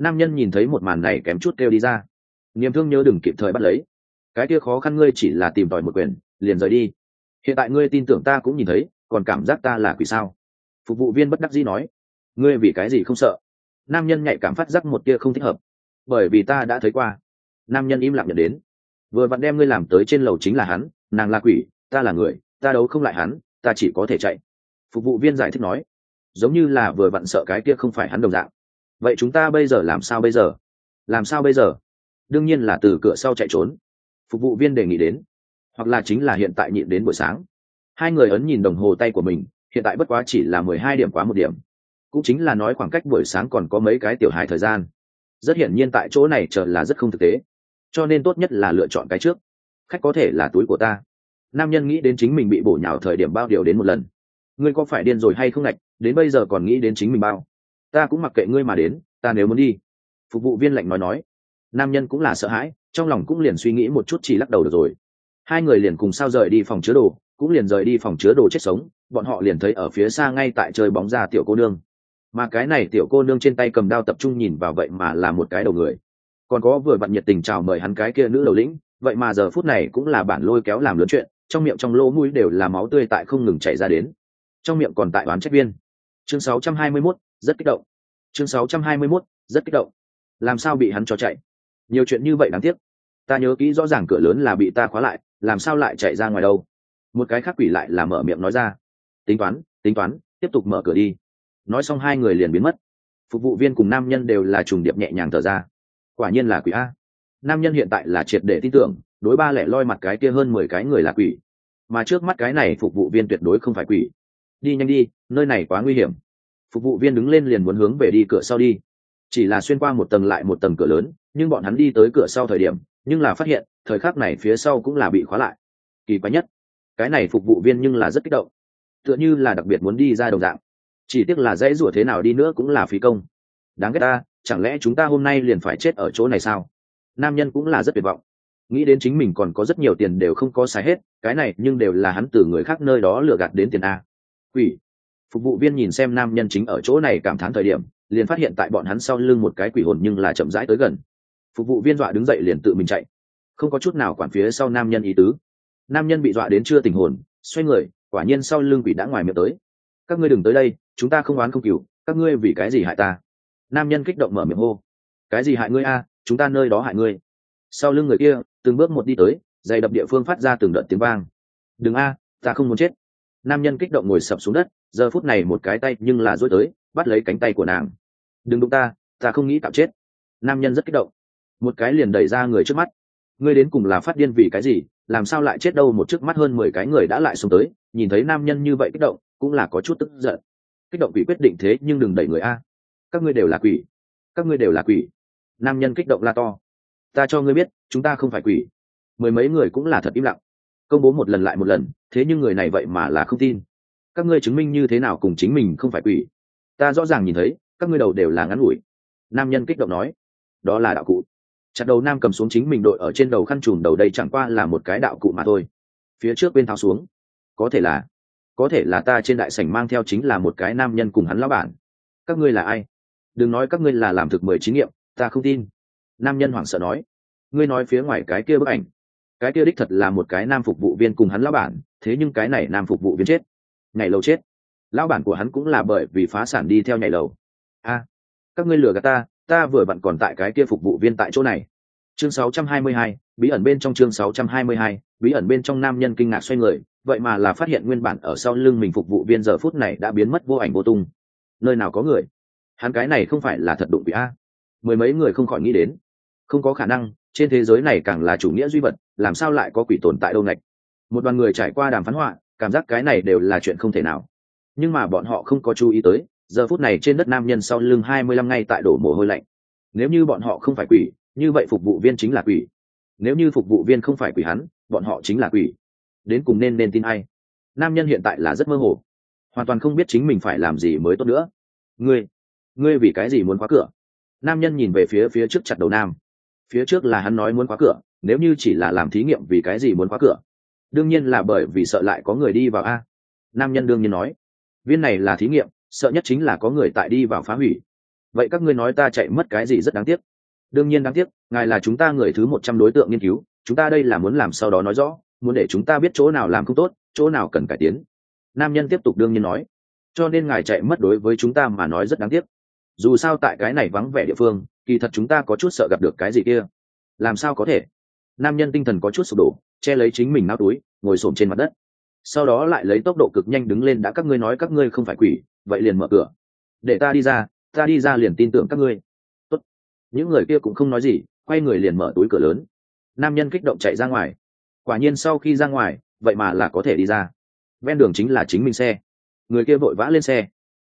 nam nhân nhìn thấy một màn này kém chút kêu đi ra. Niềm thương nhớ đừng kịp thời bắt lấy. Cái kia khó khăn ngươi chỉ là tìm tòi một quyền liền rời đi. Hiện tại ngươi tin tưởng ta cũng nhìn thấy, còn cảm giác ta là quỷ sao? Phục vụ viên bất đắc dĩ nói. Ngươi vì cái gì không sợ? Nam nhân nhạy cảm phát giác một tia không thích hợp. Bởi vì ta đã thấy qua. Nam nhân im lặng nhận đến. Vừa vặn đem ngươi làm tới trên lầu chính là hắn, nàng là quỷ, ta là người, ta đấu không lại hắn, ta chỉ có thể chạy. Phục vụ viên giải thích nói. Giống như là vừa vặn sợ cái kia không phải hắn đồng dạng. Vậy chúng ta bây giờ làm sao bây giờ? Làm sao bây giờ? Đương nhiên là từ cửa sau chạy trốn. Phục vụ viên đề nghị đến. Hoặc là chính là hiện tại nhịn đến buổi sáng. Hai người ấn nhìn đồng hồ tay của mình, hiện tại bất quá chỉ là mười hai điểm quá một điểm cũng chính là nói khoảng cách buổi sáng còn có mấy cái tiểu hài thời gian. Rất hiển nhiên tại chỗ này chờ là rất không thực tế. Cho nên tốt nhất là lựa chọn cái trước. Khách có thể là túi của ta. Nam nhân nghĩ đến chính mình bị bổ nhào thời điểm bao điều đến một lần. Ngươi có phải điên rồi hay không ngạch, đến bây giờ còn nghĩ đến chính mình bao? Ta cũng mặc kệ ngươi mà đến, ta nếu muốn đi. Phục vụ viên lạnh nói nói. Nam nhân cũng là sợ hãi, trong lòng cũng liền suy nghĩ một chút chỉ lắc đầu được rồi. Hai người liền cùng sao rời đi phòng chứa đồ, cũng liền rời đi phòng chứa đồ chết sống, bọn họ liền thấy ở phía xa ngay tại chơi bóng ra tiểu cô nương mà cái này tiểu cô nương trên tay cầm đao tập trung nhìn vào vậy mà là một cái đầu người. Còn có vừa vặn nhiệt tình chào mời hắn cái kia nữ đầu lĩnh vậy mà giờ phút này cũng là bản lôi kéo làm lớn chuyện trong miệng trong lỗ mũi đều là máu tươi tại không ngừng chảy ra đến. Trong miệng còn tại đoán trách viên. Chương 621, rất kích động. Chương 621, rất kích động. Làm sao bị hắn cho chạy? Nhiều chuyện như vậy đáng tiếc. Ta nhớ kỹ rõ ràng cửa lớn là bị ta khóa lại làm sao lại chạy ra ngoài đâu? Một cái khác quỷ lại là mở miệng nói ra. Tính toán tính toán tiếp tục mở cửa đi nói xong hai người liền biến mất. Phục vụ viên cùng nam nhân đều là trùng điệp nhẹ nhàng thở ra. Quả nhiên là quỷ a. Nam nhân hiện tại là triệt để tin tưởng, đối ba lẻ loi mặt cái kia hơn mười cái người là quỷ. Mà trước mắt cái này phục vụ viên tuyệt đối không phải quỷ. Đi nhanh đi, nơi này quá nguy hiểm. Phục vụ viên đứng lên liền muốn hướng về đi cửa sau đi. Chỉ là xuyên qua một tầng lại một tầng cửa lớn, nhưng bọn hắn đi tới cửa sau thời điểm, nhưng là phát hiện, thời khắc này phía sau cũng là bị khóa lại. Kỳ quái nhất, cái này phục vụ viên nhưng là rất kích động. Tựa như là đặc biệt muốn đi ra đồng dạng chỉ tiếc là dãy rủa thế nào đi nữa cũng là phí công. Đáng ghét ta, chẳng lẽ chúng ta hôm nay liền phải chết ở chỗ này sao? Nam nhân cũng là rất tuyệt vọng. Nghĩ đến chính mình còn có rất nhiều tiền đều không có xài hết, cái này nhưng đều là hắn từ người khác nơi đó lừa gạt đến tiền a. Quỷ. Phục vụ viên nhìn xem nam nhân chính ở chỗ này cảm thán thời điểm, liền phát hiện tại bọn hắn sau lưng một cái quỷ hồn nhưng là chậm rãi tới gần. Phục vụ viên dọa đứng dậy liền tự mình chạy. Không có chút nào quản phía sau nam nhân ý tứ. Nam nhân bị dọa đến chưa tình hồn, xoay người, quả nhiên sau lưng quỷ đã ngoài miệng tới. Các ngươi đừng tới đây chúng ta không oán không cừu, các ngươi vì cái gì hại ta? Nam nhân kích động mở miệng hô. Cái gì hại ngươi a? Chúng ta nơi đó hại ngươi. Sau lưng người kia, từng bước một đi tới, dày đập địa phương phát ra từng đợt tiếng vang. Đừng a, ta không muốn chết. Nam nhân kích động ngồi sập xuống đất, giờ phút này một cái tay nhưng là dối tới, bắt lấy cánh tay của nàng. Đừng đụng ta ta không nghĩ tạo chết. Nam nhân rất kích động. Một cái liền đẩy ra người trước mắt. Ngươi đến cùng là phát điên vì cái gì? Làm sao lại chết đâu? Một trước mắt hơn mười cái người đã lại xuống tới, nhìn thấy nam nhân như vậy kích động, cũng là có chút tức giận kích động quỷ quyết định thế nhưng đừng đẩy người a. Các ngươi đều là quỷ. Các ngươi đều là quỷ. Nam nhân kích động la to. Ta cho ngươi biết, chúng ta không phải quỷ. Mười mấy người cũng là thật im lặng. Công bố một lần lại một lần, thế nhưng người này vậy mà là không tin. Các ngươi chứng minh như thế nào cùng chính mình không phải quỷ? Ta rõ ràng nhìn thấy, các ngươi đầu đều là ngắn ngủi. Nam nhân kích động nói. Đó là đạo cụ. Chặt đầu nam cầm xuống chính mình đội ở trên đầu khăn trùm đầu đây chẳng qua là một cái đạo cụ mà thôi. Phía trước bên tháo xuống. Có thể là có thể là ta trên đại sảnh mang theo chính là một cái nam nhân cùng hắn lão bản. Các ngươi là ai? Đừng nói các ngươi là làm thực mười chín nghiệm ta không tin. Nam nhân hoảng sợ nói. Ngươi nói phía ngoài cái kia bức ảnh. Cái kia đích thật là một cái nam phục vụ viên cùng hắn lão bản thế nhưng cái này nam phục vụ viên chết. Ngày lâu chết. Lão bản của hắn cũng là bởi vì phá sản đi theo nhảy lầu. A các ngươi lừa gạt ta ta vừa bận còn tại cái kia phục vụ viên tại chỗ này. Chương 622, bí ẩn bên trong chương 622, bí ẩn bên trong nam nhân kinh ngạc xoay người vậy mà là phát hiện nguyên bản ở sau lưng mình phục vụ viên giờ phút này đã biến mất vô ảnh vô tung. Nơi nào có người? Hắn cái này không phải là thật đụng bị a. Mười mấy người không khỏi nghĩ đến. Không có khả năng, trên thế giới này càng là chủ nghĩa duy vật, làm sao lại có quỷ tồn tại đâu ngạch? Một đoàn người trải qua đàm phán họa, cảm giác cái này đều là chuyện không thể nào. Nhưng mà bọn họ không có chú ý tới, giờ phút này trên đất nam nhân sau lưng hai mươi lăm ngay tại đổ mồ hôi lạnh. Nếu như bọn họ không phải quỷ, như vậy phục vụ viên chính là quỷ. Nếu như phục vụ viên không phải quỷ hắn, bọn họ chính là quỷ đến cùng nên nên tin ai. Nam nhân hiện tại là rất mơ hồ. Hoàn toàn không biết chính mình phải làm gì mới tốt nữa. Ngươi ngươi vì cái gì muốn khóa cửa? Nam nhân nhìn về phía phía trước chặt đầu nam. Phía trước là hắn nói muốn khóa cửa, nếu như chỉ là làm thí nghiệm vì cái gì muốn khóa cửa? Đương nhiên là bởi vì sợ lại có người đi vào a. Nam nhân đương nhiên nói. Viên này là thí nghiệm, sợ nhất chính là có người tại đi vào phá hủy. Vậy các ngươi nói ta chạy mất cái gì rất đáng tiếc? Đương nhiên đáng tiếc, ngài là chúng ta người thứ một trăm đối tượng nghiên cứu, chúng ta đây là muốn làm sau đó nói rõ muốn để chúng ta biết chỗ nào làm không tốt, chỗ nào cần cải tiến. Nam nhân tiếp tục đương nhiên nói. Cho nên ngài chạy mất đối với chúng ta mà nói rất đáng tiếc. Dù sao tại cái này vắng vẻ địa phương, kỳ thật chúng ta có chút sợ gặp được cái gì kia. Làm sao có thể? Nam nhân tinh thần có chút sụp đổ, che lấy chính mình nao túi, ngồi s trên mặt đất. Sau đó lại lấy tốc độ cực nhanh đứng lên đã các ngươi nói các ngươi không phải quỷ, vậy liền mở cửa. Để ta đi ra, ta đi ra liền tin tưởng các ngươi. Tốt. những người kia cũng không nói gì, quay người liền mở túi cửa lớn. Nam nhân kích động chạy ra ngoài quả nhiên sau khi ra ngoài, vậy mà là có thể đi ra. Ven đường chính là chính mình xe. Người kia vội vã lên xe.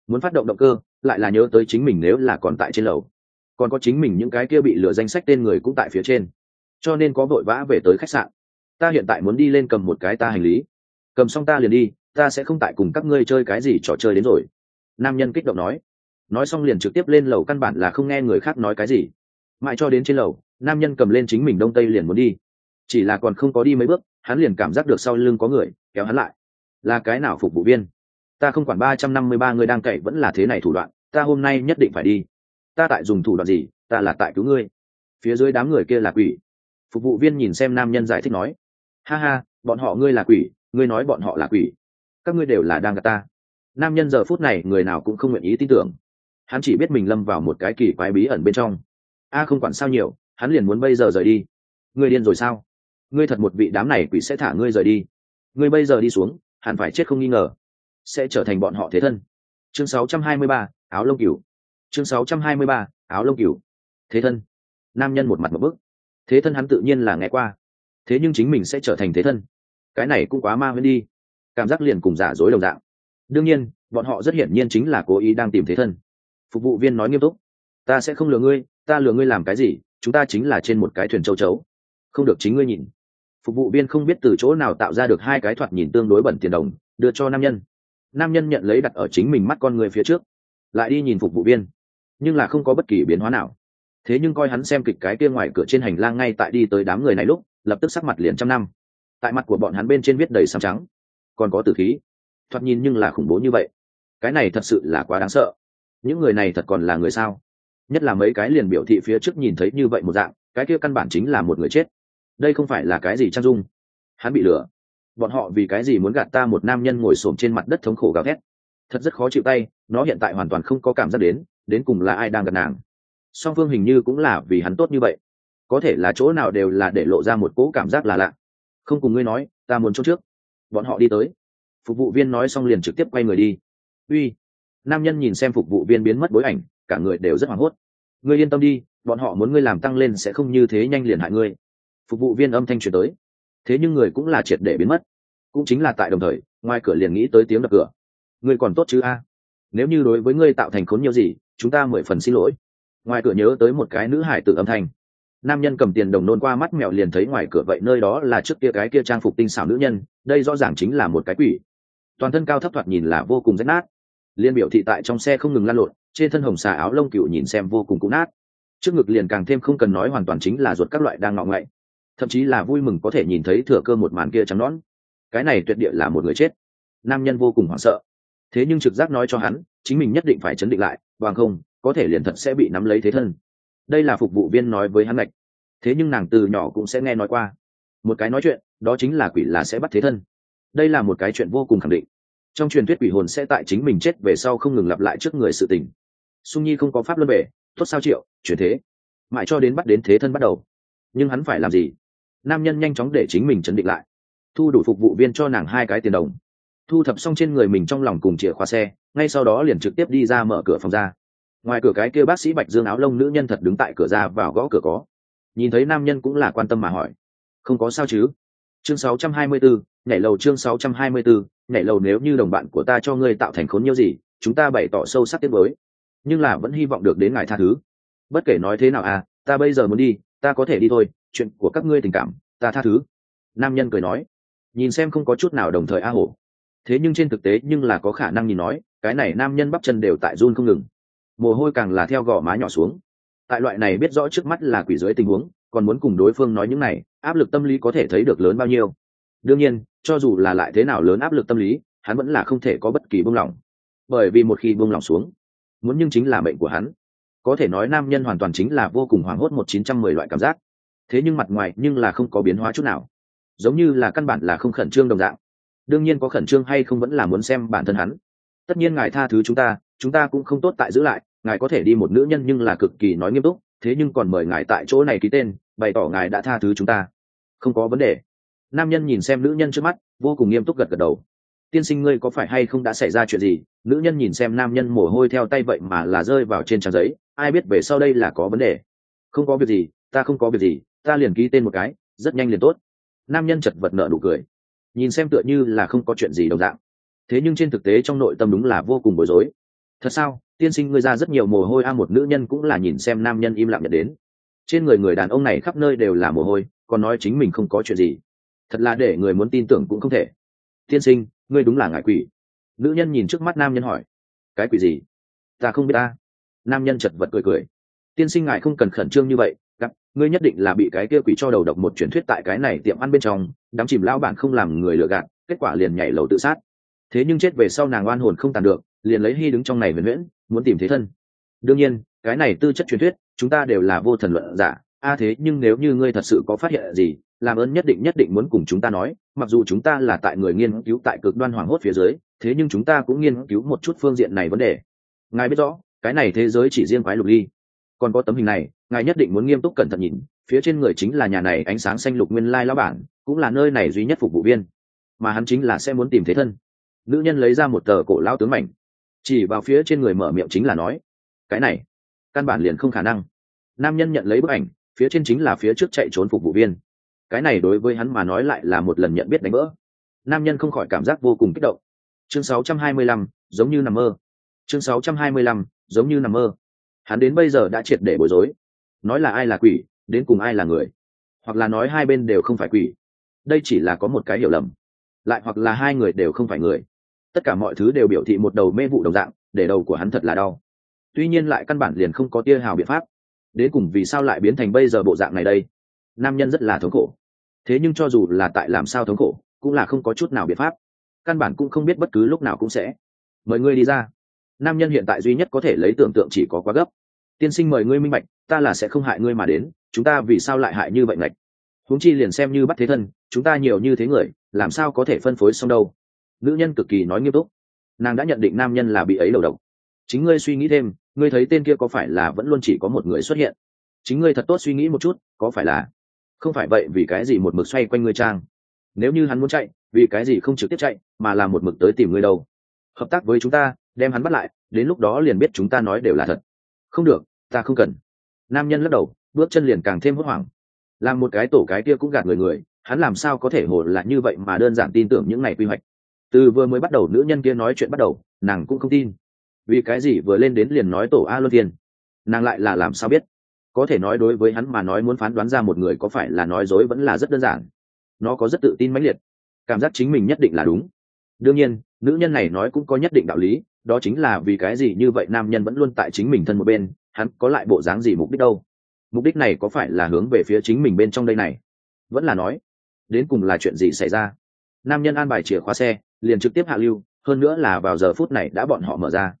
Muốn phát động động cơ, lại là nhớ tới chính mình nếu là còn tại trên lầu. Còn có chính mình những cái kia bị lừa danh sách tên người cũng tại phía trên. Cho nên có vội vã về tới khách sạn. Ta hiện tại muốn đi lên cầm một cái ta hành lý. Cầm xong ta liền đi, ta sẽ không tại cùng các ngươi chơi cái gì trò chơi đến rồi. Nam nhân kích động nói. Nói xong liền trực tiếp lên lầu căn bản là không nghe người khác nói cái gì. Mãi cho đến trên lầu, nam nhân cầm lên chính mình đông tây liền muốn đi chỉ là còn không có đi mấy bước, hắn liền cảm giác được sau lưng có người, kéo hắn lại. Là cái nào phục vụ viên? Ta không quản ba trăm năm mươi ba người đang cậy vẫn là thế này thủ đoạn, ta hôm nay nhất định phải đi. Ta tại dùng thủ đoạn gì, ta là tại cứu ngươi. Phía dưới đám người kia là quỷ. Phục vụ viên nhìn xem nam nhân giải thích nói. Ha ha, bọn họ ngươi là quỷ, ngươi nói bọn họ là quỷ. Các ngươi đều là đang gạt ta. Nam nhân giờ phút này người nào cũng không nguyện ý tin tưởng. Hắn chỉ biết mình lâm vào một cái kỳ quái bí ẩn bên trong. A không quản sao nhiều, hắn liền muốn bây giờ rời đi. Ngươi điên rồi sao? Ngươi thật một vị đám này quỷ sẽ thả ngươi rời đi. Ngươi bây giờ đi xuống hẳn phải chết không nghi ngờ. Sẽ trở thành bọn họ thế thân. Chương 623, áo lông cửu chương 623, áo lông cửu thế thân. Nam nhân một mặt một bức. Thế thân hắn tự nhiên là nghe qua. Thế nhưng chính mình sẽ trở thành thế thân. Cái này cũng quá ma huyễn đi. Cảm giác liền cùng giả dối đồng dạng. Đương nhiên bọn họ rất hiển nhiên chính là cố ý đang tìm thế thân. Phục vụ viên nói nghiêm túc. Ta sẽ không lừa ngươi ta lừa ngươi làm cái gì chúng ta chính là trên một cái thuyền châu chấu. Không được chính ngươi nhìn phục vụ viên không biết từ chỗ nào tạo ra được hai cái thoạt nhìn tương đối bẩn tiền đồng, đưa cho nam nhân. Nam nhân nhận lấy đặt ở chính mình mắt con người phía trước, lại đi nhìn phục vụ viên. Nhưng là không có bất kỳ biến hóa nào. Thế nhưng coi hắn xem kịch cái kia ngoài cửa trên hành lang ngay tại đi tới đám người này lúc, lập tức sắc mặt liền trăm năm. Tại mặt của bọn hắn bên trên viết đầy xăm trắng. Còn có tử khí. Thoạt nhìn nhưng là khủng bố như vậy. Cái này thật sự là quá đáng sợ. Những người này thật còn là người sao? Nhất là mấy cái liền biểu thị phía trước nhìn thấy như vậy một dạng, cái kia căn bản chính là một người chết đây không phải là cái gì trang dung. Hắn bị lừa. Bọn họ vì cái gì muốn gạt ta một nam nhân ngồi xổm trên mặt đất thống khổ gào thét? Thật rất khó chịu tay, nó hiện tại hoàn toàn không có cảm giác đến đến cùng là ai đang gạt nàng. Song phương hình như cũng là vì hắn tốt như vậy. Có thể là chỗ nào đều là để lộ ra một cỗ cảm giác là lạ. Không cùng ngươi nói, ta muốn chỗ trước. Bọn họ đi tới. Phục vụ viên nói xong liền trực tiếp quay người đi. Uy. Nam nhân nhìn xem phục vụ viên biến mất bối ảnh, cả người đều rất hoảng hốt. Ngươi yên tâm đi, bọn họ muốn ngươi làm tăng lên sẽ không như thế nhanh liền hại ngươi phục vụ viên âm thanh truyền tới. Thế nhưng người cũng là triệt để biến mất. Cũng chính là tại đồng thời, ngoài cửa liền nghĩ tới tiếng đập cửa. Người còn tốt chứ a? Nếu như đối với ngươi tạo thành khốn nhiều gì, chúng ta mười phần xin lỗi. Ngoài cửa nhớ tới một cái nữ hải tử âm thanh. Nam nhân cầm tiền đồng nôn qua mắt mèo liền thấy ngoài cửa vậy nơi đó là trước kia cái kia trang phục tinh xảo nữ nhân, đây rõ ràng chính là một cái quỷ. Toàn thân cao thấp thoạt nhìn là vô cùng rách nát. Liên biểu thị tại trong xe không ngừng lan lộn, trên thân hồng xà áo lông cựu nhìn xem vô cùng cũ nát. Trước ngực liền càng thêm không cần nói hoàn toàn chính là ruột các loại đang ngọ ngậy thậm chí là vui mừng có thể nhìn thấy thừa cơ một màn kia trắng nón cái này tuyệt địa là một người chết. Nam nhân vô cùng hoảng sợ. Thế nhưng trực giác nói cho hắn, chính mình nhất định phải chấn định lại, bằng không, có thể liền thật sẽ bị nắm lấy thế thân. Đây là phục vụ viên nói với hắn lạch thế nhưng nàng từ nhỏ cũng sẽ nghe nói qua. Một cái nói chuyện, đó chính là quỷ là sẽ bắt thế thân. Đây là một cái chuyện vô cùng khẳng định. Trong truyền thuyết quỷ hồn sẽ tại chính mình chết về sau không ngừng lặp lại trước người sự tình. Sung nhi không có pháp luân về tốt sao triệu, chuyển thế. Mãi cho đến bắt đến thế thân bắt đầu. Nhưng hắn phải làm gì? Nam nhân nhanh chóng để chính mình chấn định lại. Thu đủ phục vụ viên cho nàng hai cái tiền đồng. Thu thập xong trên người mình trong lòng cùng chìa khóa xe ngay sau đó liền trực tiếp đi ra mở cửa phòng ra. Ngoài cửa cái kia bác sĩ bạch dương áo lông nữ nhân thật đứng tại cửa ra vào gõ cửa có. Nhìn thấy nam nhân cũng là quan tâm mà hỏi. Không có sao chứ? Chương 624, nhảy lầu chương 624, nhảy lầu nếu như đồng bạn của ta cho ngươi tạo thành khốn nhiêu gì chúng ta bày tỏ sâu sắc tiếp với nhưng là vẫn hy vọng được đến ngài tha thứ. Bất kể nói thế nào à ta bây giờ muốn đi ta có thể đi thôi chuyện của các ngươi tình cảm, ta tha thứ. Nam nhân cười nói. Nhìn xem không có chút nào đồng thời a hổ. Thế nhưng trên thực tế nhưng là có khả năng nhìn nói, cái này nam nhân bắp chân đều tại run không ngừng. Mồ hôi càng là theo gò má nhỏ xuống. Tại loại này biết rõ trước mắt là quỷ dưới tình huống, còn muốn cùng đối phương nói những này, áp lực tâm lý có thể thấy được lớn bao nhiêu. Đương nhiên, cho dù là lại thế nào lớn áp lực tâm lý, hắn vẫn là không thể có bất kỳ buông lỏng. Bởi vì một khi buông lỏng xuống, muốn nhưng chính là mệnh của hắn. Có thể nói nam nhân hoàn toàn chính là vô cùng hoảng hốt một chín trăm mười loại cảm giác thế nhưng mặt ngoài nhưng là không có biến hóa chút nào. Giống như là căn bản là không khẩn trương đồng dạng. Đương nhiên có khẩn trương hay không vẫn là muốn xem bản thân hắn. Tất nhiên ngài tha thứ chúng ta chúng ta cũng không tốt tại giữ lại, ngài có thể đi một nữ nhân nhưng là cực kỳ nói nghiêm túc, thế nhưng còn mời ngài tại chỗ này ký tên, bày tỏ ngài đã tha thứ chúng ta. Không có vấn đề. Nam nhân nhìn xem nữ nhân trước mắt, vô cùng nghiêm túc gật gật đầu. Tiên sinh ngươi có phải hay không đã xảy ra chuyện gì? Nữ nhân nhìn xem nam nhân mồ hôi theo tay vậy mà là rơi vào trên trang giấy, ai biết về sau đây là có vấn đề. Không có việc gì, ta không có việc gì ta liền ký tên một cái, rất nhanh liền tốt. Nam nhân chật vật nợ nụ cười. Nhìn xem tựa như là không có chuyện gì đồng dạng. Thế nhưng trên thực tế trong nội tâm đúng là vô cùng bối rối. Thật sao? Tiên sinh ngươi ra rất nhiều mồ hôi a, một nữ nhân cũng là nhìn xem nam nhân im lặng nhận đến. Trên người người đàn ông này khắp nơi đều là mồ hôi, còn nói chính mình không có chuyện gì. Thật là để người muốn tin tưởng cũng không thể. Tiên sinh, ngươi đúng là ngại quỷ. Nữ nhân nhìn trước mắt nam nhân hỏi. Cái quỷ gì? Ta không biết ta nam nhân chật vật cười cười. Tiên sinh ngại không cần khẩn trương như vậy ngươi nhất định là bị cái kia quỷ cho đầu độc một truyền thuyết tại cái này tiệm ăn bên trong đám chìm lão bản không làm người lừa gạt, kết quả liền nhảy lầu tự sát. Thế nhưng chết về sau nàng oan hồn không tàn được, liền lấy hy đứng trong này huyền huyễn, muốn tìm thế thân. Đương nhiên, cái này tư chất truyền thuyết, chúng ta đều là vô thần luận giả. A thế, nhưng nếu như ngươi thật sự có phát hiện gì, làm ơn nhất định nhất định muốn cùng chúng ta nói, mặc dù chúng ta là tại người nghiên cứu tại cực đoan hoảng hốt phía dưới, thế nhưng chúng ta cũng nghiên cứu một chút phương diện này vấn đề. Ngài biết rõ, cái này thế giới chỉ riêng quái lục ly. Còn có tấm hình này ngài nhất định muốn nghiêm túc cẩn thận nhìn phía trên người chính là nhà này ánh sáng xanh lục nguyên lai lao bản cũng là nơi này duy nhất phục vụ viên. Mà hắn chính là sẽ muốn tìm thế thân. Nữ nhân lấy ra một tờ cổ lao tướng mảnh. Chỉ vào phía trên người mở miệng chính là nói cái này căn bản liền không khả năng. Nam nhân nhận lấy bức ảnh phía trên chính là phía trước chạy trốn phục vụ viên. Cái này đối với hắn mà nói lại là một lần nhận biết đánh vỡ. Nam nhân không khỏi cảm giác vô cùng kích động. Chương 625, giống như nằm mơ. Chương 625, giống như nằm mơ. Hắn đến bây giờ đã triệt để bối rối nói là ai là quỷ, đến cùng ai là người. Hoặc là nói hai bên đều không phải quỷ. Đây chỉ là có một cái hiểu lầm. Lại hoặc là hai người đều không phải người. Tất cả mọi thứ đều biểu thị một đầu mê vụ đồng dạng, để đầu của hắn thật là đau. Tuy nhiên lại căn bản liền không có tia hào biện pháp. Đến cùng vì sao lại biến thành bây giờ bộ dạng này đây? Nam nhân rất là thống khổ. Thế nhưng cho dù là tại làm sao thống khổ, cũng là không có chút nào biện pháp. Căn bản cũng không biết bất cứ lúc nào cũng sẽ. Mời ngươi đi ra. Nam nhân hiện tại duy nhất có thể lấy tưởng tượng chỉ có quá gấp. Tiên sinh mời ngươi minh bạch ta là sẽ không hại ngươi mà đến, chúng ta vì sao lại hại như vậy ngạch? Huống chi liền xem như bắt thế thân, chúng ta nhiều như thế người, làm sao có thể phân phối xong đâu? Nữ nhân cực kỳ nói nghiêm túc. Nàng đã nhận định nam nhân là bị ấy đầu độc. Chính ngươi suy nghĩ thêm, ngươi thấy tên kia có phải là vẫn luôn chỉ có một người xuất hiện? Chính ngươi thật tốt suy nghĩ một chút, có phải là? Không phải vậy, vì cái gì một mực xoay quanh ngươi trang? Nếu như hắn muốn chạy, vì cái gì không trực tiếp chạy, mà là một mực tới tìm ngươi đâu? Hợp tác với chúng ta, đem hắn bắt lại, đến lúc đó liền biết chúng ta nói đều là thật. Không được, ta không cần nam nhân lắc đầu, bước chân liền càng thêm hốt hoảng. Làm một cái tổ cái kia cũng gạt người người, hắn làm sao có thể hồ lại như vậy mà đơn giản tin tưởng những ngày quy hoạch? Từ vừa mới bắt đầu nữ nhân kia nói chuyện bắt đầu, nàng cũng không tin. Vì cái gì vừa lên đến liền nói tổ a luân thiên? Nàng lại là làm sao biết? Có thể nói đối với hắn mà nói muốn phán đoán ra một người có phải là nói dối vẫn là rất đơn giản. Nó có rất tự tin mãnh liệt. Cảm giác chính mình nhất định là đúng. Đương nhiên, nữ nhân này nói cũng có nhất định đạo lý, đó chính là vì cái gì như vậy nam nhân vẫn luôn tại chính mình thân một bên hắn có lại bộ dáng gì mục đích đâu? Mục đích này có phải là hướng về phía chính mình bên trong đây này? Vẫn là nói, đến cùng là chuyện gì xảy ra? Nam nhân an bài chìa khóa xe, liền trực tiếp hạ lưu, hơn nữa là vào giờ phút này đã bọn họ mở ra.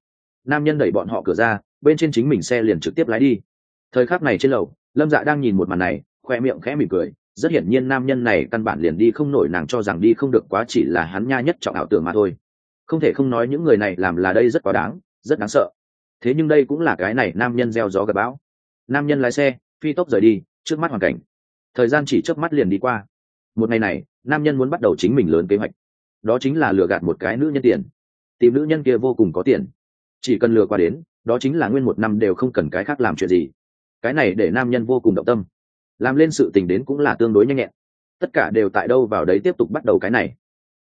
Nam nhân đẩy bọn họ cửa ra, bên trên chính mình xe liền trực tiếp lái đi. Thời khắc này trên lầu, lâm dạ đang nhìn một màn này, khoe miệng khẽ mỉm cười, rất hiển nhiên nam nhân này căn bản liền đi không nổi nàng cho rằng đi không được quá chỉ là hắn nha nhất trọng ảo tưởng mà thôi. Không thể không nói những người này làm là đây rất quá đáng, rất đáng sợ thế nhưng đây cũng là cái này nam nhân gieo gió gặp bão. Nam nhân lái xe, phi tốc rời đi, trước mắt hoàn cảnh. Thời gian chỉ trước mắt liền đi qua. Một ngày này, nam nhân muốn bắt đầu chính mình lớn kế hoạch. Đó chính là lừa gạt một cái nữ nhân tiền. Tìm nữ nhân kia vô cùng có tiền. Chỉ cần lừa qua đến, đó chính là nguyên một năm đều không cần cái khác làm chuyện gì. Cái này để nam nhân vô cùng động tâm. Làm lên sự tình đến cũng là tương đối nhanh nhẹn. Tất cả đều tại đâu vào đấy tiếp tục bắt đầu cái này.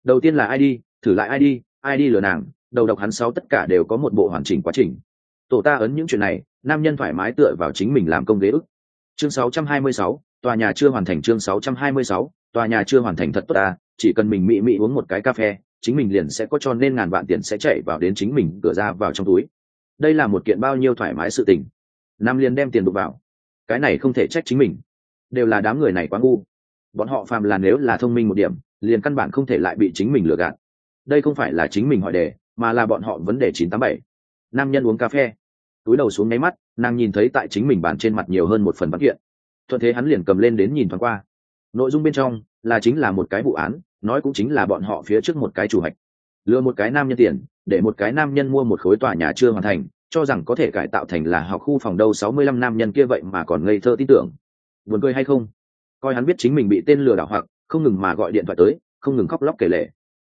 Đầu tiên là ai đi, thử lại ai đi ai đi lừa nàng. Đầu độc hắn sáu tất cả đều có một bộ hoàn chỉnh quá trình tổ ta ấn những chuyện này nam nhân thoải mái tựa vào chính mình làm công ghế ức. Chương 626, tòa nhà chưa hoàn thành chương 626, tòa nhà chưa hoàn thành thật tốt ta chỉ cần mình mị mị uống một cái cà phê chính mình liền sẽ có cho nên ngàn vạn tiền sẽ chạy vào đến chính mình cửa ra vào trong túi. Đây là một kiện bao nhiêu thoải mái sự tình. Nam liền đem tiền đục vào. Cái này không thể trách chính mình. Đều là đám người này quá ngu. Bọn họ phàm là nếu là thông minh một điểm liền căn bản không thể lại bị chính mình lừa gạt. Đây không phải là chính mình hỏi đề mà là bọn họ vấn đề chín tám bảy. Nam nhân uống cà phê túi đầu xuống nháy mắt, nàng nhìn thấy tại chính mình bàn trên mặt nhiều hơn một phần văn kiện. Thuận thế hắn liền cầm lên đến nhìn thoáng qua. Nội dung bên trong là chính là một cái vụ án, nói cũng chính là bọn họ phía trước một cái chủ hạch. Lừa một cái nam nhân tiền, để một cái nam nhân mua một khối tòa nhà chưa hoàn thành, cho rằng có thể cải tạo thành là học khu phòng đâu sáu mươi lăm nam nhân kia vậy mà còn ngây thơ tin tưởng. Buồn cười hay không? Coi hắn biết chính mình bị tên lừa đảo hoặc không ngừng mà gọi điện thoại tới, không ngừng khóc lóc kể lệ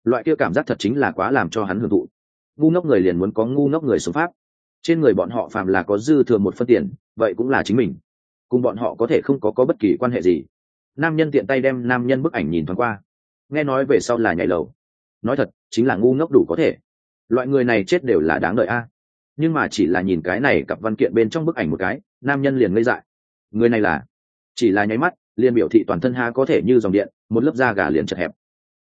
loại kia cảm giác thật chính là quá làm cho hắn hưởng thụ. Ngu ngốc người liền muốn có ngu ngốc người xuống pháp trên người bọn họ phàm là có dư thừa một phân tiền, vậy cũng là chính mình. Cùng bọn họ có thể không có có bất kỳ quan hệ gì. Nam nhân tiện tay đem nam nhân bức ảnh nhìn thoáng qua. Nghe nói về sau là nhảy lầu. Nói thật, chính là ngu ngốc đủ có thể. Loại người này chết đều là đáng đợi a. Nhưng mà chỉ là nhìn cái này cặp văn kiện bên trong bức ảnh một cái, nam nhân liền ngây dại. Người này là? Chỉ là nháy mắt, liền biểu thị toàn thân ha có thể như dòng điện, một lớp da gà liền chật hẹp.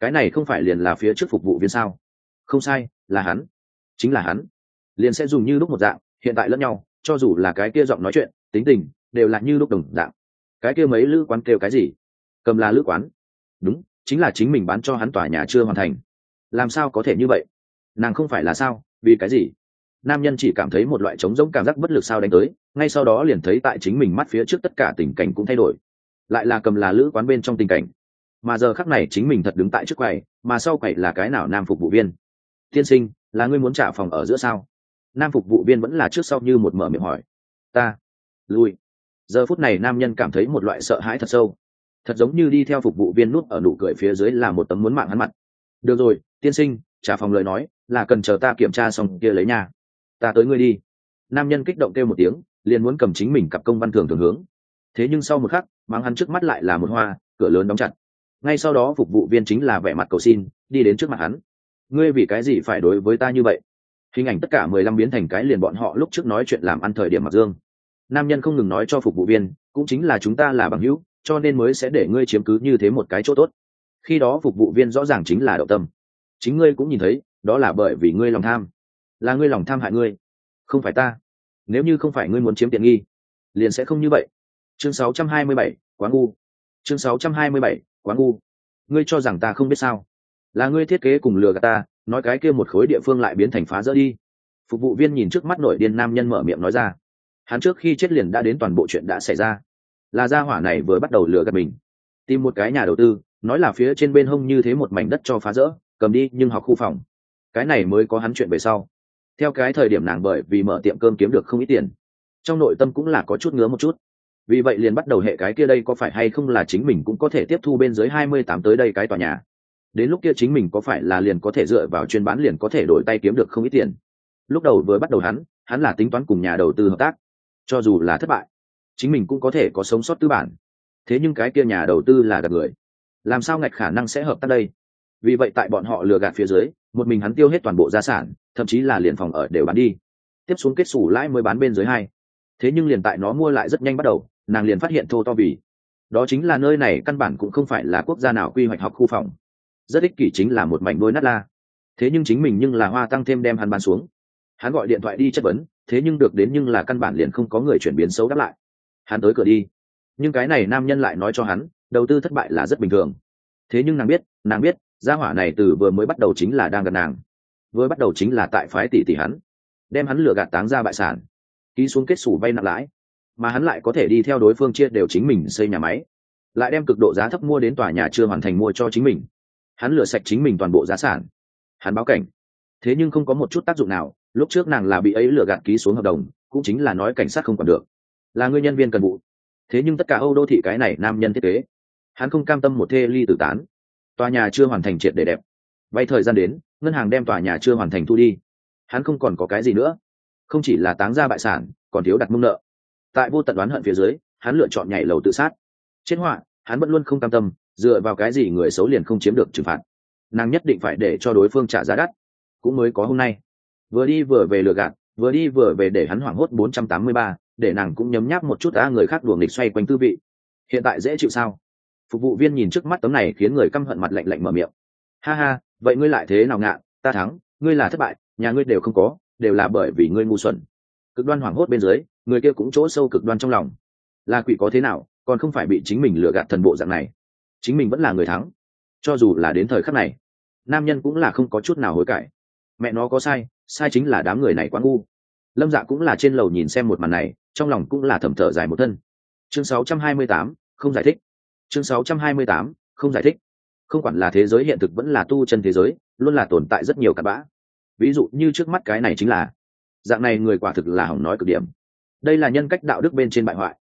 Cái này không phải liền là phía trước phục vụ viên sao? Không sai, là hắn. Chính là hắn liền sẽ dùng như lúc một dạng, hiện tại lẫn nhau, cho dù là cái kia giọng nói chuyện, tính tình, đều là như lúc đồng dạng. Cái kia mấy lữ quán kêu cái gì? Cầm là lữ quán. Đúng, chính là chính mình bán cho hắn tòa nhà chưa hoàn thành. Làm sao có thể như vậy? Nàng không phải là sao? Vì cái gì? Nam nhân chỉ cảm thấy một loại trống rỗng cảm giác bất lực sao đánh tới, ngay sau đó liền thấy tại chính mình mắt phía trước tất cả tình cảnh cũng thay đổi. Lại là cầm là lữ quán bên trong tình cảnh. Mà giờ khắc này chính mình thật đứng tại trước quầy, mà sau quầy là cái nào nam phục vụ viên? Tiên sinh, là ngươi muốn trả phòng ở giữa sao? Nam phục vụ viên vẫn là trước sau như một mở miệng hỏi. Ta, lui. Giờ phút này nam nhân cảm thấy một loại sợ hãi thật sâu. Thật giống như đi theo phục vụ viên nút ở nụ cười phía dưới là một tấm muốn mạng hắn mặt. Được rồi, tiên sinh, trả phòng lời nói, là cần chờ ta kiểm tra xong kia lấy nhà ta tới ngươi đi. Nam nhân kích động kêu một tiếng, liền muốn cầm chính mình cặp công văn thường thường hướng. Thế nhưng sau một khắc mang hắn trước mắt lại là một hoa, cửa lớn đóng chặt. Ngay sau đó phục vụ viên chính là vẻ mặt cầu xin, đi đến trước mặt hắn. Ngươi vì cái gì phải đối với ta như vậy? Hình ảnh tất cả mười lăm biến thành cái liền bọn họ lúc trước nói chuyện làm ăn thời điểm mặc dương. Nam nhân không ngừng nói cho phục vụ viên cũng chính là chúng ta là bằng hữu cho nên mới sẽ để ngươi chiếm cứ như thế một cái chỗ tốt. Khi đó phục vụ viên rõ ràng chính là đậu tâm. Chính ngươi cũng nhìn thấy đó là bởi vì ngươi lòng tham. Là ngươi lòng tham hại ngươi không phải ta. Nếu như không phải ngươi muốn chiếm tiện nghi liền sẽ không như vậy. Chương 627, quá ngu. Chương 627, quá ngu. Ngươi cho rằng ta không biết sao? Là ngươi thiết kế cùng lừa gạt ta nói cái kia một khối địa phương lại biến thành phá rỡ đi. Phục vụ viên nhìn trước mắt nổi điên nam nhân mở miệng nói ra. Hắn trước khi chết liền đã đến toàn bộ chuyện đã xảy ra. Là gia hỏa này vừa bắt đầu lừa gạt mình. Tìm một cái nhà đầu tư, nói là phía trên bên hông như thế một mảnh đất cho phá rỡ, cầm đi, nhưng học khu phòng. Cái này mới có hắn chuyện về sau. Theo cái thời điểm nàng bởi vì mở tiệm cơm kiếm được không ít tiền. Trong nội tâm cũng là có chút ngứa một chút. Vì vậy liền bắt đầu hệ cái kia đây có phải hay không là chính mình cũng có thể tiếp thu bên dưới hai mươi tám tới đây cái tòa nhà đến lúc kia chính mình có phải là liền có thể dựa vào chuyên bán liền có thể đổi tay kiếm được không ít tiền. Lúc đầu vừa bắt đầu hắn hắn là tính toán cùng nhà đầu tư hợp tác. Cho dù là thất bại, chính mình cũng có thể có sống sót tư bản. Thế nhưng cái kia nhà đầu tư là gạt người. Làm sao ngạch khả năng sẽ hợp tác đây? Vì vậy tại bọn họ lừa gạt phía dưới, một mình hắn tiêu hết toàn bộ gia sản, thậm chí là liền phòng ở đều bán đi. Tiếp xuống kết xù lãi mới bán bên dưới hai. Thế nhưng liền tại nó mua lại rất nhanh bắt đầu, nàng liền phát hiện thô to vì. Đó chính là nơi này căn bản cũng không phải là quốc gia nào quy hoạch học khu phòng rất ích kỷ chính là một mảnh đôi nát la. Thế nhưng chính mình nhưng là hoa tăng thêm đem hắn bán xuống. Hắn gọi điện thoại đi chất vấn, thế nhưng được đến nhưng là căn bản liền không có người chuyển biến xấu đáp lại. Hắn tới cửa đi. Nhưng cái này nam nhân lại nói cho hắn, đầu tư thất bại là rất bình thường. Thế nhưng nàng biết nàng biết, gia hỏa này từ vừa mới bắt đầu chính là đang gần nàng. Vừa bắt đầu chính là tại phái tỷ tỷ hắn. Đem hắn lừa gạt táng ra bại sản. Ký xuống kết xù vay nặng lãi. Mà hắn lại có thể đi theo đối phương chia đều chính mình xây nhà máy. Lại đem cực độ giá thấp mua đến tòa nhà chưa hoàn thành mua cho chính mình hắn lừa sạch chính mình toàn bộ giá sản. Hắn báo cảnh. Thế nhưng không có một chút tác dụng nào, lúc trước nàng là bị ấy lừa gạt ký xuống hợp đồng, cũng chính là nói cảnh sát không còn được. Là người nhân viên cần vụ. Thế nhưng tất cả âu đô thị cái này nam nhân thiết kế, hắn không cam tâm một thê ly tử tán. Tòa nhà chưa hoàn thành triệt để đẹp. Vay thời gian đến, ngân hàng đem tòa nhà chưa hoàn thành thu đi. Hắn không còn có cái gì nữa. Không chỉ là táng ra bại sản, còn thiếu đặt mông nợ. Tại vô tận đoán hận phía dưới, hắn lựa chọn nhảy lầu tự sát. Chết họa, hắn vẫn luôn không cam tâm dựa vào cái gì người xấu liền không chiếm được trừng phạt? Nàng nhất định phải để cho đối phương trả giá đắt. Cũng mới có hôm nay. Vừa đi vừa về lừa gạt, vừa đi vừa về để hắn hoảng hốt bốn trăm tám mươi ba, để nàng cũng nhấm nháp một chút đã người khác đuồng nghịch xoay quanh tư vị. Hiện tại dễ chịu sao? Phục vụ viên nhìn trước mắt tấm này khiến người căm hận mặt lạnh lạnh mở miệng. Ha ha, vậy ngươi lại thế nào ngạ? Ta thắng, ngươi là thất bại, nhà ngươi đều không có, đều là bởi vì ngươi ngu xuẩn. Cực đoan hoảng hốt bên dưới, người kia cũng chỗ sâu cực đoan trong lòng. Là quỷ có thế nào, còn không phải bị chính mình lừa gạt thần bộ dạng này chính mình vẫn là người thắng. Cho dù là đến thời khắc này nam nhân cũng là không có chút nào hối cải. Mẹ nó có sai sai chính là đám người này quá ngu. Lâm dạ cũng là trên lầu nhìn xem một màn này trong lòng cũng là thầm thở dài một thân. Chương 628, không giải thích. Chương 628, không giải thích. Không quản là thế giới hiện thực vẫn là tu chân thế giới luôn là tồn tại rất nhiều cặn bã. Ví dụ như trước mắt cái này chính là dạng này người quả thực là hỏng nói cực điểm. Đây là nhân cách đạo đức bên trên bại hoại.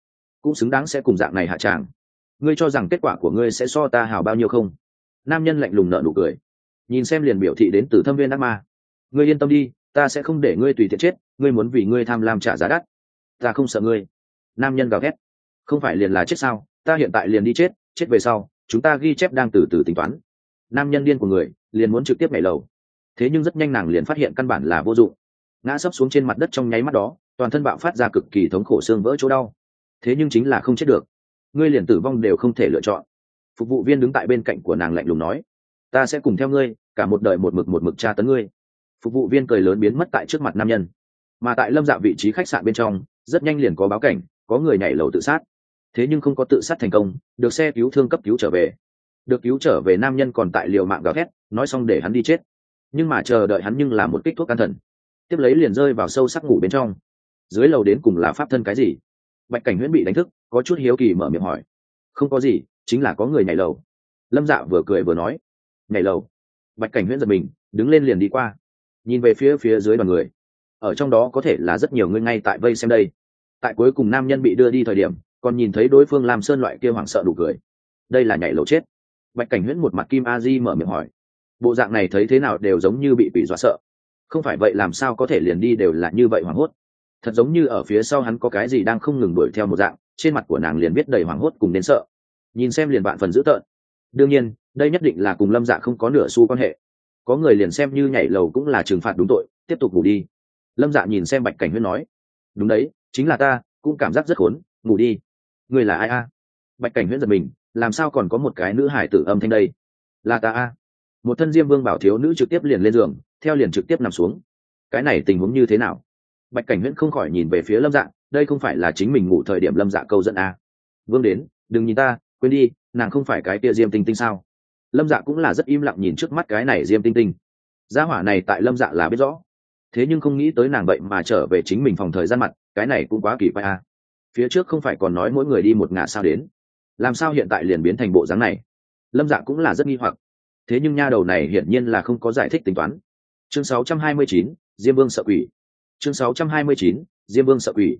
Cũng xứng đáng sẽ cùng dạng này hạ tràng ngươi cho rằng kết quả của ngươi sẽ so ta hào bao nhiêu không? Nam nhân lạnh lùng nợ nụ cười. Nhìn xem liền biểu thị đến từ thâm viên ác ma. Ngươi yên tâm đi, ta sẽ không để ngươi tùy tiện chết, ngươi muốn vì ngươi tham lam trả giá đắt. Ta không sợ ngươi. Nam nhân gào thét. Không phải liền là chết sao? Ta hiện tại liền đi chết chết về sau, chúng ta ghi chép đang từ từ tính toán. Nam nhân điên của người, liền muốn trực tiếp nhảy lầu. Thế nhưng rất nhanh nàng liền phát hiện căn bản là vô dụng. Ngã sấp xuống trên mặt đất trong nháy mắt đó, toàn thân bạo phát ra cực kỳ thống khổ xương vỡ chỗ đau. Thế nhưng chính là không chết được ngươi liền tử vong đều không thể lựa chọn. Phục vụ viên đứng tại bên cạnh của nàng lạnh lùng nói, ta sẽ cùng theo ngươi, cả một đời một mực một mực tra tấn ngươi. Phục vụ viên cười lớn biến mất tại trước mặt nam nhân. Mà tại lâm dạ vị trí khách sạn bên trong, rất nhanh liền có báo cảnh, có người nhảy lầu tự sát. Thế nhưng không có tự sát thành công, được xe cứu thương cấp cứu trở về. Được cứu trở về nam nhân còn tại liều mạng gào thét, nói xong để hắn đi chết. Nhưng mà chờ đợi hắn nhưng là một kích thuốc can thần. Tiếp lấy liền rơi vào sâu sắc ngủ bên trong. Dưới lầu đến cùng là pháp thân cái gì? Bạch cảnh huyễn bị đánh thức, có chút hiếu kỳ mở miệng hỏi. Không có gì, chính là có người nhảy lầu. Lâm dạ vừa cười vừa nói. Nhảy lầu? Bạch cảnh huyễn giật mình, đứng lên liền đi qua. Nhìn về phía phía dưới đoàn người. Ở trong đó có thể là rất nhiều người ngay tại vây xem đây. Tại cuối cùng nam nhân bị đưa đi thời điểm, còn nhìn thấy đối phương làm sơn loại kia hoảng sợ đủ cười. Đây là nhảy lầu chết. Bạch cảnh huyễn một mặt kim a di mở miệng hỏi. Bộ dạng này thấy thế nào đều giống như bị quỷ dọa sợ. Không phải vậy làm sao có thể liền đi đều là như vậy hoảng hốt thật giống như ở phía sau hắn có cái gì đang không ngừng đuổi theo một dạng, trên mặt của nàng liền biết đầy hoảng hốt cùng đến sợ. Nhìn xem liền bạn phần dữ tợn. Đương nhiên, đây nhất định là cùng lâm dạ không có nửa xu quan hệ. Có người liền xem như nhảy lầu cũng là trừng phạt đúng tội, tiếp tục ngủ đi. Lâm dạ nhìn xem bạch cảnh huyết nói, đúng đấy, chính là ta, cũng cảm giác rất khốn, ngủ đi. Người là ai a? Bạch cảnh huyết giật mình, làm sao còn có một cái nữ hải tử âm thanh đây? Là ta a. Một thân diêm vương bảo thiếu nữ trực tiếp liền lên giường, theo liền trực tiếp nằm xuống. Cái này tình huống như thế nào? Bạch cảnh huyễn không khỏi nhìn về phía lâm dạ đây không phải là chính mình ngủ thời điểm lâm dạ câu dẫn a. Vương đến đừng nhìn ta quên đi nàng không phải cái kia diêm tinh tinh sao? Lâm dạ cũng là rất im lặng nhìn trước mắt cái này diêm tinh tinh. Gia hỏa này tại lâm dạ là biết rõ. Thế nhưng không nghĩ tới nàng vậy mà trở về chính mình phòng thời gian mặt cái này cũng quá kỳ quái a. Phía trước không phải còn nói mỗi người đi một ngã sao đến. Làm sao hiện tại liền biến thành bộ dáng này? Lâm dạ cũng là rất nghi hoặc. Thế nhưng nha đầu này hiển nhiên là không có giải thích tính toán. Chương 629, diêm vương sợ quỷ chương 629, diêm vương sợ quỷ.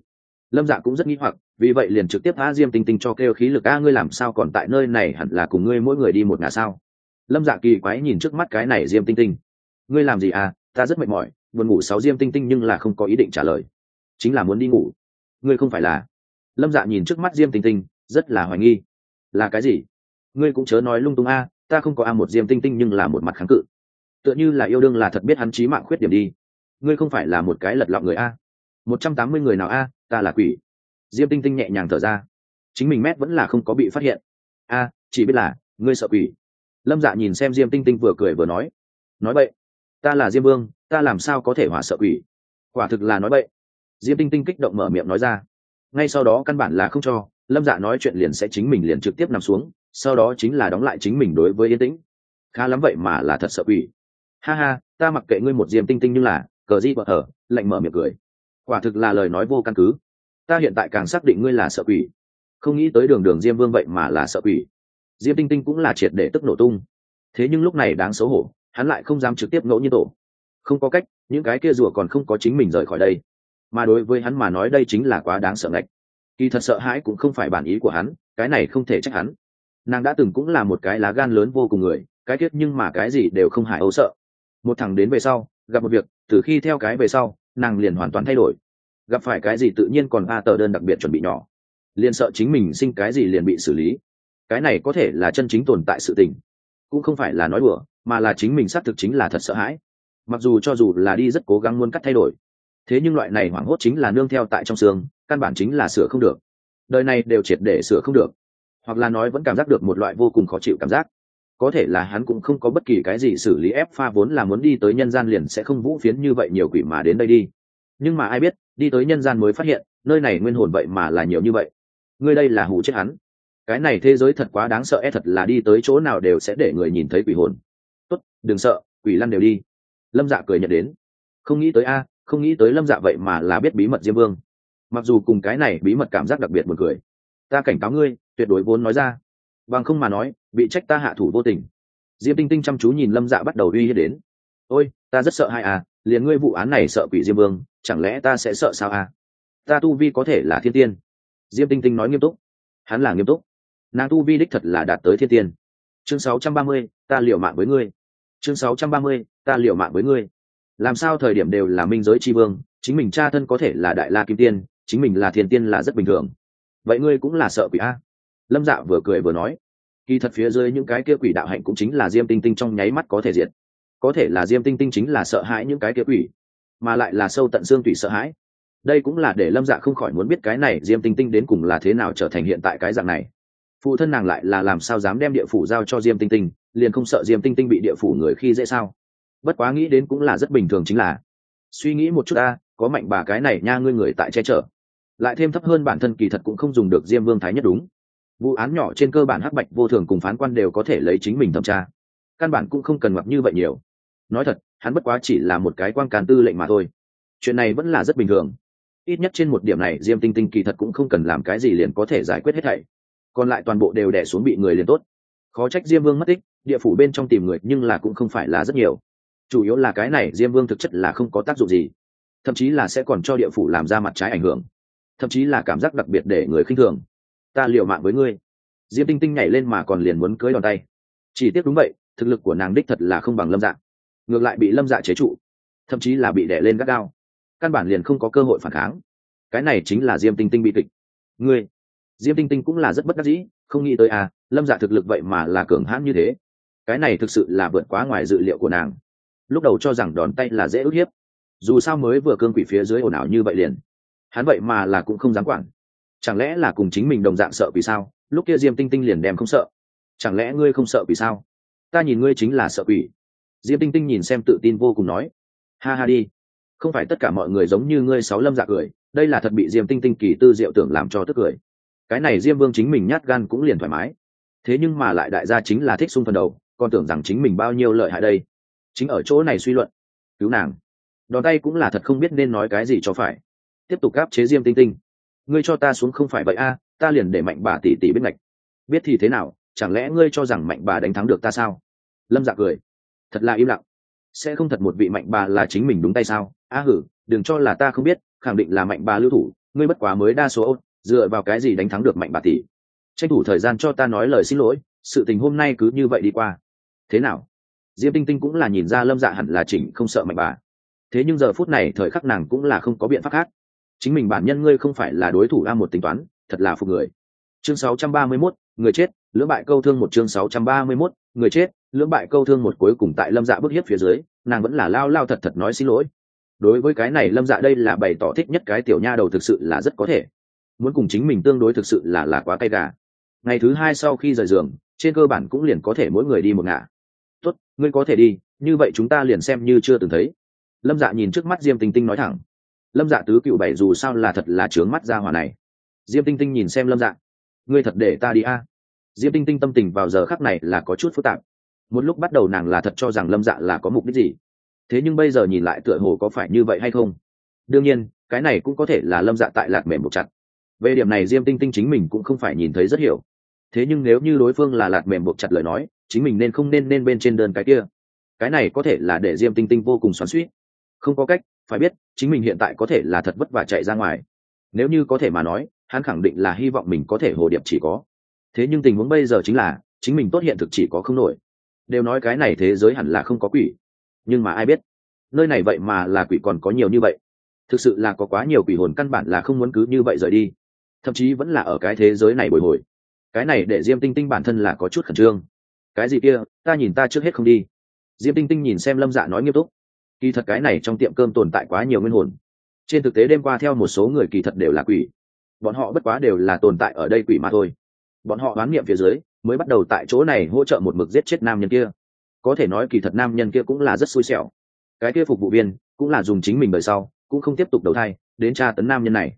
Lâm dạ cũng rất nghi hoặc vì vậy liền trực tiếp a diêm tinh tinh cho kêu khí lực a ngươi làm sao còn tại nơi này hẳn là cùng ngươi mỗi người đi một ngả sao? Lâm dạ kỳ quái nhìn trước mắt cái này diêm tinh tinh. Ngươi làm gì à? Ta rất mệt mỏi buồn ngủ sáu diêm tinh tinh nhưng là không có ý định trả lời. Chính là muốn đi ngủ. Ngươi không phải là? Lâm dạ nhìn trước mắt diêm tinh tinh rất là hoài nghi. Là cái gì? Ngươi cũng chớ nói lung tung a ta không có a một diêm tinh tinh nhưng là một mặt kháng cự. Tựa như là yêu đương là thật biết hắn trí mạng khuyết điểm đi ngươi không phải là một cái lật lọng người a. Một trăm tám mươi người nào a, ta là quỷ. Diêm tinh tinh nhẹ nhàng thở ra. Chính mình mét vẫn là không có bị phát hiện. A, chỉ biết là, ngươi sợ quỷ. Lâm dạ nhìn xem diêm tinh tinh vừa cười vừa nói. Nói vậy ta là diêm vương, ta làm sao có thể hỏa sợ quỷ? Quả thực là nói vậy diêm tinh tinh kích động mở miệng nói ra. Ngay sau đó căn bản là không cho, lâm dạ nói chuyện liền sẽ chính mình liền trực tiếp nằm xuống, sau đó chính là đóng lại chính mình đối với yên tĩnh. Khá lắm vậy mà là thật sợ quỷ. Ha ha, ta mặc kệ ngươi một diêm tinh tinh nhưng là cờ di vợ hở, lạnh mở miệng cười. Quả thực là lời nói vô căn cứ. Ta hiện tại càng xác định ngươi là sợ quỷ. Không nghĩ tới đường đường diêm vương vậy mà là sợ quỷ. Diêm tinh tinh cũng là triệt để tức nổ tung. Thế nhưng lúc này đáng xấu hổ, hắn lại không dám trực tiếp ngẫu nhiên tổ. Không có cách, những cái kia rùa còn không có chính mình rời khỏi đây. Mà đối với hắn mà nói đây chính là quá đáng sợ ngạch. Kỳ thật sợ hãi cũng không phải bản ý của hắn, cái này không thể trách hắn. Nàng đã từng cũng là một cái lá gan lớn vô cùng người, cái kết nhưng mà cái gì đều không hại ấu sợ. Một thằng đến về sau, gặp một việc từ khi theo cái về sau, nàng liền hoàn toàn thay đổi. Gặp phải cái gì tự nhiên còn a tờ đơn đặc biệt chuẩn bị nhỏ. Liền sợ chính mình sinh cái gì liền bị xử lý. Cái này có thể là chân chính tồn tại sự tình. Cũng không phải là nói đùa, mà là chính mình xác thực chính là thật sợ hãi. Mặc dù cho dù là đi rất cố gắng muốn cắt thay đổi, thế nhưng loại này hoảng hốt chính là nương theo tại trong xương, căn bản chính là sửa không được. Đời này đều triệt để sửa không được. Hoặc là nói vẫn cảm giác được một loại vô cùng khó chịu cảm giác có thể là hắn cũng không có bất kỳ cái gì xử lý ép pha vốn là muốn đi tới nhân gian liền sẽ không vũ phiến như vậy nhiều quỷ mà đến đây đi. Nhưng mà ai biết, đi tới nhân gian mới phát hiện, nơi này nguyên hồn vậy mà là nhiều như vậy. Ngươi đây là hù chết hắn. Cái này thế giới thật quá đáng sợ e thật là đi tới chỗ nào đều sẽ để người nhìn thấy quỷ hồn. Tốt, đừng sợ, quỷ lăn đều đi. Lâm dạ cười nhận đến. Không nghĩ tới a, không nghĩ tới lâm dạ vậy mà là biết bí mật diêm vương. Mặc dù cùng cái này bí mật cảm giác đặc biệt buồn cười. Ta cảnh cáo ngươi, tuyệt đối vốn nói ra bằng không mà nói bị trách ta hạ thủ vô tình. Diêm tinh tinh chăm chú nhìn lâm dạ bắt đầu uy hiếp đến. Ôi ta rất sợ hai à liền ngươi vụ án này sợ quỷ diêm vương chẳng lẽ ta sẽ sợ sao à? Ta tu vi có thể là thiên tiên. Diêm tinh tinh nói nghiêm túc. Hắn là nghiêm túc. Nàng tu vi đích thật là đạt tới thiên tiên. Chương 630, ta liều mạng với ngươi. Chương 630, ta liều mạng với ngươi. Làm sao thời điểm đều là minh giới tri vương chính mình cha thân có thể là đại la kim tiên chính mình là thiên tiên là rất bình thường. Vậy ngươi cũng là sợ quỷ a lâm dạ vừa cười vừa nói, kỳ thật phía dưới những cái kia quỷ đạo hạnh cũng chính là diêm tinh tinh trong nháy mắt có thể diệt. Có thể là diêm tinh tinh chính là sợ hãi những cái kia quỷ, mà lại là sâu tận xương tủy sợ hãi. Đây cũng là để lâm dạ không khỏi muốn biết cái này diêm tinh tinh đến cùng là thế nào trở thành hiện tại cái dạng này. Phụ thân nàng lại là làm sao dám đem địa phủ giao cho diêm tinh tinh, liền không sợ diêm tinh tinh bị địa phủ người khi dễ sao? Bất quá nghĩ đến cũng là rất bình thường chính là. Suy nghĩ một chút ta có mạnh bà cái này nha ngươi người tại che chở. Lại thêm thấp hơn bản thân kỳ thật cũng không dùng được diêm vương thái nhất đúng vụ án nhỏ trên cơ bản hắc bạch vô thường cùng phán quan đều có thể lấy chính mình thẩm tra. Căn bản cũng không cần mặc như vậy nhiều. Nói thật, hắn bất quá chỉ là một cái quan càn tư lệnh mà thôi. Chuyện này vẫn là rất bình thường. Ít nhất trên một điểm này, diêm tinh tinh kỳ thật cũng không cần làm cái gì liền có thể giải quyết hết thảy. Còn lại toàn bộ đều đẻ xuống bị người liền tốt. Khó trách diêm vương mất tích, địa phủ bên trong tìm người nhưng là cũng không phải là rất nhiều. Chủ yếu là cái này, diêm vương thực chất là không có tác dụng gì. Thậm chí là sẽ còn cho địa phủ làm ra mặt trái ảnh hưởng. Thậm chí là cảm giác đặc biệt để người khinh thường ta liều mạng với ngươi. Diêm tinh tinh nhảy lên mà còn liền muốn cưới đòn tay. Chỉ tiếc đúng vậy, thực lực của nàng đích thật là không bằng lâm dạ. Ngược lại bị lâm dạ chế trụ, thậm chí là bị đẻ lên gắt gao. Căn bản liền không có cơ hội phản kháng. Cái này chính là diêm tinh tinh bị kịch. Ngươi diêm tinh tinh cũng là rất bất đắc dĩ, không nghĩ tới à lâm dạ thực lực vậy mà là cường hãn như thế. Cái này thực sự là vượt quá ngoài dự liệu của nàng. Lúc đầu cho rằng đòn tay là dễ ức hiếp. Dù sao mới vừa cương quỷ phía dưới ồn ào như vậy liền. Hắn vậy mà là cũng không dám quản chẳng lẽ là cùng chính mình đồng dạng sợ vì sao? Lúc kia diêm tinh tinh liền đem không sợ. Chẳng lẽ ngươi không sợ vì sao? Ta nhìn ngươi chính là sợ quỷ. Diêm tinh tinh nhìn xem tự tin vô cùng nói. Ha ha đi. Không phải tất cả mọi người giống như ngươi sáu lâm dạ cười, đây là thật bị diêm tinh tinh kỳ tư diệu tưởng làm cho tức cười. Cái này diêm vương chính mình nhát gan cũng liền thoải mái. Thế nhưng mà lại đại gia chính là thích sung phần đầu, còn tưởng rằng chính mình bao nhiêu lợi hại đây. Chính ở chỗ này suy luận. Cứu nàng. Đòn tay cũng là thật không biết nên nói cái gì cho phải. Tiếp tục gáp chế diêm tinh tinh ngươi cho ta xuống không phải vậy a à, ta liền để mạnh bà tỷ tỷ bên ngạch. Biết thì thế nào, chẳng lẽ ngươi cho rằng mạnh bà đánh thắng được ta sao? Lâm dạ cười. Thật là im lặng. Sẽ không thật một vị mạnh bà là chính mình đúng tay sao? A hử, đừng cho là ta không biết, khẳng định là mạnh bà lưu thủ, ngươi bất quá mới đa số ôn dựa vào cái gì đánh thắng được mạnh bà tỷ. Tranh thủ thời gian cho ta nói lời xin lỗi, sự tình hôm nay cứ như vậy đi qua. Thế nào? Diêm tinh tinh cũng là nhìn ra lâm dạ hẳn là chỉnh không sợ mạnh bà. Thế nhưng giờ phút này thời khắc nàng cũng là không có biện pháp khác chính mình bản nhân ngươi không phải là đối thủ a một tính toán thật là phục người. Chương 631, người chết lưỡng bại câu thương một chương 631, người chết lưỡng bại câu thương một cuối cùng tại lâm dạ bước hiếp phía dưới nàng vẫn là lao lao thật thật nói xin lỗi. Đối với cái này lâm dạ đây là bày tỏ thích nhất cái tiểu nha đầu thực sự là rất có thể. Muốn cùng chính mình tương đối thực sự là là quá cay gà. Ngày thứ hai sau khi rời giường trên cơ bản cũng liền có thể mỗi người đi một ngả. Tốt ngươi có thể đi như vậy chúng ta liền xem như chưa từng thấy. Lâm dạ nhìn trước mắt diêm tinh tinh nói thẳng lâm dạ tứ cựu bảy dù sao là thật là trướng mắt ra hỏa này. Diêm tinh tinh nhìn xem lâm dạ. Ngươi thật để ta đi a. Diêm tinh tinh tâm tình vào giờ khắc này là có chút phức tạp. Một lúc bắt đầu nàng là thật cho rằng lâm dạ là có mục đích gì. Thế nhưng bây giờ nhìn lại tựa hồ có phải như vậy hay không? Đương nhiên, cái này cũng có thể là lâm dạ tại lạc mềm một chặt. Về điểm này diêm tinh tinh chính mình cũng không phải nhìn thấy rất hiểu. Thế nhưng nếu như đối phương là lạc mềm buộc chặt lời nói, chính mình nên không nên nên bên trên đơn cái kia. Cái này có thể là để diêm tinh tinh vô cùng xoắn suýt không có cách, phải biết, chính mình hiện tại có thể là thật vất vả chạy ra ngoài. Nếu như có thể mà nói, hắn khẳng định là hy vọng mình có thể hồ điệp chỉ có. Thế nhưng tình huống bây giờ chính là, chính mình tốt hiện thực chỉ có không nổi. Đều nói cái này thế giới hẳn là không có quỷ. Nhưng mà ai biết, nơi này vậy mà là quỷ còn có nhiều như vậy. Thực sự là có quá nhiều quỷ hồn căn bản là không muốn cứ như vậy rời đi. Thậm chí vẫn là ở cái thế giới này bồi hồi. Cái này để diêm tinh tinh bản thân là có chút khẩn trương. Cái gì kia, ta nhìn ta trước hết không đi. Diêm tinh tinh nhìn xem lâm dạ nói nghiêm túc kỳ thật cái này trong tiệm cơm tồn tại quá nhiều nguyên hồn. Trên thực tế đêm qua theo một số người kỳ thật đều là quỷ. Bọn họ bất quá đều là tồn tại ở đây quỷ mà thôi. Bọn họ đoán niệm phía dưới, mới bắt đầu tại chỗ này hỗ trợ một mực giết chết nam nhân kia. Có thể nói kỳ thật nam nhân kia cũng là rất xui xẻo. Cái kia phục vụ viên, cũng là dùng chính mình đời sau, cũng không tiếp tục đầu thai, đến tra tấn nam nhân này.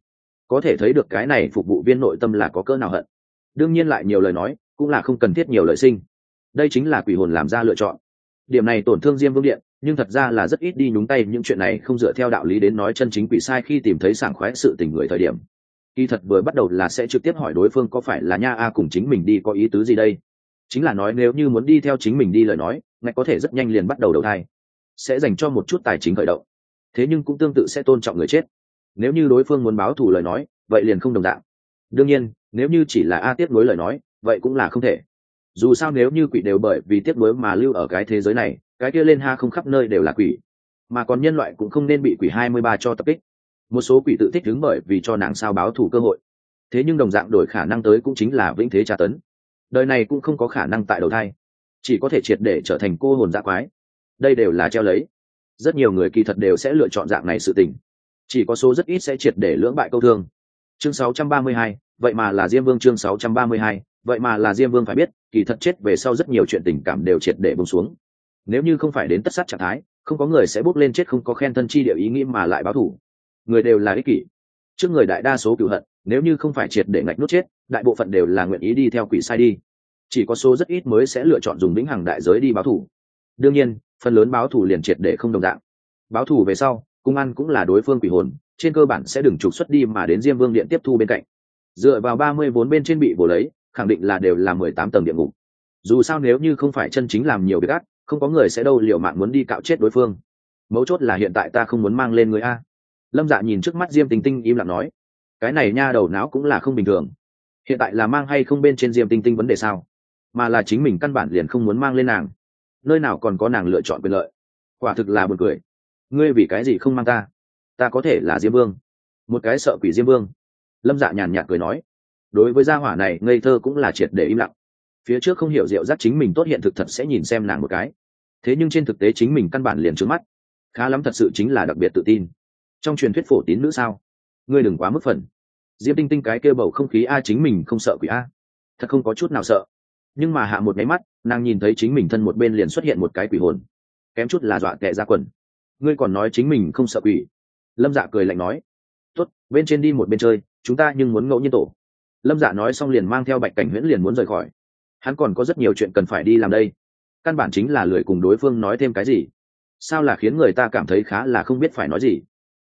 Có thể thấy được cái này phục vụ viên nội tâm là có cỡ nào hận. Đương nhiên lại nhiều lời nói, cũng là không cần thiết nhiều lời sinh. Đây chính là quỷ hồn làm ra lựa chọn. Điểm này tổn thương diêm vương điện nhưng thật ra là rất ít đi nhúng tay những chuyện này không dựa theo đạo lý đến nói chân chính quỷ sai khi tìm thấy sảng khoái sự tình người thời điểm. Kỳ thật vừa bắt đầu là sẽ trực tiếp hỏi đối phương có phải là nha a cùng chính mình đi có ý tứ gì đây. Chính là nói nếu như muốn đi theo chính mình đi lời nói, ngạch có thể rất nhanh liền bắt đầu đầu thai. Sẽ dành cho một chút tài chính khởi động. Thế nhưng cũng tương tự sẽ tôn trọng người chết. Nếu như đối phương muốn báo thù lời nói, vậy liền không đồng dạng. Đương nhiên, nếu như chỉ là a tiếp nối lời nói, vậy cũng là không thể dù sao nếu như quỷ đều bởi vì tiếp nối mà lưu ở cái thế giới này, cái kia lên ha không khắp nơi đều là quỷ. Mà còn nhân loại cũng không nên bị quỷ hai mươi ba cho tập kích. Một số quỷ tự thích đứng bởi vì cho nàng sao báo thù cơ hội. Thế nhưng đồng dạng đổi khả năng tới cũng chính là vĩnh thế tra tấn. Đời này cũng không có khả năng tại đầu thai. Chỉ có thể triệt để trở thành cô hồn dạ quái. Đây đều là treo lấy. Rất nhiều người kỳ thật đều sẽ lựa chọn dạng này sự tình. Chỉ có số rất ít sẽ triệt để lưỡng bại câu thương chương 632, vậy mà là diêm vương chương 632, vậy mà là diêm vương phải biết kỳ thật chết về sau rất nhiều chuyện tình cảm đều triệt để bông xuống. Nếu như không phải đến tất sát trạng thái không có người sẽ bước lên chết không có khen thân chi địa ý nghĩ mà lại báo thủ người đều là ích kỷ. Trước người đại đa số cựu hận nếu như không phải triệt để ngạch nút chết đại bộ phận đều là nguyện ý đi theo quỷ sai đi. Chỉ có số rất ít mới sẽ lựa chọn dùng lĩnh hàng đại giới đi báo thủ đương nhiên phần lớn báo thủ liền triệt để không đồng dạng. Báo thủ về sau cung ăn cũng là đối phương quỷ hồn trên cơ bản sẽ đừng trục xuất đi mà đến diêm vương điện tiếp thu bên cạnh. Dựa vào ba mươi vốn bên trên bị bổ lấy, khẳng định là đều là mười tám tầng địa ngục. Dù sao nếu như không phải chân chính làm nhiều việc ác, không có người sẽ đâu liệu mạng muốn đi cạo chết đối phương. Mấu chốt là hiện tại ta không muốn mang lên người a. Lâm dạ nhìn trước mắt diêm tinh tinh im lặng nói, cái này nha đầu não cũng là không bình thường. Hiện tại là mang hay không bên trên diêm tinh tinh vấn đề sao? Mà là chính mình căn bản liền không muốn mang lên nàng. Nơi nào còn có nàng lựa chọn quyền lợi? Quả thực là buồn cười. Ngươi vì cái gì không mang ta? Ta có thể là diêm vương. Một cái sợ quỷ diêm vương. Lâm dạ nhàn nhạt cười nói. Đối với gia hỏa này, ngây thơ cũng là triệt để im lặng. Phía trước không hiểu diệu giác chính mình tốt hiện thực thật sẽ nhìn xem nàng một cái. Thế nhưng trên thực tế chính mình căn bản liền trước mắt. Khá lắm thật sự chính là đặc biệt tự tin. Trong truyền thuyết phổ tín nữ sao? Ngươi đừng quá mức phần. Diêm tinh tinh cái kêu bầu không khí a, chính mình không sợ quỷ a. Thật không có chút nào sợ. Nhưng mà hạ một máy mắt, nàng nhìn thấy chính mình thân một bên liền xuất hiện một cái quỷ hồn. Kém chút là dọa tệ ra quần. Ngươi còn nói chính mình không sợ quỷ lâm dạ cười lạnh nói tuất bên trên đi một bên chơi, chúng ta nhưng muốn ngẫu nhiên tổ. Lâm dạ nói xong liền mang theo bạch cảnh huyễn liền muốn rời khỏi. Hắn còn có rất nhiều chuyện cần phải đi làm đây. Căn bản chính là lười cùng đối phương nói thêm cái gì. Sao là khiến người ta cảm thấy khá là không biết phải nói gì.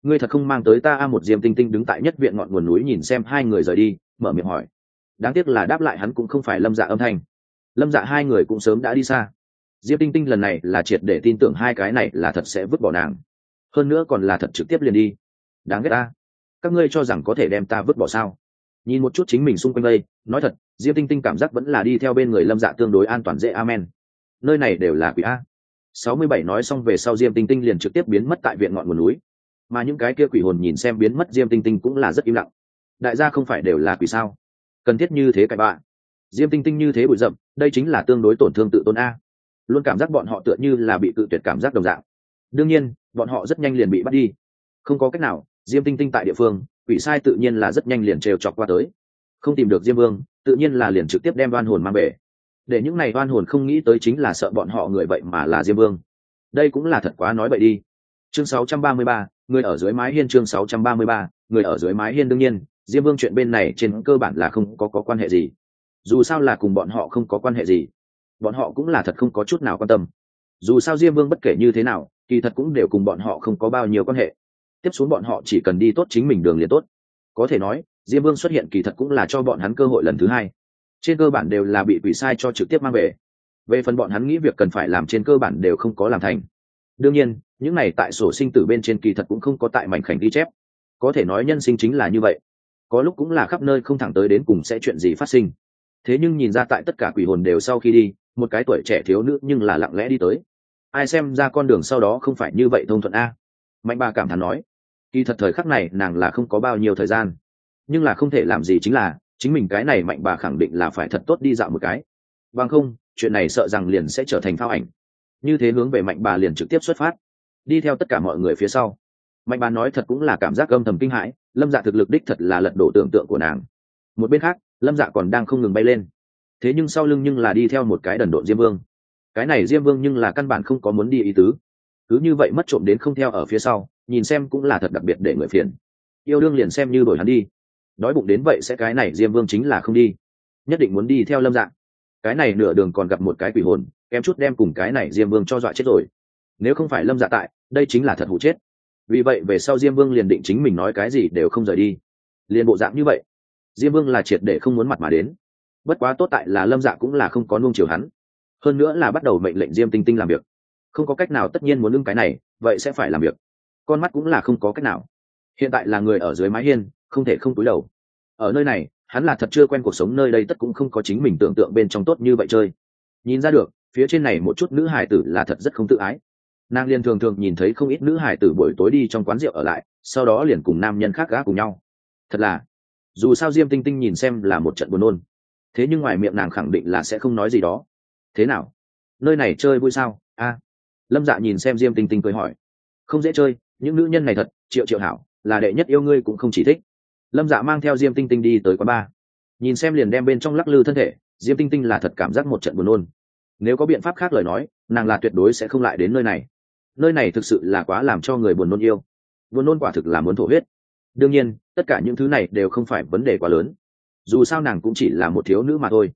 Ngươi thật không mang tới ta a một diêm tinh tinh đứng tại nhất viện ngọn nguồn núi nhìn xem hai người rời đi, mở miệng hỏi. Đáng tiếc là đáp lại hắn cũng không phải lâm dạ âm thanh. Lâm dạ hai người cũng sớm đã đi xa. Diêm tinh tinh lần này là triệt để tin tưởng hai cái này là thật sẽ vứt bỏ nàng hơn nữa còn là thật trực tiếp liền đi. Đáng ghét ta. Các ngươi cho rằng có thể đem ta vứt bỏ sao? Nhìn một chút chính mình xung quanh đây, nói thật, Diêm tinh tinh cảm giác vẫn là đi theo bên người lâm dạ tương đối an toàn dễ amen. Nơi này đều là quỷ a. Sáu mươi bảy nói xong về sau diêm tinh tinh liền trực tiếp biến mất tại viện ngọn nguồn núi. Mà những cái kia quỷ hồn nhìn xem biến mất diêm tinh tinh cũng là rất im lặng. Đại gia không phải đều là quỷ sao? Cần thiết như thế cạnh bạ. Diêm tinh tinh như thế bụi rậm, đây chính là tương đối tổn thương tự tôn a. Luôn cảm giác bọn họ tựa như là bị tự tuyệt cảm giác đồng dạng. Đương nhiên bọn họ rất nhanh liền bị bắt đi. Không có cách nào diêm tinh tinh tại địa phương quỷ sai tự nhiên là rất nhanh liền trêu chọc qua tới. Không tìm được diêm vương tự nhiên là liền trực tiếp đem đoan hồn mang về. Để những này đoan hồn không nghĩ tới chính là sợ bọn họ người vậy mà là diêm vương. Đây cũng là thật quá nói vậy đi. Chương 633, người ở dưới mái hiên chương 633, người ở dưới mái hiên đương nhiên diêm vương chuyện bên này trên cơ bản là không có, có quan hệ gì. Dù sao là cùng bọn họ không có quan hệ gì. Bọn họ cũng là thật không có chút nào quan tâm dù sao diêm vương bất kể như thế nào, kỳ thật cũng đều cùng bọn họ không có bao nhiêu quan hệ. Tiếp xuống bọn họ chỉ cần đi tốt chính mình đường liền tốt. Có thể nói, diêm vương xuất hiện kỳ thật cũng là cho bọn hắn cơ hội lần thứ hai. Trên cơ bản đều là bị quỷ sai cho trực tiếp mang về. Về phần bọn hắn nghĩ việc cần phải làm trên cơ bản đều không có làm thành. Đương nhiên, những này tại sổ sinh tử bên trên kỳ thật cũng không có tại mảnh khảnh ghi chép. Có thể nói nhân sinh chính là như vậy. Có lúc cũng là khắp nơi không thẳng tới đến cùng sẽ chuyện gì phát sinh. Thế nhưng nhìn ra tại tất cả quỷ hồn đều sau khi đi một cái tuổi trẻ thiếu nữ nhưng là lặng lẽ đi tới. Ai xem ra con đường sau đó không phải như vậy thông thuận a? Mạnh bà cảm thán nói, kỳ thật thời khắc này nàng là không có bao nhiêu thời gian. Nhưng là không thể làm gì chính là, chính mình cái này mạnh bà khẳng định là phải thật tốt đi dạo một cái. Bằng không, chuyện này sợ rằng liền sẽ trở thành phao ảnh. Như thế hướng về mạnh bà liền trực tiếp xuất phát. Đi theo tất cả mọi người phía sau. Mạnh bà nói thật cũng là cảm giác âm thầm kinh hãi, lâm dạ thực lực đích thật là lật đổ tưởng tượng của nàng. Một bên khác, lâm dạ còn đang không ngừng bay lên thế nhưng sau lưng nhưng là đi theo một cái đần độn diêm vương. Cái này diêm vương nhưng là căn bản không có muốn đi ý tứ. Cứ như vậy mất trộm đến không theo ở phía sau, nhìn xem cũng là thật đặc biệt để người phiền. Yêu đương liền xem như đổi hắn đi. Đói bụng đến vậy sẽ cái này diêm vương chính là không đi. Nhất định muốn đi theo lâm dạng. Cái này nửa đường còn gặp một cái quỷ hồn, kém chút đem cùng cái này diêm vương cho dọa chết rồi. Nếu không phải lâm dạ tại, đây chính là thật hụ chết. Vì vậy về sau diêm vương liền định chính mình nói cái gì đều không rời đi. Liền bộ dạng như vậy. Diêm vương là triệt để không muốn mặt mà đến bất quá tốt tại là lâm dạ cũng là không có nung chiều hắn. Hơn nữa là bắt đầu mệnh lệnh diêm tinh tinh làm việc. Không có cách nào tất nhiên muốn lưng cái này, vậy sẽ phải làm việc. Con mắt cũng là không có cách nào. Hiện tại là người ở dưới mái hiên, không thể không túi đầu. Ở nơi này, hắn là thật chưa quen cuộc sống nơi đây tất cũng không có chính mình tưởng tượng bên trong tốt như vậy chơi. Nhìn ra được, phía trên này một chút nữ hải tử là thật rất không tự ái. Nàng liền thường thường nhìn thấy không ít nữ hải tử buổi tối đi trong quán rượu ở lại, sau đó liền cùng nam nhân khác gã cùng nhau. Thật là, dù sao diêm tinh tinh nhìn xem là một trận buồn nôn thế nhưng ngoài miệng nàng khẳng định là sẽ không nói gì đó. Thế nào? Nơi này chơi vui sao? A. Lâm dạ nhìn xem diêm tinh tinh cười hỏi. Không dễ chơi, những nữ nhân này thật, triệu triệu hảo, là đệ nhất yêu ngươi cũng không chỉ thích. Lâm dạ mang theo diêm tinh tinh đi tới quán bar. Nhìn xem liền đem bên trong lắc lư thân thể, diêm tinh tinh là thật cảm giác một trận buồn nôn. Nếu có biện pháp khác lời nói, nàng là tuyệt đối sẽ không lại đến nơi này. Nơi này thực sự là quá làm cho người buồn nôn yêu. Buồn nôn quả thực là muốn thổ huyết. Đương nhiên, tất cả những thứ này đều không phải vấn đề quá lớn dù sao nàng cũng chỉ là một thiếu nữ mà thôi.